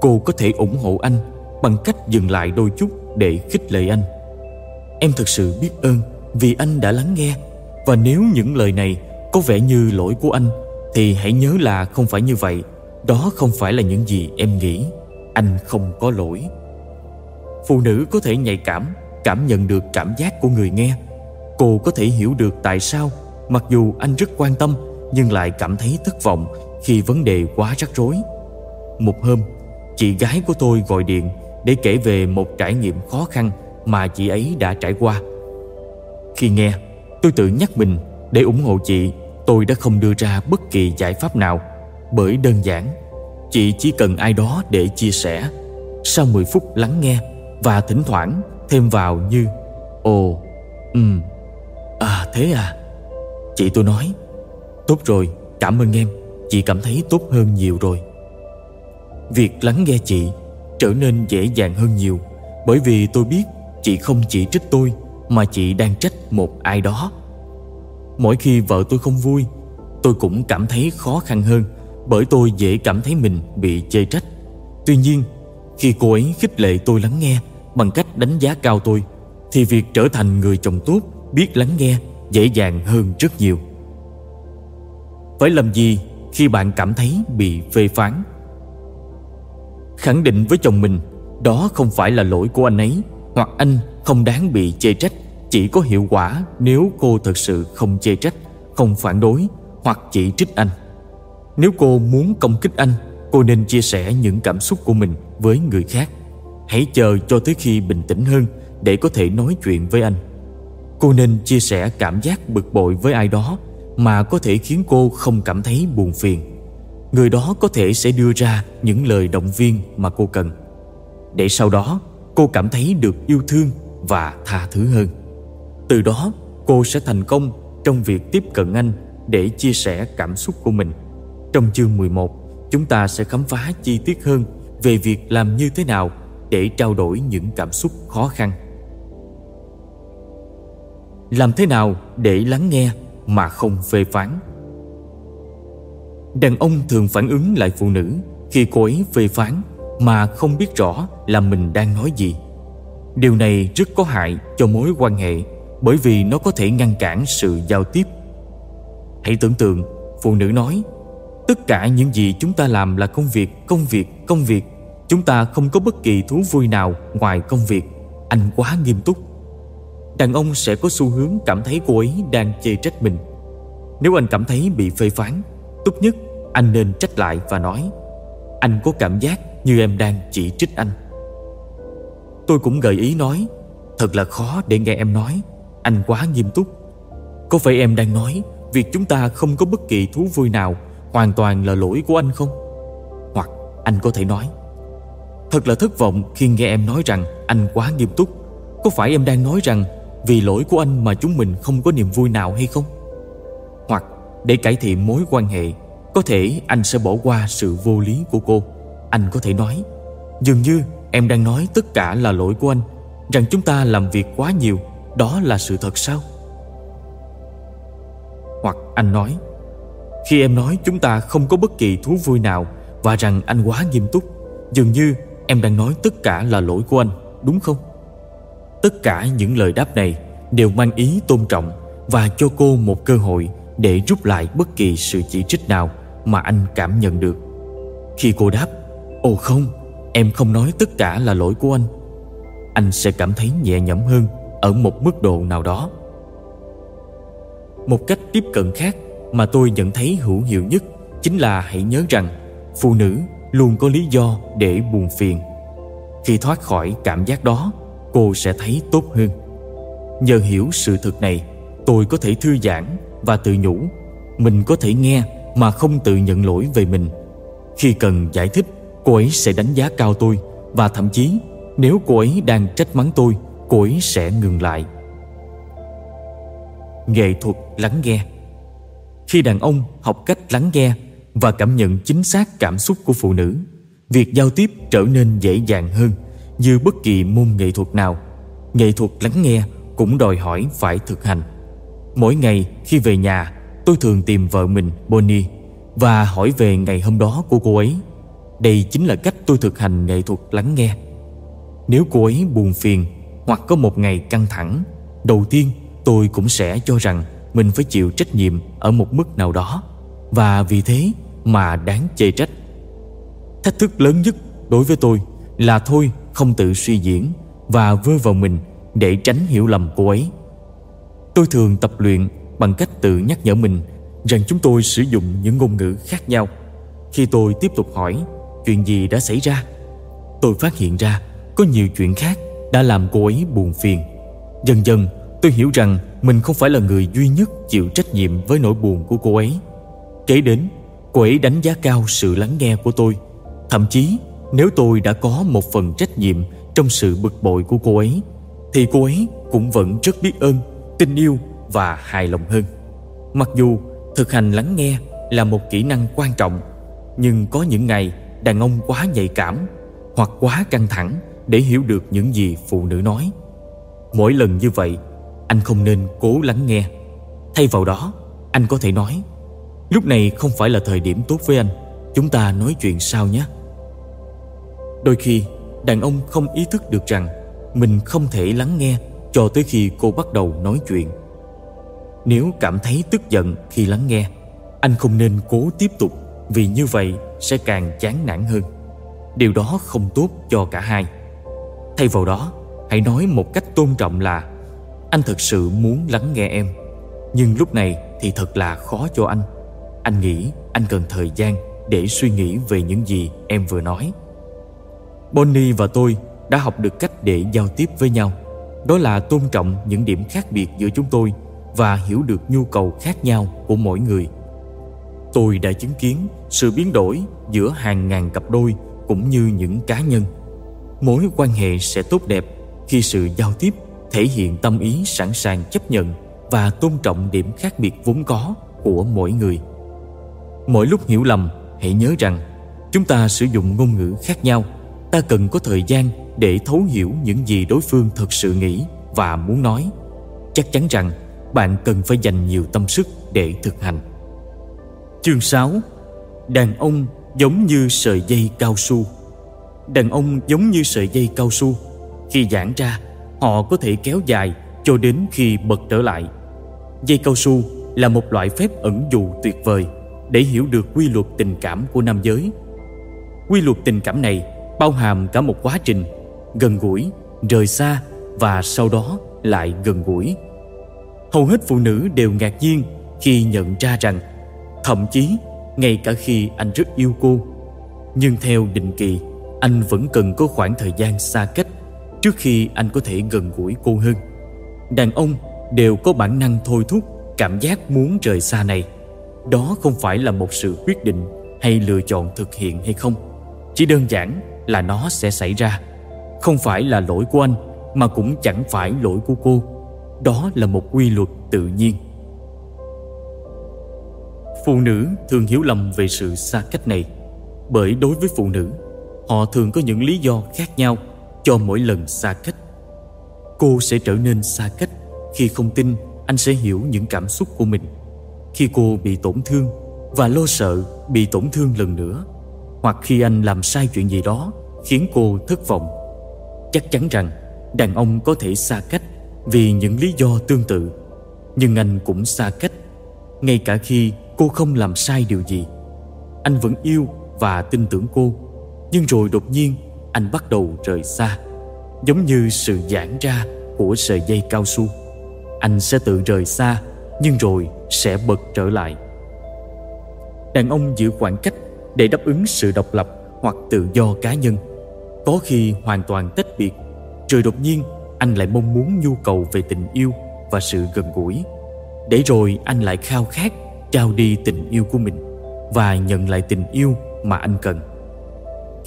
Cô có thể ủng hộ anh bằng cách dừng lại đôi chút để khích lệ anh Em thực sự biết ơn vì anh đã lắng nghe, Và nếu những lời này có vẻ như lỗi của anh. Thì hãy nhớ là không phải như vậy. Đó không phải là những gì em nghĩ. Anh không có lỗi. Phụ nữ có thể nhạy cảm Cảm nhận được cảm giác của người nghe. Cô có thể hiểu được tại sao. Mặc dù anh rất quan tâm, Nhưng lại cảm thấy thất vọng Khi vấn đề quá rắc rối. Một hôm, Chị gái của tôi gọi điện Để kể về một trải nghiệm khó khăn Mà chị ấy đã trải qua. Khi nghe, Tôi tự nhắc mình để ủng hộ chị Tôi đã không đưa ra bất kỳ giải pháp nào. Bởi đơn giản Chị chỉ cần ai đó để chia sẻ. Sau 10 phút lắng nghe Và thỉnh thoảng thêm vào như Ồ, ừm, à thế à? Chị tôi nói Tốt rồi, cảm ơn em Chị cảm thấy tốt hơn nhiều rồi. Việc lắng nghe chị trở nên dễ dàng hơn nhiều Bởi vì tôi biết chị không chỉ trích tôi Mà chị đang trách một ai đó. Mỗi khi vợ tôi không vui, Tôi cũng cảm thấy khó khăn hơn, Bởi tôi dễ cảm thấy mình bị chê trách. Tuy nhiên, Khi cô ấy khích lệ tôi lắng nghe Bằng cách đánh giá cao tôi, Thì việc trở thành người chồng tốt, Biết lắng nghe dễ dàng hơn rất nhiều. Phải làm gì khi bạn cảm thấy bị phê phán? Khẳng định với chồng mình, Đó không phải là lỗi của anh ấy, Hoặc anh không đáng bị chê trách. Chỉ có hiệu quả nếu cô thật sự không chê trách, Không phản đối Hoặc chỉ trích anh. Nếu cô muốn công kích anh, Cô nên chia sẻ những cảm xúc của mình với người khác. Hãy chờ cho tới khi bình tĩnh hơn Để có thể nói chuyện với anh. Cô nên chia sẻ cảm giác bực bội với ai đó Mà có thể khiến cô không cảm thấy buồn phiền. Người đó có thể sẽ đưa ra những lời động viên mà cô cần. Để sau đó, cô cảm thấy được yêu thương và tha thứ hơn. Từ đó, cô sẽ thành công trong việc tiếp cận anh để chia sẻ cảm xúc của mình. Trong chương 11 chúng ta sẽ khám phá chi tiết hơn về việc làm như thế nào để trao đổi những cảm xúc khó khăn. Làm thế nào để lắng nghe mà không phê phán? Đàn ông thường phản ứng lại phụ nữ khi cô ấy phê phán mà không biết rõ là mình đang nói gì. Điều này rất có hại cho mối quan hệ bởi vì nó có thể ngăn cản sự giao tiếp. Hãy tưởng tượng, phụ nữ nói, tất cả những gì chúng ta làm là công việc công việc công việc. Chúng ta không có bất kỳ thú vui nào ngoài công việc. Anh quá nghiêm túc. Đàn ông sẽ có xu hướng cảm thấy cô ấy đang chê trách mình. Nếu anh cảm thấy bị phê phán, tốt nhất anh nên trách lại và nói, anh có cảm giác như em đang chỉ trích anh. Tôi cũng gợi ý nói, thật là khó để nghe em nói anh quá nghiêm túc. Có phải em đang nói việc chúng ta không có bất kỳ thú vui nào hoàn toàn là lỗi của anh không? Hoặc anh có thể nói, thật là thất vọng khi nghe em nói rằng anh quá nghiêm túc. Có phải em đang nói rằng vì lỗi của anh mà chúng mình không có niềm vui nào hay không? Hoặc để cải thiện mối quan hệ, có thể anh sẽ bỏ qua sự vô lý của cô. Anh có thể nói, dường như em đang nói tất cả là lỗi của anh, rằng chúng ta làm việc quá nhiều đó là sự thật sao? Hoặc anh nói, khi em nói chúng ta không có bất kỳ thú vui nào và rằng anh quá nghiêm túc, dường như em đang nói tất cả là lỗi của anh, đúng không? Tất cả những lời đáp này đều mang ý tôn trọng và cho cô một cơ hội để rút lại bất kỳ sự chỉ trích nào mà anh cảm nhận được. Khi cô đáp, ồ không, em không nói tất cả là lỗi của anh anh sẽ cảm thấy nhẹ nhõm hơn ở một mức độ nào đó. Một cách tiếp cận khác mà tôi nhận thấy hữu hiệu nhất chính là hãy nhớ rằng phụ nữ luôn có lý do để buồn phiền. Khi thoát khỏi cảm giác đó, cô sẽ thấy tốt hơn. Nhờ hiểu sự thực này, tôi có thể thư giãn và tự nhủ, mình có thể nghe mà không tự nhận lỗi về mình. Khi cần giải thích, cô ấy sẽ đánh giá cao tôi và thậm chí nếu cô ấy đang trách mắng tôi cô ấy sẽ ngừng lại. Nghệ thuật lắng nghe. Khi đàn ông học cách lắng nghe và cảm nhận chính xác cảm xúc của phụ nữ, việc giao tiếp trở nên dễ dàng hơn như bất kỳ môn nghệ thuật nào. Nghệ thuật lắng nghe cũng đòi hỏi phải thực hành. Mỗi ngày khi về nhà, tôi thường tìm vợ mình, bonnie, và hỏi về ngày hôm đó của cô ấy. Đây chính là cách tôi thực hành nghệ thuật lắng nghe. Nếu cô ấy buồn phiền hoặc có một ngày căng thẳng. Đầu tiên tôi cũng sẽ cho rằng mình phải chịu trách nhiệm ở một mức nào đó. Và vì thế mà đáng chê trách. Thách thức lớn nhất đối với tôi là thôi không tự suy diễn và vơ vào mình để tránh hiểu lầm cô ấy. Tôi thường tập luyện bằng cách tự nhắc nhở mình rằng chúng tôi sử dụng những ngôn ngữ khác nhau. Khi tôi tiếp tục hỏi chuyện gì đã xảy ra, tôi phát hiện ra có nhiều chuyện khác đã làm cô ấy buồn phiền. Dần dần, tôi hiểu rằng mình không phải là người duy nhất chịu trách nhiệm với nỗi buồn của cô ấy. Kế đến, cô ấy đánh giá cao sự lắng nghe của tôi. Thậm chí, nếu tôi đã có một phần trách nhiệm trong sự bực bội của cô ấy, thì cô ấy cũng vẫn rất biết ơn, tình yêu và hài lòng hơn. Mặc dù thực hành lắng nghe là một kỹ năng quan trọng, nhưng có những ngày đàn ông quá nhạy cảm hoặc quá căng thẳng để hiểu được những gì phụ nữ nói. Mỗi lần như vậy, anh không nên cố lắng nghe. Thay vào đó, anh có thể nói Lúc này không phải là thời điểm tốt với anh Chúng ta nói chuyện sau nhé Đôi khi đàn ông không ý thức được rằng Mình không thể lắng nghe cho tới khi cô bắt đầu nói chuyện Nếu cảm thấy tức giận khi lắng nghe Anh không nên cố tiếp tục Vì như vậy sẽ càng chán nản hơn Điều đó không tốt cho cả hai Thay vào đó, Hãy nói một cách tôn trọng là, Anh thật sự muốn lắng nghe em. Nhưng lúc này thì thật là khó cho anh. Anh nghĩ anh cần thời gian Để suy nghĩ về những gì em vừa nói. Bonnie và tôi đã học được cách để giao tiếp với nhau. Đó là tôn trọng những điểm khác biệt giữa chúng tôi Và hiểu được nhu cầu khác nhau của mỗi người. Tôi đã chứng kiến sự biến đổi giữa hàng ngàn cặp đôi cũng như những cá nhân. Mối quan hệ sẽ tốt đẹp khi sự giao tiếp thể hiện tâm ý sẵn sàng chấp nhận và tôn trọng điểm khác biệt vốn có của mỗi người. Mỗi lúc hiểu lầm, hãy nhớ rằng chúng ta sử dụng ngôn ngữ khác nhau, ta cần có thời gian để thấu hiểu những gì đối phương thực sự nghĩ và muốn nói. Chắc chắn rằng bạn cần phải dành nhiều tâm sức để thực hành. Chương 6 Đàn ông giống như sợi dây cao su Đàn ông giống như sợi dây cao su Khi giãn ra, họ có thể kéo dài cho đến khi bật trở lại Dây cao su là một loại phép ẩn dụ tuyệt vời để hiểu được quy luật tình cảm của nam giới. Quy luật tình cảm này bao hàm cả một quá trình gần gũi, rời xa và sau đó lại gần gũi. Hầu hết phụ nữ đều ngạc nhiên khi nhận ra rằng thậm chí ngay cả khi anh rất yêu cô nhưng theo định kỳ anh vẫn cần có khoảng thời gian xa cách trước khi anh có thể gần gũi cô hơn. Đàn ông đều có bản năng thôi thúc cảm giác muốn rời xa này. Đó không phải là một sự quyết định hay lựa chọn thực hiện hay không. Chỉ đơn giản là nó sẽ xảy ra. Không phải là lỗi của anh, mà cũng chẳng phải lỗi của cô. Đó là một quy luật tự nhiên. Phụ nữ thường hiểu lầm về sự xa cách này bởi đối với phụ nữ họ thường có những lý do khác nhau cho mỗi lần xa cách. Cô sẽ trở nên xa cách khi không tin anh sẽ hiểu những cảm xúc của mình. Khi cô bị tổn thương và lo sợ bị tổn thương lần nữa, hoặc khi anh làm sai chuyện gì đó khiến cô thất vọng, chắc chắn rằng đàn ông có thể xa cách vì những lý do tương tự. Nhưng anh cũng xa cách, ngay cả khi cô không làm sai điều gì. Anh vẫn yêu và tin tưởng cô nhưng rồi đột nhiên, anh bắt đầu rời xa. Giống như sự giãn ra của sợi dây cao su. Anh sẽ tự rời xa, nhưng rồi sẽ bật trở lại. Đàn ông giữ khoảng cách để đáp ứng sự độc lập hoặc tự do cá nhân. Có khi hoàn toàn tách biệt. Rồi đột nhiên, anh lại mong muốn nhu cầu về tình yêu và sự gần gũi. Để rồi anh lại khao khát trao đi tình yêu của mình và nhận lại tình yêu mà anh cần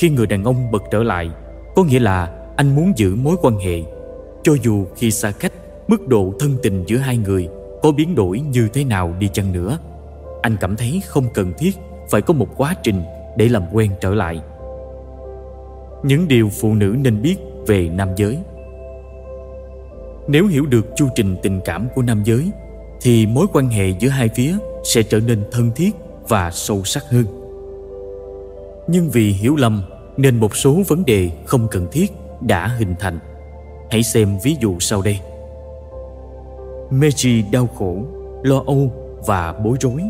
khi người đàn ông bật trở lại, có nghĩa là anh muốn giữ mối quan hệ. Cho dù khi xa cách, mức độ thân tình giữa hai người có biến đổi như thế nào đi chăng nữa, anh cảm thấy không cần thiết phải có một quá trình để làm quen trở lại. Những điều phụ nữ nên biết về nam giới. Nếu hiểu được chu trình tình cảm của nam giới, thì mối quan hệ giữa hai phía sẽ trở nên thân thiết và sâu sắc hơn. Nhưng vì hiểu lầm nên một số vấn đề không cần thiết đã hình thành hãy xem ví dụ sau đây Meiji đau khổ, lo âu và bối rối.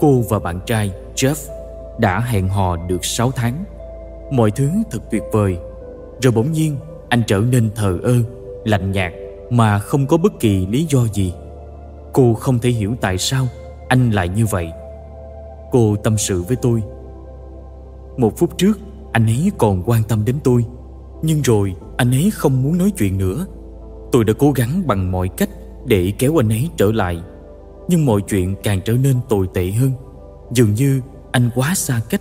Cô và bạn trai Jeff đã hẹn hò được 6 tháng. Mọi thứ thật tuyệt vời. Rồi bỗng nhiên anh trở nên thờ ơ, lạnh nhạt mà không có bất kỳ lý do gì. Cô không thể hiểu tại sao anh lại như vậy Cô tâm sự với tôi Một phút trước anh ấy còn quan tâm đến tôi. Nhưng rồi, anh ấy không muốn nói chuyện nữa. Tôi đã cố gắng bằng mọi cách Để kéo anh ấy trở lại. Nhưng mọi chuyện càng trở nên tồi tệ hơn. Dường như anh quá xa cách.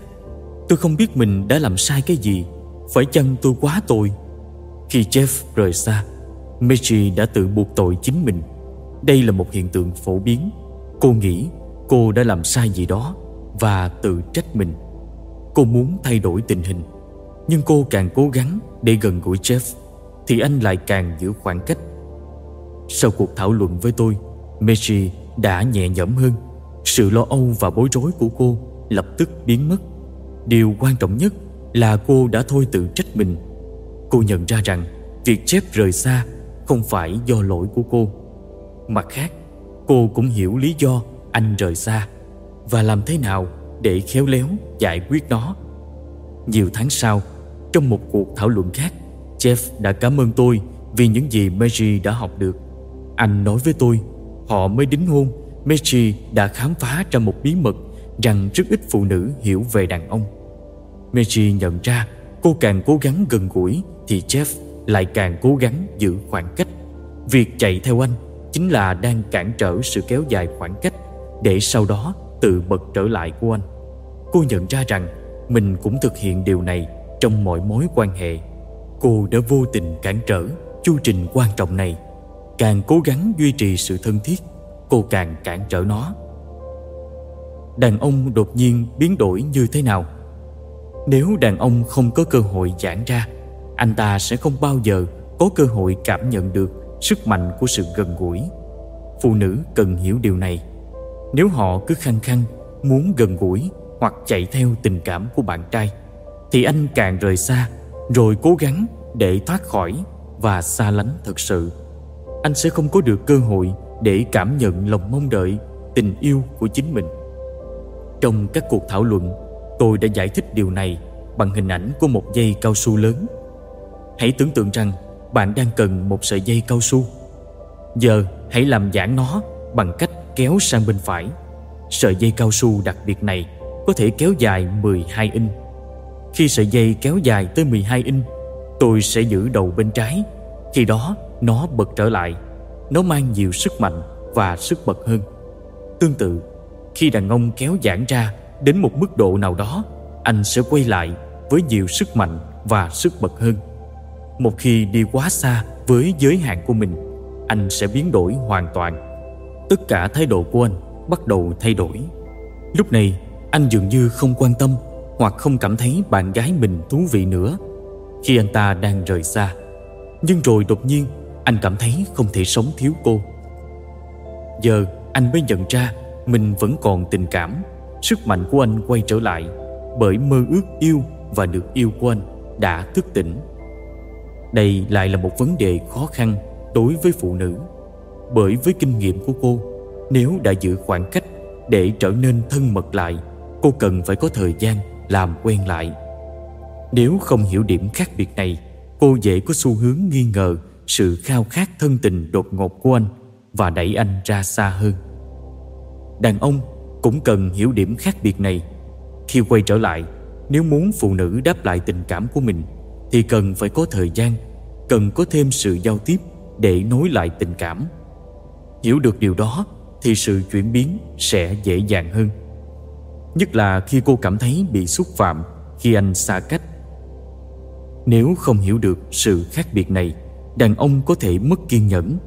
Tôi không biết mình đã làm sai cái gì. Phải chăng tôi quá tội Khi Jeff rời xa Meiji đã tự buộc tội chính mình. Đây là một hiện tượng phổ biến. Cô nghĩ cô đã làm sai gì đó Và tự trách mình. Cô muốn thay đổi tình hình, Nhưng cô càng cố gắng để gần gũi Jeff, Thì anh lại càng giữ khoảng cách. Sau cuộc thảo luận với tôi Messi đã nhẹ nhõm hơn. Sự lo âu và bối rối của cô lập tức biến mất. Điều quan trọng nhất là cô đã thôi tự trách mình. Cô nhận ra rằng Việc Jeff rời xa không phải do lỗi của cô. Mặt khác, Cô cũng hiểu lý do anh rời xa Và làm thế nào để khéo léo giải quyết nó. Nhiều tháng sau, Trong một cuộc thảo luận khác, Jeff đã cảm ơn tôi vì những gì Mary đã học được. Anh nói với tôi, Họ mới đính hôn Mary đã khám phá ra một bí mật Rằng rất ít phụ nữ hiểu về đàn ông. Mary nhận ra Cô càng cố gắng gần gũi Thì Jeff lại càng cố gắng giữ khoảng cách. Việc chạy theo anh chính là đang cản trở sự kéo dài khoảng cách để sau đó tự bật trở lại của anh. Cô nhận ra rằng mình cũng thực hiện điều này trong mọi mối quan hệ. Cô đã vô tình cản trở chu trình quan trọng này. Càng cố gắng duy trì sự thân thiết, cô càng cản trở nó. Đàn ông đột nhiên biến đổi như thế nào? Nếu đàn ông không có cơ hội giãn ra, anh ta sẽ không bao giờ có cơ hội cảm nhận được sức mạnh của sự gần gũi phụ nữ cần hiểu điều này nếu họ cứ khăng khăng muốn gần gũi hoặc chạy theo tình cảm của bạn trai, thì anh càng rời xa, rồi cố gắng để thoát khỏi và xa lánh thật sự. Anh sẽ không có được cơ hội để cảm nhận lòng mong đợi, tình yêu của chính mình. Trong các cuộc thảo luận, tôi đã giải thích điều này bằng hình ảnh của một dây cao su lớn. Hãy tưởng tượng rằng bạn đang cần một sợi dây cao su. Giờ hãy làm giãn nó bằng cách kéo sang bên phải. Sợi dây cao su đặc biệt này có thể kéo dài 12 inch. Khi sợi dây kéo dài tới 12 inch, tôi sẽ giữ đầu bên trái. Khi đó, nó bật trở lại. Nó mang nhiều sức mạnh và sức bật hơn. Tương tự, khi đàn ông kéo giãn ra đến một mức độ nào đó, anh sẽ quay lại với nhiều sức mạnh và sức bật hơn. Một khi đi quá xa với giới hạn của mình, anh sẽ biến đổi hoàn toàn. Tất cả thái độ của anh bắt đầu thay đổi. Lúc này anh dường như không quan tâm hoặc không cảm thấy bạn gái mình thú vị nữa. Khi anh ta đang rời xa, nhưng rồi đột nhiên anh cảm thấy không thể sống thiếu cô. Giờ anh mới nhận ra mình vẫn còn tình cảm, sức mạnh của anh quay trở lại bởi mơ ước yêu và được yêu của anh đã thức tỉnh. Đây lại là một vấn đề khó khăn đối với phụ nữ. Bởi với kinh nghiệm của cô, nếu đã giữ khoảng cách để trở nên thân mật lại cô cần phải có thời gian làm quen lại. Nếu không hiểu điểm khác biệt này, cô dễ có xu hướng nghi ngờ sự khao khát thân tình đột ngột của anh và đẩy anh ra xa hơn. Đàn ông cũng cần hiểu điểm khác biệt này. Khi quay trở lại, nếu muốn phụ nữ đáp lại tình cảm của mình, thì cần phải có thời gian, cần có thêm sự giao tiếp để nối lại tình cảm. Hiểu được điều đó, thì sự chuyển biến sẽ dễ dàng hơn nhất là khi cô cảm thấy bị xúc phạm, khi anh xa cách. Nếu không hiểu được sự khác biệt này, đàn ông có thể mất kiên nhẫn,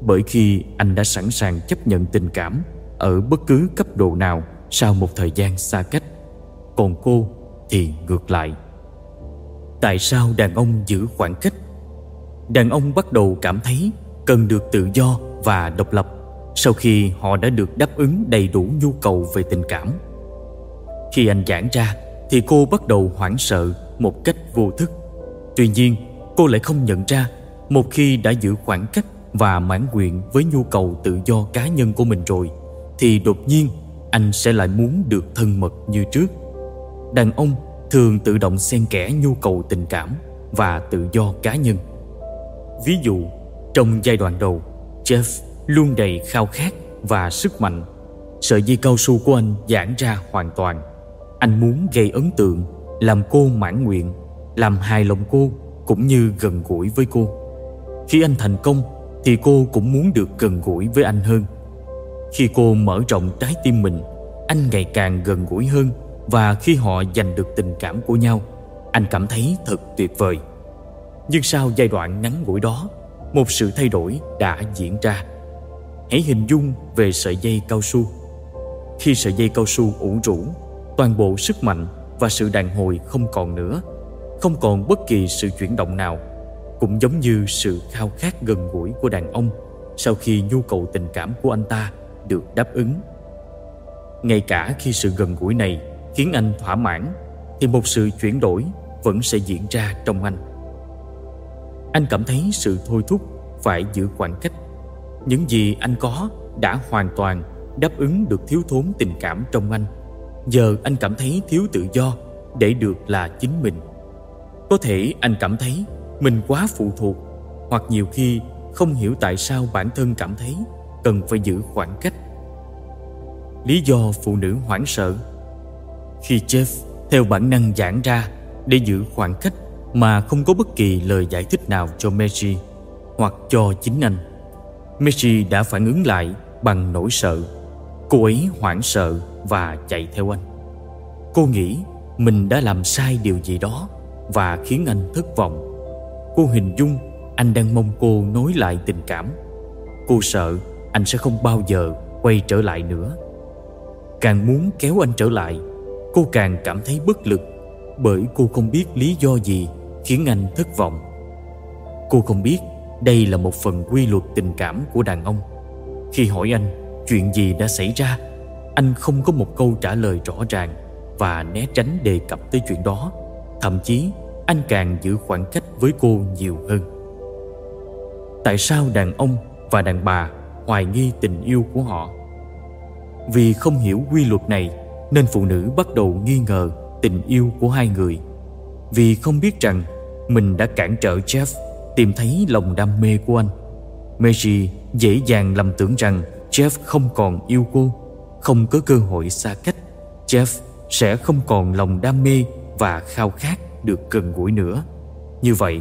bởi khi anh đã sẵn sàng chấp nhận tình cảm ở bất cứ cấp độ nào sau một thời gian xa cách, còn cô thì ngược lại. Tại sao đàn ông giữ khoảng cách? Đàn ông bắt đầu cảm thấy cần được tự do và độc lập sau khi họ đã được đáp ứng đầy đủ nhu cầu về tình cảm khi anh giãn ra, thì cô bắt đầu hoảng sợ một cách vô thức. Tuy nhiên, cô lại không nhận ra, một khi đã giữ khoảng cách và mãn nguyện với nhu cầu tự do cá nhân của mình rồi, thì đột nhiên anh sẽ lại muốn được thân mật như trước. Đàn ông thường tự động xen kẽ nhu cầu tình cảm và tự do cá nhân. Ví dụ, trong giai đoạn đầu, jeff luôn đầy khao khát và sức mạnh. Sợi dây cao su của anh giãn ra hoàn toàn. Anh muốn gây ấn tượng, Làm cô mãn nguyện, Làm hài lòng cô Cũng như gần gũi với cô. Khi anh thành công Thì cô cũng muốn được gần gũi với anh hơn. Khi cô mở rộng trái tim mình, Anh ngày càng gần gũi hơn Và khi họ giành được tình cảm của nhau, Anh cảm thấy thật tuyệt vời. Nhưng sau giai đoạn ngắn ngủi đó, Một sự thay đổi đã diễn ra. Hãy hình dung về sợi dây cao su. Khi sợi dây cao su ủ rũ toàn bộ sức mạnh và sự đàn hồi không còn nữa, không còn bất kỳ sự chuyển động nào, cũng giống như sự khao khát gần gũi của đàn ông sau khi nhu cầu tình cảm của anh ta được đáp ứng. Ngay cả khi sự gần gũi này khiến anh thỏa mãn, thì một sự chuyển đổi vẫn sẽ diễn ra trong anh. Anh cảm thấy sự thôi thúc phải giữ khoảng cách. Những gì anh có đã hoàn toàn đáp ứng được thiếu thốn tình cảm trong anh giờ anh cảm thấy thiếu tự do để được là chính mình. Có thể anh cảm thấy mình quá phụ thuộc hoặc nhiều khi không hiểu tại sao bản thân cảm thấy cần phải giữ khoảng cách. Lý do phụ nữ hoảng sợ. Khi jeff theo bản năng giãn ra để giữ khoảng cách mà không có bất kỳ lời giải thích nào cho Messi hoặc cho chính anh. Messi đã phản ứng lại bằng nỗi sợ. Cô ấy hoảng sợ và chạy theo anh. Cô nghĩ mình đã làm sai điều gì đó Và khiến anh thất vọng. Cô hình dung anh đang mong cô nối lại tình cảm. Cô sợ anh sẽ không bao giờ quay trở lại nữa. Càng muốn kéo anh trở lại, Cô càng cảm thấy bất lực Bởi cô không biết lý do gì khiến anh thất vọng. Cô không biết đây là một phần quy luật tình cảm của đàn ông. Khi hỏi anh chuyện gì đã xảy ra, anh không có một câu trả lời rõ ràng và né tránh đề cập tới chuyện đó. Thậm chí, anh càng giữ khoảng cách với cô nhiều hơn. Tại sao đàn ông và đàn bà hoài nghi tình yêu của họ? Vì không hiểu quy luật này, nên phụ nữ bắt đầu nghi ngờ tình yêu của hai người. Vì không biết rằng mình đã cản trở jeff tìm thấy lòng đam mê của anh. Mary dễ dàng lầm tưởng rằng Jeff không còn yêu cô, Không có cơ hội xa cách. Jeff sẽ không còn lòng đam mê Và khao khát được gần gũi nữa. Như vậy,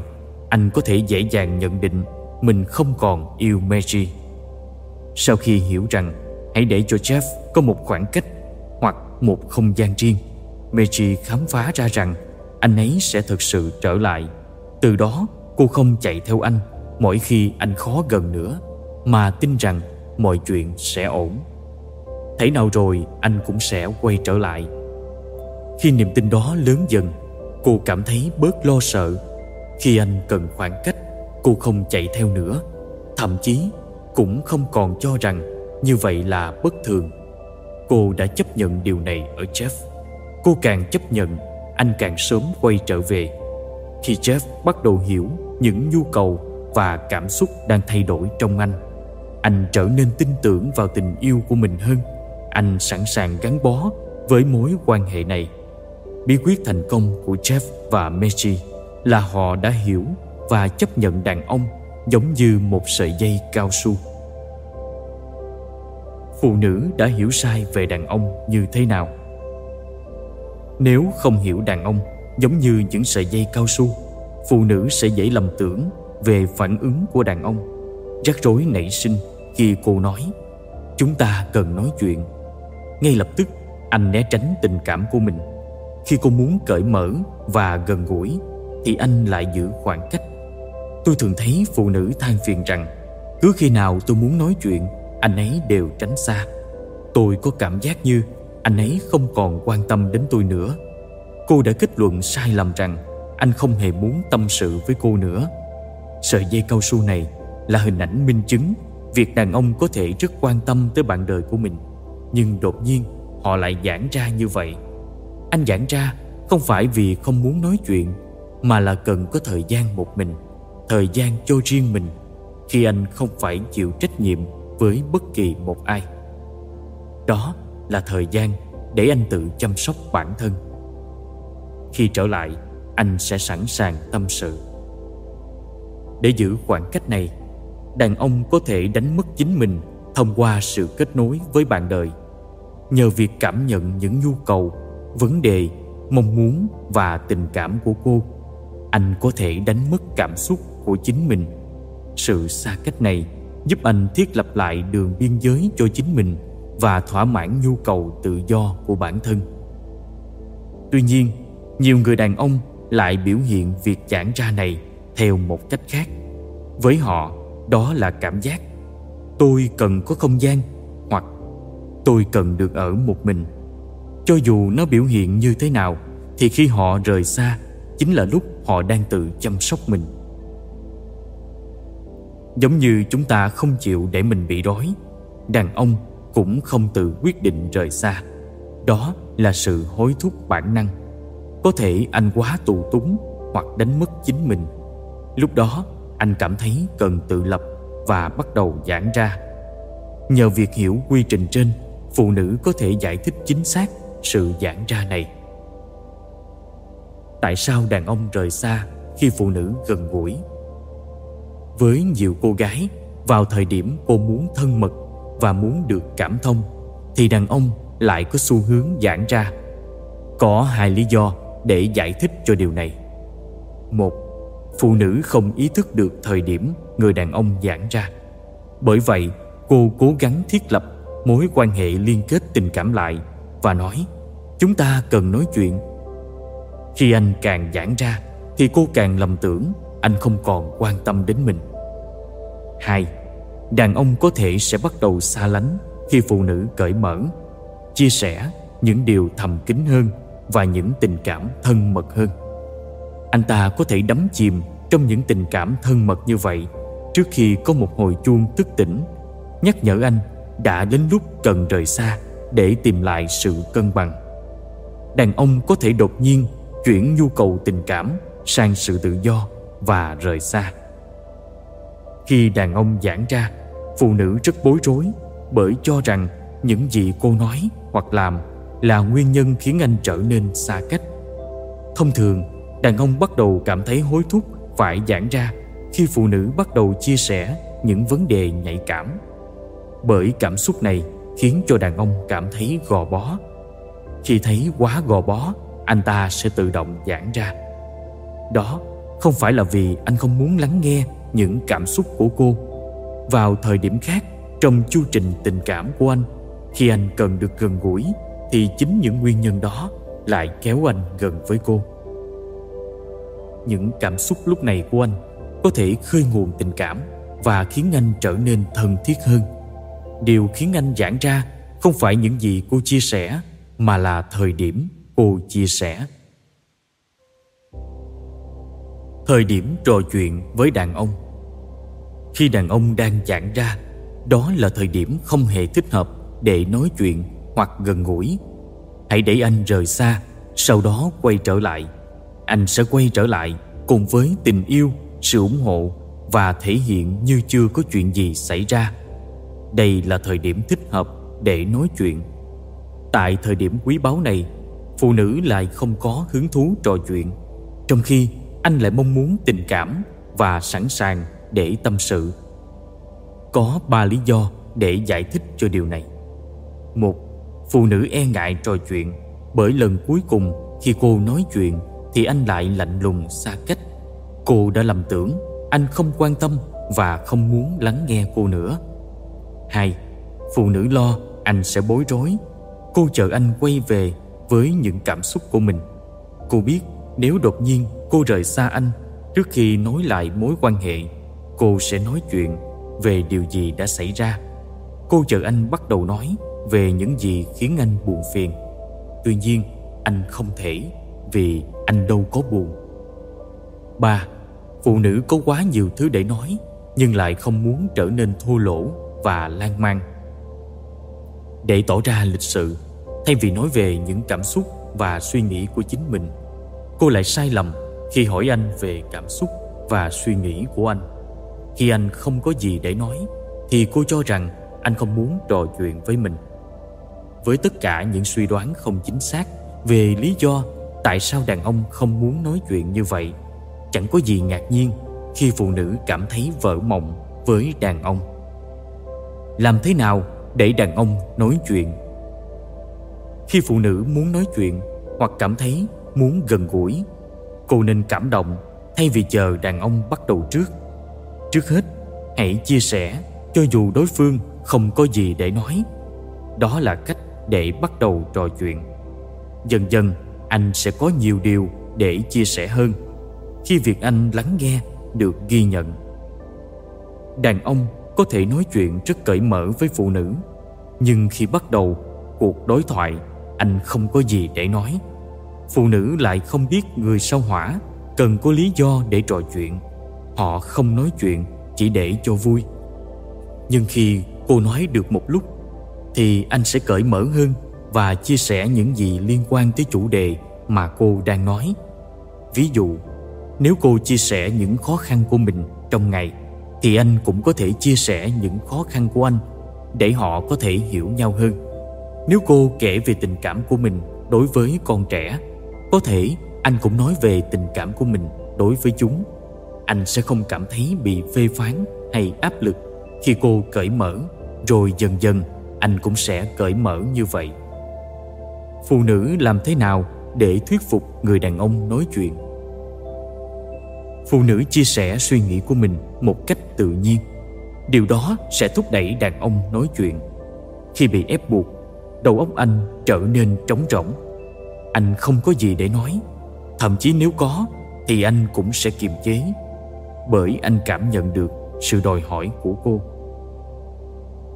Anh có thể dễ dàng nhận định Mình không còn yêu Mary Sau khi hiểu rằng, Hãy để cho Jeff có một khoảng cách Hoặc một không gian riêng Mary khám phá ra rằng Anh ấy sẽ thực sự trở lại. Từ đó, cô không chạy theo anh Mỗi khi anh khó gần nữa, Mà tin rằng mọi chuyện sẽ ổn. Thế nào rồi anh cũng sẽ quay trở lại. Khi niềm tin đó lớn dần, Cô cảm thấy bớt lo sợ. Khi anh cần khoảng cách, Cô không chạy theo nữa. Thậm chí, cũng không còn cho rằng Như vậy là bất thường. Cô đã chấp nhận điều này ở Jeff. Cô càng chấp nhận, Anh càng sớm quay trở về. Khi Jeff bắt đầu hiểu Những nhu cầu và cảm xúc đang thay đổi trong anh anh trở nên tin tưởng vào tình yêu của mình hơn. Anh sẵn sàng gắn bó với mối quan hệ này. Bí quyết thành công của jeff và Meiji là họ đã hiểu và chấp nhận đàn ông giống như một sợi dây cao su. Phụ nữ đã hiểu sai về đàn ông như thế nào? Nếu không hiểu đàn ông giống như những sợi dây cao su, phụ nữ sẽ dễ lầm tưởng về phản ứng của đàn ông rắc rối nảy sinh khi cô nói, chúng ta cần nói chuyện. Ngay lập tức, anh né tránh tình cảm của mình. Khi cô muốn cởi mở và gần gũi, thì anh lại giữ khoảng cách. Tôi thường thấy phụ nữ than phiền rằng, cứ khi nào tôi muốn nói chuyện, anh ấy đều tránh xa. Tôi có cảm giác như anh ấy không còn quan tâm đến tôi nữa. Cô đã kết luận sai lầm rằng anh không hề muốn tâm sự với cô nữa. Sợi dây cao su này là hình ảnh minh chứng việc đàn ông có thể rất quan tâm tới bạn đời của mình. Nhưng đột nhiên, họ lại giãn ra như vậy. Anh giãn ra không phải vì không muốn nói chuyện, mà là cần có thời gian một mình, thời gian cho riêng mình, khi anh không phải chịu trách nhiệm với bất kỳ một ai. Đó là thời gian để anh tự chăm sóc bản thân. Khi trở lại, anh sẽ sẵn sàng tâm sự. Để giữ khoảng cách này đàn ông có thể đánh mất chính mình thông qua sự kết nối với bạn đời. Nhờ việc cảm nhận những nhu cầu, vấn đề, mong muốn và tình cảm của cô, anh có thể đánh mất cảm xúc của chính mình. Sự xa cách này giúp anh thiết lập lại đường biên giới cho chính mình và thỏa mãn nhu cầu tự do của bản thân. Tuy nhiên, nhiều người đàn ông lại biểu hiện việc giãn ra này theo một cách khác. Với họ đó là cảm giác tôi cần có không gian hoặc tôi cần được ở một mình. Cho dù nó biểu hiện như thế nào, thì khi họ rời xa, chính là lúc họ đang tự chăm sóc mình. Giống như chúng ta không chịu để mình bị đói, đàn ông cũng không tự quyết định rời xa. Đó là sự hối thúc bản năng. Có thể anh quá tù túng hoặc đánh mất chính mình. Lúc đó anh cảm thấy cần tự lập và bắt đầu giãn ra. Nhờ việc hiểu quy trình trên, phụ nữ có thể giải thích chính xác sự giãn ra này. Tại sao đàn ông rời xa khi phụ nữ gần gũi? Với nhiều cô gái, vào thời điểm cô muốn thân mật và muốn được cảm thông, thì đàn ông lại có xu hướng giãn ra. Có hai lý do để giải thích cho điều này. Một phụ nữ không ý thức được thời điểm người đàn ông giãn ra. Bởi vậy, cô cố gắng thiết lập mối quan hệ liên kết tình cảm lại và nói, chúng ta cần nói chuyện. Khi anh càng giãn ra, thì cô càng lầm tưởng anh không còn quan tâm đến mình. Hai, đàn ông có thể sẽ bắt đầu xa lánh khi phụ nữ cởi mở, chia sẻ những điều thầm kín hơn và những tình cảm thân mật hơn anh ta có thể đắm chìm trong những tình cảm thân mật như vậy. Trước khi có một hồi chuông thức tỉnh, nhắc nhở anh đã đến lúc cần rời xa để tìm lại sự cân bằng. Đàn ông có thể đột nhiên chuyển nhu cầu tình cảm sang sự tự do và rời xa. Khi đàn ông giãn ra, phụ nữ rất bối rối bởi cho rằng những gì cô nói hoặc làm là nguyên nhân khiến anh trở nên xa cách. Thông thường đàn ông bắt đầu cảm thấy hối thúc, phải giãn ra khi phụ nữ bắt đầu chia sẻ những vấn đề nhạy cảm. Bởi cảm xúc này khiến cho đàn ông cảm thấy gò bó. Khi thấy quá gò bó, anh ta sẽ tự động giãn ra. Đó không phải là vì anh không muốn lắng nghe những cảm xúc của cô. Vào thời điểm khác, trong chu trình tình cảm của anh, khi anh cần được gần gũi, thì chính những nguyên nhân đó lại kéo anh gần với cô những cảm xúc lúc này của anh, có thể khơi nguồn tình cảm và khiến anh trở nên thân thiết hơn. Điều khiến anh giãn ra không phải những gì cô chia sẻ, mà là thời điểm cô chia sẻ. Thời điểm trò chuyện với đàn ông. Khi đàn ông đang giãn ra, đó là thời điểm không hề thích hợp để nói chuyện hoặc gần gũi. Hãy để anh rời xa, sau đó quay trở lại anh sẽ quay trở lại cùng với tình yêu, sự ủng hộ và thể hiện như chưa có chuyện gì xảy ra. Đây là thời điểm thích hợp để nói chuyện. Tại thời điểm quý báu này, phụ nữ lại không có hứng thú trò chuyện. Trong khi anh lại mong muốn tình cảm và sẵn sàng để tâm sự. Có ba lý do để giải thích cho điều này. Một, phụ nữ e ngại trò chuyện bởi lần cuối cùng khi cô nói chuyện thì anh lại lạnh lùng xa cách. Cô đã lầm tưởng anh không quan tâm và không muốn lắng nghe cô nữa. Hai phụ nữ lo, anh sẽ bối rối. Cô chờ anh quay về với những cảm xúc của mình. Cô biết nếu đột nhiên cô rời xa anh, trước khi nối lại mối quan hệ, cô sẽ nói chuyện về điều gì đã xảy ra. Cô chờ anh bắt đầu nói về những gì khiến anh buồn phiền. Tuy nhiên, anh không thể vì anh đâu có buồn. Ba, phụ nữ có quá nhiều thứ để nói, nhưng lại không muốn trở nên thô lỗ và lan man. Để tỏ ra lịch sự, thay vì nói về những cảm xúc và suy nghĩ của chính mình, cô lại sai lầm khi hỏi anh về cảm xúc và suy nghĩ của anh. Khi anh không có gì để nói, thì cô cho rằng anh không muốn trò chuyện với mình. Với tất cả những suy đoán không chính xác về lý do tại sao đàn ông không muốn nói chuyện như vậy? Chẳng có gì ngạc nhiên khi phụ nữ cảm thấy vỡ mộng với đàn ông. Làm thế nào để đàn ông nói chuyện? Khi phụ nữ muốn nói chuyện hoặc cảm thấy muốn gần gũi, cô nên cảm động thay vì chờ đàn ông bắt đầu trước. Trước hết, hãy chia sẻ cho dù đối phương không có gì để nói. Đó là cách để bắt đầu trò chuyện. Dần dần anh sẽ có nhiều điều để chia sẻ hơn. Khi việc anh lắng nghe được ghi nhận, đàn ông có thể nói chuyện rất cởi mở với phụ nữ, nhưng khi bắt đầu cuộc đối thoại, anh không có gì để nói. Phụ nữ lại không biết người sao hỏa, cần có lý do để trò chuyện. Họ không nói chuyện chỉ để cho vui. Nhưng khi cô nói được một lúc, thì anh sẽ cởi mở hơn và chia sẻ những gì liên quan tới chủ đề mà cô đang nói. Ví dụ, nếu cô chia sẻ những khó khăn của mình trong ngày, thì anh cũng có thể chia sẻ những khó khăn của anh để họ có thể hiểu nhau hơn. Nếu cô kể về tình cảm của mình đối với con trẻ, có thể anh cũng nói về tình cảm của mình đối với chúng. Anh sẽ không cảm thấy bị phê phán hay áp lực khi cô cởi mở, rồi dần dần anh cũng sẽ cởi mở như vậy phụ nữ làm thế nào để thuyết phục người đàn ông nói chuyện? Phụ nữ chia sẻ suy nghĩ của mình một cách tự nhiên. Điều đó sẽ thúc đẩy đàn ông nói chuyện. Khi bị ép buộc, đầu óc anh trở nên trống rỗng. Anh không có gì để nói. Thậm chí nếu có, thì anh cũng sẽ kiềm chế, bởi anh cảm nhận được sự đòi hỏi của cô.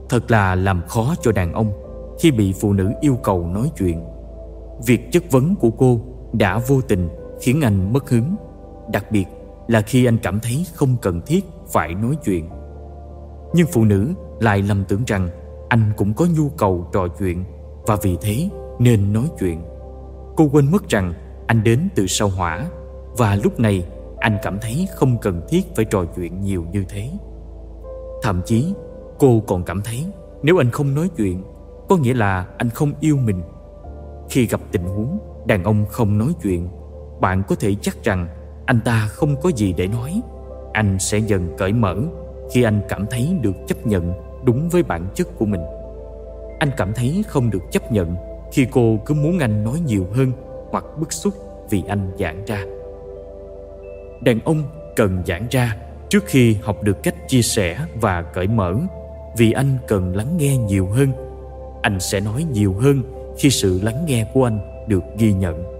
Thật là làm khó cho đàn ông khi bị phụ nữ yêu cầu nói chuyện việc chất vấn của cô đã vô tình khiến anh mất hứng. Đặc biệt là khi anh cảm thấy không cần thiết phải nói chuyện. Nhưng phụ nữ lại lầm tưởng rằng anh cũng có nhu cầu trò chuyện và vì thế nên nói chuyện. Cô quên mất rằng anh đến từ sao hỏa và lúc này anh cảm thấy không cần thiết phải trò chuyện nhiều như thế. Thậm chí, cô còn cảm thấy nếu anh không nói chuyện, có nghĩa là anh không yêu mình khi gặp tình huống đàn ông không nói chuyện, bạn có thể chắc rằng anh ta không có gì để nói. Anh sẽ dần cởi mở khi anh cảm thấy được chấp nhận đúng với bản chất của mình. Anh cảm thấy không được chấp nhận khi cô cứ muốn anh nói nhiều hơn hoặc bức xúc vì anh giãn ra. Đàn ông cần giãn ra trước khi học được cách chia sẻ và cởi mở vì anh cần lắng nghe nhiều hơn. Anh sẽ nói nhiều hơn khi sự lắng nghe của anh được ghi nhận.